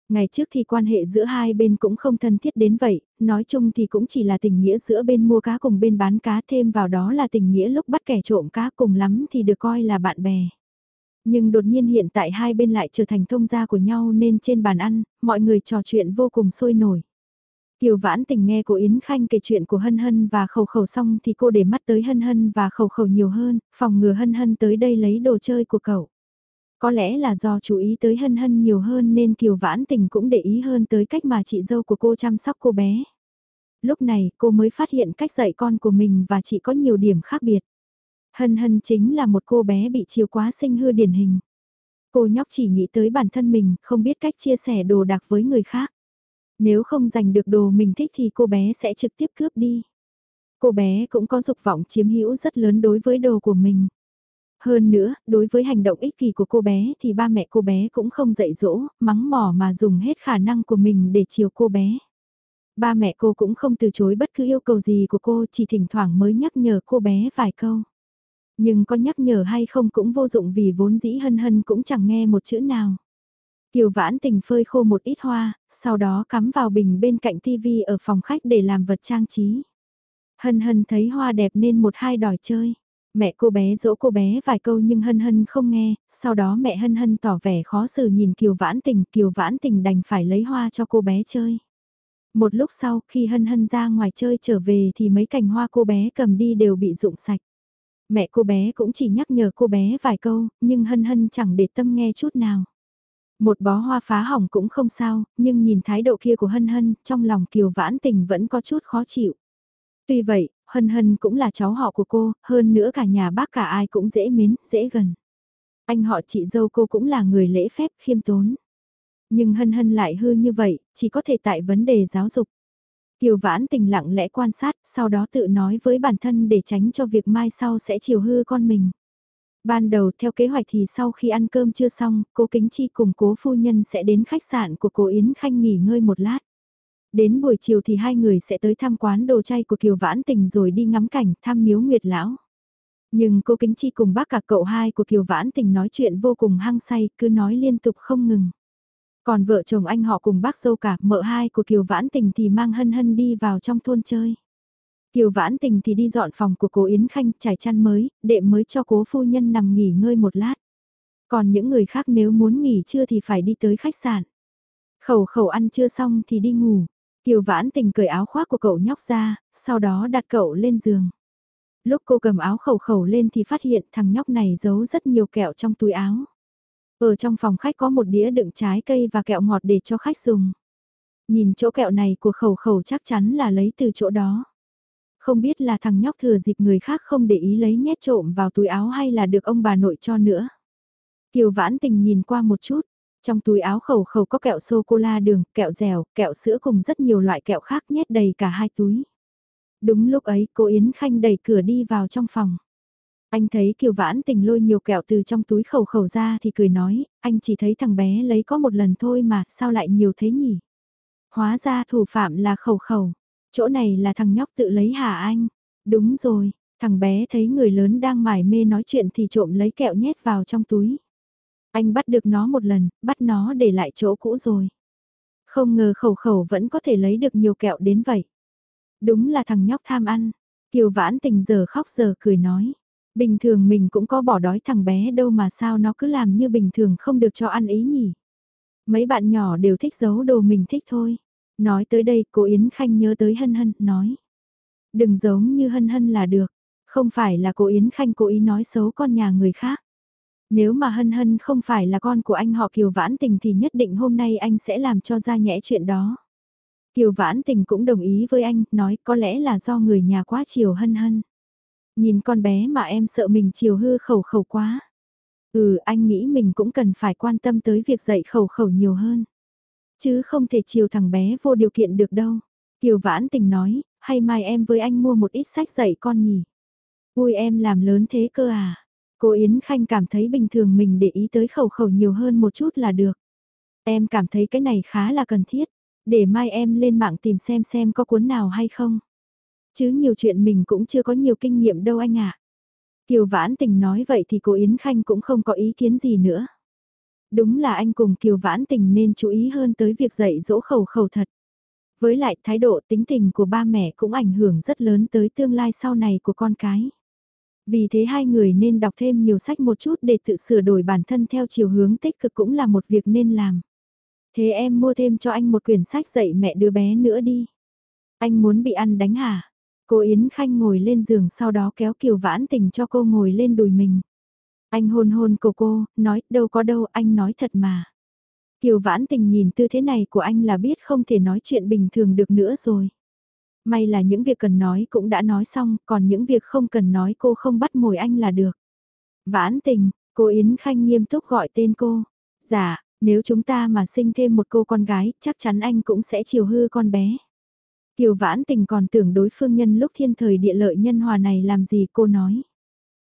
Ngày trước thì quan hệ giữa hai bên cũng không thân thiết đến vậy, nói chung thì cũng chỉ là tình nghĩa giữa bên mua cá cùng bên bán cá thêm vào đó là tình nghĩa lúc bắt kẻ trộm cá cùng lắm thì được coi là bạn bè. Nhưng đột nhiên hiện tại hai bên lại trở thành thông gia của nhau nên trên bàn ăn, mọi người trò chuyện vô cùng sôi nổi. Kiều Vãn Tình nghe cô Yến Khanh kể chuyện của Hân Hân và Khẩu Khẩu xong thì cô để mắt tới Hân Hân và Khẩu Khẩu nhiều hơn, phòng ngừa Hân Hân tới đây lấy đồ chơi của cậu. Có lẽ là do chú ý tới Hân Hân nhiều hơn nên Kiều Vãn Tình cũng để ý hơn tới cách mà chị dâu của cô chăm sóc cô bé. Lúc này cô mới phát hiện cách dạy con của mình và chị có nhiều điểm khác biệt. Hân Hân chính là một cô bé bị chiều quá sinh hư điển hình. Cô nhóc chỉ nghĩ tới bản thân mình, không biết cách chia sẻ đồ đạc với người khác. Nếu không giành được đồ mình thích thì cô bé sẽ trực tiếp cướp đi. Cô bé cũng có dục vọng chiếm hữu rất lớn đối với đồ của mình. Hơn nữa, đối với hành động ích kỷ của cô bé thì ba mẹ cô bé cũng không dạy dỗ, mắng mỏ mà dùng hết khả năng của mình để chiều cô bé. Ba mẹ cô cũng không từ chối bất cứ yêu cầu gì của cô, chỉ thỉnh thoảng mới nhắc nhở cô bé vài câu. Nhưng có nhắc nhở hay không cũng vô dụng vì vốn dĩ hân hân cũng chẳng nghe một chữ nào. Kiều vãn tình phơi khô một ít hoa, sau đó cắm vào bình bên cạnh tivi ở phòng khách để làm vật trang trí. Hân hân thấy hoa đẹp nên một hai đòi chơi. Mẹ cô bé dỗ cô bé vài câu nhưng hân hân không nghe, sau đó mẹ hân hân tỏ vẻ khó xử nhìn Kiều Vãn Tình, Kiều Vãn Tình đành phải lấy hoa cho cô bé chơi. Một lúc sau khi hân hân ra ngoài chơi trở về thì mấy cành hoa cô bé cầm đi đều bị rụng sạch. Mẹ cô bé cũng chỉ nhắc nhở cô bé vài câu, nhưng hân hân chẳng để tâm nghe chút nào. Một bó hoa phá hỏng cũng không sao, nhưng nhìn thái độ kia của hân hân, trong lòng kiều vãn tình vẫn có chút khó chịu. Tuy vậy, hân hân cũng là cháu họ của cô, hơn nữa cả nhà bác cả ai cũng dễ mến, dễ gần. Anh họ chị dâu cô cũng là người lễ phép, khiêm tốn. Nhưng hân hân lại hư như vậy, chỉ có thể tại vấn đề giáo dục. Kiều vãn tình lặng lẽ quan sát, sau đó tự nói với bản thân để tránh cho việc mai sau sẽ chiều hư con mình. Ban đầu theo kế hoạch thì sau khi ăn cơm chưa xong, cô Kính Chi cùng cố phu nhân sẽ đến khách sạn của cô Yến Khanh nghỉ ngơi một lát. Đến buổi chiều thì hai người sẽ tới tham quán đồ chay của Kiều Vãn Tình rồi đi ngắm cảnh thăm miếu Nguyệt Lão. Nhưng cô Kính Chi cùng bác cả cậu hai của Kiều Vãn Tình nói chuyện vô cùng hăng say, cứ nói liên tục không ngừng. Còn vợ chồng anh họ cùng bác dâu cả, mợ hai của Kiều Vãn Tình thì mang hân hân đi vào trong thôn chơi. Kiều Vãn Tình thì đi dọn phòng của cố Yến Khanh trải chăn mới, đệm mới cho cố phu nhân nằm nghỉ ngơi một lát. Còn những người khác nếu muốn nghỉ trưa thì phải đi tới khách sạn. Khẩu khẩu ăn chưa xong thì đi ngủ. Kiều Vãn Tình cởi áo khoác của cậu nhóc ra, sau đó đặt cậu lên giường. Lúc cô cầm áo khẩu khẩu lên thì phát hiện thằng nhóc này giấu rất nhiều kẹo trong túi áo. Ở trong phòng khách có một đĩa đựng trái cây và kẹo ngọt để cho khách dùng. Nhìn chỗ kẹo này của khẩu khẩu chắc chắn là lấy từ chỗ đó. Không biết là thằng nhóc thừa dịp người khác không để ý lấy nhét trộm vào túi áo hay là được ông bà nội cho nữa. Kiều vãn tình nhìn qua một chút, trong túi áo khẩu khẩu có kẹo sô-cô-la đường, kẹo dẻo, kẹo sữa cùng rất nhiều loại kẹo khác nhét đầy cả hai túi. Đúng lúc ấy cô Yến Khanh đẩy cửa đi vào trong phòng. Anh thấy Kiều Vãn Tình lôi nhiều kẹo từ trong túi khẩu khẩu ra thì cười nói, anh chỉ thấy thằng bé lấy có một lần thôi mà, sao lại nhiều thế nhỉ? Hóa ra thủ phạm là khẩu khẩu, chỗ này là thằng nhóc tự lấy hả anh? Đúng rồi, thằng bé thấy người lớn đang mải mê nói chuyện thì trộm lấy kẹo nhét vào trong túi. Anh bắt được nó một lần, bắt nó để lại chỗ cũ rồi. Không ngờ khẩu khẩu vẫn có thể lấy được nhiều kẹo đến vậy. Đúng là thằng nhóc tham ăn. Kiều vãn tình giờ khóc giờ cười nói. Bình thường mình cũng có bỏ đói thằng bé đâu mà sao nó cứ làm như bình thường không được cho ăn ý nhỉ. Mấy bạn nhỏ đều thích giấu đồ mình thích thôi. Nói tới đây cô Yến Khanh nhớ tới Hân Hân, nói. Đừng giống như Hân Hân là được. Không phải là cô Yến Khanh cố ý nói xấu con nhà người khác. Nếu mà Hân Hân không phải là con của anh họ Kiều Vãn Tình thì nhất định hôm nay anh sẽ làm cho ra nhẽ chuyện đó. Kiều Vãn Tình cũng đồng ý với anh, nói có lẽ là do người nhà quá chiều Hân Hân. Nhìn con bé mà em sợ mình chiều hư khẩu khẩu quá. Ừ, anh nghĩ mình cũng cần phải quan tâm tới việc dạy khẩu khẩu nhiều hơn. Chứ không thể chiều thằng bé vô điều kiện được đâu. Kiều Vãn Tình nói, hay mai em với anh mua một ít sách dạy con nhỉ? Ui em làm lớn thế cơ à? Cô Yến Khanh cảm thấy bình thường mình để ý tới khẩu khẩu nhiều hơn một chút là được. Em cảm thấy cái này khá là cần thiết, để mai em lên mạng tìm xem xem có cuốn nào hay không. Chứ nhiều chuyện mình cũng chưa có nhiều kinh nghiệm đâu anh ạ. Kiều Vãn Tình nói vậy thì cô Yến Khanh cũng không có ý kiến gì nữa. Đúng là anh cùng Kiều Vãn Tình nên chú ý hơn tới việc dạy dỗ khẩu khẩu thật. Với lại thái độ tính tình của ba mẹ cũng ảnh hưởng rất lớn tới tương lai sau này của con cái. Vì thế hai người nên đọc thêm nhiều sách một chút để tự sửa đổi bản thân theo chiều hướng tích cực cũng là một việc nên làm. Thế em mua thêm cho anh một quyển sách dạy mẹ đứa bé nữa đi. Anh muốn bị ăn đánh hả? Cô Yến Khanh ngồi lên giường sau đó kéo Kiều Vãn Tình cho cô ngồi lên đùi mình. Anh hôn hôn cô cô, nói đâu có đâu anh nói thật mà. Kiều Vãn Tình nhìn tư thế này của anh là biết không thể nói chuyện bình thường được nữa rồi. May là những việc cần nói cũng đã nói xong, còn những việc không cần nói cô không bắt mồi anh là được. Vãn tình, cô Yến Khanh nghiêm túc gọi tên cô. Dạ, nếu chúng ta mà sinh thêm một cô con gái, chắc chắn anh cũng sẽ chiều hư con bé. Kiều Vãn Tình còn tưởng đối phương nhân lúc thiên thời địa lợi nhân hòa này làm gì cô nói.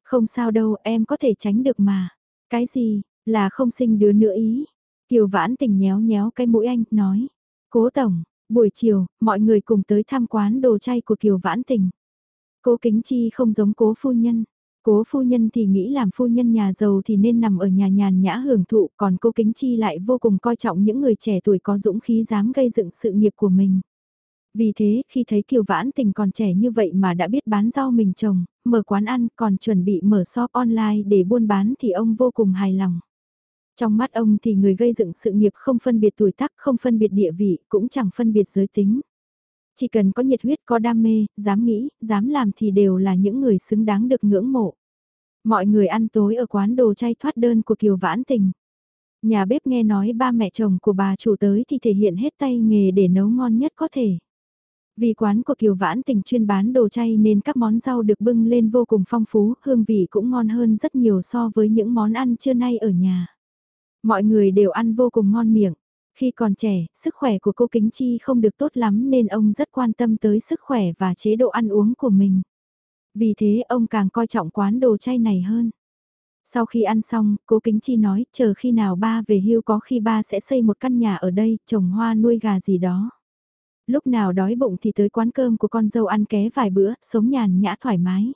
Không sao đâu, em có thể tránh được mà. Cái gì, là không sinh đứa nữa ý. Kiều Vãn Tình nhéo nhéo cái mũi anh, nói. Cố Tổng, Buổi chiều, mọi người cùng tới tham quán đồ chay của Kiều Vãn Tình. Cố Kính Chi không giống cố phu nhân. Cố phu nhân thì nghĩ làm phu nhân nhà giàu thì nên nằm ở nhà nhàn nhã hưởng thụ, còn cô Kính Chi lại vô cùng coi trọng những người trẻ tuổi có dũng khí dám gây dựng sự nghiệp của mình. Vì thế, khi thấy Kiều Vãn Tình còn trẻ như vậy mà đã biết bán rau mình trồng, mở quán ăn, còn chuẩn bị mở shop online để buôn bán thì ông vô cùng hài lòng. Trong mắt ông thì người gây dựng sự nghiệp không phân biệt tuổi tác, không phân biệt địa vị, cũng chẳng phân biệt giới tính. Chỉ cần có nhiệt huyết, có đam mê, dám nghĩ, dám làm thì đều là những người xứng đáng được ngưỡng mộ. Mọi người ăn tối ở quán đồ chay thoát đơn của Kiều Vãn Tình. Nhà bếp nghe nói ba mẹ chồng của bà chủ tới thì thể hiện hết tay nghề để nấu ngon nhất có thể. Vì quán của Kiều Vãn Tình chuyên bán đồ chay nên các món rau được bưng lên vô cùng phong phú, hương vị cũng ngon hơn rất nhiều so với những món ăn trưa nay ở nhà. Mọi người đều ăn vô cùng ngon miệng. Khi còn trẻ, sức khỏe của cô Kính Chi không được tốt lắm nên ông rất quan tâm tới sức khỏe và chế độ ăn uống của mình. Vì thế ông càng coi trọng quán đồ chay này hơn. Sau khi ăn xong, cố Kính Chi nói, chờ khi nào ba về hưu có khi ba sẽ xây một căn nhà ở đây, trồng hoa nuôi gà gì đó. Lúc nào đói bụng thì tới quán cơm của con dâu ăn ké vài bữa, sống nhàn nhã thoải mái.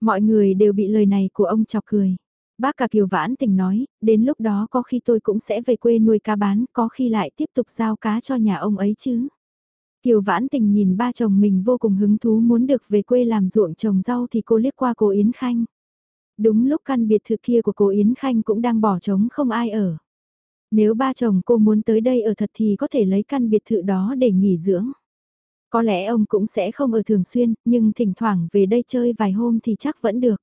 Mọi người đều bị lời này của ông chọc cười. Bác cả Kiều Vãn Tình nói, đến lúc đó có khi tôi cũng sẽ về quê nuôi cá bán, có khi lại tiếp tục giao cá cho nhà ông ấy chứ. Kiều Vãn Tình nhìn ba chồng mình vô cùng hứng thú muốn được về quê làm ruộng trồng rau thì cô liếc qua cô Yến Khanh. Đúng lúc căn biệt thự kia của cô Yến Khanh cũng đang bỏ trống không ai ở. Nếu ba chồng cô muốn tới đây ở thật thì có thể lấy căn biệt thự đó để nghỉ dưỡng. Có lẽ ông cũng sẽ không ở thường xuyên, nhưng thỉnh thoảng về đây chơi vài hôm thì chắc vẫn được.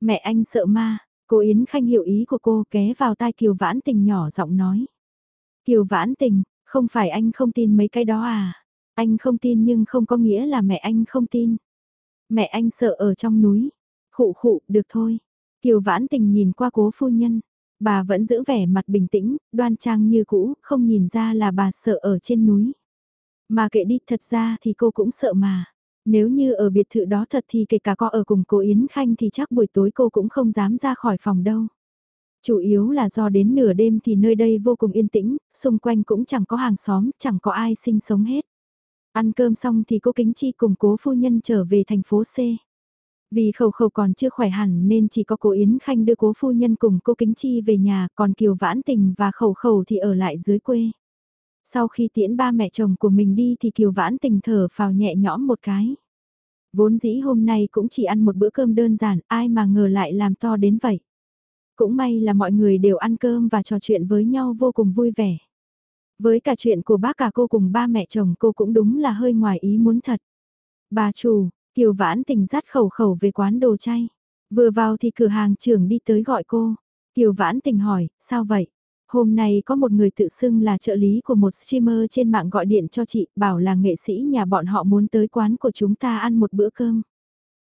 Mẹ anh sợ ma, cô Yến Khanh hiểu ý của cô ké vào tai Kiều Vãn Tình nhỏ giọng nói. Kiều Vãn Tình, không phải anh không tin mấy cái đó à? Anh không tin nhưng không có nghĩa là mẹ anh không tin. Mẹ anh sợ ở trong núi. Khụ khụ, được thôi. Kiều Vãn Tình nhìn qua cố phu nhân. Bà vẫn giữ vẻ mặt bình tĩnh, đoan trang như cũ, không nhìn ra là bà sợ ở trên núi. Mà kệ đi, thật ra thì cô cũng sợ mà. Nếu như ở biệt thự đó thật thì kể cả có ở cùng cô Yến Khanh thì chắc buổi tối cô cũng không dám ra khỏi phòng đâu. Chủ yếu là do đến nửa đêm thì nơi đây vô cùng yên tĩnh, xung quanh cũng chẳng có hàng xóm, chẳng có ai sinh sống hết. Ăn cơm xong thì cô Kính Chi cùng cố phu nhân trở về thành phố C. Vì khẩu khẩu còn chưa khỏe hẳn nên chỉ có cô Yến Khanh đưa cố phu nhân cùng cô Kính Chi về nhà, còn Kiều Vãn Tình và khẩu khẩu thì ở lại dưới quê. Sau khi tiễn ba mẹ chồng của mình đi thì Kiều Vãn Tình thở phào nhẹ nhõm một cái. Vốn dĩ hôm nay cũng chỉ ăn một bữa cơm đơn giản, ai mà ngờ lại làm to đến vậy. Cũng may là mọi người đều ăn cơm và trò chuyện với nhau vô cùng vui vẻ. Với cả chuyện của bác cả cô cùng ba mẹ chồng cô cũng đúng là hơi ngoài ý muốn thật. Bà chủ, Kiều Vãn Tình dắt khẩu khẩu về quán đồ chay. Vừa vào thì cửa hàng trưởng đi tới gọi cô. Kiều Vãn Tình hỏi, sao vậy? Hôm nay có một người tự xưng là trợ lý của một streamer trên mạng gọi điện cho chị, bảo là nghệ sĩ nhà bọn họ muốn tới quán của chúng ta ăn một bữa cơm.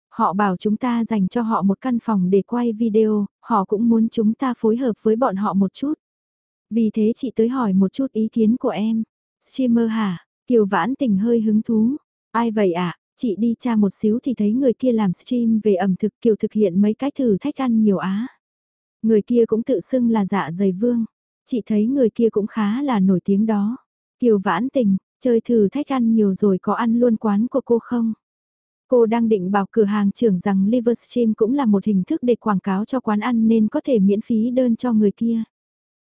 Họ bảo chúng ta dành cho họ một căn phòng để quay video, họ cũng muốn chúng ta phối hợp với bọn họ một chút. Vì thế chị tới hỏi một chút ý kiến của em. Streamer hả? Kiều Vãn Tình hơi hứng thú. Ai vậy ạ? À? Chị đi tra một xíu thì thấy người kia làm stream về ẩm thực Kiều thực hiện mấy cái thử thách ăn nhiều á. Người kia cũng tự xưng là dạ dày vương. Chị thấy người kia cũng khá là nổi tiếng đó. Kiều Vãn Tình, chơi thử thách ăn nhiều rồi có ăn luôn quán của cô không? Cô đang định bảo cửa hàng trưởng rằng Livestream cũng là một hình thức để quảng cáo cho quán ăn nên có thể miễn phí đơn cho người kia.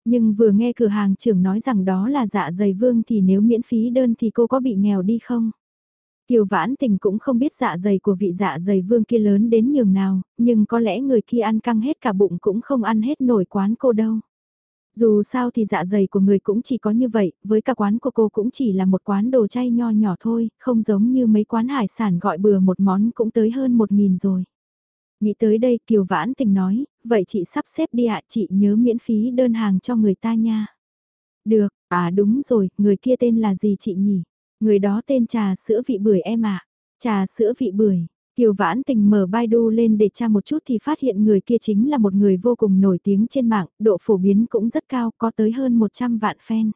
Nhưng vừa nghe cửa hàng trưởng nói rằng đó là dạ dày vương thì nếu miễn phí đơn thì cô có bị nghèo đi không? Kiều Vãn Tình cũng không biết dạ dày của vị dạ dày vương kia lớn đến nhường nào, nhưng có lẽ người kia ăn căng hết cả bụng cũng không ăn hết nổi quán cô đâu. Dù sao thì dạ dày của người cũng chỉ có như vậy, với cả quán của cô cũng chỉ là một quán đồ chay nho nhỏ thôi, không giống như mấy quán hải sản gọi bừa một món cũng tới hơn một nghìn rồi. Nghĩ tới đây Kiều Vãn Tình nói, vậy chị sắp xếp đi ạ chị nhớ miễn phí đơn hàng cho người ta nha. Được, à đúng rồi, người kia tên là gì chị nhỉ? Người đó tên trà sữa vị bưởi em ạ. Trà sữa vị bưởi. Kiều Vãn Tình mở Baidu lên để tra một chút thì phát hiện người kia chính là một người vô cùng nổi tiếng trên mạng, độ phổ biến cũng rất cao, có tới hơn 100 vạn fan.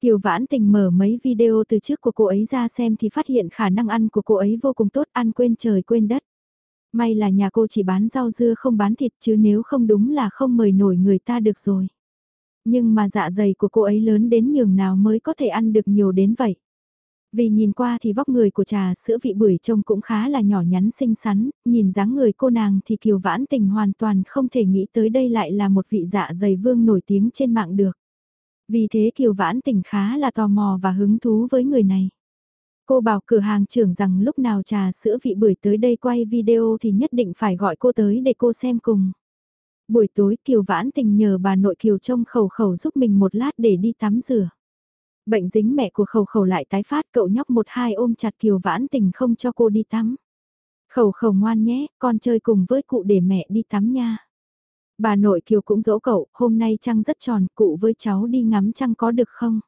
Kiều Vãn Tình mở mấy video từ trước của cô ấy ra xem thì phát hiện khả năng ăn của cô ấy vô cùng tốt, ăn quên trời quên đất. May là nhà cô chỉ bán rau dưa không bán thịt chứ nếu không đúng là không mời nổi người ta được rồi. Nhưng mà dạ dày của cô ấy lớn đến nhường nào mới có thể ăn được nhiều đến vậy. Vì nhìn qua thì vóc người của trà sữa vị bưởi trông cũng khá là nhỏ nhắn xinh xắn, nhìn dáng người cô nàng thì kiều vãn tình hoàn toàn không thể nghĩ tới đây lại là một vị dạ dày vương nổi tiếng trên mạng được. Vì thế kiều vãn tình khá là tò mò và hứng thú với người này. Cô bảo cửa hàng trưởng rằng lúc nào trà sữa vị bưởi tới đây quay video thì nhất định phải gọi cô tới để cô xem cùng. Buổi tối Kiều Vãn Tình nhờ bà nội Kiều trông khẩu khẩu giúp mình một lát để đi tắm rửa. Bệnh dính mẹ của khẩu khẩu lại tái phát cậu nhóc một hai ôm chặt Kiều Vãn Tình không cho cô đi tắm. Khẩu khẩu ngoan nhé, con chơi cùng với cụ để mẹ đi tắm nha. Bà nội Kiều cũng dỗ cậu, hôm nay trăng rất tròn, cụ với cháu đi ngắm trăng có được không?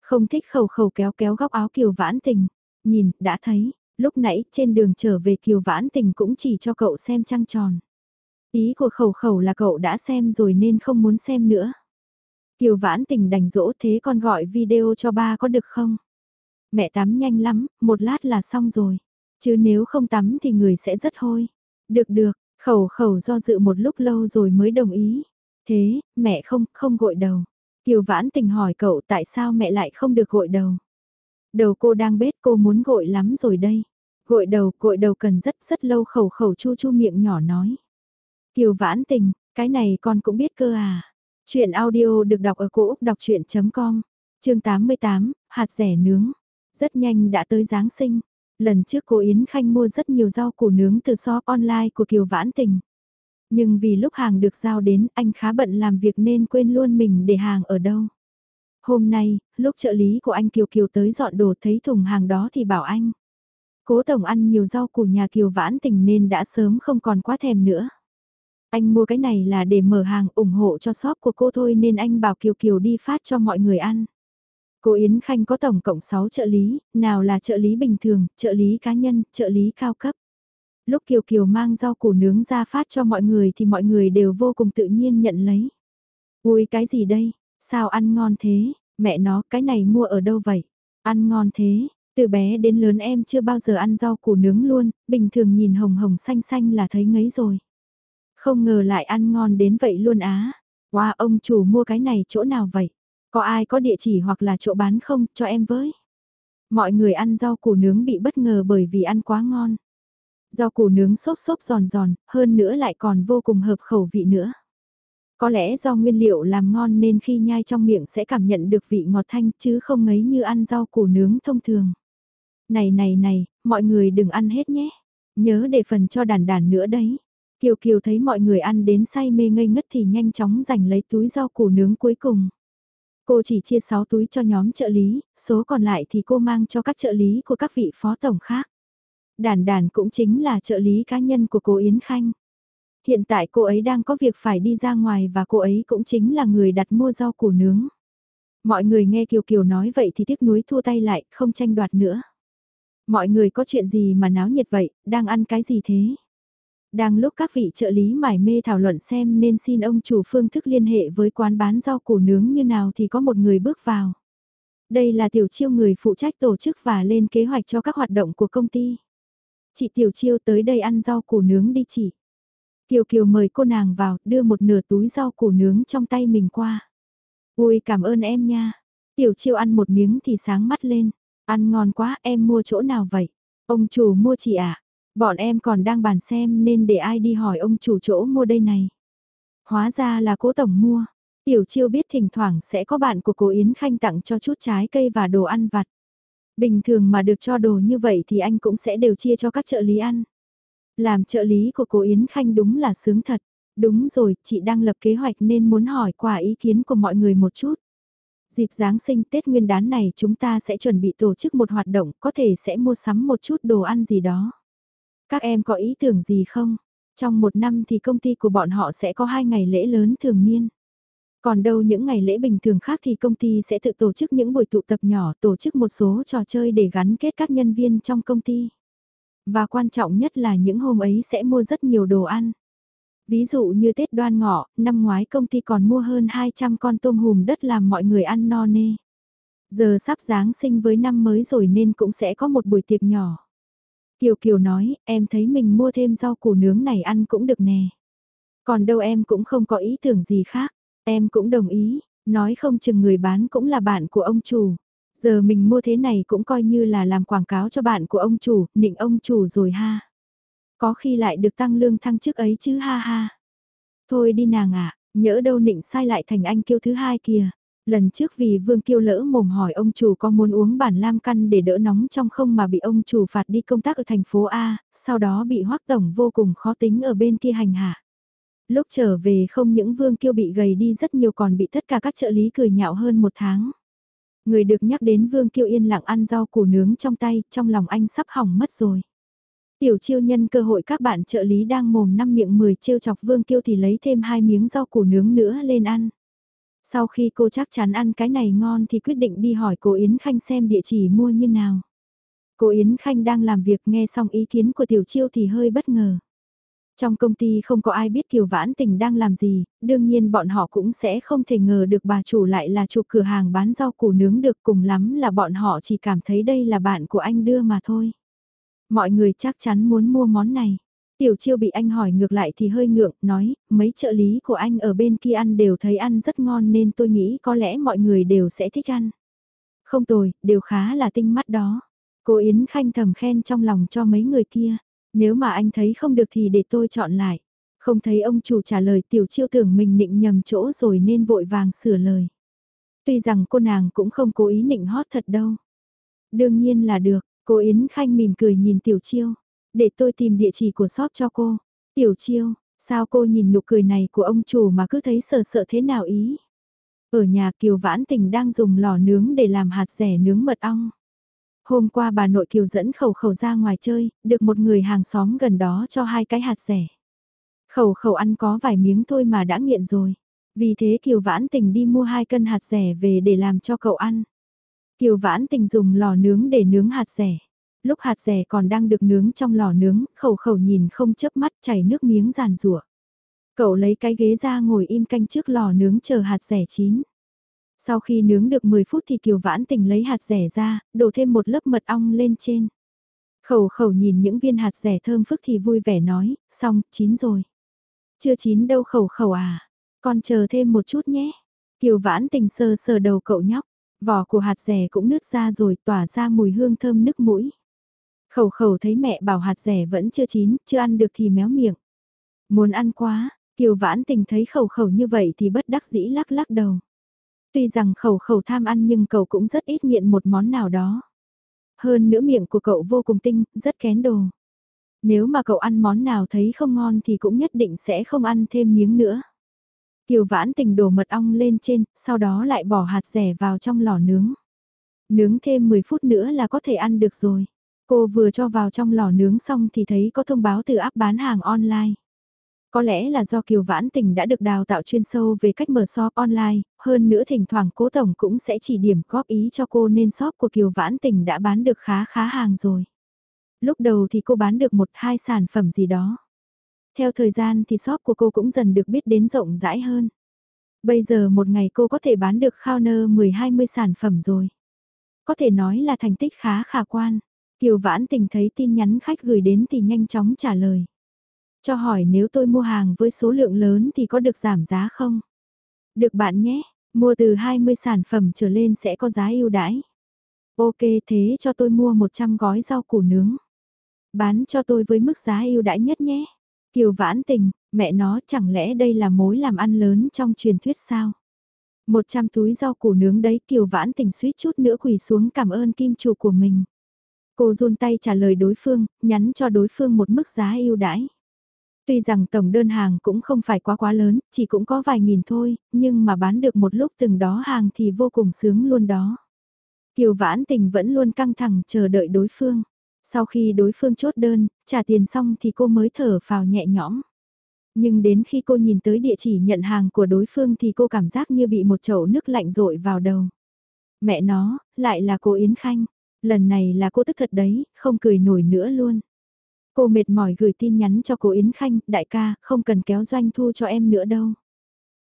Không thích khẩu khẩu kéo kéo góc áo Kiều Vãn Tình. Nhìn, đã thấy, lúc nãy trên đường trở về Kiều Vãn Tình cũng chỉ cho cậu xem trăng tròn. Ý của khẩu khẩu là cậu đã xem rồi nên không muốn xem nữa. Kiều Vãn Tình đành dỗ thế con gọi video cho ba có được không? Mẹ tắm nhanh lắm, một lát là xong rồi. Chứ nếu không tắm thì người sẽ rất hôi. Được được, Khẩu khẩu do dự một lúc lâu rồi mới đồng ý. Thế, mẹ không, không gội đầu. Kiều vãn tình hỏi cậu tại sao mẹ lại không được gội đầu. Đầu cô đang bết cô muốn gội lắm rồi đây. Gội đầu, gội đầu cần rất rất lâu khẩu khẩu chu chu miệng nhỏ nói. Kiều vãn tình, cái này con cũng biết cơ à. Chuyện audio được đọc ở cổ Úc đọc chuyện.com, chương 88, hạt rẻ nướng. Rất nhanh đã tới Giáng sinh. Lần trước cô Yến Khanh mua rất nhiều rau củ nướng từ shop online của Kiều Vãn Tình. Nhưng vì lúc hàng được giao đến anh khá bận làm việc nên quên luôn mình để hàng ở đâu. Hôm nay, lúc trợ lý của anh Kiều Kiều tới dọn đồ thấy thùng hàng đó thì bảo anh. Cố tổng ăn nhiều rau củ nhà Kiều Vãn Tình nên đã sớm không còn quá thèm nữa. Anh mua cái này là để mở hàng ủng hộ cho shop của cô thôi nên anh bảo Kiều Kiều đi phát cho mọi người ăn. Cô Yến Khanh có tổng cộng 6 trợ lý, nào là trợ lý bình thường, trợ lý cá nhân, trợ lý cao cấp. Lúc Kiều Kiều mang rau củ nướng ra phát cho mọi người thì mọi người đều vô cùng tự nhiên nhận lấy. Ui cái gì đây, sao ăn ngon thế, mẹ nó cái này mua ở đâu vậy? Ăn ngon thế, từ bé đến lớn em chưa bao giờ ăn rau củ nướng luôn, bình thường nhìn hồng hồng xanh xanh là thấy ngấy rồi. Không ngờ lại ăn ngon đến vậy luôn á. Wow, ông chủ mua cái này chỗ nào vậy? Có ai có địa chỉ hoặc là chỗ bán không, cho em với. Mọi người ăn rau củ nướng bị bất ngờ bởi vì ăn quá ngon. Rau củ nướng xốp xốp giòn giòn, hơn nữa lại còn vô cùng hợp khẩu vị nữa. Có lẽ do nguyên liệu làm ngon nên khi nhai trong miệng sẽ cảm nhận được vị ngọt thanh chứ không ngấy như ăn rau củ nướng thông thường. Này này này, mọi người đừng ăn hết nhé. Nhớ để phần cho đàn đàn nữa đấy. Kiều Kiều thấy mọi người ăn đến say mê ngây ngất thì nhanh chóng giành lấy túi rau củ nướng cuối cùng. Cô chỉ chia 6 túi cho nhóm trợ lý, số còn lại thì cô mang cho các trợ lý của các vị phó tổng khác. Đàn đàn cũng chính là trợ lý cá nhân của cô Yến Khanh. Hiện tại cô ấy đang có việc phải đi ra ngoài và cô ấy cũng chính là người đặt mua rau củ nướng. Mọi người nghe Kiều Kiều nói vậy thì tiếc nuối thua tay lại, không tranh đoạt nữa. Mọi người có chuyện gì mà náo nhiệt vậy, đang ăn cái gì thế? Đang lúc các vị trợ lý mải mê thảo luận xem nên xin ông chủ phương thức liên hệ với quán bán rau củ nướng như nào thì có một người bước vào. Đây là Tiểu Chiêu người phụ trách tổ chức và lên kế hoạch cho các hoạt động của công ty. Chị Tiểu Chiêu tới đây ăn rau củ nướng đi chị. Kiều Kiều mời cô nàng vào, đưa một nửa túi rau củ nướng trong tay mình qua. Ui cảm ơn em nha. Tiểu Chiêu ăn một miếng thì sáng mắt lên. Ăn ngon quá, em mua chỗ nào vậy? Ông chủ mua chị ạ. À? Bọn em còn đang bàn xem nên để ai đi hỏi ông chủ chỗ mua đây này. Hóa ra là cố tổng mua. Tiểu chiêu biết thỉnh thoảng sẽ có bạn của cô Yến Khanh tặng cho chút trái cây và đồ ăn vặt. Bình thường mà được cho đồ như vậy thì anh cũng sẽ đều chia cho các trợ lý ăn. Làm trợ lý của cô Yến Khanh đúng là sướng thật. Đúng rồi, chị đang lập kế hoạch nên muốn hỏi qua ý kiến của mọi người một chút. Dịp Giáng sinh Tết Nguyên đán này chúng ta sẽ chuẩn bị tổ chức một hoạt động có thể sẽ mua sắm một chút đồ ăn gì đó. Các em có ý tưởng gì không? Trong một năm thì công ty của bọn họ sẽ có hai ngày lễ lớn thường niên. Còn đâu những ngày lễ bình thường khác thì công ty sẽ tự tổ chức những buổi tụ tập nhỏ, tổ chức một số trò chơi để gắn kết các nhân viên trong công ty. Và quan trọng nhất là những hôm ấy sẽ mua rất nhiều đồ ăn. Ví dụ như Tết đoan ngọ, năm ngoái công ty còn mua hơn 200 con tôm hùm đất làm mọi người ăn no nê. Giờ sắp Giáng sinh với năm mới rồi nên cũng sẽ có một buổi tiệc nhỏ. Kiều Kiều nói, em thấy mình mua thêm rau củ nướng này ăn cũng được nè. Còn đâu em cũng không có ý tưởng gì khác, em cũng đồng ý, nói không chừng người bán cũng là bạn của ông chủ. Giờ mình mua thế này cũng coi như là làm quảng cáo cho bạn của ông chủ, nịnh ông chủ rồi ha. Có khi lại được tăng lương thăng chức ấy chứ ha ha. Thôi đi nàng ạ, nhỡ đâu nịnh sai lại thành anh kiêu thứ hai kìa. Lần trước vì Vương Kiêu lỡ mồm hỏi ông chủ có muốn uống bản lam căn để đỡ nóng trong không mà bị ông chủ phạt đi công tác ở thành phố A, sau đó bị hoắc tổng vô cùng khó tính ở bên kia hành hạ. Lúc trở về không những Vương Kiêu bị gầy đi rất nhiều còn bị tất cả các trợ lý cười nhạo hơn một tháng. Người được nhắc đến Vương Kiêu yên lặng ăn rau củ nướng trong tay, trong lòng anh sắp hỏng mất rồi. Tiểu chiêu nhân cơ hội các bạn trợ lý đang mồm năm miệng 10 chiêu chọc Vương Kiêu thì lấy thêm hai miếng rau củ nướng nữa lên ăn. Sau khi cô chắc chắn ăn cái này ngon thì quyết định đi hỏi cô Yến Khanh xem địa chỉ mua như nào. Cô Yến Khanh đang làm việc nghe xong ý kiến của Tiểu Chiêu thì hơi bất ngờ. Trong công ty không có ai biết Kiều Vãn Tình đang làm gì, đương nhiên bọn họ cũng sẽ không thể ngờ được bà chủ lại là chủ cửa hàng bán rau củ nướng được cùng lắm là bọn họ chỉ cảm thấy đây là bạn của anh đưa mà thôi. Mọi người chắc chắn muốn mua món này. Tiểu chiêu bị anh hỏi ngược lại thì hơi ngượng, nói, mấy trợ lý của anh ở bên kia ăn đều thấy ăn rất ngon nên tôi nghĩ có lẽ mọi người đều sẽ thích ăn. Không tồi, đều khá là tinh mắt đó. Cô Yến Khanh thầm khen trong lòng cho mấy người kia. Nếu mà anh thấy không được thì để tôi chọn lại. Không thấy ông chủ trả lời tiểu chiêu tưởng mình nịnh nhầm chỗ rồi nên vội vàng sửa lời. Tuy rằng cô nàng cũng không cố ý nịnh hót thật đâu. Đương nhiên là được, cô Yến Khanh mỉm cười nhìn tiểu chiêu. Để tôi tìm địa chỉ của shop cho cô. Tiểu chiêu, sao cô nhìn nụ cười này của ông chủ mà cứ thấy sợ sợ thế nào ý? Ở nhà Kiều Vãn Tình đang dùng lò nướng để làm hạt rẻ nướng mật ong. Hôm qua bà nội Kiều dẫn khẩu khẩu ra ngoài chơi, được một người hàng xóm gần đó cho hai cái hạt rẻ. Khẩu khẩu ăn có vài miếng thôi mà đã nghiện rồi. Vì thế Kiều Vãn Tình đi mua hai cân hạt rẻ về để làm cho cậu ăn. Kiều Vãn Tình dùng lò nướng để nướng hạt rẻ. Lúc hạt rẻ còn đang được nướng trong lò nướng, khẩu khẩu nhìn không chớp mắt chảy nước miếng giàn rủa. Cậu lấy cái ghế ra ngồi im canh trước lò nướng chờ hạt rẻ chín. Sau khi nướng được 10 phút thì Kiều Vãn Tình lấy hạt rẻ ra, đổ thêm một lớp mật ong lên trên. Khẩu khẩu nhìn những viên hạt rẻ thơm phức thì vui vẻ nói, xong, chín rồi. Chưa chín đâu khẩu khẩu à, con chờ thêm một chút nhé. Kiều Vãn Tình sờ sờ đầu cậu nhóc, vỏ của hạt rẻ cũng nứt ra rồi tỏa ra mùi hương thơm nức mũi. Khẩu khẩu thấy mẹ bảo hạt rẻ vẫn chưa chín, chưa ăn được thì méo miệng. Muốn ăn quá, Kiều Vãn Tình thấy khẩu khẩu như vậy thì bất đắc dĩ lắc lắc đầu. Tuy rằng khẩu khẩu tham ăn nhưng cậu cũng rất ít nghiện một món nào đó. Hơn nữa miệng của cậu vô cùng tinh, rất kén đồ. Nếu mà cậu ăn món nào thấy không ngon thì cũng nhất định sẽ không ăn thêm miếng nữa. Kiều vãn tình đổ mật ong lên trên, sau đó lại bỏ hạt rẻ vào trong lò nướng. Nướng thêm 10 phút nữa là có thể ăn được rồi. Cô vừa cho vào trong lò nướng xong thì thấy có thông báo từ app bán hàng online. Có lẽ là do Kiều Vãn Tình đã được đào tạo chuyên sâu về cách mở shop online, hơn nữa thỉnh thoảng cố tổng cũng sẽ chỉ điểm góp ý cho cô nên shop của Kiều Vãn Tình đã bán được khá khá hàng rồi. Lúc đầu thì cô bán được một hai sản phẩm gì đó. Theo thời gian thì shop của cô cũng dần được biết đến rộng rãi hơn. Bây giờ một ngày cô có thể bán được khao nơ 10-20 sản phẩm rồi. Có thể nói là thành tích khá khả quan. Kiều Vãn Tình thấy tin nhắn khách gửi đến thì nhanh chóng trả lời. Cho hỏi nếu tôi mua hàng với số lượng lớn thì có được giảm giá không? Được bạn nhé, mua từ 20 sản phẩm trở lên sẽ có giá ưu đãi. Ok thế cho tôi mua 100 gói rau củ nướng. Bán cho tôi với mức giá ưu đãi nhất nhé. Kiều vãn tình, mẹ nó chẳng lẽ đây là mối làm ăn lớn trong truyền thuyết sao? 100 túi rau củ nướng đấy Kiều vãn tình suýt chút nữa quỳ xuống cảm ơn kim chủ của mình. Cô run tay trả lời đối phương, nhắn cho đối phương một mức giá ưu đãi. Tuy rằng tổng đơn hàng cũng không phải quá quá lớn, chỉ cũng có vài nghìn thôi, nhưng mà bán được một lúc từng đó hàng thì vô cùng sướng luôn đó. Kiều Vãn Tình vẫn luôn căng thẳng chờ đợi đối phương. Sau khi đối phương chốt đơn, trả tiền xong thì cô mới thở phào nhẹ nhõm. Nhưng đến khi cô nhìn tới địa chỉ nhận hàng của đối phương thì cô cảm giác như bị một chậu nước lạnh rội vào đầu. Mẹ nó, lại là cô Yến Khanh. Lần này là cô tức thật đấy, không cười nổi nữa luôn. Cô mệt mỏi gửi tin nhắn cho cô Yến Khanh, đại ca, không cần kéo doanh thu cho em nữa đâu.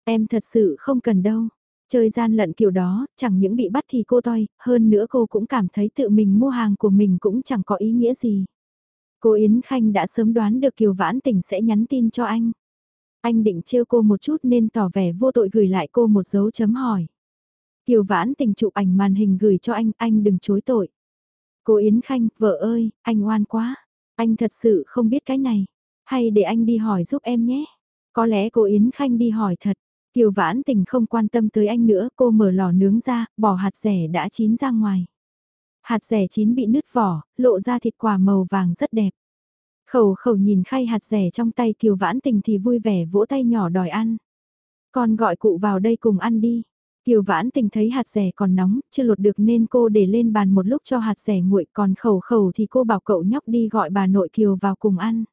Em thật sự không cần đâu. Chơi gian lận kiểu đó, chẳng những bị bắt thì cô toi, hơn nữa cô cũng cảm thấy tự mình mua hàng của mình cũng chẳng có ý nghĩa gì. Cô Yến Khanh đã sớm đoán được Kiều Vãn Tình sẽ nhắn tin cho anh. Anh định trêu cô một chút nên tỏ vẻ vô tội gửi lại cô một dấu chấm hỏi. Kiều Vãn Tình chụp ảnh màn hình gửi cho anh, anh đừng chối tội. Cô Yến Khanh, vợ ơi, anh oan quá. Anh thật sự không biết cái này. Hay để anh đi hỏi giúp em nhé. Có lẽ cô Yến Khanh đi hỏi thật. Kiều Vãn Tình không quan tâm tới anh nữa, cô mở lò nướng ra, bỏ hạt rẻ đã chín ra ngoài. Hạt rẻ chín bị nứt vỏ, lộ ra thịt quả màu vàng rất đẹp. Khẩu khẩu nhìn khay hạt rẻ trong tay Kiều Vãn Tình thì vui vẻ vỗ tay nhỏ đòi ăn. Con gọi cụ vào đây cùng ăn đi. Kiều Vãn Tình thấy hạt rẻ còn nóng, chưa lột được nên cô để lên bàn một lúc cho hạt rẻ nguội còn khẩu khẩu thì cô bảo cậu nhóc đi gọi bà nội Kiều vào cùng ăn.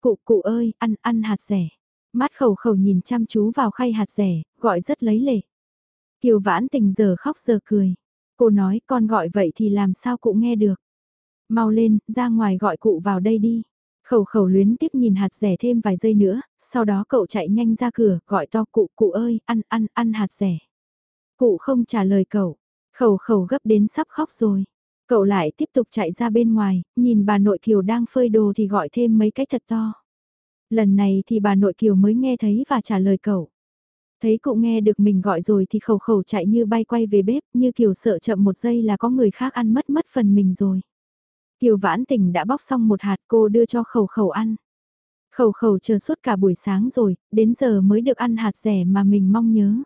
Cụ cụ ơi, ăn, ăn hạt rẻ. Mắt khẩu khẩu nhìn chăm chú vào khay hạt rẻ, gọi rất lấy lệ. Kiều Vãn Tình giờ khóc giờ cười. Cô nói con gọi vậy thì làm sao cụ nghe được. Mau lên, ra ngoài gọi cụ vào đây đi. Khẩu khẩu luyến tiếc nhìn hạt rẻ thêm vài giây nữa, sau đó cậu chạy nhanh ra cửa, gọi to cụ, cụ ơi, ăn, ăn, ăn hạt rẻ. Cụ không trả lời cậu, khẩu khẩu gấp đến sắp khóc rồi. Cậu lại tiếp tục chạy ra bên ngoài, nhìn bà nội Kiều đang phơi đồ thì gọi thêm mấy cái thật to. Lần này thì bà nội Kiều mới nghe thấy và trả lời cậu. Thấy cụ nghe được mình gọi rồi thì khẩu khẩu chạy như bay quay về bếp, như Kiều sợ chậm một giây là có người khác ăn mất mất phần mình rồi. Kiều vãn tình đã bóc xong một hạt cô đưa cho khẩu khẩu ăn. Khẩu khẩu chờ suốt cả buổi sáng rồi, đến giờ mới được ăn hạt rẻ mà mình mong nhớ.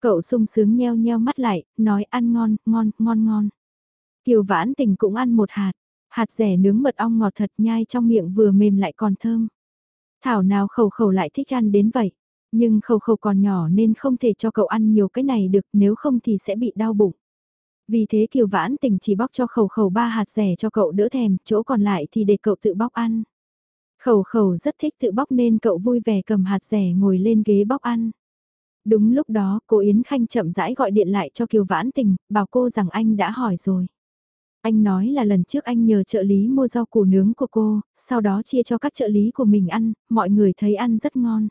Cậu sung sướng nheo nheo mắt lại, nói ăn ngon, ngon, ngon ngon. Kiều vãn tình cũng ăn một hạt, hạt rẻ nướng mật ong ngọt thật nhai trong miệng vừa mềm lại còn thơm. Thảo nào khẩu khẩu lại thích ăn đến vậy. Nhưng khẩu khẩu còn nhỏ nên không thể cho cậu ăn nhiều cái này được nếu không thì sẽ bị đau bụng. Vì thế Kiều Vãn Tình chỉ bóc cho khẩu khẩu ba hạt rẻ cho cậu đỡ thèm, chỗ còn lại thì để cậu tự bóc ăn. Khẩu khẩu rất thích tự bóc nên cậu vui vẻ cầm hạt rẻ ngồi lên ghế bóc ăn. Đúng lúc đó, cô Yến Khanh chậm rãi gọi điện lại cho Kiều Vãn Tình, bảo cô rằng anh đã hỏi rồi. Anh nói là lần trước anh nhờ trợ lý mua rau củ nướng của cô, sau đó chia cho các trợ lý của mình ăn, mọi người thấy ăn rất ngon.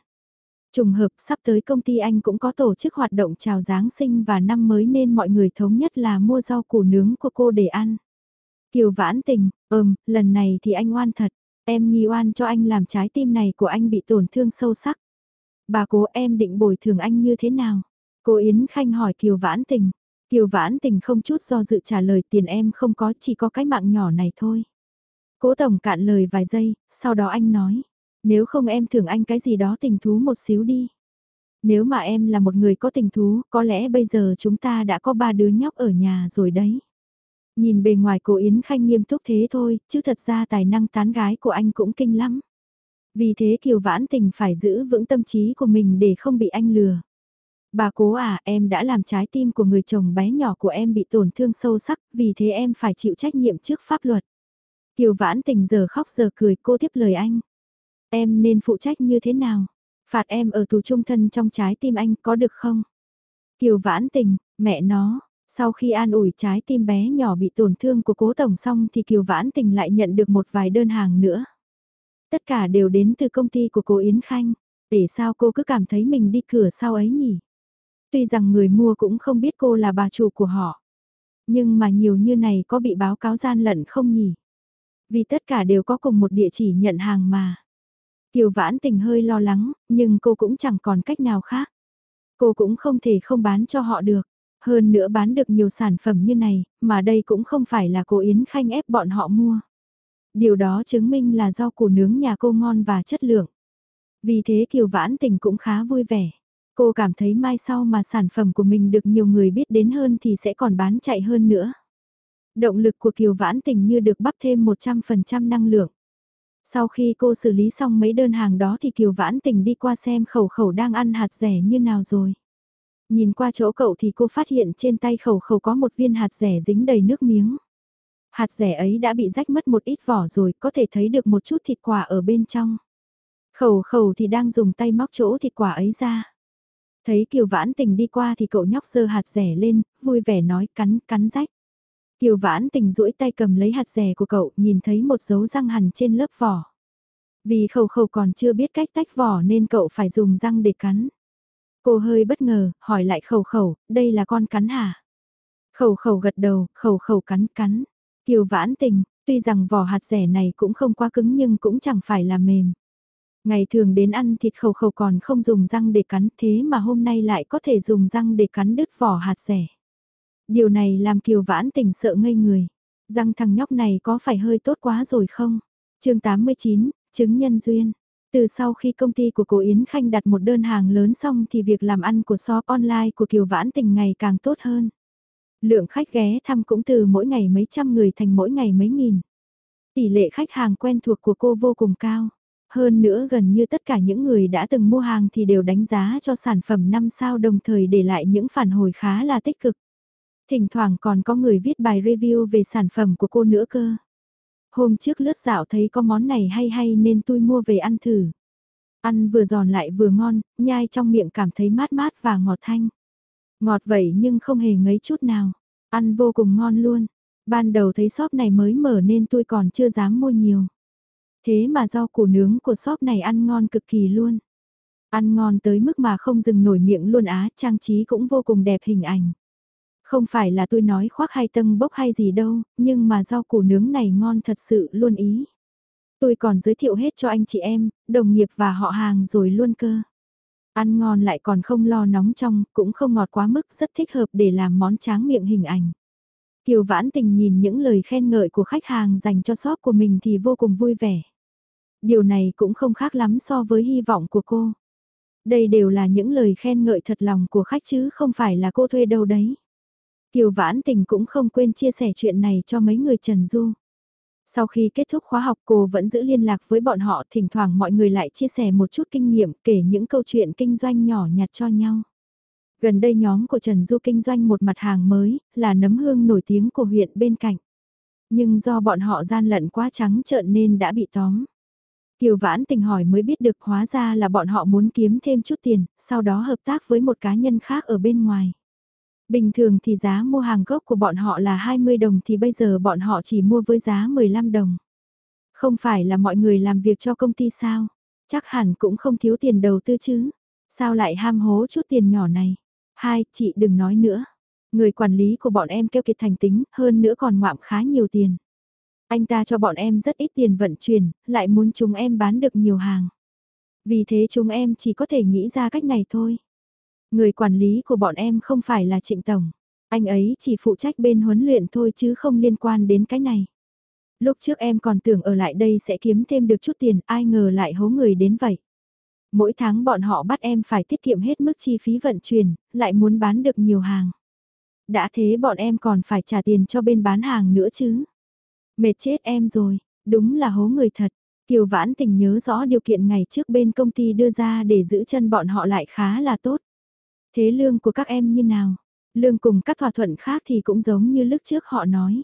Trùng hợp sắp tới công ty anh cũng có tổ chức hoạt động chào Giáng sinh và năm mới nên mọi người thống nhất là mua rau củ nướng của cô để ăn. Kiều vãn tình, ừm, lần này thì anh oan thật, em nghi oan cho anh làm trái tim này của anh bị tổn thương sâu sắc. Bà cố em định bồi thường anh như thế nào? Cô Yến Khanh hỏi Kiều vãn tình. Kiều vãn tình không chút do dự trả lời tiền em không có chỉ có cái mạng nhỏ này thôi. Cố tổng cạn lời vài giây, sau đó anh nói. Nếu không em thưởng anh cái gì đó tình thú một xíu đi. Nếu mà em là một người có tình thú, có lẽ bây giờ chúng ta đã có ba đứa nhóc ở nhà rồi đấy. Nhìn bề ngoài cô Yến Khanh nghiêm túc thế thôi, chứ thật ra tài năng tán gái của anh cũng kinh lắm. Vì thế Kiều Vãn Tình phải giữ vững tâm trí của mình để không bị anh lừa. Bà cố à, em đã làm trái tim của người chồng bé nhỏ của em bị tổn thương sâu sắc, vì thế em phải chịu trách nhiệm trước pháp luật. Kiều Vãn Tình giờ khóc giờ cười cô tiếp lời anh. Em nên phụ trách như thế nào? Phạt em ở tù trung thân trong trái tim anh có được không? Kiều vãn tình, mẹ nó, sau khi an ủi trái tim bé nhỏ bị tổn thương của cố tổng xong thì Kiều vãn tình lại nhận được một vài đơn hàng nữa. Tất cả đều đến từ công ty của cô Yến Khanh. Để sao cô cứ cảm thấy mình đi cửa sau ấy nhỉ? Tuy rằng người mua cũng không biết cô là bà chủ của họ. Nhưng mà nhiều như này có bị báo cáo gian lận không nhỉ? Vì tất cả đều có cùng một địa chỉ nhận hàng mà. Kiều vãn tình hơi lo lắng, nhưng cô cũng chẳng còn cách nào khác. Cô cũng không thể không bán cho họ được. Hơn nữa bán được nhiều sản phẩm như này, mà đây cũng không phải là cô Yến Khanh ép bọn họ mua. Điều đó chứng minh là rau củ nướng nhà cô ngon và chất lượng. Vì thế Kiều Vãn Tình cũng khá vui vẻ. Cô cảm thấy mai sau mà sản phẩm của mình được nhiều người biết đến hơn thì sẽ còn bán chạy hơn nữa. Động lực của Kiều Vãn Tình như được bắp thêm 100% năng lượng. Sau khi cô xử lý xong mấy đơn hàng đó thì Kiều Vãn Tình đi qua xem khẩu khẩu đang ăn hạt rẻ như nào rồi. Nhìn qua chỗ cậu thì cô phát hiện trên tay khẩu khẩu có một viên hạt rẻ dính đầy nước miếng. Hạt rẻ ấy đã bị rách mất một ít vỏ rồi, có thể thấy được một chút thịt quả ở bên trong. Khẩu khẩu thì đang dùng tay móc chỗ thịt quả ấy ra. Thấy Kiều Vãn Tình đi qua thì cậu nhóc sơ hạt rẻ lên, vui vẻ nói cắn, cắn rách. Kiều vãn tình duỗi tay cầm lấy hạt rẻ của cậu, nhìn thấy một dấu răng hằn trên lớp vỏ. Vì khẩu khẩu còn chưa biết cách tách vỏ nên cậu phải dùng răng để cắn. Cô hơi bất ngờ, hỏi lại khẩu khẩu, đây là con cắn hả? Khẩu khẩu gật đầu, khẩu khẩu cắn cắn. Kiều vãn tình, tuy rằng vỏ hạt rẻ này cũng không quá cứng nhưng cũng chẳng phải là mềm. Ngày thường đến ăn thịt khẩu khẩu còn không dùng răng để cắn thế mà hôm nay lại có thể dùng răng để cắn đứt vỏ hạt rẻ. Điều này làm Kiều Vãn Tình sợ ngây người. Răng thằng nhóc này có phải hơi tốt quá rồi không? chương 89, chứng nhân duyên. Từ sau khi công ty của cô Yến Khanh đặt một đơn hàng lớn xong thì việc làm ăn của shop online của Kiều Vãn Tình ngày càng tốt hơn. Lượng khách ghé thăm cũng từ mỗi ngày mấy trăm người thành mỗi ngày mấy nghìn. Tỷ lệ khách hàng quen thuộc của cô vô cùng cao. Hơn nữa gần như tất cả những người đã từng mua hàng thì đều đánh giá cho sản phẩm 5 sao đồng thời để lại những phản hồi khá là tích cực. Thỉnh thoảng còn có người viết bài review về sản phẩm của cô nữa cơ. Hôm trước lướt dạo thấy có món này hay hay nên tôi mua về ăn thử. Ăn vừa giòn lại vừa ngon, nhai trong miệng cảm thấy mát mát và ngọt thanh. Ngọt vậy nhưng không hề ngấy chút nào. Ăn vô cùng ngon luôn. Ban đầu thấy shop này mới mở nên tôi còn chưa dám mua nhiều. Thế mà rau củ nướng của shop này ăn ngon cực kỳ luôn. Ăn ngon tới mức mà không dừng nổi miệng luôn á, trang trí cũng vô cùng đẹp hình ảnh. Không phải là tôi nói khoác hay tân bốc hay gì đâu, nhưng mà rau củ nướng này ngon thật sự luôn ý. Tôi còn giới thiệu hết cho anh chị em, đồng nghiệp và họ hàng rồi luôn cơ. Ăn ngon lại còn không lo nóng trong, cũng không ngọt quá mức, rất thích hợp để làm món tráng miệng hình ảnh. Kiều Vãn Tình nhìn những lời khen ngợi của khách hàng dành cho shop của mình thì vô cùng vui vẻ. Điều này cũng không khác lắm so với hy vọng của cô. Đây đều là những lời khen ngợi thật lòng của khách chứ không phải là cô thuê đâu đấy. Kiều Vãn Tình cũng không quên chia sẻ chuyện này cho mấy người Trần Du. Sau khi kết thúc khóa học cô vẫn giữ liên lạc với bọn họ, thỉnh thoảng mọi người lại chia sẻ một chút kinh nghiệm kể những câu chuyện kinh doanh nhỏ nhặt cho nhau. Gần đây nhóm của Trần Du kinh doanh một mặt hàng mới, là nấm hương nổi tiếng của huyện bên cạnh. Nhưng do bọn họ gian lận quá trắng trợn nên đã bị tóm. Kiều Vãn Tình hỏi mới biết được hóa ra là bọn họ muốn kiếm thêm chút tiền, sau đó hợp tác với một cá nhân khác ở bên ngoài. Bình thường thì giá mua hàng gốc của bọn họ là 20 đồng thì bây giờ bọn họ chỉ mua với giá 15 đồng. Không phải là mọi người làm việc cho công ty sao? Chắc hẳn cũng không thiếu tiền đầu tư chứ. Sao lại ham hố chút tiền nhỏ này? Hai, chị đừng nói nữa. Người quản lý của bọn em kêu kiệt thành tính, hơn nữa còn ngoạm khá nhiều tiền. Anh ta cho bọn em rất ít tiền vận chuyển, lại muốn chúng em bán được nhiều hàng. Vì thế chúng em chỉ có thể nghĩ ra cách này thôi. Người quản lý của bọn em không phải là Trịnh Tổng. Anh ấy chỉ phụ trách bên huấn luyện thôi chứ không liên quan đến cái này. Lúc trước em còn tưởng ở lại đây sẽ kiếm thêm được chút tiền, ai ngờ lại hố người đến vậy. Mỗi tháng bọn họ bắt em phải tiết kiệm hết mức chi phí vận chuyển, lại muốn bán được nhiều hàng. Đã thế bọn em còn phải trả tiền cho bên bán hàng nữa chứ. Mệt chết em rồi, đúng là hố người thật. Kiều Vãn Tình nhớ rõ điều kiện ngày trước bên công ty đưa ra để giữ chân bọn họ lại khá là tốt. Thế lương của các em như nào? Lương cùng các thỏa thuận khác thì cũng giống như lúc trước họ nói.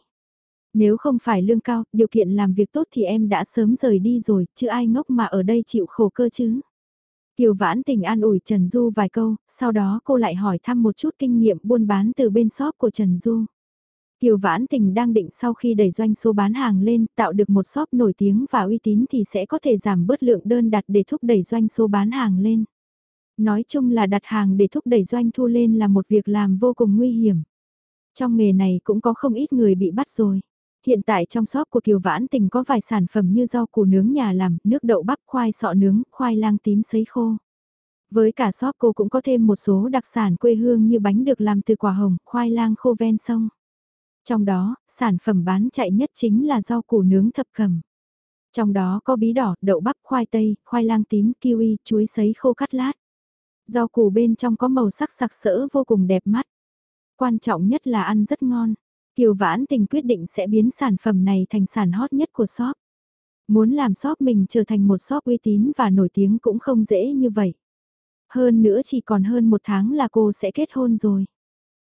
Nếu không phải lương cao, điều kiện làm việc tốt thì em đã sớm rời đi rồi, chứ ai ngốc mà ở đây chịu khổ cơ chứ. Kiều Vãn Tình an ủi Trần Du vài câu, sau đó cô lại hỏi thăm một chút kinh nghiệm buôn bán từ bên shop của Trần Du. Kiều Vãn Tình đang định sau khi đẩy doanh số bán hàng lên, tạo được một shop nổi tiếng và uy tín thì sẽ có thể giảm bớt lượng đơn đặt để thúc đẩy doanh số bán hàng lên. Nói chung là đặt hàng để thúc đẩy doanh thu lên là một việc làm vô cùng nguy hiểm. Trong nghề này cũng có không ít người bị bắt rồi. Hiện tại trong shop của Kiều Vãn Tình có vài sản phẩm như rau củ nướng nhà làm, nước đậu bắp khoai sọ nướng, khoai lang tím sấy khô. Với cả shop cô cũng có thêm một số đặc sản quê hương như bánh được làm từ quả hồng, khoai lang khô ven sông. Trong đó, sản phẩm bán chạy nhất chính là rau củ nướng thập cẩm. Trong đó có bí đỏ, đậu bắp, khoai tây, khoai lang tím, kiwi, chuối sấy khô cắt lát. Rau củ bên trong có màu sắc sặc sỡ vô cùng đẹp mắt. Quan trọng nhất là ăn rất ngon. Kiều Vãn Tình quyết định sẽ biến sản phẩm này thành sản hot nhất của shop. Muốn làm shop mình trở thành một shop uy tín và nổi tiếng cũng không dễ như vậy. Hơn nữa chỉ còn hơn một tháng là cô sẽ kết hôn rồi.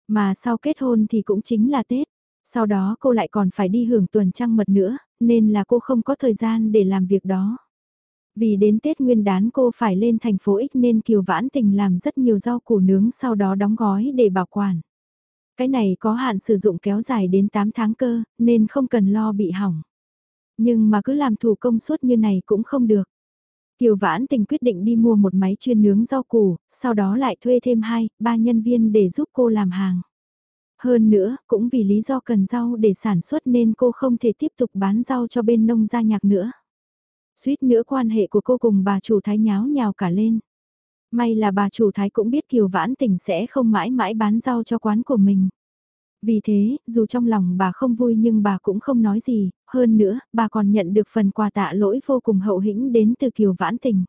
Mà sau kết hôn thì cũng chính là Tết. Sau đó cô lại còn phải đi hưởng tuần trăng mật nữa, nên là cô không có thời gian để làm việc đó. Vì đến Tết Nguyên đán cô phải lên thành phố X nên Kiều Vãn Tình làm rất nhiều rau củ nướng sau đó đóng gói để bảo quản. Cái này có hạn sử dụng kéo dài đến 8 tháng cơ, nên không cần lo bị hỏng. Nhưng mà cứ làm thủ công suốt như này cũng không được. Kiều Vãn Tình quyết định đi mua một máy chuyên nướng rau củ, sau đó lại thuê thêm 2, 3 nhân viên để giúp cô làm hàng. Hơn nữa, cũng vì lý do cần rau để sản xuất nên cô không thể tiếp tục bán rau cho bên nông gia nhạc nữa. Suýt nữa quan hệ của cô cùng bà chủ thái nháo nhào cả lên. May là bà chủ thái cũng biết Kiều Vãn Tình sẽ không mãi mãi bán rau cho quán của mình. Vì thế, dù trong lòng bà không vui nhưng bà cũng không nói gì, hơn nữa, bà còn nhận được phần quà tạ lỗi vô cùng hậu hĩnh đến từ Kiều Vãn Tình.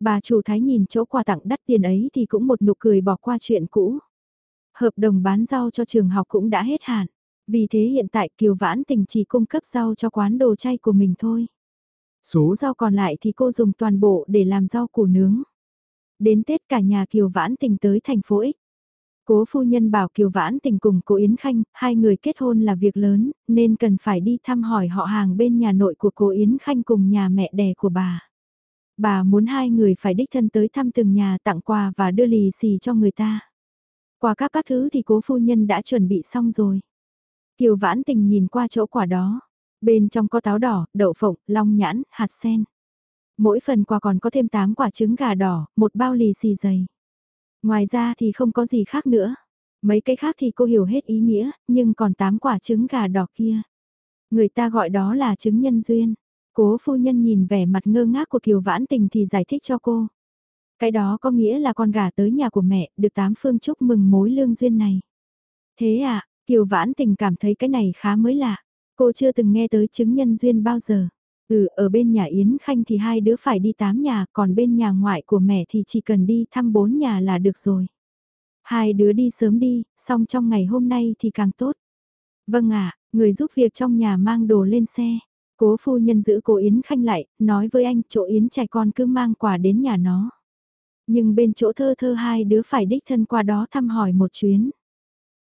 Bà chủ thái nhìn chỗ quà tặng đắt tiền ấy thì cũng một nụ cười bỏ qua chuyện cũ. Hợp đồng bán rau cho trường học cũng đã hết hạn. Vì thế hiện tại Kiều Vãn Tình chỉ cung cấp rau cho quán đồ chay của mình thôi. Số rau còn lại thì cô dùng toàn bộ để làm rau củ nướng. Đến Tết cả nhà Kiều Vãn Tình tới thành phố X. Cố phu nhân bảo Kiều Vãn Tình cùng cô Yến Khanh, hai người kết hôn là việc lớn, nên cần phải đi thăm hỏi họ hàng bên nhà nội của cô Yến Khanh cùng nhà mẹ đẻ của bà. Bà muốn hai người phải đích thân tới thăm từng nhà tặng quà và đưa lì xì cho người ta. Qua các các thứ thì cố phu nhân đã chuẩn bị xong rồi. Kiều Vãn Tình nhìn qua chỗ quả đó. Bên trong có táo đỏ, đậu phộng, long nhãn, hạt sen. Mỗi phần quà còn có thêm 8 quả trứng gà đỏ, một bao lì xì dày. Ngoài ra thì không có gì khác nữa. Mấy cái khác thì cô hiểu hết ý nghĩa, nhưng còn 8 quả trứng gà đỏ kia. Người ta gọi đó là trứng nhân duyên. Cố phu nhân nhìn vẻ mặt ngơ ngác của Kiều Vãn Tình thì giải thích cho cô. Cái đó có nghĩa là con gà tới nhà của mẹ, được tám phương chúc mừng mối lương duyên này. Thế à, Kiều Vãn Tình cảm thấy cái này khá mới lạ. Cô chưa từng nghe tới chứng nhân duyên bao giờ. Ừ, ở bên nhà Yến Khanh thì hai đứa phải đi tám nhà, còn bên nhà ngoại của mẹ thì chỉ cần đi thăm bốn nhà là được rồi. Hai đứa đi sớm đi, xong trong ngày hôm nay thì càng tốt. Vâng ạ, người giúp việc trong nhà mang đồ lên xe. Cố phu nhân giữ cô Yến Khanh lại, nói với anh chỗ Yến trẻ con cứ mang quà đến nhà nó. Nhưng bên chỗ thơ thơ hai đứa phải đích thân qua đó thăm hỏi một chuyến.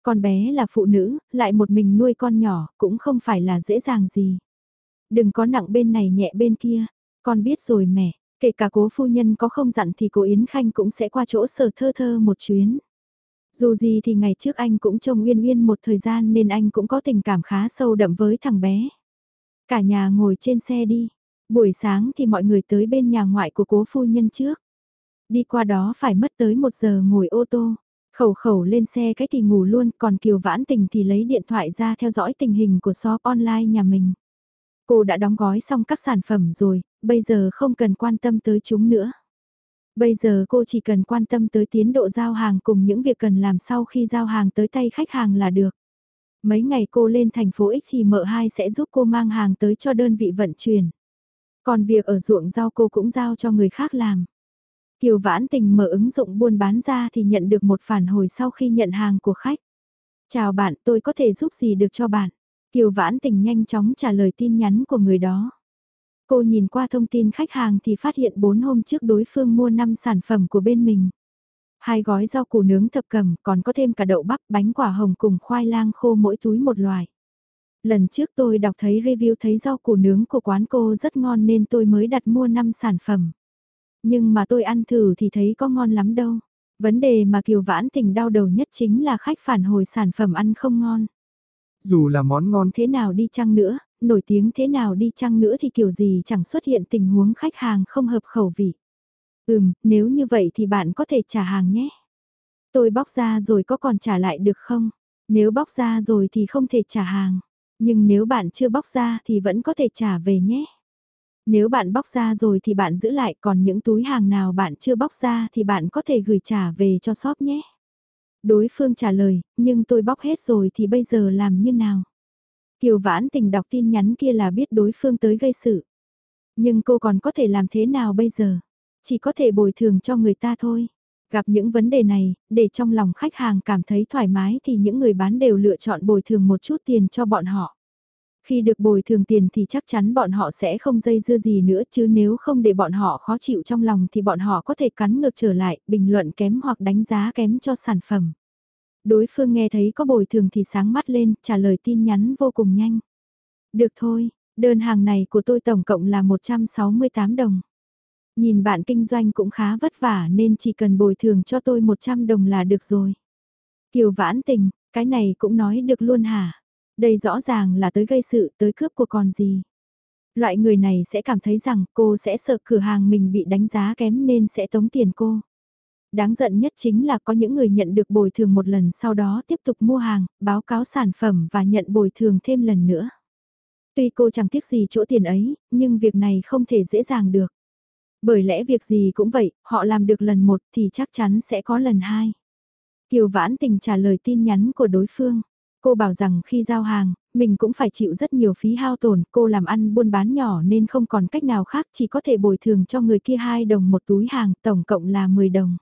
Con bé là phụ nữ, lại một mình nuôi con nhỏ, cũng không phải là dễ dàng gì. Đừng có nặng bên này nhẹ bên kia, con biết rồi mẹ, kể cả cố phu nhân có không dặn thì cô Yến Khanh cũng sẽ qua chỗ sở thơ thơ một chuyến. Dù gì thì ngày trước anh cũng trông Uyên Uyên một thời gian nên anh cũng có tình cảm khá sâu đậm với thằng bé. Cả nhà ngồi trên xe đi, buổi sáng thì mọi người tới bên nhà ngoại của cố phu nhân trước. Đi qua đó phải mất tới một giờ ngồi ô tô. Khẩu khẩu lên xe cái thì ngủ luôn, còn Kiều Vãn Tình thì lấy điện thoại ra theo dõi tình hình của shop online nhà mình. Cô đã đóng gói xong các sản phẩm rồi, bây giờ không cần quan tâm tới chúng nữa. Bây giờ cô chỉ cần quan tâm tới tiến độ giao hàng cùng những việc cần làm sau khi giao hàng tới tay khách hàng là được. Mấy ngày cô lên thành phố X thì mợ hai sẽ giúp cô mang hàng tới cho đơn vị vận chuyển. Còn việc ở ruộng rau cô cũng giao cho người khác làm. Kiều Vãn Tình mở ứng dụng buôn bán ra thì nhận được một phản hồi sau khi nhận hàng của khách. Chào bạn, tôi có thể giúp gì được cho bạn? Kiều Vãn Tình nhanh chóng trả lời tin nhắn của người đó. Cô nhìn qua thông tin khách hàng thì phát hiện 4 hôm trước đối phương mua 5 sản phẩm của bên mình. Hai gói rau củ nướng thập cẩm còn có thêm cả đậu bắp bánh quả hồng cùng khoai lang khô mỗi túi một loại. Lần trước tôi đọc thấy review thấy rau củ nướng của quán cô rất ngon nên tôi mới đặt mua 5 sản phẩm. Nhưng mà tôi ăn thử thì thấy có ngon lắm đâu. Vấn đề mà Kiều Vãn Tình đau đầu nhất chính là khách phản hồi sản phẩm ăn không ngon. Dù là món ngon thế nào đi chăng nữa, nổi tiếng thế nào đi chăng nữa thì kiểu gì chẳng xuất hiện tình huống khách hàng không hợp khẩu vị. Ừm, nếu như vậy thì bạn có thể trả hàng nhé. Tôi bóc ra rồi có còn trả lại được không? Nếu bóc ra rồi thì không thể trả hàng. Nhưng nếu bạn chưa bóc ra thì vẫn có thể trả về nhé. Nếu bạn bóc ra rồi thì bạn giữ lại còn những túi hàng nào bạn chưa bóc ra thì bạn có thể gửi trả về cho shop nhé. Đối phương trả lời, nhưng tôi bóc hết rồi thì bây giờ làm như nào? Kiều Vãn Tình đọc tin nhắn kia là biết đối phương tới gây sự. Nhưng cô còn có thể làm thế nào bây giờ? Chỉ có thể bồi thường cho người ta thôi. Gặp những vấn đề này, để trong lòng khách hàng cảm thấy thoải mái thì những người bán đều lựa chọn bồi thường một chút tiền cho bọn họ. Khi được bồi thường tiền thì chắc chắn bọn họ sẽ không dây dưa gì nữa chứ nếu không để bọn họ khó chịu trong lòng thì bọn họ có thể cắn ngược trở lại, bình luận kém hoặc đánh giá kém cho sản phẩm. Đối phương nghe thấy có bồi thường thì sáng mắt lên, trả lời tin nhắn vô cùng nhanh. Được thôi, đơn hàng này của tôi tổng cộng là 168 đồng. Nhìn bạn kinh doanh cũng khá vất vả nên chỉ cần bồi thường cho tôi 100 đồng là được rồi. Kiều vãn tình, cái này cũng nói được luôn hả? Đây rõ ràng là tới gây sự, tới cướp của còn gì. Loại người này sẽ cảm thấy rằng cô sẽ sợ cửa hàng mình bị đánh giá kém nên sẽ tống tiền cô. Đáng giận nhất chính là có những người nhận được bồi thường một lần sau đó tiếp tục mua hàng, báo cáo sản phẩm và nhận bồi thường thêm lần nữa. Tuy cô chẳng tiếc gì chỗ tiền ấy, nhưng việc này không thể dễ dàng được. Bởi lẽ việc gì cũng vậy, họ làm được lần một thì chắc chắn sẽ có lần hai. Kiều Vãn Tình trả lời tin nhắn của đối phương. Cô bảo rằng khi giao hàng, mình cũng phải chịu rất nhiều phí hao tổn, cô làm ăn buôn bán nhỏ nên không còn cách nào khác chỉ có thể bồi thường cho người kia 2 đồng một túi hàng, tổng cộng là 10 đồng.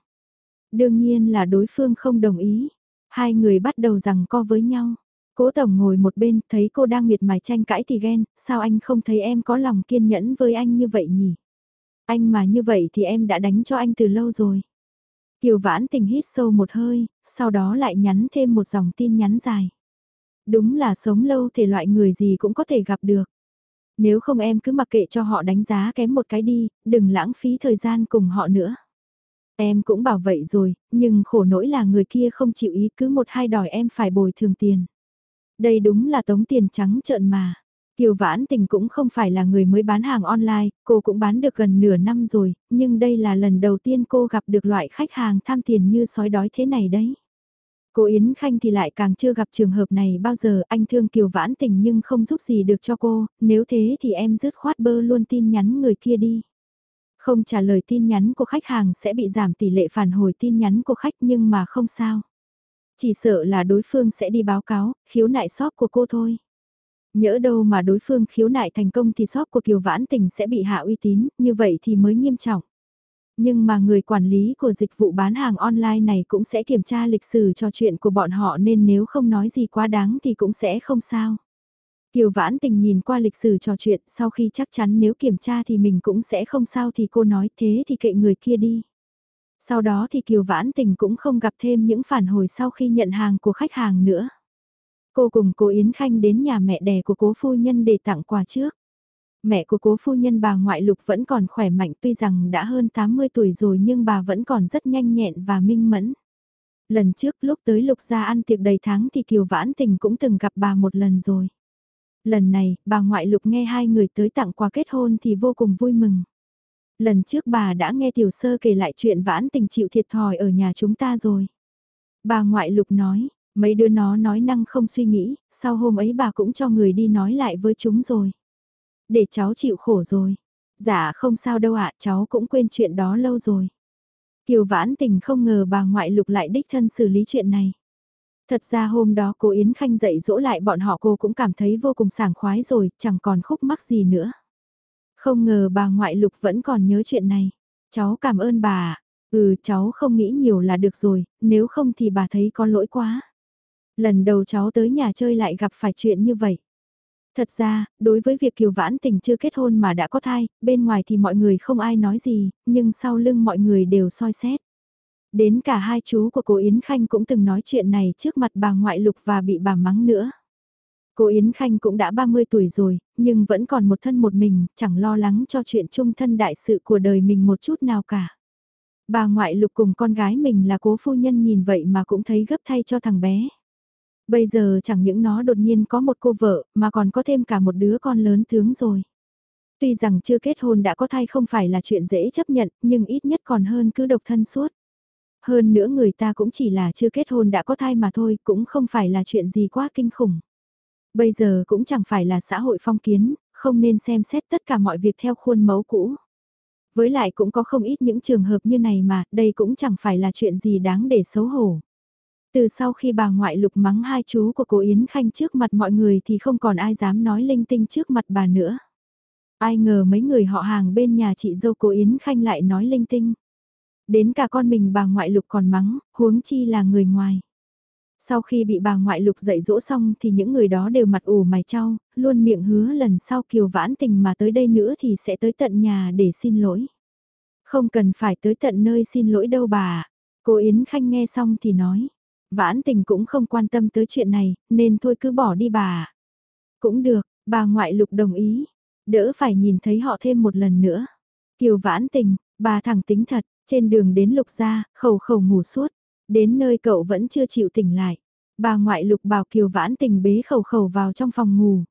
Đương nhiên là đối phương không đồng ý. Hai người bắt đầu rằng co với nhau. Cố Tổng ngồi một bên, thấy cô đang miệt mài tranh cãi thì ghen, sao anh không thấy em có lòng kiên nhẫn với anh như vậy nhỉ? Anh mà như vậy thì em đã đánh cho anh từ lâu rồi. Kiều Vãn Tình hít sâu một hơi, sau đó lại nhắn thêm một dòng tin nhắn dài. Đúng là sống lâu thì loại người gì cũng có thể gặp được. Nếu không em cứ mặc kệ cho họ đánh giá kém một cái đi, đừng lãng phí thời gian cùng họ nữa. Em cũng bảo vậy rồi, nhưng khổ nỗi là người kia không chịu ý cứ một hai đòi em phải bồi thường tiền. Đây đúng là tống tiền trắng trợn mà. Kiều Vãn Tình cũng không phải là người mới bán hàng online, cô cũng bán được gần nửa năm rồi, nhưng đây là lần đầu tiên cô gặp được loại khách hàng tham tiền như sói đói thế này đấy. Cô Yến Khanh thì lại càng chưa gặp trường hợp này bao giờ anh thương Kiều Vãn Tình nhưng không giúp gì được cho cô, nếu thế thì em dứt khoát bơ luôn tin nhắn người kia đi. Không trả lời tin nhắn của khách hàng sẽ bị giảm tỷ lệ phản hồi tin nhắn của khách nhưng mà không sao. Chỉ sợ là đối phương sẽ đi báo cáo, khiếu nại shop của cô thôi. Nhỡ đâu mà đối phương khiếu nại thành công thì shop của Kiều Vãn Tình sẽ bị hạ uy tín, như vậy thì mới nghiêm trọng. Nhưng mà người quản lý của dịch vụ bán hàng online này cũng sẽ kiểm tra lịch sử trò chuyện của bọn họ nên nếu không nói gì quá đáng thì cũng sẽ không sao. Kiều Vãn Tình nhìn qua lịch sử trò chuyện, sau khi chắc chắn nếu kiểm tra thì mình cũng sẽ không sao thì cô nói, thế thì kệ người kia đi. Sau đó thì Kiều Vãn Tình cũng không gặp thêm những phản hồi sau khi nhận hàng của khách hàng nữa. Cô cùng cô Yến Khanh đến nhà mẹ đẻ của cố phu nhân để tặng quà trước. Mẹ của cố phu nhân bà ngoại lục vẫn còn khỏe mạnh tuy rằng đã hơn 80 tuổi rồi nhưng bà vẫn còn rất nhanh nhẹn và minh mẫn. Lần trước lúc tới lục gia ăn tiệc đầy tháng thì Kiều Vãn Tình cũng từng gặp bà một lần rồi. Lần này, bà ngoại lục nghe hai người tới tặng quà kết hôn thì vô cùng vui mừng. Lần trước bà đã nghe tiểu sơ kể lại chuyện Vãn Tình chịu thiệt thòi ở nhà chúng ta rồi. Bà ngoại lục nói, mấy đứa nó nói năng không suy nghĩ, sau hôm ấy bà cũng cho người đi nói lại với chúng rồi. Để cháu chịu khổ rồi. Dạ không sao đâu ạ, cháu cũng quên chuyện đó lâu rồi. Kiều Vãn Tình không ngờ bà ngoại lục lại đích thân xử lý chuyện này. Thật ra hôm đó cô Yến Khanh dạy dỗ lại bọn họ cô cũng cảm thấy vô cùng sảng khoái rồi, chẳng còn khúc mắc gì nữa. Không ngờ bà ngoại lục vẫn còn nhớ chuyện này. Cháu cảm ơn bà Ừ cháu không nghĩ nhiều là được rồi, nếu không thì bà thấy có lỗi quá. Lần đầu cháu tới nhà chơi lại gặp phải chuyện như vậy. Thật ra, đối với việc Kiều Vãn Tình chưa kết hôn mà đã có thai, bên ngoài thì mọi người không ai nói gì, nhưng sau lưng mọi người đều soi xét. Đến cả hai chú của cô Yến Khanh cũng từng nói chuyện này trước mặt bà ngoại lục và bị bà mắng nữa. Cô Yến Khanh cũng đã 30 tuổi rồi, nhưng vẫn còn một thân một mình, chẳng lo lắng cho chuyện chung thân đại sự của đời mình một chút nào cả. Bà ngoại lục cùng con gái mình là cố phu nhân nhìn vậy mà cũng thấy gấp thay cho thằng bé. Bây giờ chẳng những nó đột nhiên có một cô vợ mà còn có thêm cả một đứa con lớn tướng rồi. Tuy rằng chưa kết hôn đã có thai không phải là chuyện dễ chấp nhận nhưng ít nhất còn hơn cứ độc thân suốt. Hơn nữa người ta cũng chỉ là chưa kết hôn đã có thai mà thôi cũng không phải là chuyện gì quá kinh khủng. Bây giờ cũng chẳng phải là xã hội phong kiến, không nên xem xét tất cả mọi việc theo khuôn mẫu cũ. Với lại cũng có không ít những trường hợp như này mà, đây cũng chẳng phải là chuyện gì đáng để xấu hổ. Từ sau khi bà ngoại lục mắng hai chú của cô Yến Khanh trước mặt mọi người thì không còn ai dám nói linh tinh trước mặt bà nữa. Ai ngờ mấy người họ hàng bên nhà chị dâu cô Yến Khanh lại nói linh tinh. Đến cả con mình bà ngoại lục còn mắng, huống chi là người ngoài. Sau khi bị bà ngoại lục dạy dỗ xong thì những người đó đều mặt ủ mày trao, luôn miệng hứa lần sau kiều vãn tình mà tới đây nữa thì sẽ tới tận nhà để xin lỗi. Không cần phải tới tận nơi xin lỗi đâu bà. Cô Yến Khanh nghe xong thì nói, vãn tình cũng không quan tâm tới chuyện này, nên thôi cứ bỏ đi bà. Cũng được, bà ngoại lục đồng ý, đỡ phải nhìn thấy họ thêm một lần nữa. Kiều vãn tình, bà thẳng tính thật, trên đường đến lục gia, khẩu khẩu ngủ suốt. Đến nơi cậu vẫn chưa chịu tỉnh lại. Bà ngoại lục bảo Kiều Vãn Tình bế khẩu khẩu vào trong phòng ngủ.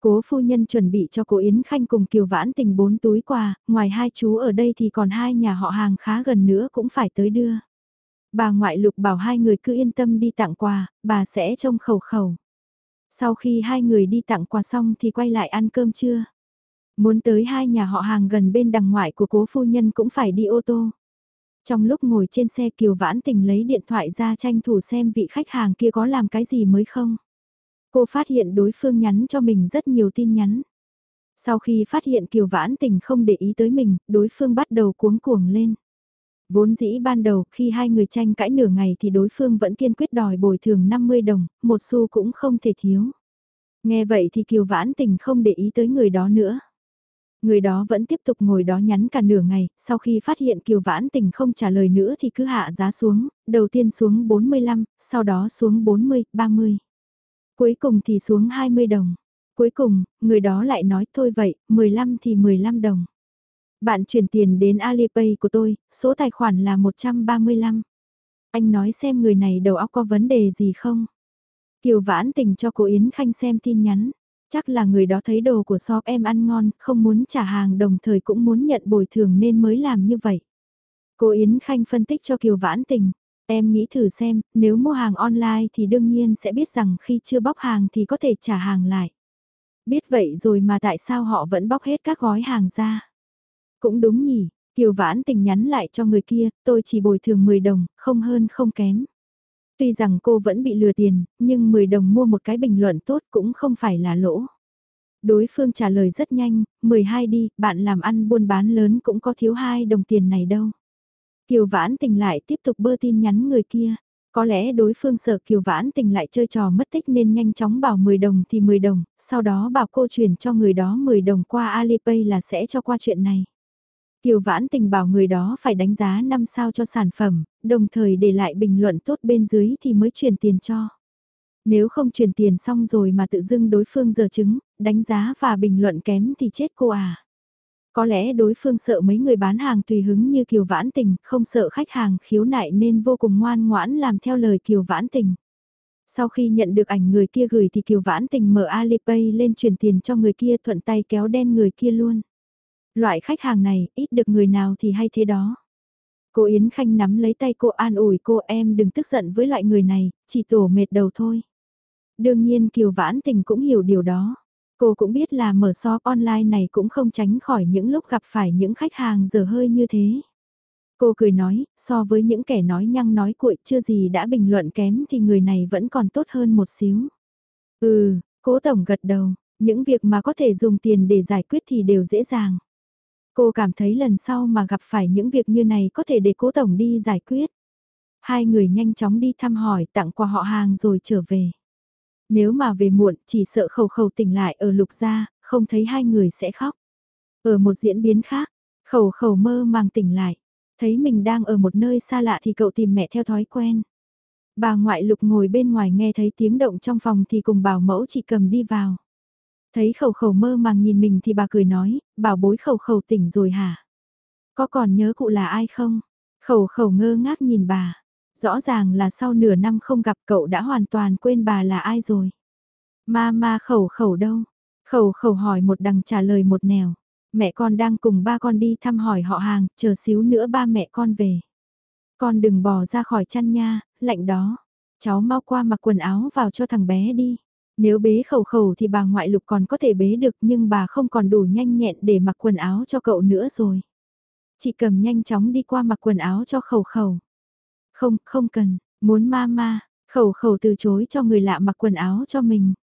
Cố phu nhân chuẩn bị cho cô Yến Khanh cùng Kiều Vãn Tình bốn túi quà, ngoài hai chú ở đây thì còn hai nhà họ hàng khá gần nữa cũng phải tới đưa. Bà ngoại lục bảo hai người cứ yên tâm đi tặng quà, bà sẽ trông khẩu khẩu. Sau khi hai người đi tặng quà xong thì quay lại ăn cơm trưa. Muốn tới hai nhà họ hàng gần bên đằng ngoại của cố phu nhân cũng phải đi ô tô. Trong lúc ngồi trên xe Kiều Vãn Tình lấy điện thoại ra tranh thủ xem vị khách hàng kia có làm cái gì mới không. Cô phát hiện đối phương nhắn cho mình rất nhiều tin nhắn. Sau khi phát hiện Kiều Vãn Tình không để ý tới mình, đối phương bắt đầu cuống cuồng lên. Vốn dĩ ban đầu khi hai người tranh cãi nửa ngày thì đối phương vẫn kiên quyết đòi bồi thường 50 đồng, một xu cũng không thể thiếu. Nghe vậy thì Kiều Vãn Tình không để ý tới người đó nữa. Người đó vẫn tiếp tục ngồi đó nhắn cả nửa ngày, sau khi phát hiện Kiều Vãn Tình không trả lời nữa thì cứ hạ giá xuống, đầu tiên xuống 45, sau đó xuống 40, 30. Cuối cùng thì xuống 20 đồng. Cuối cùng, người đó lại nói thôi vậy, 15 thì 15 đồng. Bạn chuyển tiền đến Alipay của tôi, số tài khoản là 135. Anh nói xem người này đầu óc có vấn đề gì không? Kiều Vãn Tình cho cô Yến Khanh xem tin nhắn. Chắc là người đó thấy đồ của shop em ăn ngon, không muốn trả hàng đồng thời cũng muốn nhận bồi thường nên mới làm như vậy. Cô Yến Khanh phân tích cho Kiều Vãn Tình. Em nghĩ thử xem, nếu mua hàng online thì đương nhiên sẽ biết rằng khi chưa bóc hàng thì có thể trả hàng lại. Biết vậy rồi mà tại sao họ vẫn bóc hết các gói hàng ra? Cũng đúng nhỉ, Kiều Vãn tình nhắn lại cho người kia, tôi chỉ bồi thường 10 đồng, không hơn không kém. Tuy rằng cô vẫn bị lừa tiền, nhưng 10 đồng mua một cái bình luận tốt cũng không phải là lỗ. Đối phương trả lời rất nhanh, 12 đi, bạn làm ăn buôn bán lớn cũng có thiếu 2 đồng tiền này đâu. Kiều Vãn tình lại tiếp tục bơ tin nhắn người kia. Có lẽ đối phương sợ Kiều Vãn tình lại chơi trò mất tích nên nhanh chóng bảo 10 đồng thì 10 đồng, sau đó bảo cô chuyển cho người đó 10 đồng qua Alipay là sẽ cho qua chuyện này. Kiều Vãn tình bảo người đó phải đánh giá 5 sao cho sản phẩm, đồng thời để lại bình luận tốt bên dưới thì mới chuyển tiền cho. Nếu không chuyển tiền xong rồi mà tự dưng đối phương giờ chứng, đánh giá và bình luận kém thì chết cô à. Có lẽ đối phương sợ mấy người bán hàng tùy hứng như Kiều Vãn Tình, không sợ khách hàng khiếu nại nên vô cùng ngoan ngoãn làm theo lời Kiều Vãn Tình. Sau khi nhận được ảnh người kia gửi thì Kiều Vãn Tình mở Alipay lên chuyển tiền cho người kia thuận tay kéo đen người kia luôn. Loại khách hàng này, ít được người nào thì hay thế đó. Cô Yến Khanh nắm lấy tay cô an ủi cô em đừng tức giận với loại người này, chỉ tổ mệt đầu thôi. Đương nhiên Kiều Vãn Tình cũng hiểu điều đó. Cô cũng biết là mở shop online này cũng không tránh khỏi những lúc gặp phải những khách hàng dở hơi như thế. Cô cười nói, so với những kẻ nói nhăng nói cuội chưa gì đã bình luận kém thì người này vẫn còn tốt hơn một xíu. Ừ, cố tổng gật đầu, những việc mà có thể dùng tiền để giải quyết thì đều dễ dàng. Cô cảm thấy lần sau mà gặp phải những việc như này có thể để cố tổng đi giải quyết. Hai người nhanh chóng đi thăm hỏi tặng quà họ hàng rồi trở về. Nếu mà về muộn chỉ sợ khẩu khẩu tỉnh lại ở lục gia, không thấy hai người sẽ khóc. Ở một diễn biến khác, khẩu khẩu mơ màng tỉnh lại. Thấy mình đang ở một nơi xa lạ thì cậu tìm mẹ theo thói quen. Bà ngoại lục ngồi bên ngoài nghe thấy tiếng động trong phòng thì cùng bảo mẫu chị cầm đi vào. Thấy khẩu khẩu mơ màng nhìn mình thì bà cười nói, bảo bối khẩu khẩu tỉnh rồi hả? Có còn nhớ cụ là ai không? Khẩu khẩu ngơ ngác nhìn bà. Rõ ràng là sau nửa năm không gặp cậu đã hoàn toàn quên bà là ai rồi. Ma ma khẩu khẩu đâu? Khẩu khẩu hỏi một đằng trả lời một nẻo. Mẹ con đang cùng ba con đi thăm hỏi họ hàng, chờ xíu nữa ba mẹ con về. Con đừng bỏ ra khỏi chăn nha, lạnh đó. Cháu mau qua mặc quần áo vào cho thằng bé đi. Nếu bế khẩu khẩu thì bà ngoại lục còn có thể bế được nhưng bà không còn đủ nhanh nhẹn để mặc quần áo cho cậu nữa rồi. Chị cầm nhanh chóng đi qua mặc quần áo cho khẩu khẩu. Không, không cần, muốn ma ma, khẩu khẩu từ chối cho người lạ mặc quần áo cho mình.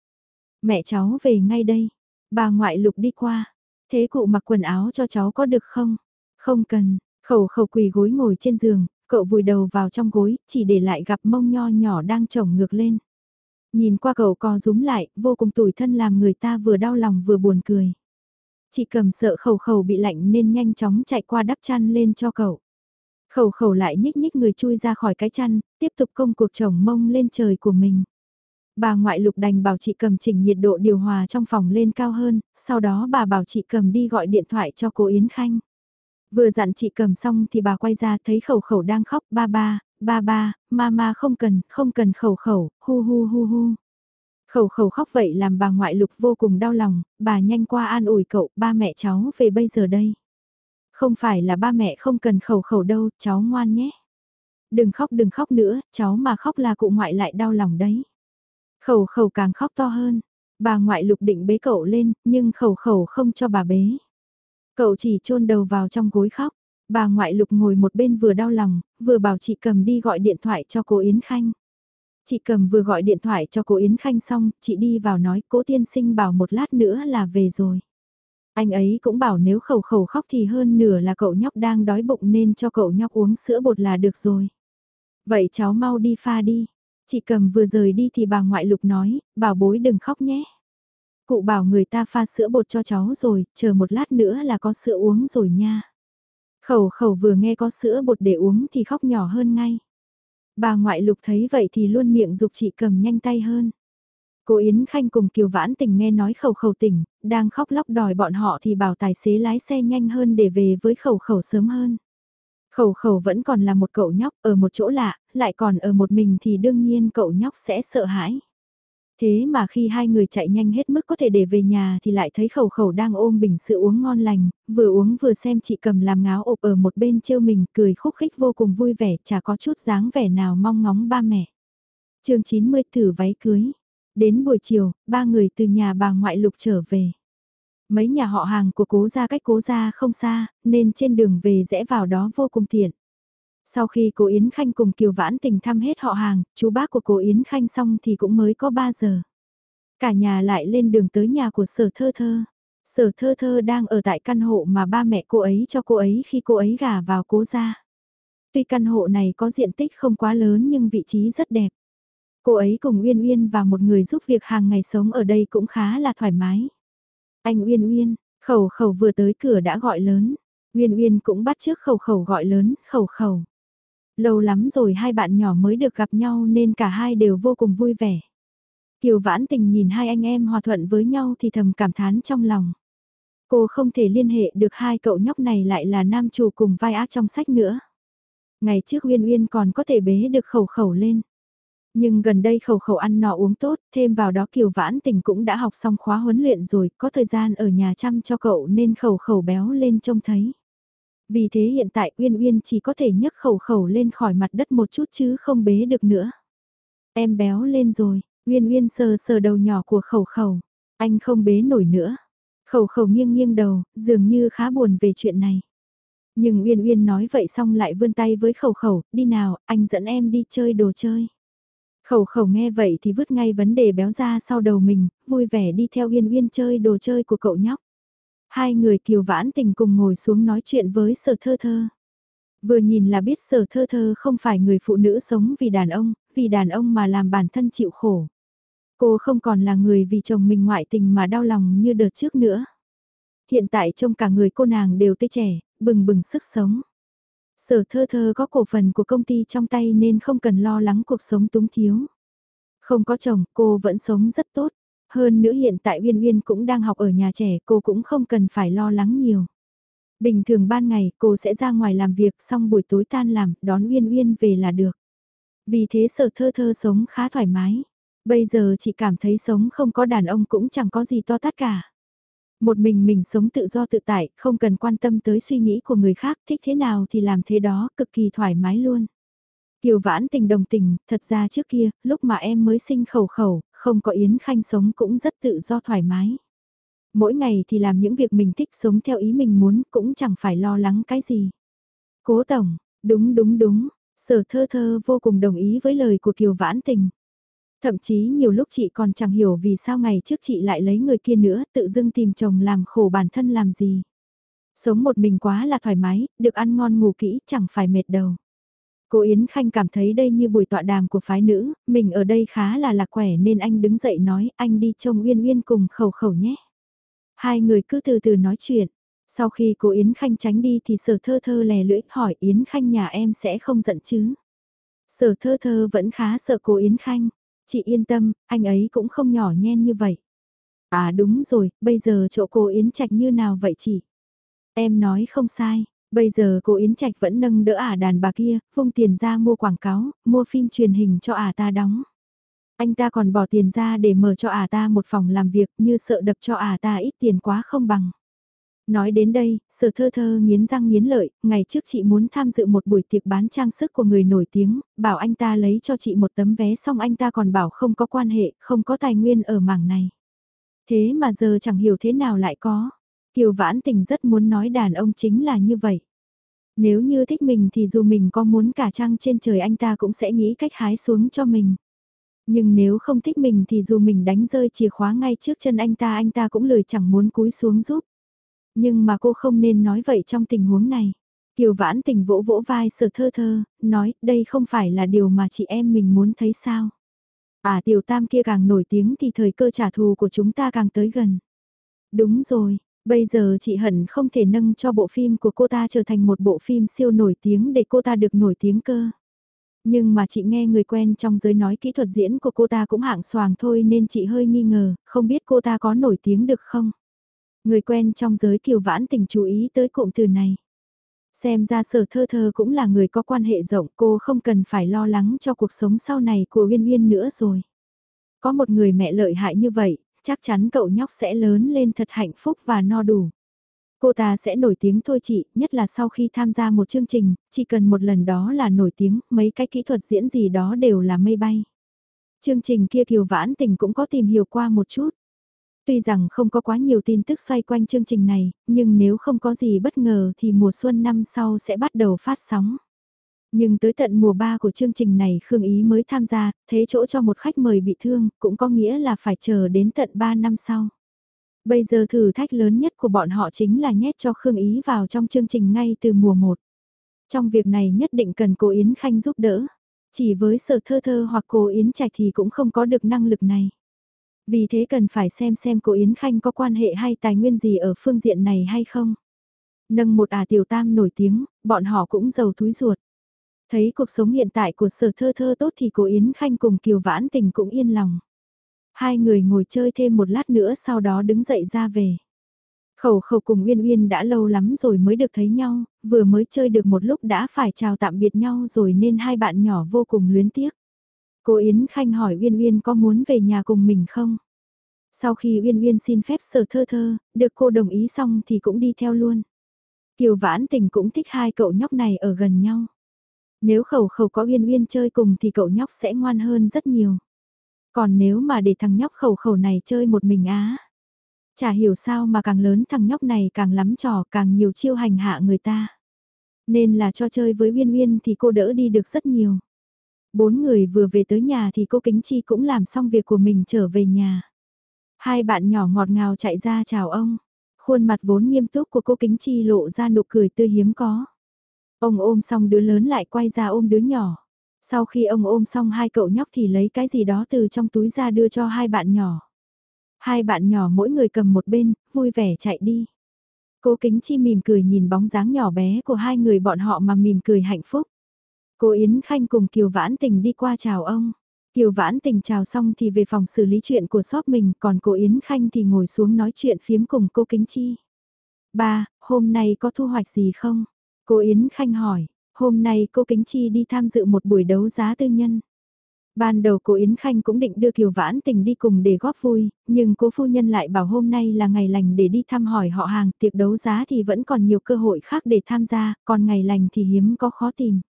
Mẹ cháu về ngay đây, bà ngoại lục đi qua. Thế cụ mặc quần áo cho cháu có được không? Không cần, khẩu khẩu quỳ gối ngồi trên giường, cậu vùi đầu vào trong gối, chỉ để lại gặp mông nho nhỏ đang trồng ngược lên. Nhìn qua cậu co rúm lại, vô cùng tủi thân làm người ta vừa đau lòng vừa buồn cười. Chị cầm sợ khẩu khẩu bị lạnh nên nhanh chóng chạy qua đắp chăn lên cho cậu. Khẩu khẩu lại nhích nhích người chui ra khỏi cái chăn, tiếp tục công cuộc chồng mông lên trời của mình. Bà ngoại lục đành bảo chị cầm chỉnh nhiệt độ điều hòa trong phòng lên cao hơn, sau đó bà bảo chị cầm đi gọi điện thoại cho cô Yến Khanh. Vừa dặn chị cầm xong thì bà quay ra thấy khẩu khẩu đang khóc ba ba, ba ba, mama không cần, không cần khẩu khẩu, hu hu hu hu. Khẩu khẩu khóc vậy làm bà ngoại lục vô cùng đau lòng, bà nhanh qua an ủi cậu, ba mẹ cháu về bây giờ đây. Không phải là ba mẹ không cần khẩu khẩu đâu, cháu ngoan nhé. Đừng khóc đừng khóc nữa, cháu mà khóc là cụ ngoại lại đau lòng đấy. Khẩu khẩu càng khóc to hơn, bà ngoại lục định bế cậu lên, nhưng khẩu khẩu không cho bà bế. Cậu chỉ chôn đầu vào trong gối khóc, bà ngoại lục ngồi một bên vừa đau lòng, vừa bảo chị cầm đi gọi điện thoại cho cô Yến Khanh. Chị cầm vừa gọi điện thoại cho cô Yến Khanh xong, chị đi vào nói cố tiên sinh bảo một lát nữa là về rồi. Anh ấy cũng bảo nếu khẩu khẩu khóc thì hơn nửa là cậu nhóc đang đói bụng nên cho cậu nhóc uống sữa bột là được rồi. Vậy cháu mau đi pha đi. Chị cầm vừa rời đi thì bà ngoại lục nói, bảo bối đừng khóc nhé. Cụ bảo người ta pha sữa bột cho cháu rồi, chờ một lát nữa là có sữa uống rồi nha. Khẩu khẩu vừa nghe có sữa bột để uống thì khóc nhỏ hơn ngay. Bà ngoại lục thấy vậy thì luôn miệng dục chị cầm nhanh tay hơn. Cô Yến Khanh cùng Kiều Vãn Tình nghe nói khẩu khẩu tỉnh, đang khóc lóc đòi bọn họ thì bảo tài xế lái xe nhanh hơn để về với khẩu khẩu sớm hơn. Khẩu khẩu vẫn còn là một cậu nhóc ở một chỗ lạ, lại còn ở một mình thì đương nhiên cậu nhóc sẽ sợ hãi. Thế mà khi hai người chạy nhanh hết mức có thể để về nhà thì lại thấy khẩu khẩu đang ôm bình sữa uống ngon lành, vừa uống vừa xem chị cầm làm ngáo ộp ở một bên trêu mình cười khúc khích vô cùng vui vẻ chả có chút dáng vẻ nào mong ngóng ba mẹ. chương 90 thử váy cưới. Đến buổi chiều, ba người từ nhà bà ngoại lục trở về. Mấy nhà họ hàng của cố gia cách cố gia không xa, nên trên đường về rẽ vào đó vô cùng tiện. Sau khi cô Yến Khanh cùng Kiều Vãn Tình thăm hết họ hàng, chú bác của cô Yến Khanh xong thì cũng mới có 3 giờ. Cả nhà lại lên đường tới nhà của sở thơ thơ. Sở thơ thơ đang ở tại căn hộ mà ba mẹ cô ấy cho cô ấy khi cô ấy gả vào cố gia. Tuy căn hộ này có diện tích không quá lớn nhưng vị trí rất đẹp. Cô ấy cùng Uyên Uyên và một người giúp việc hàng ngày sống ở đây cũng khá là thoải mái. Anh Uyên Uyên, khẩu khẩu vừa tới cửa đã gọi lớn. Uyên Uyên cũng bắt trước khẩu khẩu gọi lớn, khẩu khẩu. Lâu lắm rồi hai bạn nhỏ mới được gặp nhau nên cả hai đều vô cùng vui vẻ. Kiều Vãn Tình nhìn hai anh em hòa thuận với nhau thì thầm cảm thán trong lòng. Cô không thể liên hệ được hai cậu nhóc này lại là nam chủ cùng vai ác trong sách nữa. Ngày trước Uyên Uyên còn có thể bế được khẩu khẩu lên. Nhưng gần đây khẩu khẩu ăn nọ uống tốt, thêm vào đó Kiều Vãn Tình cũng đã học xong khóa huấn luyện rồi, có thời gian ở nhà chăm cho cậu nên khẩu khẩu béo lên trông thấy. Vì thế hiện tại Uyên Uyên chỉ có thể nhấc khẩu khẩu lên khỏi mặt đất một chút chứ không bế được nữa. Em béo lên rồi, Uyên Uyên sờ sờ đầu nhỏ của khẩu khẩu, anh không bế nổi nữa. Khẩu khẩu nghiêng nghiêng đầu, dường như khá buồn về chuyện này. Nhưng Uyên Uyên nói vậy xong lại vươn tay với khẩu khẩu, đi nào, anh dẫn em đi chơi đồ chơi. Khẩu khẩu nghe vậy thì vứt ngay vấn đề béo ra sau đầu mình, vui vẻ đi theo Uyên Uyên chơi đồ chơi của cậu nhóc. Hai người kiều vãn tình cùng ngồi xuống nói chuyện với sở thơ thơ. Vừa nhìn là biết sở thơ thơ không phải người phụ nữ sống vì đàn ông, vì đàn ông mà làm bản thân chịu khổ. Cô không còn là người vì chồng mình ngoại tình mà đau lòng như đợt trước nữa. Hiện tại trông cả người cô nàng đều tươi trẻ, bừng bừng sức sống. Sở thơ thơ có cổ phần của công ty trong tay nên không cần lo lắng cuộc sống túng thiếu. Không có chồng, cô vẫn sống rất tốt. Hơn nữa hiện tại Uyên Uyên cũng đang học ở nhà trẻ, cô cũng không cần phải lo lắng nhiều. Bình thường ban ngày cô sẽ ra ngoài làm việc xong buổi tối tan làm, đón Uyên Uyên về là được. Vì thế sở thơ thơ sống khá thoải mái. Bây giờ chị cảm thấy sống không có đàn ông cũng chẳng có gì to tát cả. Một mình mình sống tự do tự tại, không cần quan tâm tới suy nghĩ của người khác, thích thế nào thì làm thế đó, cực kỳ thoải mái luôn. Kiều vãn tình đồng tình, thật ra trước kia, lúc mà em mới sinh khẩu khẩu, không có Yến Khanh sống cũng rất tự do thoải mái. Mỗi ngày thì làm những việc mình thích sống theo ý mình muốn, cũng chẳng phải lo lắng cái gì. Cố Tổng, đúng đúng đúng, sở thơ thơ vô cùng đồng ý với lời của Kiều vãn tình. Thậm chí nhiều lúc chị còn chẳng hiểu vì sao ngày trước chị lại lấy người kia nữa, tự dưng tìm chồng làm khổ bản thân làm gì. Sống một mình quá là thoải mái, được ăn ngon ngủ kỹ, chẳng phải mệt đầu. Cô Yến Khanh cảm thấy đây như buổi tọa đàm của phái nữ, mình ở đây khá là lạc quẻ nên anh đứng dậy nói anh đi trông Uyên Uyên cùng khẩu khẩu nhé. Hai người cứ từ từ nói chuyện. Sau khi cô Yến Khanh tránh đi thì sở thơ thơ lè lưỡi hỏi Yến Khanh nhà em sẽ không giận chứ. Sở thơ thơ vẫn khá sợ cô Yến Khanh. Chị yên tâm, anh ấy cũng không nhỏ nhen như vậy. À đúng rồi, bây giờ chỗ cô Yến Trạch như nào vậy chị? Em nói không sai, bây giờ cô Yến Trạch vẫn nâng đỡ ả đàn bà kia, vung tiền ra mua quảng cáo, mua phim truyền hình cho ả ta đóng. Anh ta còn bỏ tiền ra để mở cho ả ta một phòng làm việc như sợ đập cho ả ta ít tiền quá không bằng. Nói đến đây, sở thơ thơ nghiến răng nghiến lợi, ngày trước chị muốn tham dự một buổi tiệc bán trang sức của người nổi tiếng, bảo anh ta lấy cho chị một tấm vé xong anh ta còn bảo không có quan hệ, không có tài nguyên ở mảng này. Thế mà giờ chẳng hiểu thế nào lại có. Kiều Vãn Tình rất muốn nói đàn ông chính là như vậy. Nếu như thích mình thì dù mình có muốn cả trăng trên trời anh ta cũng sẽ nghĩ cách hái xuống cho mình. Nhưng nếu không thích mình thì dù mình đánh rơi chìa khóa ngay trước chân anh ta anh ta cũng lười chẳng muốn cúi xuống giúp. Nhưng mà cô không nên nói vậy trong tình huống này. Kiều vãn tình vỗ vỗ vai sở thơ thơ, nói đây không phải là điều mà chị em mình muốn thấy sao. À tiểu tam kia càng nổi tiếng thì thời cơ trả thù của chúng ta càng tới gần. Đúng rồi, bây giờ chị hận không thể nâng cho bộ phim của cô ta trở thành một bộ phim siêu nổi tiếng để cô ta được nổi tiếng cơ. Nhưng mà chị nghe người quen trong giới nói kỹ thuật diễn của cô ta cũng hạng soàng thôi nên chị hơi nghi ngờ, không biết cô ta có nổi tiếng được không? Người quen trong giới kiều vãn tình chú ý tới cụm từ này. Xem ra sở thơ thơ cũng là người có quan hệ rộng cô không cần phải lo lắng cho cuộc sống sau này của Uyên Uyên nữa rồi. Có một người mẹ lợi hại như vậy, chắc chắn cậu nhóc sẽ lớn lên thật hạnh phúc và no đủ. Cô ta sẽ nổi tiếng thôi chị, nhất là sau khi tham gia một chương trình, chỉ cần một lần đó là nổi tiếng, mấy cái kỹ thuật diễn gì đó đều là mây bay. Chương trình kia Kiều Vãn Tình cũng có tìm hiểu qua một chút. Tuy rằng không có quá nhiều tin tức xoay quanh chương trình này, nhưng nếu không có gì bất ngờ thì mùa xuân năm sau sẽ bắt đầu phát sóng. Nhưng tới tận mùa 3 của chương trình này Khương Ý mới tham gia, thế chỗ cho một khách mời bị thương, cũng có nghĩa là phải chờ đến tận 3 năm sau. Bây giờ thử thách lớn nhất của bọn họ chính là nhét cho Khương Ý vào trong chương trình ngay từ mùa 1. Trong việc này nhất định cần cô Yến Khanh giúp đỡ. Chỉ với sở thơ thơ hoặc cô Yến Trạch thì cũng không có được năng lực này. Vì thế cần phải xem xem cô Yến Khanh có quan hệ hay tài nguyên gì ở phương diện này hay không. Nâng một ả tiểu tam nổi tiếng, bọn họ cũng giàu túi ruột. Thấy cuộc sống hiện tại của sở thơ thơ tốt thì cô Yến Khanh cùng Kiều Vãn Tình cũng yên lòng. Hai người ngồi chơi thêm một lát nữa sau đó đứng dậy ra về. Khẩu khẩu cùng Uyên Uyên đã lâu lắm rồi mới được thấy nhau, vừa mới chơi được một lúc đã phải chào tạm biệt nhau rồi nên hai bạn nhỏ vô cùng luyến tiếc. Cô Yến Khanh hỏi Uyên Uyên có muốn về nhà cùng mình không? Sau khi Uyên Uyên xin phép sở thơ thơ, được cô đồng ý xong thì cũng đi theo luôn. Kiều Vãn Tình cũng thích hai cậu nhóc này ở gần nhau. Nếu khẩu khẩu có Uyên Uyên chơi cùng thì cậu nhóc sẽ ngoan hơn rất nhiều. Còn nếu mà để thằng nhóc khẩu khẩu này chơi một mình á. Chả hiểu sao mà càng lớn thằng nhóc này càng lắm trò, càng nhiều chiêu hành hạ người ta. Nên là cho chơi với Uyên Uyên thì cô đỡ đi được rất nhiều. Bốn người vừa về tới nhà thì cô Kính Chi cũng làm xong việc của mình trở về nhà. Hai bạn nhỏ ngọt ngào chạy ra chào ông. Khuôn mặt vốn nghiêm túc của cô Kính Chi lộ ra nụ cười tươi hiếm có. Ông ôm xong đứa lớn lại quay ra ôm đứa nhỏ. Sau khi ông ôm xong hai cậu nhóc thì lấy cái gì đó từ trong túi ra đưa cho hai bạn nhỏ. Hai bạn nhỏ mỗi người cầm một bên, vui vẻ chạy đi. Cô Kính Chi mỉm cười nhìn bóng dáng nhỏ bé của hai người bọn họ mà mỉm cười hạnh phúc. Cô Yến Khanh cùng Kiều Vãn Tình đi qua chào ông. Kiều Vãn Tình chào xong thì về phòng xử lý chuyện của shop mình, còn cô Yến Khanh thì ngồi xuống nói chuyện phiếm cùng cô Kính Chi. Ba, hôm nay có thu hoạch gì không? Cô Yến Khanh hỏi, hôm nay cô Kính Chi đi tham dự một buổi đấu giá tư nhân. Ban đầu cô Yến Khanh cũng định đưa Kiều Vãn Tình đi cùng để góp vui, nhưng cô phu nhân lại bảo hôm nay là ngày lành để đi thăm hỏi họ hàng, tiệc đấu giá thì vẫn còn nhiều cơ hội khác để tham gia, còn ngày lành thì hiếm có khó tìm.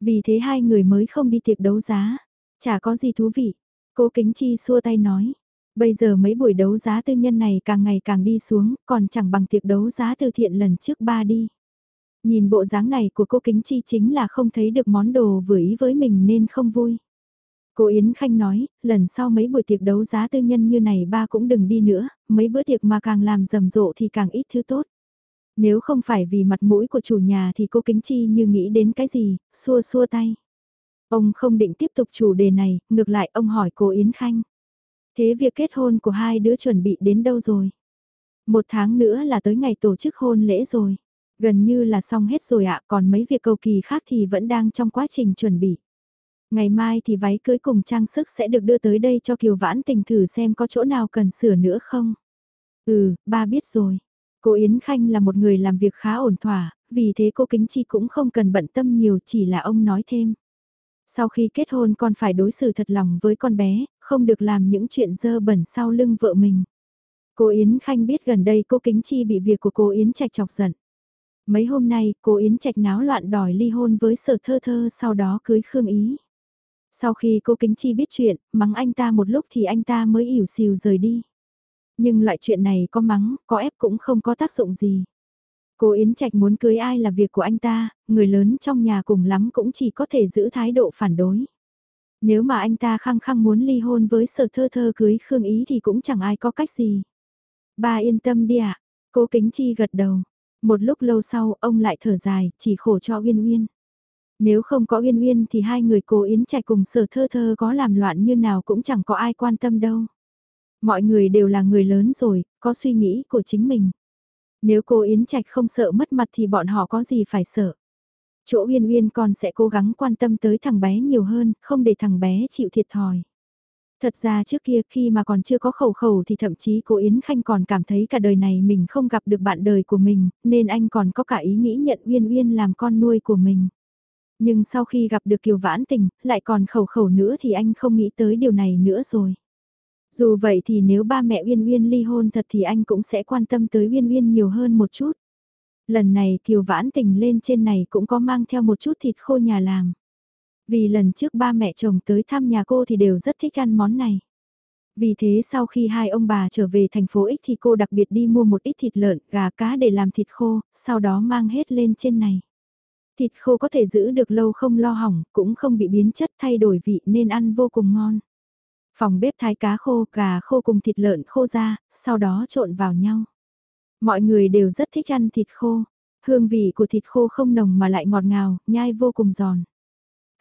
Vì thế hai người mới không đi tiệc đấu giá. Chả có gì thú vị. Cô Kính Chi xua tay nói. Bây giờ mấy buổi đấu giá tư nhân này càng ngày càng đi xuống, còn chẳng bằng tiệc đấu giá từ thiện lần trước ba đi. Nhìn bộ dáng này của cô Kính Chi chính là không thấy được món đồ vừa ý với mình nên không vui. Cô Yến Khanh nói, lần sau mấy buổi tiệc đấu giá tư nhân như này ba cũng đừng đi nữa, mấy bữa tiệc mà càng làm rầm rộ thì càng ít thứ tốt. Nếu không phải vì mặt mũi của chủ nhà thì cô Kính Chi như nghĩ đến cái gì, xua xua tay. Ông không định tiếp tục chủ đề này, ngược lại ông hỏi cô Yến Khanh. Thế việc kết hôn của hai đứa chuẩn bị đến đâu rồi? Một tháng nữa là tới ngày tổ chức hôn lễ rồi. Gần như là xong hết rồi ạ, còn mấy việc cầu kỳ khác thì vẫn đang trong quá trình chuẩn bị. Ngày mai thì váy cưới cùng trang sức sẽ được đưa tới đây cho Kiều Vãn Tình thử xem có chỗ nào cần sửa nữa không. Ừ, ba biết rồi. Cô Yến Khanh là một người làm việc khá ổn thỏa, vì thế cô Kính Chi cũng không cần bận tâm nhiều chỉ là ông nói thêm. Sau khi kết hôn con phải đối xử thật lòng với con bé, không được làm những chuyện dơ bẩn sau lưng vợ mình. Cô Yến Khanh biết gần đây cô Kính Chi bị việc của cô Yến Trạch chọc giận. Mấy hôm nay cô Yến Trạch náo loạn đòi ly hôn với sở thơ thơ sau đó cưới Khương Ý. Sau khi cô Kính Chi biết chuyện, mắng anh ta một lúc thì anh ta mới ỉu xìu rời đi. Nhưng loại chuyện này có mắng, có ép cũng không có tác dụng gì. Cô Yến Trạch muốn cưới ai là việc của anh ta, người lớn trong nhà cùng lắm cũng chỉ có thể giữ thái độ phản đối. Nếu mà anh ta khăng khăng muốn ly hôn với sở thơ thơ cưới Khương Ý thì cũng chẳng ai có cách gì. Ba yên tâm đi ạ, cô Kính Chi gật đầu. Một lúc lâu sau ông lại thở dài, chỉ khổ cho Uyên Uyên. Nếu không có Uyên Uyên thì hai người cô Yến Trạch cùng sở thơ thơ có làm loạn như nào cũng chẳng có ai quan tâm đâu. Mọi người đều là người lớn rồi, có suy nghĩ của chính mình. Nếu cô Yến Trạch không sợ mất mặt thì bọn họ có gì phải sợ. Chỗ Uyên Uyên còn sẽ cố gắng quan tâm tới thằng bé nhiều hơn, không để thằng bé chịu thiệt thòi. Thật ra trước kia khi mà còn chưa có khẩu khẩu thì thậm chí cô Yến Khanh còn cảm thấy cả đời này mình không gặp được bạn đời của mình, nên anh còn có cả ý nghĩ nhận Uyên Uyên làm con nuôi của mình. Nhưng sau khi gặp được Kiều Vãn Tình, lại còn khẩu khẩu nữa thì anh không nghĩ tới điều này nữa rồi. Dù vậy thì nếu ba mẹ Uyên Uyên ly hôn thật thì anh cũng sẽ quan tâm tới Uyên Uyên nhiều hơn một chút. Lần này Kiều Vãn Tình lên trên này cũng có mang theo một chút thịt khô nhà làm. Vì lần trước ba mẹ chồng tới thăm nhà cô thì đều rất thích ăn món này. Vì thế sau khi hai ông bà trở về thành phố X thì cô đặc biệt đi mua một ít thịt lợn, gà cá để làm thịt khô, sau đó mang hết lên trên này. Thịt khô có thể giữ được lâu không lo hỏng, cũng không bị biến chất thay đổi vị nên ăn vô cùng ngon. Phòng bếp thái cá khô, gà khô cùng thịt lợn khô ra, sau đó trộn vào nhau. Mọi người đều rất thích ăn thịt khô. Hương vị của thịt khô không nồng mà lại ngọt ngào, nhai vô cùng giòn.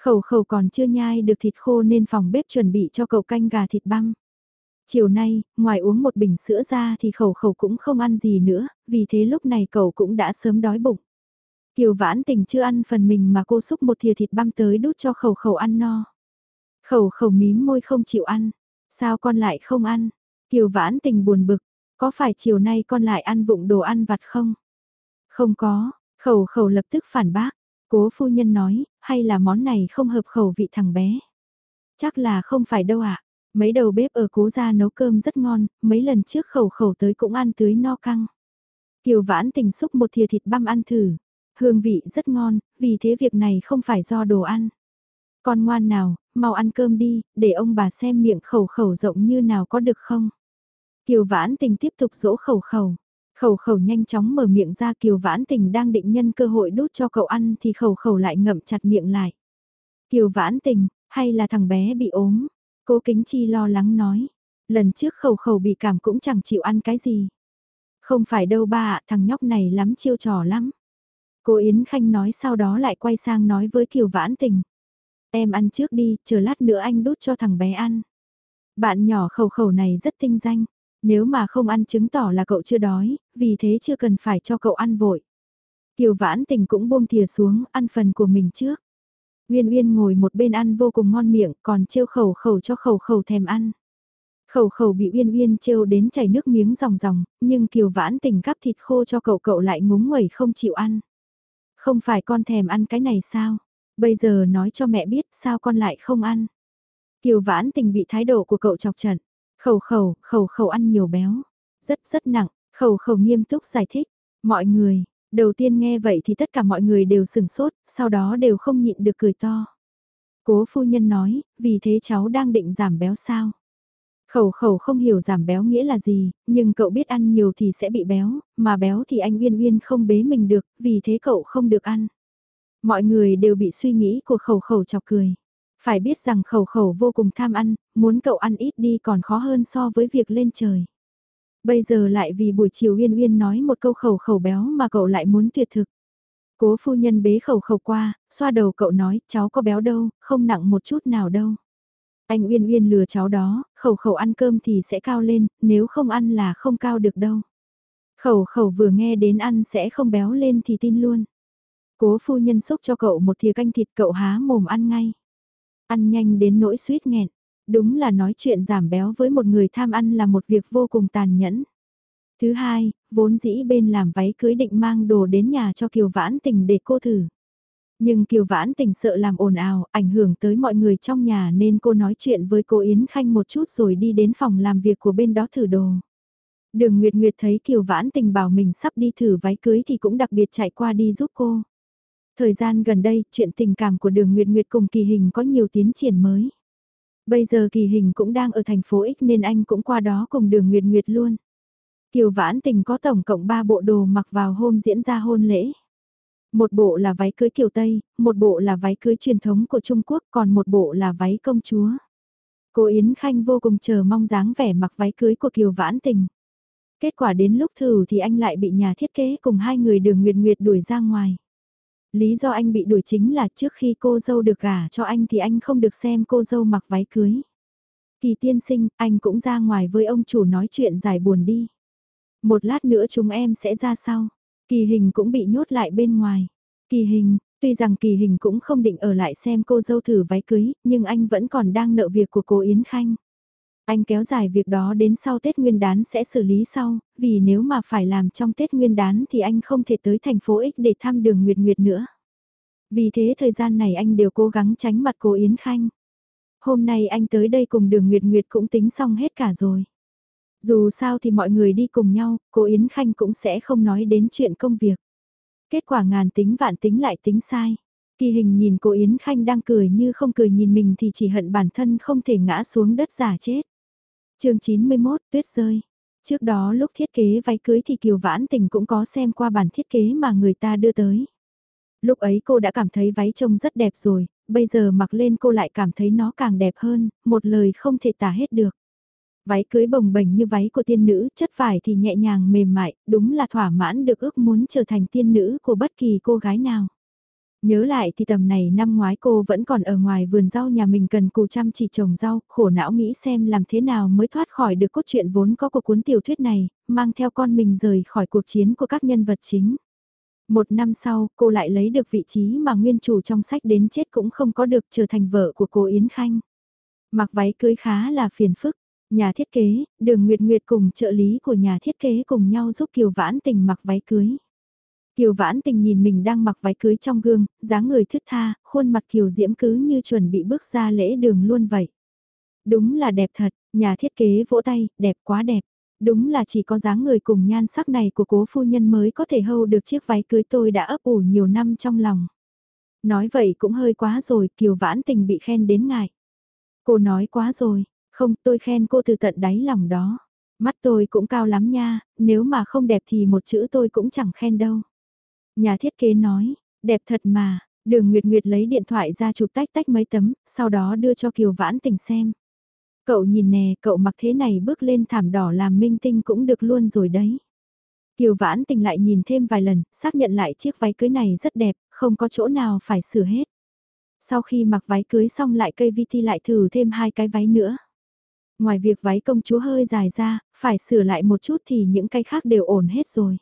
Khẩu khẩu còn chưa nhai được thịt khô nên phòng bếp chuẩn bị cho cậu canh gà thịt băm. Chiều nay, ngoài uống một bình sữa ra thì khẩu khẩu cũng không ăn gì nữa, vì thế lúc này cậu cũng đã sớm đói bụng. Kiều vãn tình chưa ăn phần mình mà cô xúc một thìa thịt băm tới đút cho khẩu khẩu ăn no. Khẩu khẩu mím môi không chịu ăn. Sao con lại không ăn? Kiều vãn tình buồn bực. Có phải chiều nay con lại ăn vụng đồ ăn vặt không? Không có, khẩu khẩu lập tức phản bác. Cố phu nhân nói, hay là món này không hợp khẩu vị thằng bé? Chắc là không phải đâu ạ. Mấy đầu bếp ở cố gia nấu cơm rất ngon, mấy lần trước khẩu khẩu tới cũng ăn tưới no căng. Kiều vãn tình xúc một thìa thịt băm ăn thử. Hương vị rất ngon, vì thế việc này không phải do đồ ăn. Con ngoan nào, mau ăn cơm đi, để ông bà xem miệng khẩu khẩu rộng như nào có được không. Kiều vãn tình tiếp tục dỗ khẩu khẩu. Khẩu khẩu nhanh chóng mở miệng ra kiều vãn tình đang định nhân cơ hội đút cho cậu ăn thì khẩu khẩu lại ngậm chặt miệng lại. Kiều vãn tình, hay là thằng bé bị ốm? Cố kính chi lo lắng nói. Lần trước khẩu khẩu bị cảm cũng chẳng chịu ăn cái gì. Không phải đâu ba ạ, thằng nhóc này lắm chiêu trò lắm. Cô Yến Khanh nói sau đó lại quay sang nói với Kiều Vãn Tình. Em ăn trước đi, chờ lát nữa anh đút cho thằng bé ăn. Bạn nhỏ khẩu khẩu này rất tinh danh. Nếu mà không ăn chứng tỏ là cậu chưa đói, vì thế chưa cần phải cho cậu ăn vội. Kiều Vãn Tình cũng buông thìa xuống, ăn phần của mình trước. Uyên Uyên ngồi một bên ăn vô cùng ngon miệng, còn trêu khẩu khẩu cho khẩu khẩu thèm ăn. Khẩu khẩu bị Uyên Uyên trêu đến chảy nước miếng ròng ròng, nhưng Kiều Vãn Tình cắp thịt khô cho cậu cậu lại ngúng nguẩy không chịu ăn. Không phải con thèm ăn cái này sao? Bây giờ nói cho mẹ biết sao con lại không ăn. Kiều Vãn Tình bị thái độ của cậu chọc trận. Khẩu khẩu, khẩu khẩu ăn nhiều béo. Rất rất nặng, khẩu khẩu nghiêm túc giải thích. Mọi người, đầu tiên nghe vậy thì tất cả mọi người đều sừng sốt, sau đó đều không nhịn được cười to. Cố phu nhân nói, vì thế cháu đang định giảm béo sao? Khẩu khẩu không hiểu giảm béo nghĩa là gì, nhưng cậu biết ăn nhiều thì sẽ bị béo, mà béo thì anh Uyên Uyên không bế mình được, vì thế cậu không được ăn. Mọi người đều bị suy nghĩ của khẩu khẩu chọc cười. Phải biết rằng khẩu khẩu vô cùng tham ăn, muốn cậu ăn ít đi còn khó hơn so với việc lên trời. Bây giờ lại vì buổi chiều Uyên Uyên nói một câu khẩu khẩu béo mà cậu lại muốn tuyệt thực. Cố phu nhân bế khẩu khẩu qua, xoa đầu cậu nói, cháu có béo đâu, không nặng một chút nào đâu. Anh Uyên Uyên lừa cháu đó, khẩu khẩu ăn cơm thì sẽ cao lên, nếu không ăn là không cao được đâu. Khẩu khẩu vừa nghe đến ăn sẽ không béo lên thì tin luôn. Cố phu nhân xúc cho cậu một thìa canh thịt cậu há mồm ăn ngay. Ăn nhanh đến nỗi suýt nghẹn. Đúng là nói chuyện giảm béo với một người tham ăn là một việc vô cùng tàn nhẫn. Thứ hai, vốn dĩ bên làm váy cưới định mang đồ đến nhà cho Kiều Vãn Tình để cô thử. Nhưng Kiều Vãn Tình sợ làm ồn ào, ảnh hưởng tới mọi người trong nhà nên cô nói chuyện với cô Yến Khanh một chút rồi đi đến phòng làm việc của bên đó thử đồ. Đường Nguyệt Nguyệt thấy Kiều Vãn Tình bảo mình sắp đi thử váy cưới thì cũng đặc biệt chạy qua đi giúp cô. Thời gian gần đây, chuyện tình cảm của đường Nguyệt Nguyệt cùng kỳ hình có nhiều tiến triển mới. Bây giờ kỳ hình cũng đang ở thành phố X nên anh cũng qua đó cùng đường Nguyệt Nguyệt luôn. Kiều Vãn Tình có tổng cộng 3 bộ đồ mặc vào hôm diễn ra hôn lễ. Một bộ là váy cưới kiểu Tây, một bộ là váy cưới truyền thống của Trung Quốc, còn một bộ là váy công chúa. Cô Yến Khanh vô cùng chờ mong dáng vẻ mặc váy cưới của Kiều Vãn Tình. Kết quả đến lúc thử thì anh lại bị nhà thiết kế cùng hai người đường Nguyệt Nguyệt đuổi ra ngoài. Lý do anh bị đuổi chính là trước khi cô dâu được gả cho anh thì anh không được xem cô dâu mặc váy cưới. Kỳ tiên sinh, anh cũng ra ngoài với ông chủ nói chuyện giải buồn đi. Một lát nữa chúng em sẽ ra sau. Kỳ hình cũng bị nhốt lại bên ngoài. Kỳ hình, tuy rằng kỳ hình cũng không định ở lại xem cô dâu thử váy cưới, nhưng anh vẫn còn đang nợ việc của cô Yến Khanh. Anh kéo dài việc đó đến sau Tết Nguyên đán sẽ xử lý sau, vì nếu mà phải làm trong Tết Nguyên đán thì anh không thể tới thành phố X để thăm đường Nguyệt Nguyệt nữa. Vì thế thời gian này anh đều cố gắng tránh mặt cô Yến Khanh. Hôm nay anh tới đây cùng đường Nguyệt Nguyệt cũng tính xong hết cả rồi. Dù sao thì mọi người đi cùng nhau, cô Yến Khanh cũng sẽ không nói đến chuyện công việc. Kết quả ngàn tính vạn tính lại tính sai. Kỳ hình nhìn cô Yến Khanh đang cười như không cười nhìn mình thì chỉ hận bản thân không thể ngã xuống đất giả chết chương 91 tuyết rơi. Trước đó lúc thiết kế váy cưới thì Kiều Vãn Tình cũng có xem qua bản thiết kế mà người ta đưa tới. Lúc ấy cô đã cảm thấy váy trông rất đẹp rồi, bây giờ mặc lên cô lại cảm thấy nó càng đẹp hơn, một lời không thể tả hết được. Váy cưới bồng bềnh như váy của tiên nữ, chất vải thì nhẹ nhàng mềm mại, đúng là thỏa mãn được ước muốn trở thành tiên nữ của bất kỳ cô gái nào. Nhớ lại thì tầm này năm ngoái cô vẫn còn ở ngoài vườn rau nhà mình cần cù chăm chỉ trồng rau, khổ não nghĩ xem làm thế nào mới thoát khỏi được cốt truyện vốn có của cuốn tiểu thuyết này, mang theo con mình rời khỏi cuộc chiến của các nhân vật chính. Một năm sau, cô lại lấy được vị trí mà nguyên chủ trong sách đến chết cũng không có được trở thành vợ của cô Yến Khanh. Mặc váy cưới khá là phiền phức, nhà thiết kế, đường Nguyệt Nguyệt cùng trợ lý của nhà thiết kế cùng nhau giúp Kiều Vãn Tình mặc váy cưới. Kiều Vãn Tình nhìn mình đang mặc váy cưới trong gương, dáng người thức tha, khuôn mặt Kiều Diễm cứ như chuẩn bị bước ra lễ đường luôn vậy. Đúng là đẹp thật, nhà thiết kế vỗ tay, đẹp quá đẹp. Đúng là chỉ có dáng người cùng nhan sắc này của cố phu nhân mới có thể hâu được chiếc váy cưới tôi đã ấp ủ nhiều năm trong lòng. Nói vậy cũng hơi quá rồi, Kiều Vãn Tình bị khen đến ngại. Cô nói quá rồi, không tôi khen cô từ tận đáy lòng đó. Mắt tôi cũng cao lắm nha, nếu mà không đẹp thì một chữ tôi cũng chẳng khen đâu. Nhà thiết kế nói, đẹp thật mà, đường Nguyệt Nguyệt lấy điện thoại ra chụp tách tách mấy tấm, sau đó đưa cho Kiều Vãn Tình xem. Cậu nhìn nè, cậu mặc thế này bước lên thảm đỏ làm minh tinh cũng được luôn rồi đấy. Kiều Vãn Tình lại nhìn thêm vài lần, xác nhận lại chiếc váy cưới này rất đẹp, không có chỗ nào phải sửa hết. Sau khi mặc váy cưới xong lại cây VT lại thử thêm hai cái váy nữa. Ngoài việc váy công chúa hơi dài ra, phải sửa lại một chút thì những cái khác đều ổn hết rồi.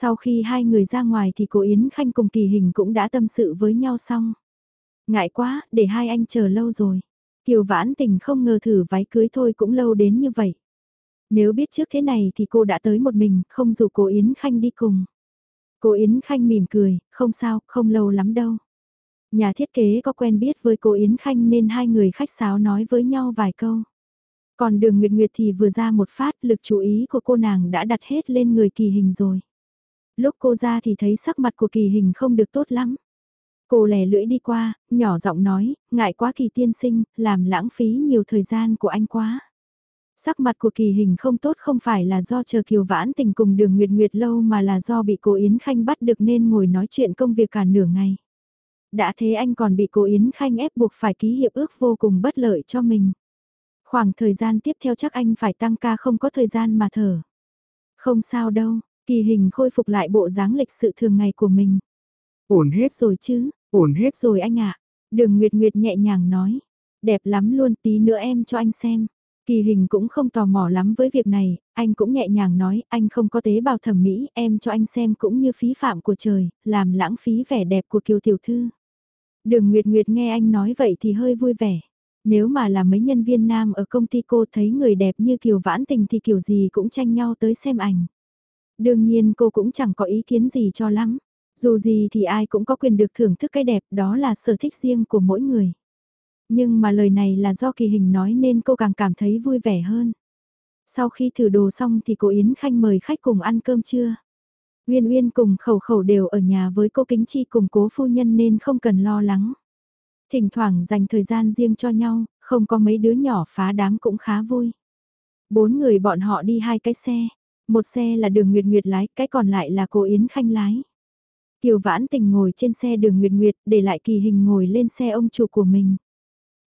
Sau khi hai người ra ngoài thì cô Yến Khanh cùng kỳ hình cũng đã tâm sự với nhau xong. Ngại quá, để hai anh chờ lâu rồi. Kiều Vãn Tình không ngờ thử váy cưới thôi cũng lâu đến như vậy. Nếu biết trước thế này thì cô đã tới một mình, không dù cô Yến Khanh đi cùng. Cô Yến Khanh mỉm cười, không sao, không lâu lắm đâu. Nhà thiết kế có quen biết với cô Yến Khanh nên hai người khách sáo nói với nhau vài câu. Còn đường Nguyệt Nguyệt thì vừa ra một phát lực chú ý của cô nàng đã đặt hết lên người kỳ hình rồi. Lúc cô ra thì thấy sắc mặt của kỳ hình không được tốt lắm. Cô lè lưỡi đi qua, nhỏ giọng nói, ngại quá kỳ tiên sinh, làm lãng phí nhiều thời gian của anh quá. Sắc mặt của kỳ hình không tốt không phải là do chờ kiều vãn tình cùng đường nguyệt nguyệt lâu mà là do bị cô Yến Khanh bắt được nên ngồi nói chuyện công việc cả nửa ngày. Đã thế anh còn bị cô Yến Khanh ép buộc phải ký hiệp ước vô cùng bất lợi cho mình. Khoảng thời gian tiếp theo chắc anh phải tăng ca không có thời gian mà thở. Không sao đâu, kỳ hình khôi phục lại bộ dáng lịch sự thường ngày của mình. Ổn hết rồi chứ, ổn hết rồi anh ạ. Đường Nguyệt Nguyệt nhẹ nhàng nói. Đẹp lắm luôn tí nữa em cho anh xem. Kỳ hình cũng không tò mò lắm với việc này, anh cũng nhẹ nhàng nói, anh không có tế bào thẩm mỹ, em cho anh xem cũng như phí phạm của trời, làm lãng phí vẻ đẹp của kiều tiểu thư. Đường Nguyệt Nguyệt nghe anh nói vậy thì hơi vui vẻ. Nếu mà là mấy nhân viên nam ở công ty cô thấy người đẹp như Kiều Vãn Tình thì kiểu gì cũng tranh nhau tới xem ảnh. Đương nhiên cô cũng chẳng có ý kiến gì cho lắm. Dù gì thì ai cũng có quyền được thưởng thức cái đẹp đó là sở thích riêng của mỗi người. Nhưng mà lời này là do kỳ hình nói nên cô càng cảm thấy vui vẻ hơn. Sau khi thử đồ xong thì cô Yến Khanh mời khách cùng ăn cơm trưa. Uyên Uyên cùng khẩu khẩu đều ở nhà với cô Kính Chi cùng cố phu nhân nên không cần lo lắng. Thỉnh thoảng dành thời gian riêng cho nhau, không có mấy đứa nhỏ phá đám cũng khá vui. Bốn người bọn họ đi hai cái xe, một xe là đường Nguyệt Nguyệt lái, cái còn lại là cô Yến Khanh lái. Kiều Vãn Tình ngồi trên xe đường Nguyệt Nguyệt để lại kỳ hình ngồi lên xe ông chủ của mình.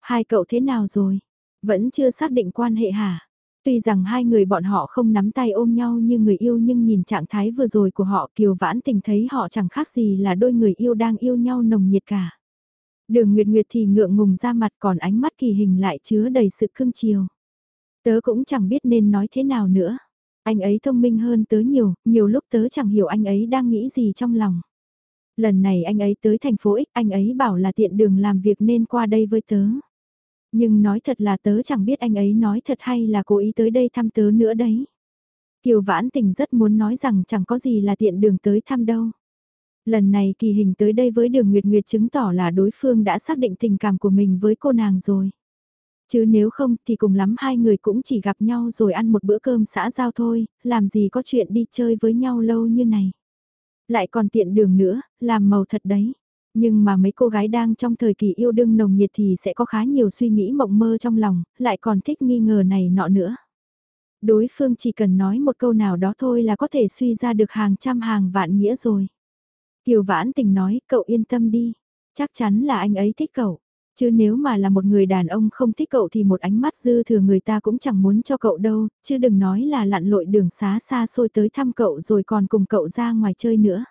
Hai cậu thế nào rồi? Vẫn chưa xác định quan hệ hả? Tuy rằng hai người bọn họ không nắm tay ôm nhau như người yêu nhưng nhìn trạng thái vừa rồi của họ Kiều Vãn Tình thấy họ chẳng khác gì là đôi người yêu đang yêu nhau nồng nhiệt cả. Đường Nguyệt Nguyệt thì ngượng ngùng ra mặt còn ánh mắt kỳ hình lại chứa đầy sự cưng chiều. Tớ cũng chẳng biết nên nói thế nào nữa. Anh ấy thông minh hơn tớ nhiều, nhiều lúc tớ chẳng hiểu anh ấy đang nghĩ gì trong lòng. Lần này anh ấy tới thành phố X, anh ấy bảo là tiện đường làm việc nên qua đây với tớ. Nhưng nói thật là tớ chẳng biết anh ấy nói thật hay là cố ý tới đây thăm tớ nữa đấy. Kiều Vãn Tình rất muốn nói rằng chẳng có gì là tiện đường tới thăm đâu. Lần này kỳ hình tới đây với đường Nguyệt Nguyệt chứng tỏ là đối phương đã xác định tình cảm của mình với cô nàng rồi. Chứ nếu không thì cùng lắm hai người cũng chỉ gặp nhau rồi ăn một bữa cơm xã giao thôi, làm gì có chuyện đi chơi với nhau lâu như này. Lại còn tiện đường nữa, làm màu thật đấy. Nhưng mà mấy cô gái đang trong thời kỳ yêu đương nồng nhiệt thì sẽ có khá nhiều suy nghĩ mộng mơ trong lòng, lại còn thích nghi ngờ này nọ nữa. Đối phương chỉ cần nói một câu nào đó thôi là có thể suy ra được hàng trăm hàng vạn nghĩa rồi. Kiều Vãn Tình nói, cậu yên tâm đi, chắc chắn là anh ấy thích cậu. Chứ nếu mà là một người đàn ông không thích cậu thì một ánh mắt dư thừa người ta cũng chẳng muốn cho cậu đâu, chứ đừng nói là lặn lội đường xá xa xôi tới thăm cậu rồi còn cùng cậu ra ngoài chơi nữa.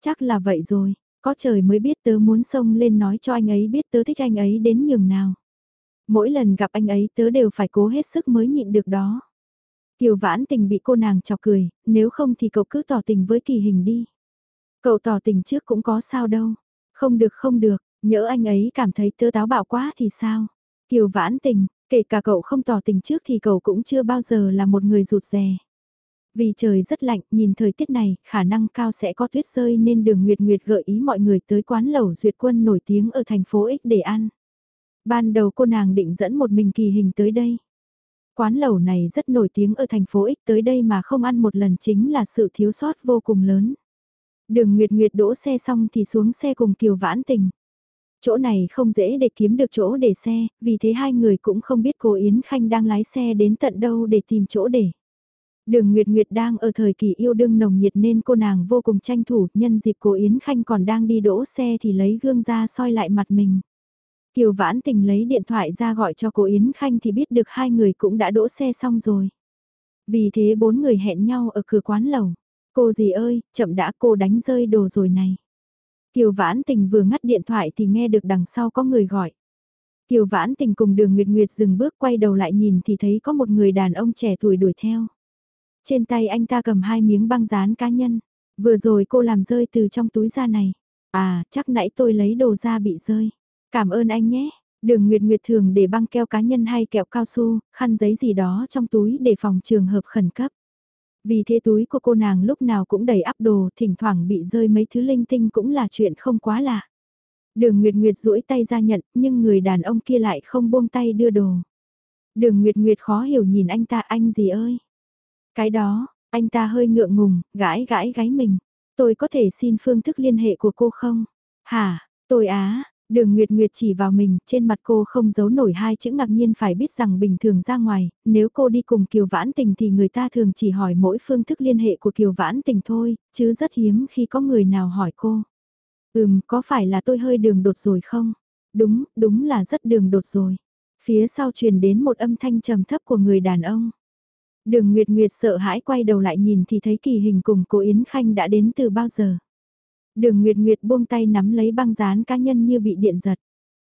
Chắc là vậy rồi, có trời mới biết tớ muốn xông lên nói cho anh ấy biết tớ thích anh ấy đến nhường nào. Mỗi lần gặp anh ấy tớ đều phải cố hết sức mới nhịn được đó. Kiều vãn tình bị cô nàng chọc cười, nếu không thì cậu cứ tỏ tình với kỳ hình đi. Cậu tỏ tình trước cũng có sao đâu. Không được không được, nhỡ anh ấy cảm thấy tớ táo bạo quá thì sao? Kiều vãn tình, kể cả cậu không tỏ tình trước thì cậu cũng chưa bao giờ là một người rụt rè. Vì trời rất lạnh, nhìn thời tiết này, khả năng cao sẽ có tuyết rơi nên đường Nguyệt Nguyệt gợi ý mọi người tới quán lẩu duyệt quân nổi tiếng ở thành phố X để ăn. Ban đầu cô nàng định dẫn một mình kỳ hình tới đây. Quán lẩu này rất nổi tiếng ở thành phố X tới đây mà không ăn một lần chính là sự thiếu sót vô cùng lớn. Đường Nguyệt Nguyệt đỗ xe xong thì xuống xe cùng Kiều Vãn Tình. Chỗ này không dễ để kiếm được chỗ để xe, vì thế hai người cũng không biết cô Yến Khanh đang lái xe đến tận đâu để tìm chỗ để. Đường Nguyệt Nguyệt đang ở thời kỳ yêu đương nồng nhiệt nên cô nàng vô cùng tranh thủ, nhân dịp cô Yến Khanh còn đang đi đỗ xe thì lấy gương ra soi lại mặt mình. Kiều Vãn Tình lấy điện thoại ra gọi cho cô Yến Khanh thì biết được hai người cũng đã đỗ xe xong rồi. Vì thế bốn người hẹn nhau ở cửa quán lầu. Cô gì ơi, chậm đã cô đánh rơi đồ rồi này. Kiều Vãn Tình vừa ngắt điện thoại thì nghe được đằng sau có người gọi. Kiều Vãn Tình cùng đường Nguyệt Nguyệt dừng bước quay đầu lại nhìn thì thấy có một người đàn ông trẻ tuổi đuổi theo. Trên tay anh ta cầm hai miếng băng dán cá nhân. Vừa rồi cô làm rơi từ trong túi ra này. À, chắc nãy tôi lấy đồ ra bị rơi. Cảm ơn anh nhé. Đường Nguyệt Nguyệt thường để băng keo cá nhân hay kẹo cao su, khăn giấy gì đó trong túi để phòng trường hợp khẩn cấp. Vì thế túi của cô nàng lúc nào cũng đầy ắp đồ, thỉnh thoảng bị rơi mấy thứ linh tinh cũng là chuyện không quá lạ. Đường Nguyệt Nguyệt duỗi tay ra nhận, nhưng người đàn ông kia lại không buông tay đưa đồ. Đường Nguyệt Nguyệt khó hiểu nhìn anh ta anh gì ơi. Cái đó, anh ta hơi ngượng ngùng, gãi gãi gáy mình. Tôi có thể xin phương thức liên hệ của cô không? Hả, tôi á, Đường Nguyệt Nguyệt chỉ vào mình, trên mặt cô không giấu nổi hai chữ ngạc nhiên phải biết rằng bình thường ra ngoài, nếu cô đi cùng Kiều Vãn Tình thì người ta thường chỉ hỏi mỗi phương thức liên hệ của Kiều Vãn Tình thôi, chứ rất hiếm khi có người nào hỏi cô. Ừm, có phải là tôi hơi đường đột rồi không? Đúng, đúng là rất đường đột rồi. Phía sau truyền đến một âm thanh trầm thấp của người đàn ông. Đường Nguyệt Nguyệt sợ hãi quay đầu lại nhìn thì thấy kỳ hình cùng cô Yến Khanh đã đến từ bao giờ. Đường Nguyệt Nguyệt buông tay nắm lấy băng dán cá nhân như bị điện giật.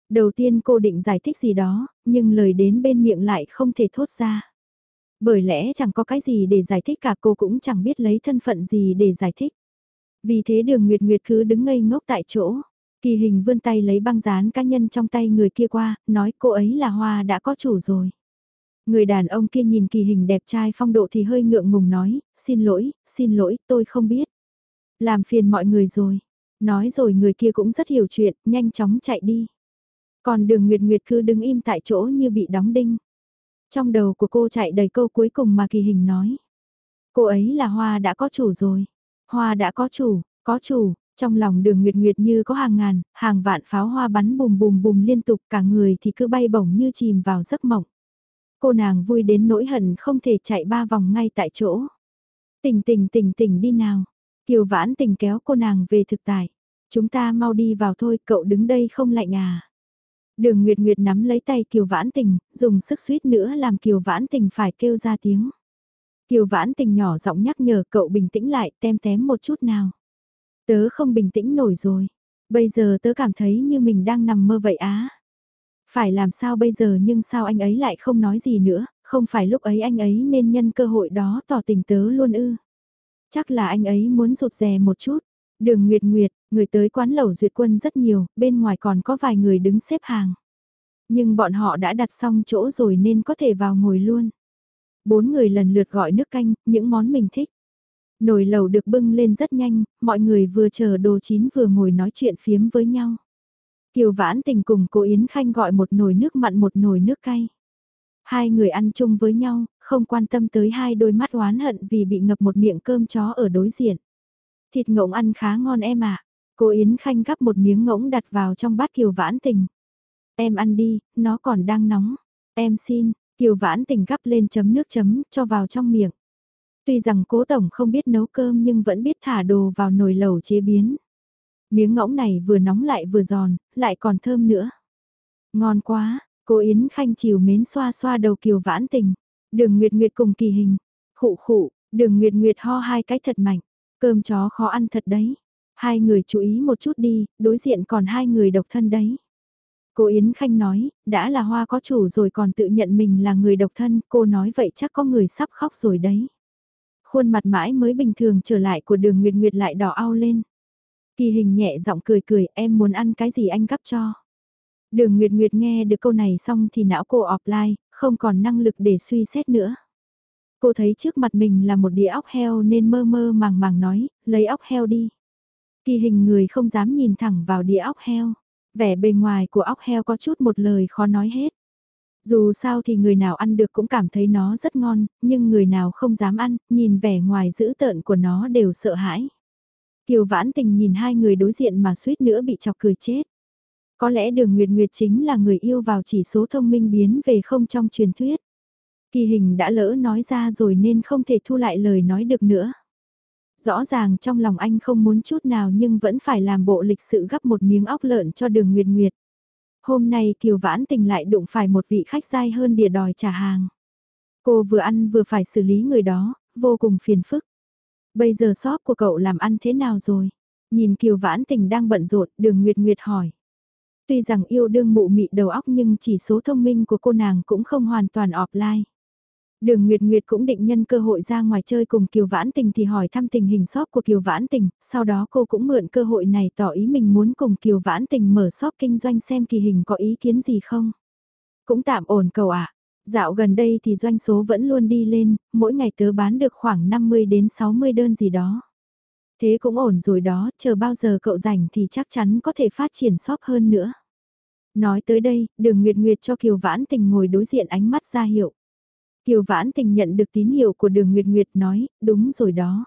Đầu tiên cô định giải thích gì đó, nhưng lời đến bên miệng lại không thể thốt ra. Bởi lẽ chẳng có cái gì để giải thích cả cô cũng chẳng biết lấy thân phận gì để giải thích. Vì thế đường Nguyệt Nguyệt cứ đứng ngây ngốc tại chỗ. Kỳ hình vươn tay lấy băng dán cá nhân trong tay người kia qua, nói cô ấy là hoa đã có chủ rồi. Người đàn ông kia nhìn kỳ hình đẹp trai phong độ thì hơi ngượng ngùng nói, xin lỗi, xin lỗi, tôi không biết. Làm phiền mọi người rồi. Nói rồi người kia cũng rất hiểu chuyện, nhanh chóng chạy đi. Còn đường Nguyệt Nguyệt cứ đứng im tại chỗ như bị đóng đinh. Trong đầu của cô chạy đầy câu cuối cùng mà kỳ hình nói. Cô ấy là Hoa đã có chủ rồi. Hoa đã có chủ, có chủ, trong lòng đường Nguyệt Nguyệt như có hàng ngàn, hàng vạn pháo hoa bắn bùm bùm bùm liên tục cả người thì cứ bay bổng như chìm vào giấc mộng. Cô nàng vui đến nỗi hận không thể chạy ba vòng ngay tại chỗ. Tỉnh tỉnh tỉnh tỉnh đi nào. Kiều vãn tình kéo cô nàng về thực tại. Chúng ta mau đi vào thôi, cậu đứng đây không lạnh à. Đường Nguyệt Nguyệt nắm lấy tay Kiều Vãn Tình, dùng sức suýt nữa làm Kiều Vãn Tình phải kêu ra tiếng. Kiều Vãn Tình nhỏ giọng nhắc nhở cậu bình tĩnh lại tem tém một chút nào. Tớ không bình tĩnh nổi rồi. Bây giờ tớ cảm thấy như mình đang nằm mơ vậy á. Phải làm sao bây giờ nhưng sao anh ấy lại không nói gì nữa, không phải lúc ấy anh ấy nên nhân cơ hội đó tỏ tình tớ luôn ư. Chắc là anh ấy muốn rụt rè một chút. Đường Nguyệt Nguyệt, người tới quán lẩu duyệt quân rất nhiều, bên ngoài còn có vài người đứng xếp hàng. Nhưng bọn họ đã đặt xong chỗ rồi nên có thể vào ngồi luôn. Bốn người lần lượt gọi nước canh, những món mình thích. Nồi lẩu được bưng lên rất nhanh, mọi người vừa chờ đồ chín vừa ngồi nói chuyện phiếm với nhau. Kiều Vãn Tình cùng cô Yến Khanh gọi một nồi nước mặn một nồi nước cay. Hai người ăn chung với nhau, không quan tâm tới hai đôi mắt oán hận vì bị ngập một miệng cơm chó ở đối diện. Thịt ngỗng ăn khá ngon em ạ. Cô Yến Khanh gắp một miếng ngỗng đặt vào trong bát Kiều Vãn Tình. Em ăn đi, nó còn đang nóng. Em xin, Kiều Vãn Tình gắp lên chấm nước chấm, cho vào trong miệng. Tuy rằng cố tổng không biết nấu cơm nhưng vẫn biết thả đồ vào nồi lẩu chế biến. Miếng ngỗng này vừa nóng lại vừa giòn, lại còn thơm nữa. Ngon quá, cô Yến Khanh chiều mến xoa xoa đầu Kiều Vãn Tình. Đường Nguyệt Nguyệt cùng kỳ hình. Khụ khụ, đường Nguyệt Nguyệt ho hai cái thật mạnh. Cơm chó khó ăn thật đấy. Hai người chú ý một chút đi, đối diện còn hai người độc thân đấy. Cô Yến Khanh nói, đã là hoa có chủ rồi còn tự nhận mình là người độc thân, cô nói vậy chắc có người sắp khóc rồi đấy. Khuôn mặt mãi mới bình thường trở lại của đường Nguyệt Nguyệt lại đỏ ao lên. Kỳ hình nhẹ giọng cười cười, em muốn ăn cái gì anh gắp cho. Đường Nguyệt Nguyệt nghe được câu này xong thì não cô offline, không còn năng lực để suy xét nữa. Cô thấy trước mặt mình là một đĩa óc heo nên mơ mơ màng màng nói, lấy óc heo đi. Kỳ hình người không dám nhìn thẳng vào đĩa óc heo. Vẻ bề ngoài của óc heo có chút một lời khó nói hết. Dù sao thì người nào ăn được cũng cảm thấy nó rất ngon, nhưng người nào không dám ăn, nhìn vẻ ngoài dữ tợn của nó đều sợ hãi. Kiều Vãn Tình nhìn hai người đối diện mà suýt nữa bị chọc cười chết. Có lẽ đường Nguyệt Nguyệt chính là người yêu vào chỉ số thông minh biến về không trong truyền thuyết. Kỳ hình đã lỡ nói ra rồi nên không thể thu lại lời nói được nữa. Rõ ràng trong lòng anh không muốn chút nào nhưng vẫn phải làm bộ lịch sự gắp một miếng óc lợn cho đường Nguyệt Nguyệt. Hôm nay Kiều Vãn Tình lại đụng phải một vị khách dai hơn địa đòi trả hàng. Cô vừa ăn vừa phải xử lý người đó, vô cùng phiền phức. Bây giờ shop của cậu làm ăn thế nào rồi? Nhìn Kiều Vãn Tình đang bận rộn, đường Nguyệt Nguyệt hỏi. Tuy rằng yêu đương mụ mị đầu óc nhưng chỉ số thông minh của cô nàng cũng không hoàn toàn offline. Đường Nguyệt Nguyệt cũng định nhân cơ hội ra ngoài chơi cùng Kiều Vãn Tình thì hỏi thăm tình hình shop của Kiều Vãn Tình, sau đó cô cũng mượn cơ hội này tỏ ý mình muốn cùng Kiều Vãn Tình mở shop kinh doanh xem kỳ hình có ý kiến gì không. Cũng tạm ổn cầu ạ. À. Dạo gần đây thì doanh số vẫn luôn đi lên, mỗi ngày tớ bán được khoảng 50 đến 60 đơn gì đó. Thế cũng ổn rồi đó, chờ bao giờ cậu rảnh thì chắc chắn có thể phát triển shop hơn nữa. Nói tới đây, đường Nguyệt Nguyệt cho Kiều Vãn Tình ngồi đối diện ánh mắt ra hiệu. Kiều Vãn Tình nhận được tín hiệu của đường Nguyệt Nguyệt nói, đúng rồi đó.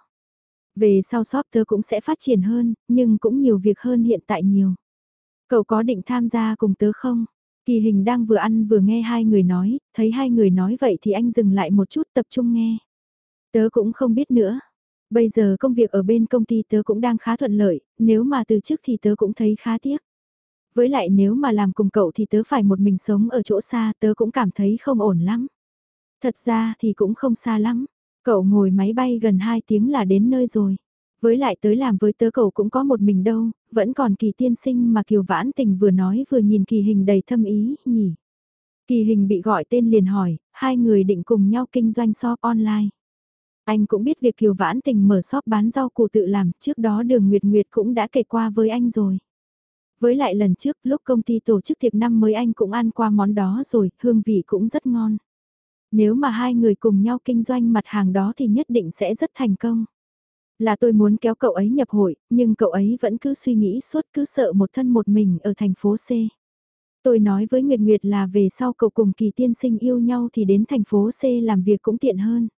Về sau shop tớ cũng sẽ phát triển hơn, nhưng cũng nhiều việc hơn hiện tại nhiều. Cậu có định tham gia cùng tớ không? Kỳ hình đang vừa ăn vừa nghe hai người nói, thấy hai người nói vậy thì anh dừng lại một chút tập trung nghe. Tớ cũng không biết nữa. Bây giờ công việc ở bên công ty tớ cũng đang khá thuận lợi, nếu mà từ trước thì tớ cũng thấy khá tiếc. Với lại nếu mà làm cùng cậu thì tớ phải một mình sống ở chỗ xa tớ cũng cảm thấy không ổn lắm. Thật ra thì cũng không xa lắm. Cậu ngồi máy bay gần 2 tiếng là đến nơi rồi. Với lại tới làm với tớ cậu cũng có một mình đâu, vẫn còn kỳ tiên sinh mà Kiều Vãn Tình vừa nói vừa nhìn kỳ hình đầy thâm ý, nhỉ. Kỳ hình bị gọi tên liền hỏi, hai người định cùng nhau kinh doanh shop online. Anh cũng biết việc Kiều Vãn Tình mở shop bán rau củ tự làm, trước đó đường Nguyệt Nguyệt cũng đã kể qua với anh rồi. Với lại lần trước lúc công ty tổ chức tiệc năm mới anh cũng ăn qua món đó rồi, hương vị cũng rất ngon. Nếu mà hai người cùng nhau kinh doanh mặt hàng đó thì nhất định sẽ rất thành công. Là tôi muốn kéo cậu ấy nhập hội, nhưng cậu ấy vẫn cứ suy nghĩ suốt cứ sợ một thân một mình ở thành phố C. Tôi nói với Nguyệt Nguyệt là về sau cậu cùng kỳ tiên sinh yêu nhau thì đến thành phố C làm việc cũng tiện hơn.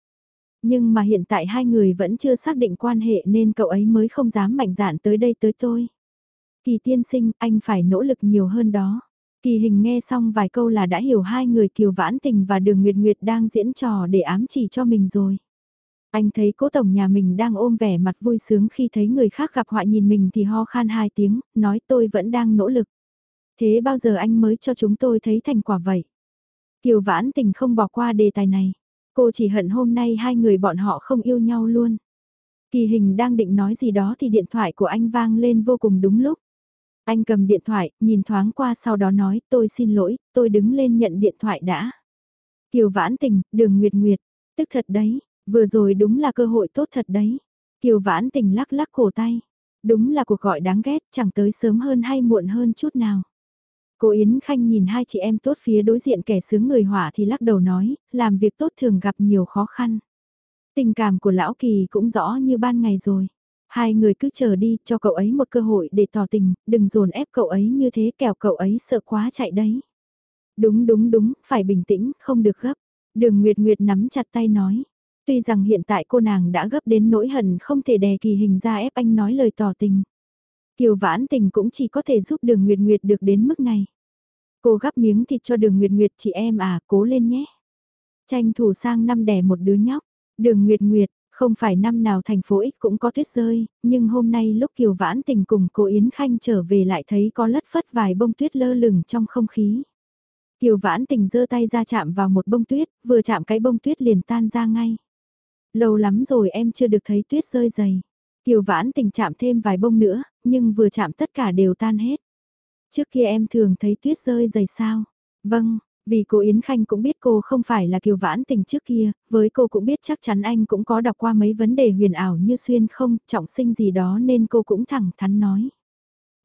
Nhưng mà hiện tại hai người vẫn chưa xác định quan hệ nên cậu ấy mới không dám mạnh dạn tới đây tới tôi. Kỳ tiên sinh, anh phải nỗ lực nhiều hơn đó. Kỳ hình nghe xong vài câu là đã hiểu hai người Kiều Vãn Tình và Đường Nguyệt Nguyệt đang diễn trò để ám chỉ cho mình rồi. Anh thấy cố tổng nhà mình đang ôm vẻ mặt vui sướng khi thấy người khác gặp họa nhìn mình thì ho khan hai tiếng, nói tôi vẫn đang nỗ lực. Thế bao giờ anh mới cho chúng tôi thấy thành quả vậy? Kiều Vãn Tình không bỏ qua đề tài này. Cô chỉ hận hôm nay hai người bọn họ không yêu nhau luôn. Kỳ hình đang định nói gì đó thì điện thoại của anh vang lên vô cùng đúng lúc. Anh cầm điện thoại, nhìn thoáng qua sau đó nói, tôi xin lỗi, tôi đứng lên nhận điện thoại đã. Kiều Vãn Tình, đường Nguyệt Nguyệt, tức thật đấy, vừa rồi đúng là cơ hội tốt thật đấy. Kiều Vãn Tình lắc lắc cổ tay. Đúng là cuộc gọi đáng ghét, chẳng tới sớm hơn hay muộn hơn chút nào. Cô Yến Khanh nhìn hai chị em tốt phía đối diện kẻ sướng người hỏa thì lắc đầu nói, làm việc tốt thường gặp nhiều khó khăn. Tình cảm của Lão Kỳ cũng rõ như ban ngày rồi. Hai người cứ chờ đi, cho cậu ấy một cơ hội để tỏ tình, đừng dồn ép cậu ấy như thế kẻo cậu ấy sợ quá chạy đấy. Đúng đúng đúng, phải bình tĩnh, không được gấp. Đường Nguyệt Nguyệt nắm chặt tay nói. Tuy rằng hiện tại cô nàng đã gấp đến nỗi hận không thể đè kỳ hình ra ép anh nói lời tỏ tình. Kiều vãn tình cũng chỉ có thể giúp đường Nguyệt Nguyệt được đến mức này. Cô gắp miếng thịt cho đường Nguyệt Nguyệt chị em à, cố lên nhé. Tranh thủ sang năm đẻ một đứa nhóc. Đường Nguyệt Nguyệt, không phải năm nào thành phố X cũng có tuyết rơi, nhưng hôm nay lúc Kiều Vãn Tình cùng cô Yến Khanh trở về lại thấy có lất phất vài bông tuyết lơ lửng trong không khí. Kiều Vãn Tình giơ tay ra chạm vào một bông tuyết, vừa chạm cái bông tuyết liền tan ra ngay. Lâu lắm rồi em chưa được thấy tuyết rơi dày. Kiều Vãn Tình chạm thêm vài bông nữa, nhưng vừa chạm tất cả đều tan hết. Trước kia em thường thấy tuyết rơi dày sao? Vâng, vì cô Yến Khanh cũng biết cô không phải là kiều vãn tình trước kia, với cô cũng biết chắc chắn anh cũng có đọc qua mấy vấn đề huyền ảo như xuyên không, trọng sinh gì đó nên cô cũng thẳng thắn nói.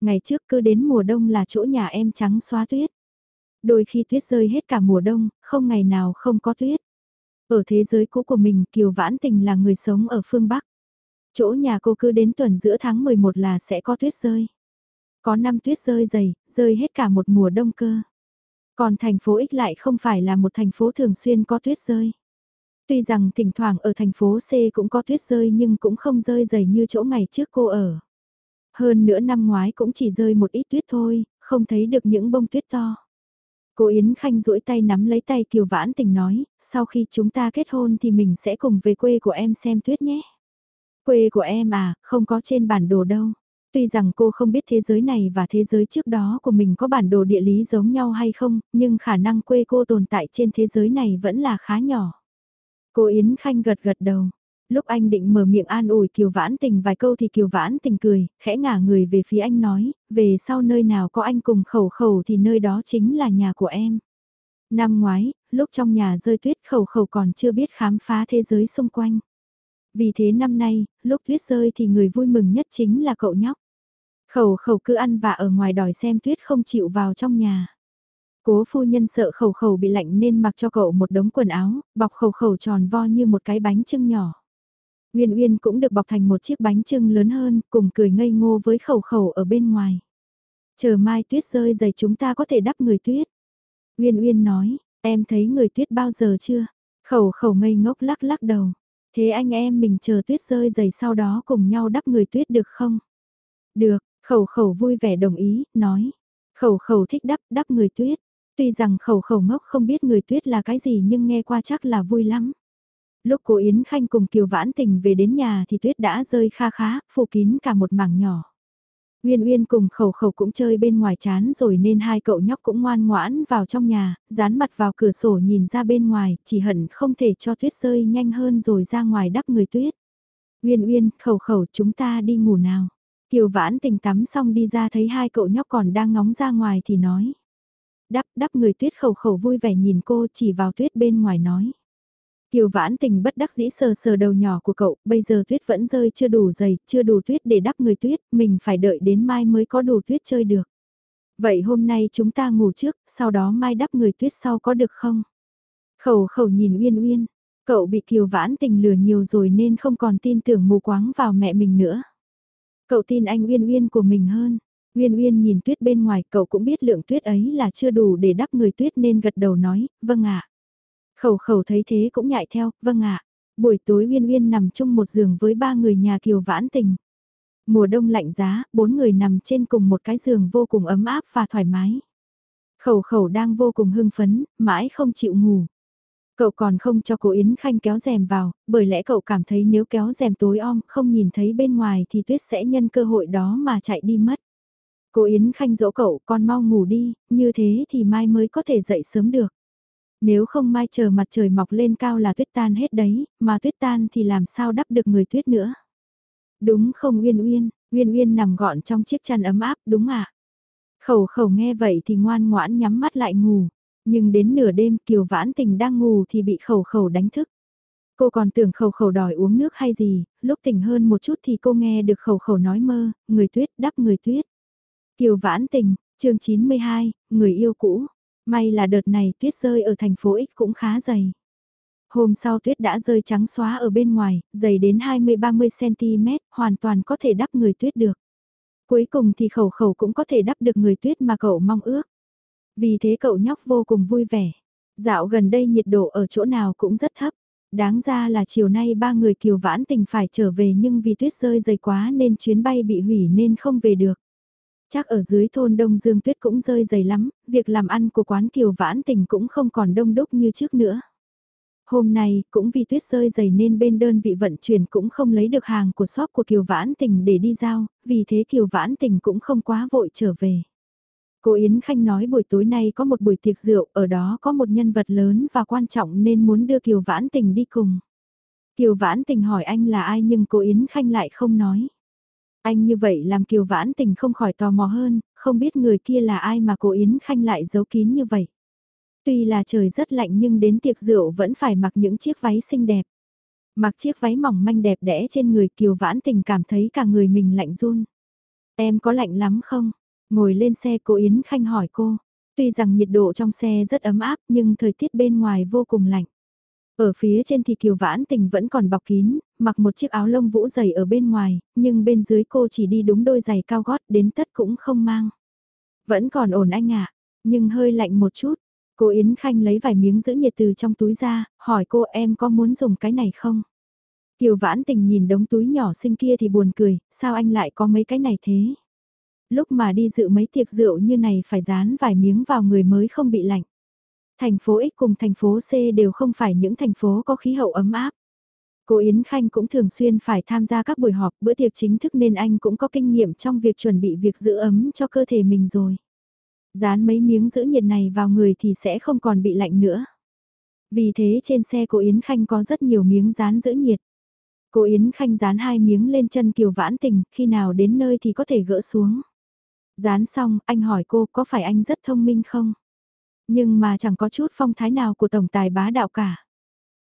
Ngày trước cứ đến mùa đông là chỗ nhà em trắng xóa tuyết. Đôi khi tuyết rơi hết cả mùa đông, không ngày nào không có tuyết. Ở thế giới cũ của mình Kiều Vãn Tình là người sống ở phương Bắc. Chỗ nhà cô cứ đến tuần giữa tháng 11 là sẽ có tuyết rơi. Có năm tuyết rơi dày, rơi hết cả một mùa đông cơ. Còn thành phố X lại không phải là một thành phố thường xuyên có tuyết rơi. Tuy rằng thỉnh thoảng ở thành phố C cũng có tuyết rơi nhưng cũng không rơi dày như chỗ ngày trước cô ở. Hơn nữa năm ngoái cũng chỉ rơi một ít tuyết thôi, không thấy được những bông tuyết to. Cô Yến Khanh duỗi tay nắm lấy tay Kiều Vãn Tình nói, sau khi chúng ta kết hôn thì mình sẽ cùng về quê của em xem tuyết nhé. Quê của em à, không có trên bản đồ đâu. Tuy rằng cô không biết thế giới này và thế giới trước đó của mình có bản đồ địa lý giống nhau hay không, nhưng khả năng quê cô tồn tại trên thế giới này vẫn là khá nhỏ. Cô Yến Khanh gật gật đầu. Lúc anh định mở miệng an ủi Kiều Vãn Tình vài câu thì Kiều Vãn Tình cười, khẽ ngả người về phía anh nói, về sau nơi nào có anh cùng khẩu khẩu thì nơi đó chính là nhà của em. Năm ngoái, lúc trong nhà rơi tuyết khẩu khẩu còn chưa biết khám phá thế giới xung quanh. Vì thế năm nay, lúc tuyết rơi thì người vui mừng nhất chính là cậu nhóc. Khẩu khẩu cứ ăn và ở ngoài đòi xem tuyết không chịu vào trong nhà. Cố phu nhân sợ khẩu khẩu bị lạnh nên mặc cho cậu một đống quần áo, bọc khẩu khẩu tròn vo như một cái bánh trưng nhỏ. Uyên Uyên cũng được bọc thành một chiếc bánh trưng lớn hơn, cùng cười ngây ngô với khẩu khẩu ở bên ngoài. Chờ mai tuyết rơi dày chúng ta có thể đắp người tuyết. Uyên Uyên nói, em thấy người tuyết bao giờ chưa? Khẩu khẩu ngây ngốc lắc lắc đầu. Thế anh em mình chờ tuyết rơi dày sau đó cùng nhau đắp người tuyết được không? Được, Khẩu khẩu vui vẻ đồng ý, nói. Khẩu khẩu thích đắp đắp người tuyết. Tuy rằng khẩu khẩu ngốc không biết người tuyết là cái gì nhưng nghe qua chắc là vui lắm. Lúc cô Yến Khanh cùng Kiều Vãn Tình về đến nhà thì tuyết đã rơi kha khá, phủ kín cả một mảng nhỏ. Uyên Uyên cùng khẩu khẩu cũng chơi bên ngoài chán rồi nên hai cậu nhóc cũng ngoan ngoãn vào trong nhà, dán mặt vào cửa sổ nhìn ra bên ngoài, chỉ hận không thể cho tuyết rơi nhanh hơn rồi ra ngoài đắp người tuyết. Uyên Uyên, khẩu khẩu chúng ta đi ngủ nào. Kiều vãn tình tắm xong đi ra thấy hai cậu nhóc còn đang ngóng ra ngoài thì nói. Đắp đắp người tuyết khẩu khẩu vui vẻ nhìn cô chỉ vào tuyết bên ngoài nói. Kiều vãn tình bất đắc dĩ sờ sờ đầu nhỏ của cậu, bây giờ tuyết vẫn rơi chưa đủ dày, chưa đủ tuyết để đắp người tuyết, mình phải đợi đến mai mới có đủ tuyết chơi được. Vậy hôm nay chúng ta ngủ trước, sau đó mai đắp người tuyết sau có được không? Khẩu khẩu nhìn Uyên Uyên, cậu bị Kiều vãn tình lừa nhiều rồi nên không còn tin tưởng mù quáng vào mẹ mình nữa. Cậu tin anh Uyên Uyên của mình hơn. Uyên Uyên nhìn tuyết bên ngoài cậu cũng biết lượng tuyết ấy là chưa đủ để đắp người tuyết nên gật đầu nói, vâng ạ. Khẩu khẩu thấy thế cũng nhại theo, vâng ạ. Buổi tối Uyên Uyên nằm chung một giường với ba người nhà kiều vãn tình. Mùa đông lạnh giá, bốn người nằm trên cùng một cái giường vô cùng ấm áp và thoải mái. Khẩu khẩu đang vô cùng hưng phấn, mãi không chịu ngủ. Cậu còn không cho cô Yến Khanh kéo rèm vào, bởi lẽ cậu cảm thấy nếu kéo rèm tối om không nhìn thấy bên ngoài thì tuyết sẽ nhân cơ hội đó mà chạy đi mất. Cô Yến Khanh dỗ cậu con mau ngủ đi, như thế thì mai mới có thể dậy sớm được. Nếu không mai chờ mặt trời mọc lên cao là tuyết tan hết đấy, mà tuyết tan thì làm sao đắp được người tuyết nữa. Đúng không Uyên Uyên, Uyên Uyên nằm gọn trong chiếc chăn ấm áp, đúng ạ. Khẩu khẩu nghe vậy thì ngoan ngoãn nhắm mắt lại ngủ. Nhưng đến nửa đêm Kiều Vãn Tình đang ngủ thì bị khẩu khẩu đánh thức. Cô còn tưởng khẩu khẩu đòi uống nước hay gì, lúc tỉnh hơn một chút thì cô nghe được khẩu khẩu nói mơ, người tuyết đắp người tuyết. Kiều Vãn Tình, chương 92, người yêu cũ. May là đợt này tuyết rơi ở thành phố X cũng khá dày. Hôm sau tuyết đã rơi trắng xóa ở bên ngoài, dày đến 20-30cm, hoàn toàn có thể đắp người tuyết được. Cuối cùng thì khẩu khẩu cũng có thể đắp được người tuyết mà cậu mong ước. Vì thế cậu nhóc vô cùng vui vẻ. Dạo gần đây nhiệt độ ở chỗ nào cũng rất thấp. Đáng ra là chiều nay ba người kiều vãn tình phải trở về nhưng vì tuyết rơi dày quá nên chuyến bay bị hủy nên không về được. Chắc ở dưới thôn Đông Dương tuyết cũng rơi dày lắm, việc làm ăn của quán kiều vãn tình cũng không còn đông đúc như trước nữa. Hôm nay, cũng vì tuyết rơi dày nên bên đơn vị vận chuyển cũng không lấy được hàng của shop của Kiều Vãn Tình để đi giao, vì thế Kiều Vãn Tình cũng không quá vội trở về. Cô Yến Khanh nói buổi tối nay có một buổi tiệc rượu, ở đó có một nhân vật lớn và quan trọng nên muốn đưa Kiều Vãn Tình đi cùng. Kiều Vãn Tình hỏi anh là ai nhưng cô Yến Khanh lại không nói. Anh như vậy làm Kiều Vãn Tình không khỏi tò mò hơn, không biết người kia là ai mà cô Yến Khanh lại giấu kín như vậy. Tuy là trời rất lạnh nhưng đến tiệc rượu vẫn phải mặc những chiếc váy xinh đẹp. Mặc chiếc váy mỏng manh đẹp đẽ trên người Kiều Vãn Tình cảm thấy cả người mình lạnh run. Em có lạnh lắm không? Ngồi lên xe cô Yến Khanh hỏi cô. Tuy rằng nhiệt độ trong xe rất ấm áp nhưng thời tiết bên ngoài vô cùng lạnh. Ở phía trên thì Kiều Vãn Tình vẫn còn bọc kín, mặc một chiếc áo lông vũ dày ở bên ngoài, nhưng bên dưới cô chỉ đi đúng đôi giày cao gót đến tất cũng không mang. Vẫn còn ổn anh ạ, nhưng hơi lạnh một chút. Cô Yến Khanh lấy vài miếng giữ nhiệt từ trong túi ra, hỏi cô em có muốn dùng cái này không? Kiều Vãn Tình nhìn đống túi nhỏ xinh kia thì buồn cười, sao anh lại có mấy cái này thế? Lúc mà đi dự mấy tiệc rượu như này phải dán vài miếng vào người mới không bị lạnh. Thành phố X cùng thành phố C đều không phải những thành phố có khí hậu ấm áp. Cô Yến Khanh cũng thường xuyên phải tham gia các buổi họp bữa tiệc chính thức nên anh cũng có kinh nghiệm trong việc chuẩn bị việc giữ ấm cho cơ thể mình rồi. Dán mấy miếng giữ nhiệt này vào người thì sẽ không còn bị lạnh nữa. Vì thế trên xe cô Yến Khanh có rất nhiều miếng dán giữ nhiệt. Cô Yến Khanh dán hai miếng lên chân Kiều Vãn Tình, khi nào đến nơi thì có thể gỡ xuống. Dán xong, anh hỏi cô có phải anh rất thông minh không? Nhưng mà chẳng có chút phong thái nào của tổng tài bá đạo cả.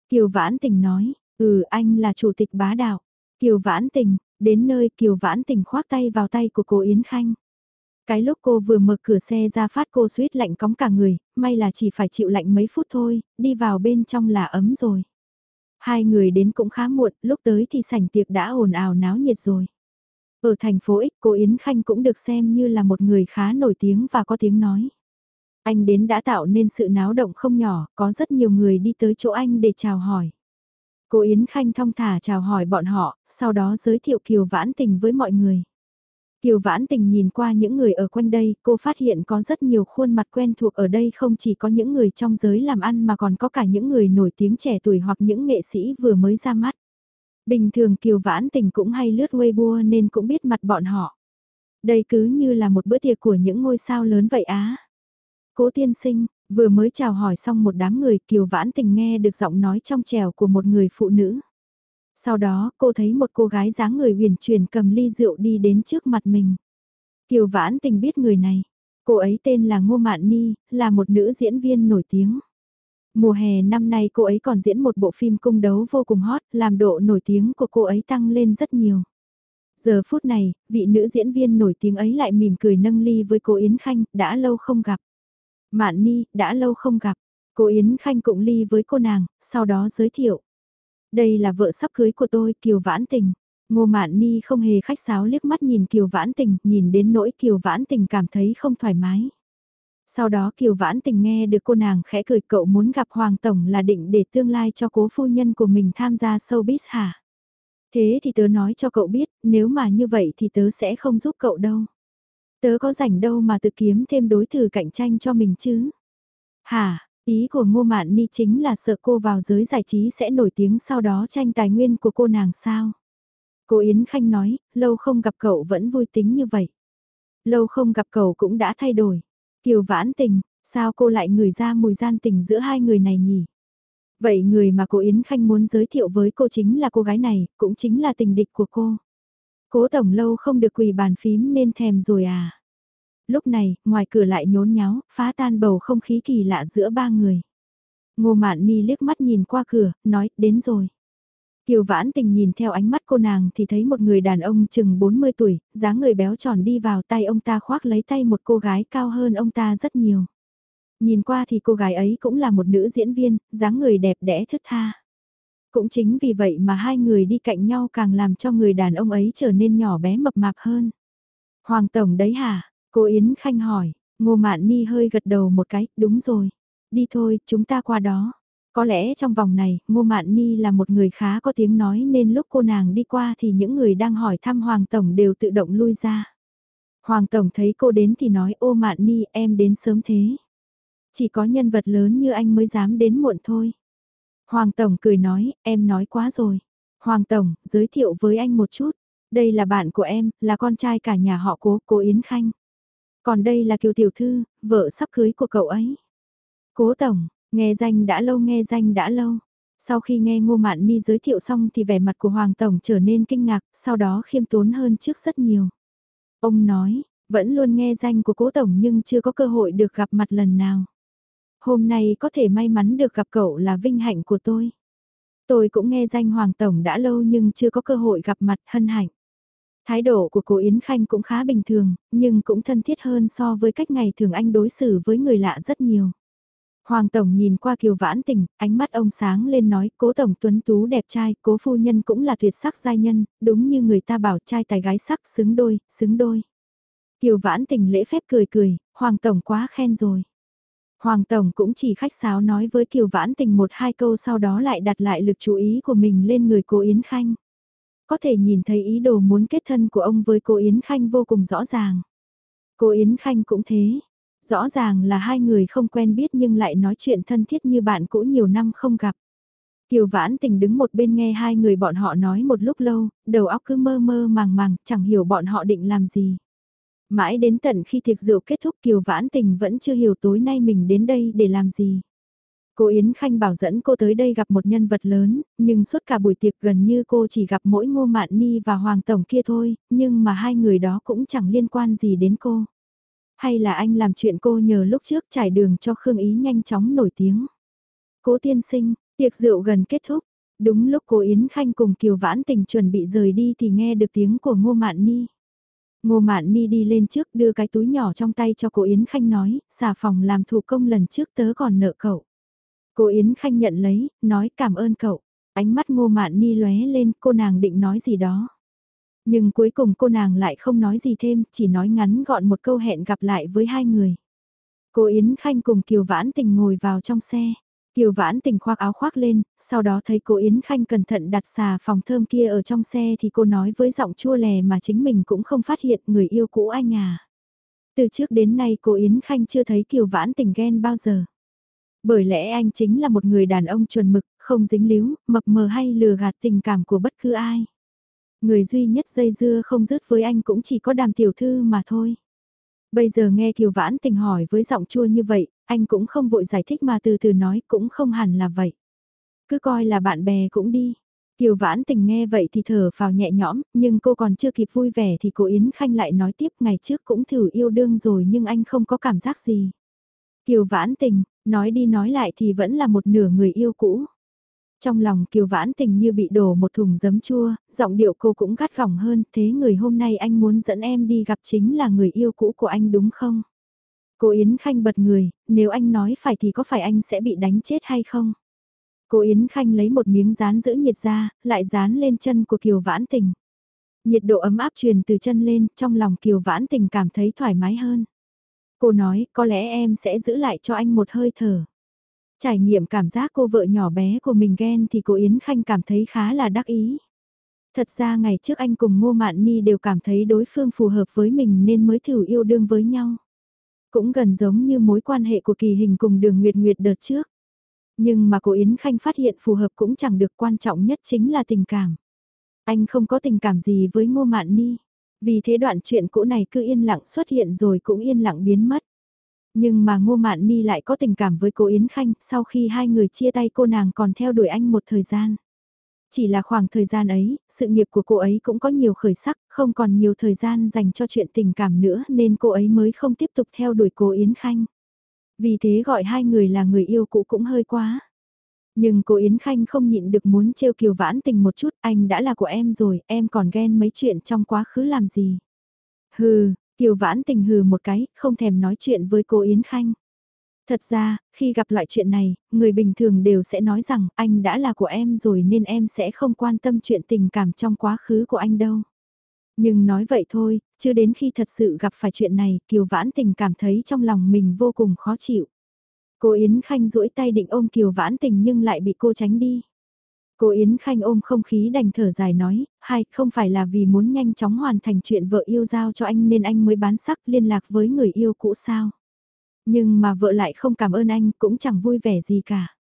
Kiều Vãn Tình nói, ừ anh là chủ tịch bá đạo. Kiều Vãn Tình, đến nơi Kiều Vãn Tình khoác tay vào tay của cô Yến Khanh. Cái lúc cô vừa mở cửa xe ra phát cô suýt lạnh cóng cả người, may là chỉ phải chịu lạnh mấy phút thôi, đi vào bên trong là ấm rồi. Hai người đến cũng khá muộn, lúc tới thì sảnh tiệc đã ồn ào náo nhiệt rồi. Ở thành phố X, cô Yến Khanh cũng được xem như là một người khá nổi tiếng và có tiếng nói. Anh đến đã tạo nên sự náo động không nhỏ, có rất nhiều người đi tới chỗ anh để chào hỏi. Cô Yến Khanh thong thả chào hỏi bọn họ, sau đó giới thiệu Kiều Vãn Tình với mọi người. Kiều Vãn Tình nhìn qua những người ở quanh đây, cô phát hiện có rất nhiều khuôn mặt quen thuộc ở đây không chỉ có những người trong giới làm ăn mà còn có cả những người nổi tiếng trẻ tuổi hoặc những nghệ sĩ vừa mới ra mắt. Bình thường Kiều Vãn Tình cũng hay lướt Weibo nên cũng biết mặt bọn họ. Đây cứ như là một bữa tiệc của những ngôi sao lớn vậy á. Cố tiên sinh, vừa mới chào hỏi xong một đám người Kiều Vãn Tình nghe được giọng nói trong trèo của một người phụ nữ. Sau đó cô thấy một cô gái dáng người huyền chuyển cầm ly rượu đi đến trước mặt mình. Kiều Vãn Tình biết người này. Cô ấy tên là Ngô Mạn Ni, là một nữ diễn viên nổi tiếng. Mùa hè năm nay cô ấy còn diễn một bộ phim cung đấu vô cùng hot, làm độ nổi tiếng của cô ấy tăng lên rất nhiều. Giờ phút này, vị nữ diễn viên nổi tiếng ấy lại mỉm cười nâng ly với cô Yến Khanh, đã lâu không gặp. Mạn Ni, đã lâu không gặp. Cô Yến Khanh cũng ly với cô nàng, sau đó giới thiệu. Đây là vợ sắp cưới của tôi, Kiều Vãn Tình. Ngô Mạn Ni không hề khách sáo liếc mắt nhìn Kiều Vãn Tình, nhìn đến nỗi Kiều Vãn Tình cảm thấy không thoải mái. Sau đó Kiều Vãn Tình nghe được cô nàng khẽ cười cậu muốn gặp Hoàng Tổng là định để tương lai cho cố phu nhân của mình tham gia showbiz hả? Thế thì tớ nói cho cậu biết, nếu mà như vậy thì tớ sẽ không giúp cậu đâu. Tớ có rảnh đâu mà tự kiếm thêm đối thủ cạnh tranh cho mình chứ. Hả, ý của Ngô Mạn Ni chính là sợ cô vào giới giải trí sẽ nổi tiếng sau đó tranh tài nguyên của cô nàng sao. Cô Yến Khanh nói, lâu không gặp cậu vẫn vui tính như vậy. Lâu không gặp cậu cũng đã thay đổi. Kiều vãn tình, sao cô lại ngửi ra mùi gian tình giữa hai người này nhỉ? Vậy người mà cô Yến Khanh muốn giới thiệu với cô chính là cô gái này, cũng chính là tình địch của cô. Cố tổng lâu không được quỳ bàn phím nên thèm rồi à? Lúc này, ngoài cửa lại nhốn nháo, phá tan bầu không khí kỳ lạ giữa ba người. Ngô Mạn Ni liếc mắt nhìn qua cửa, nói, đến rồi. Kiều Vãn Tình nhìn theo ánh mắt cô nàng thì thấy một người đàn ông chừng 40 tuổi, dáng người béo tròn đi vào tay ông ta khoác lấy tay một cô gái cao hơn ông ta rất nhiều. Nhìn qua thì cô gái ấy cũng là một nữ diễn viên, dáng người đẹp đẽ thướt tha. Cũng chính vì vậy mà hai người đi cạnh nhau càng làm cho người đàn ông ấy trở nên nhỏ bé mập mạp hơn. Hoàng Tổng đấy hả? Cô Yến Khanh hỏi, Ngô Mạn Ni hơi gật đầu một cái, đúng rồi. Đi thôi, chúng ta qua đó. Có lẽ trong vòng này, Ngô Mạn Ni là một người khá có tiếng nói nên lúc cô nàng đi qua thì những người đang hỏi thăm Hoàng Tổng đều tự động lui ra. Hoàng Tổng thấy cô đến thì nói ô Mạn Ni em đến sớm thế. Chỉ có nhân vật lớn như anh mới dám đến muộn thôi. Hoàng Tổng cười nói, em nói quá rồi. Hoàng Tổng, giới thiệu với anh một chút. Đây là bạn của em, là con trai cả nhà họ cố, cố Yến Khanh. Còn đây là Kiều Tiểu Thư, vợ sắp cưới của cậu ấy. Cố Tổng, nghe danh đã lâu nghe danh đã lâu. Sau khi nghe Ngô Mạn Ni giới thiệu xong thì vẻ mặt của Hoàng Tổng trở nên kinh ngạc, sau đó khiêm tốn hơn trước rất nhiều. Ông nói, vẫn luôn nghe danh của cố Tổng nhưng chưa có cơ hội được gặp mặt lần nào. Hôm nay có thể may mắn được gặp cậu là vinh hạnh của tôi. Tôi cũng nghe danh Hoàng Tổng đã lâu nhưng chưa có cơ hội gặp mặt hân hạnh. Thái độ của cô Yến Khanh cũng khá bình thường, nhưng cũng thân thiết hơn so với cách ngày thường anh đối xử với người lạ rất nhiều. Hoàng Tổng nhìn qua Kiều Vãn Tình, ánh mắt ông sáng lên nói, cố Tổng tuấn tú đẹp trai, cố phu nhân cũng là tuyệt sắc giai nhân, đúng như người ta bảo trai tài gái sắc xứng đôi, xứng đôi. Kiều Vãn Tình lễ phép cười cười, Hoàng Tổng quá khen rồi. Hoàng Tổng cũng chỉ khách sáo nói với Kiều Vãn Tình một hai câu sau đó lại đặt lại lực chú ý của mình lên người cô Yến Khanh. Có thể nhìn thấy ý đồ muốn kết thân của ông với cô Yến Khanh vô cùng rõ ràng. Cô Yến Khanh cũng thế. Rõ ràng là hai người không quen biết nhưng lại nói chuyện thân thiết như bạn cũ nhiều năm không gặp. Kiều Vãn Tình đứng một bên nghe hai người bọn họ nói một lúc lâu, đầu óc cứ mơ mơ màng màng, chẳng hiểu bọn họ định làm gì. Mãi đến tận khi tiệc rượu kết thúc Kiều Vãn Tình vẫn chưa hiểu tối nay mình đến đây để làm gì. Cô Yến Khanh bảo dẫn cô tới đây gặp một nhân vật lớn, nhưng suốt cả buổi tiệc gần như cô chỉ gặp mỗi Ngô Mạn Ni và Hoàng Tổng kia thôi, nhưng mà hai người đó cũng chẳng liên quan gì đến cô. Hay là anh làm chuyện cô nhờ lúc trước trải đường cho Khương Ý nhanh chóng nổi tiếng. Cố tiên sinh, tiệc rượu gần kết thúc, đúng lúc cô Yến Khanh cùng Kiều Vãn Tình chuẩn bị rời đi thì nghe được tiếng của Ngô Mạn Ni. Ngô Mạn Ni đi lên trước đưa cái túi nhỏ trong tay cho cô Yến Khanh nói, xà phòng làm thủ công lần trước tớ còn nợ cậu. Cô Yến Khanh nhận lấy, nói cảm ơn cậu. Ánh mắt Ngô Mạn Ni lóe lên, cô nàng định nói gì đó. Nhưng cuối cùng cô nàng lại không nói gì thêm, chỉ nói ngắn gọn một câu hẹn gặp lại với hai người. Cô Yến Khanh cùng Kiều Vãn Tình ngồi vào trong xe. Kiều Vãn Tình khoác áo khoác lên, sau đó thấy cô Yến Khanh cẩn thận đặt xà phòng thơm kia ở trong xe thì cô nói với giọng chua lè mà chính mình cũng không phát hiện người yêu cũ anh à. Từ trước đến nay cô Yến Khanh chưa thấy Kiều Vãn Tình ghen bao giờ. Bởi lẽ anh chính là một người đàn ông chuẩn mực, không dính líu, mập mờ hay lừa gạt tình cảm của bất cứ ai. Người duy nhất dây dưa không dứt với anh cũng chỉ có đàm tiểu thư mà thôi. Bây giờ nghe Kiều Vãn Tình hỏi với giọng chua như vậy, anh cũng không vội giải thích mà từ từ nói cũng không hẳn là vậy. Cứ coi là bạn bè cũng đi. Kiều Vãn Tình nghe vậy thì thở vào nhẹ nhõm, nhưng cô còn chưa kịp vui vẻ thì cô Yến Khanh lại nói tiếp ngày trước cũng thử yêu đương rồi nhưng anh không có cảm giác gì. Kiều Vãn Tình, nói đi nói lại thì vẫn là một nửa người yêu cũ. Trong lòng Kiều Vãn Tình như bị đổ một thùng giấm chua, giọng điệu cô cũng gắt gỏng hơn, thế người hôm nay anh muốn dẫn em đi gặp chính là người yêu cũ của anh đúng không? Cô Yến Khanh bật người, nếu anh nói phải thì có phải anh sẽ bị đánh chết hay không? Cô Yến Khanh lấy một miếng dán giữ nhiệt ra, lại dán lên chân của Kiều Vãn Tình. Nhiệt độ ấm áp truyền từ chân lên, trong lòng Kiều Vãn Tình cảm thấy thoải mái hơn. Cô nói, có lẽ em sẽ giữ lại cho anh một hơi thở. Trải nghiệm cảm giác cô vợ nhỏ bé của mình ghen thì cô Yến Khanh cảm thấy khá là đắc ý. Thật ra ngày trước anh cùng Ngô Mạn Ni đều cảm thấy đối phương phù hợp với mình nên mới thử yêu đương với nhau. Cũng gần giống như mối quan hệ của kỳ hình cùng đường Nguyệt Nguyệt đợt trước. Nhưng mà cô Yến Khanh phát hiện phù hợp cũng chẳng được quan trọng nhất chính là tình cảm. Anh không có tình cảm gì với Ngô Mạn Ni. Vì thế đoạn chuyện cũ này cứ yên lặng xuất hiện rồi cũng yên lặng biến mất. Nhưng mà Ngô Mạn Ni lại có tình cảm với cô Yến Khanh, sau khi hai người chia tay cô nàng còn theo đuổi anh một thời gian. Chỉ là khoảng thời gian ấy, sự nghiệp của cô ấy cũng có nhiều khởi sắc, không còn nhiều thời gian dành cho chuyện tình cảm nữa nên cô ấy mới không tiếp tục theo đuổi cô Yến Khanh. Vì thế gọi hai người là người yêu cũ cũng hơi quá. Nhưng cô Yến Khanh không nhịn được muốn trêu Kiều Vãn Tình một chút, anh đã là của em rồi, em còn ghen mấy chuyện trong quá khứ làm gì. Hừ, Kiều Vãn Tình hừ một cái, không thèm nói chuyện với cô Yến Khanh. Thật ra, khi gặp loại chuyện này, người bình thường đều sẽ nói rằng anh đã là của em rồi nên em sẽ không quan tâm chuyện tình cảm trong quá khứ của anh đâu. Nhưng nói vậy thôi, chưa đến khi thật sự gặp phải chuyện này, Kiều Vãn Tình cảm thấy trong lòng mình vô cùng khó chịu. Cô Yến Khanh duỗi tay định ôm Kiều Vãn Tình nhưng lại bị cô tránh đi. Cô Yến Khanh ôm không khí đành thở dài nói, hai không phải là vì muốn nhanh chóng hoàn thành chuyện vợ yêu giao cho anh nên anh mới bán sắc liên lạc với người yêu cũ sao. Nhưng mà vợ lại không cảm ơn anh cũng chẳng vui vẻ gì cả.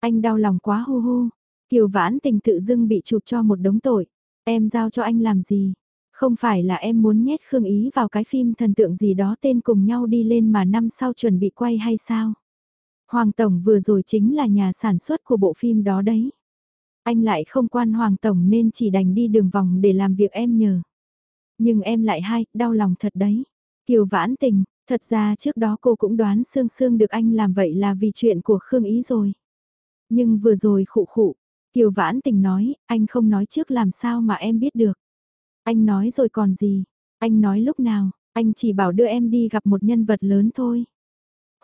Anh đau lòng quá hu hu, Kiều Vãn Tình tự dưng bị chụp cho một đống tội. Em giao cho anh làm gì? Không phải là em muốn nhét Khương Ý vào cái phim thần tượng gì đó tên cùng nhau đi lên mà năm sau chuẩn bị quay hay sao? Hoàng Tổng vừa rồi chính là nhà sản xuất của bộ phim đó đấy. Anh lại không quan Hoàng Tổng nên chỉ đành đi đường vòng để làm việc em nhờ. Nhưng em lại hay, đau lòng thật đấy. Kiều vãn tình, thật ra trước đó cô cũng đoán Sương Sương được anh làm vậy là vì chuyện của Khương Ý rồi. Nhưng vừa rồi khụ khụ, Kiều vãn tình nói, anh không nói trước làm sao mà em biết được. Anh nói rồi còn gì, anh nói lúc nào, anh chỉ bảo đưa em đi gặp một nhân vật lớn thôi.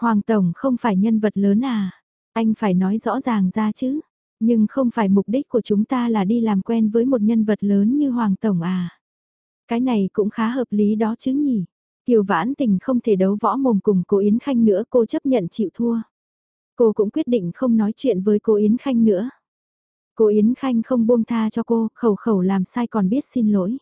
Hoàng Tổng không phải nhân vật lớn à, anh phải nói rõ ràng ra chứ. Nhưng không phải mục đích của chúng ta là đi làm quen với một nhân vật lớn như Hoàng Tổng à. Cái này cũng khá hợp lý đó chứ nhỉ. Kiều Vãn Tình không thể đấu võ mồm cùng cô Yến Khanh nữa cô chấp nhận chịu thua. Cô cũng quyết định không nói chuyện với cô Yến Khanh nữa. Cô Yến Khanh không buông tha cho cô, khẩu khẩu làm sai còn biết xin lỗi.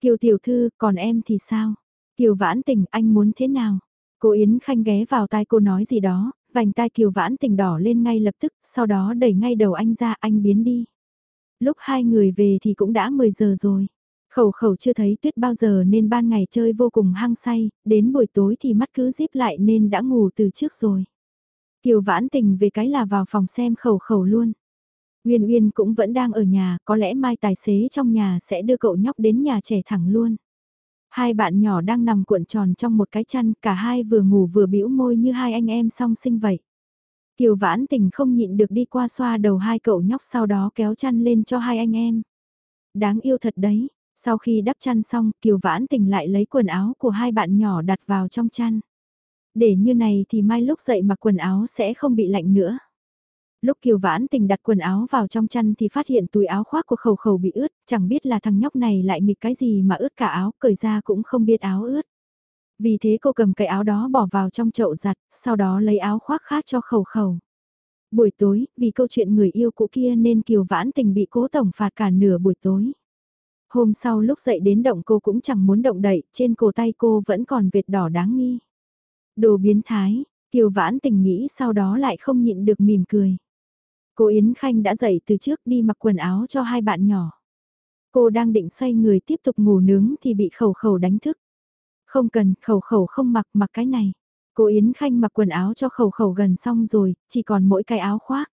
Kiều Tiểu Thư, còn em thì sao? Kiều Vãn Tình, anh muốn thế nào? Cô Yến Khanh ghé vào tai cô nói gì đó, vành tai Kiều Vãn Tình đỏ lên ngay lập tức, sau đó đẩy ngay đầu anh ra, anh biến đi. Lúc hai người về thì cũng đã 10 giờ rồi. Khẩu khẩu chưa thấy tuyết bao giờ nên ban ngày chơi vô cùng hăng say, đến buổi tối thì mắt cứ díp lại nên đã ngủ từ trước rồi. Kiều Vãn Tình về cái là vào phòng xem khẩu khẩu luôn. Uyên Uyên cũng vẫn đang ở nhà, có lẽ mai tài xế trong nhà sẽ đưa cậu nhóc đến nhà trẻ thẳng luôn. Hai bạn nhỏ đang nằm cuộn tròn trong một cái chăn, cả hai vừa ngủ vừa bĩu môi như hai anh em song sinh vậy. Kiều vãn tình không nhịn được đi qua xoa đầu hai cậu nhóc sau đó kéo chăn lên cho hai anh em. Đáng yêu thật đấy, sau khi đắp chăn xong Kiều vãn tình lại lấy quần áo của hai bạn nhỏ đặt vào trong chăn. Để như này thì mai lúc dậy mặc quần áo sẽ không bị lạnh nữa. Lúc Kiều Vãn Tình đặt quần áo vào trong chăn thì phát hiện túi áo khoác của khẩu khẩu bị ướt, chẳng biết là thằng nhóc này lại nghịch cái gì mà ướt cả áo, cởi ra cũng không biết áo ướt. Vì thế cô cầm cái áo đó bỏ vào trong chậu giặt, sau đó lấy áo khoác khác cho khẩu khẩu. Buổi tối, vì câu chuyện người yêu cũ kia nên Kiều Vãn Tình bị cố tổng phạt cả nửa buổi tối. Hôm sau lúc dậy đến động cô cũng chẳng muốn động đậy, trên cổ tay cô vẫn còn vệt đỏ đáng nghi. Đồ biến thái, Kiều Vãn Tình nghĩ sau đó lại không nhịn được mỉm cười. Cô Yến Khanh đã dậy từ trước đi mặc quần áo cho hai bạn nhỏ. Cô đang định xoay người tiếp tục ngủ nướng thì bị khẩu khẩu đánh thức. Không cần, khẩu khẩu không mặc mặc cái này. Cô Yến Khanh mặc quần áo cho khẩu khẩu gần xong rồi, chỉ còn mỗi cái áo khoác.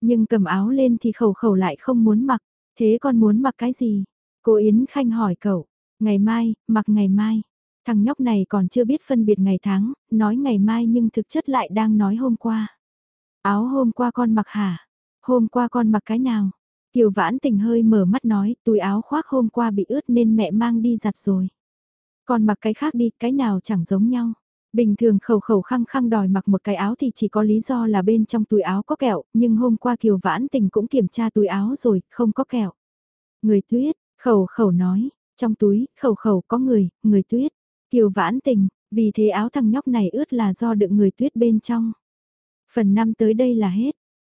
Nhưng cầm áo lên thì khẩu khẩu lại không muốn mặc, thế con muốn mặc cái gì? Cô Yến Khanh hỏi cậu, ngày mai, mặc ngày mai. Thằng nhóc này còn chưa biết phân biệt ngày tháng, nói ngày mai nhưng thực chất lại đang nói hôm qua. Áo hôm qua con mặc hả? Hôm qua con mặc cái nào? Kiều vãn tình hơi mở mắt nói, túi áo khoác hôm qua bị ướt nên mẹ mang đi giặt rồi. Còn mặc cái khác đi, cái nào chẳng giống nhau. Bình thường khẩu khẩu khăng khăng đòi mặc một cái áo thì chỉ có lý do là bên trong túi áo có kẹo, nhưng hôm qua Kiều Vãn Tình cũng kiểm tra túi áo rồi, không có kẹo. Người tuyết, khẩu khẩu nói, trong túi, khẩu khẩu có người, người tuyết. Kiều Vãn Tình, vì thế áo thằng nhóc này ướt là do đựng người tuyết bên trong. Phần 5 tới đây là hết.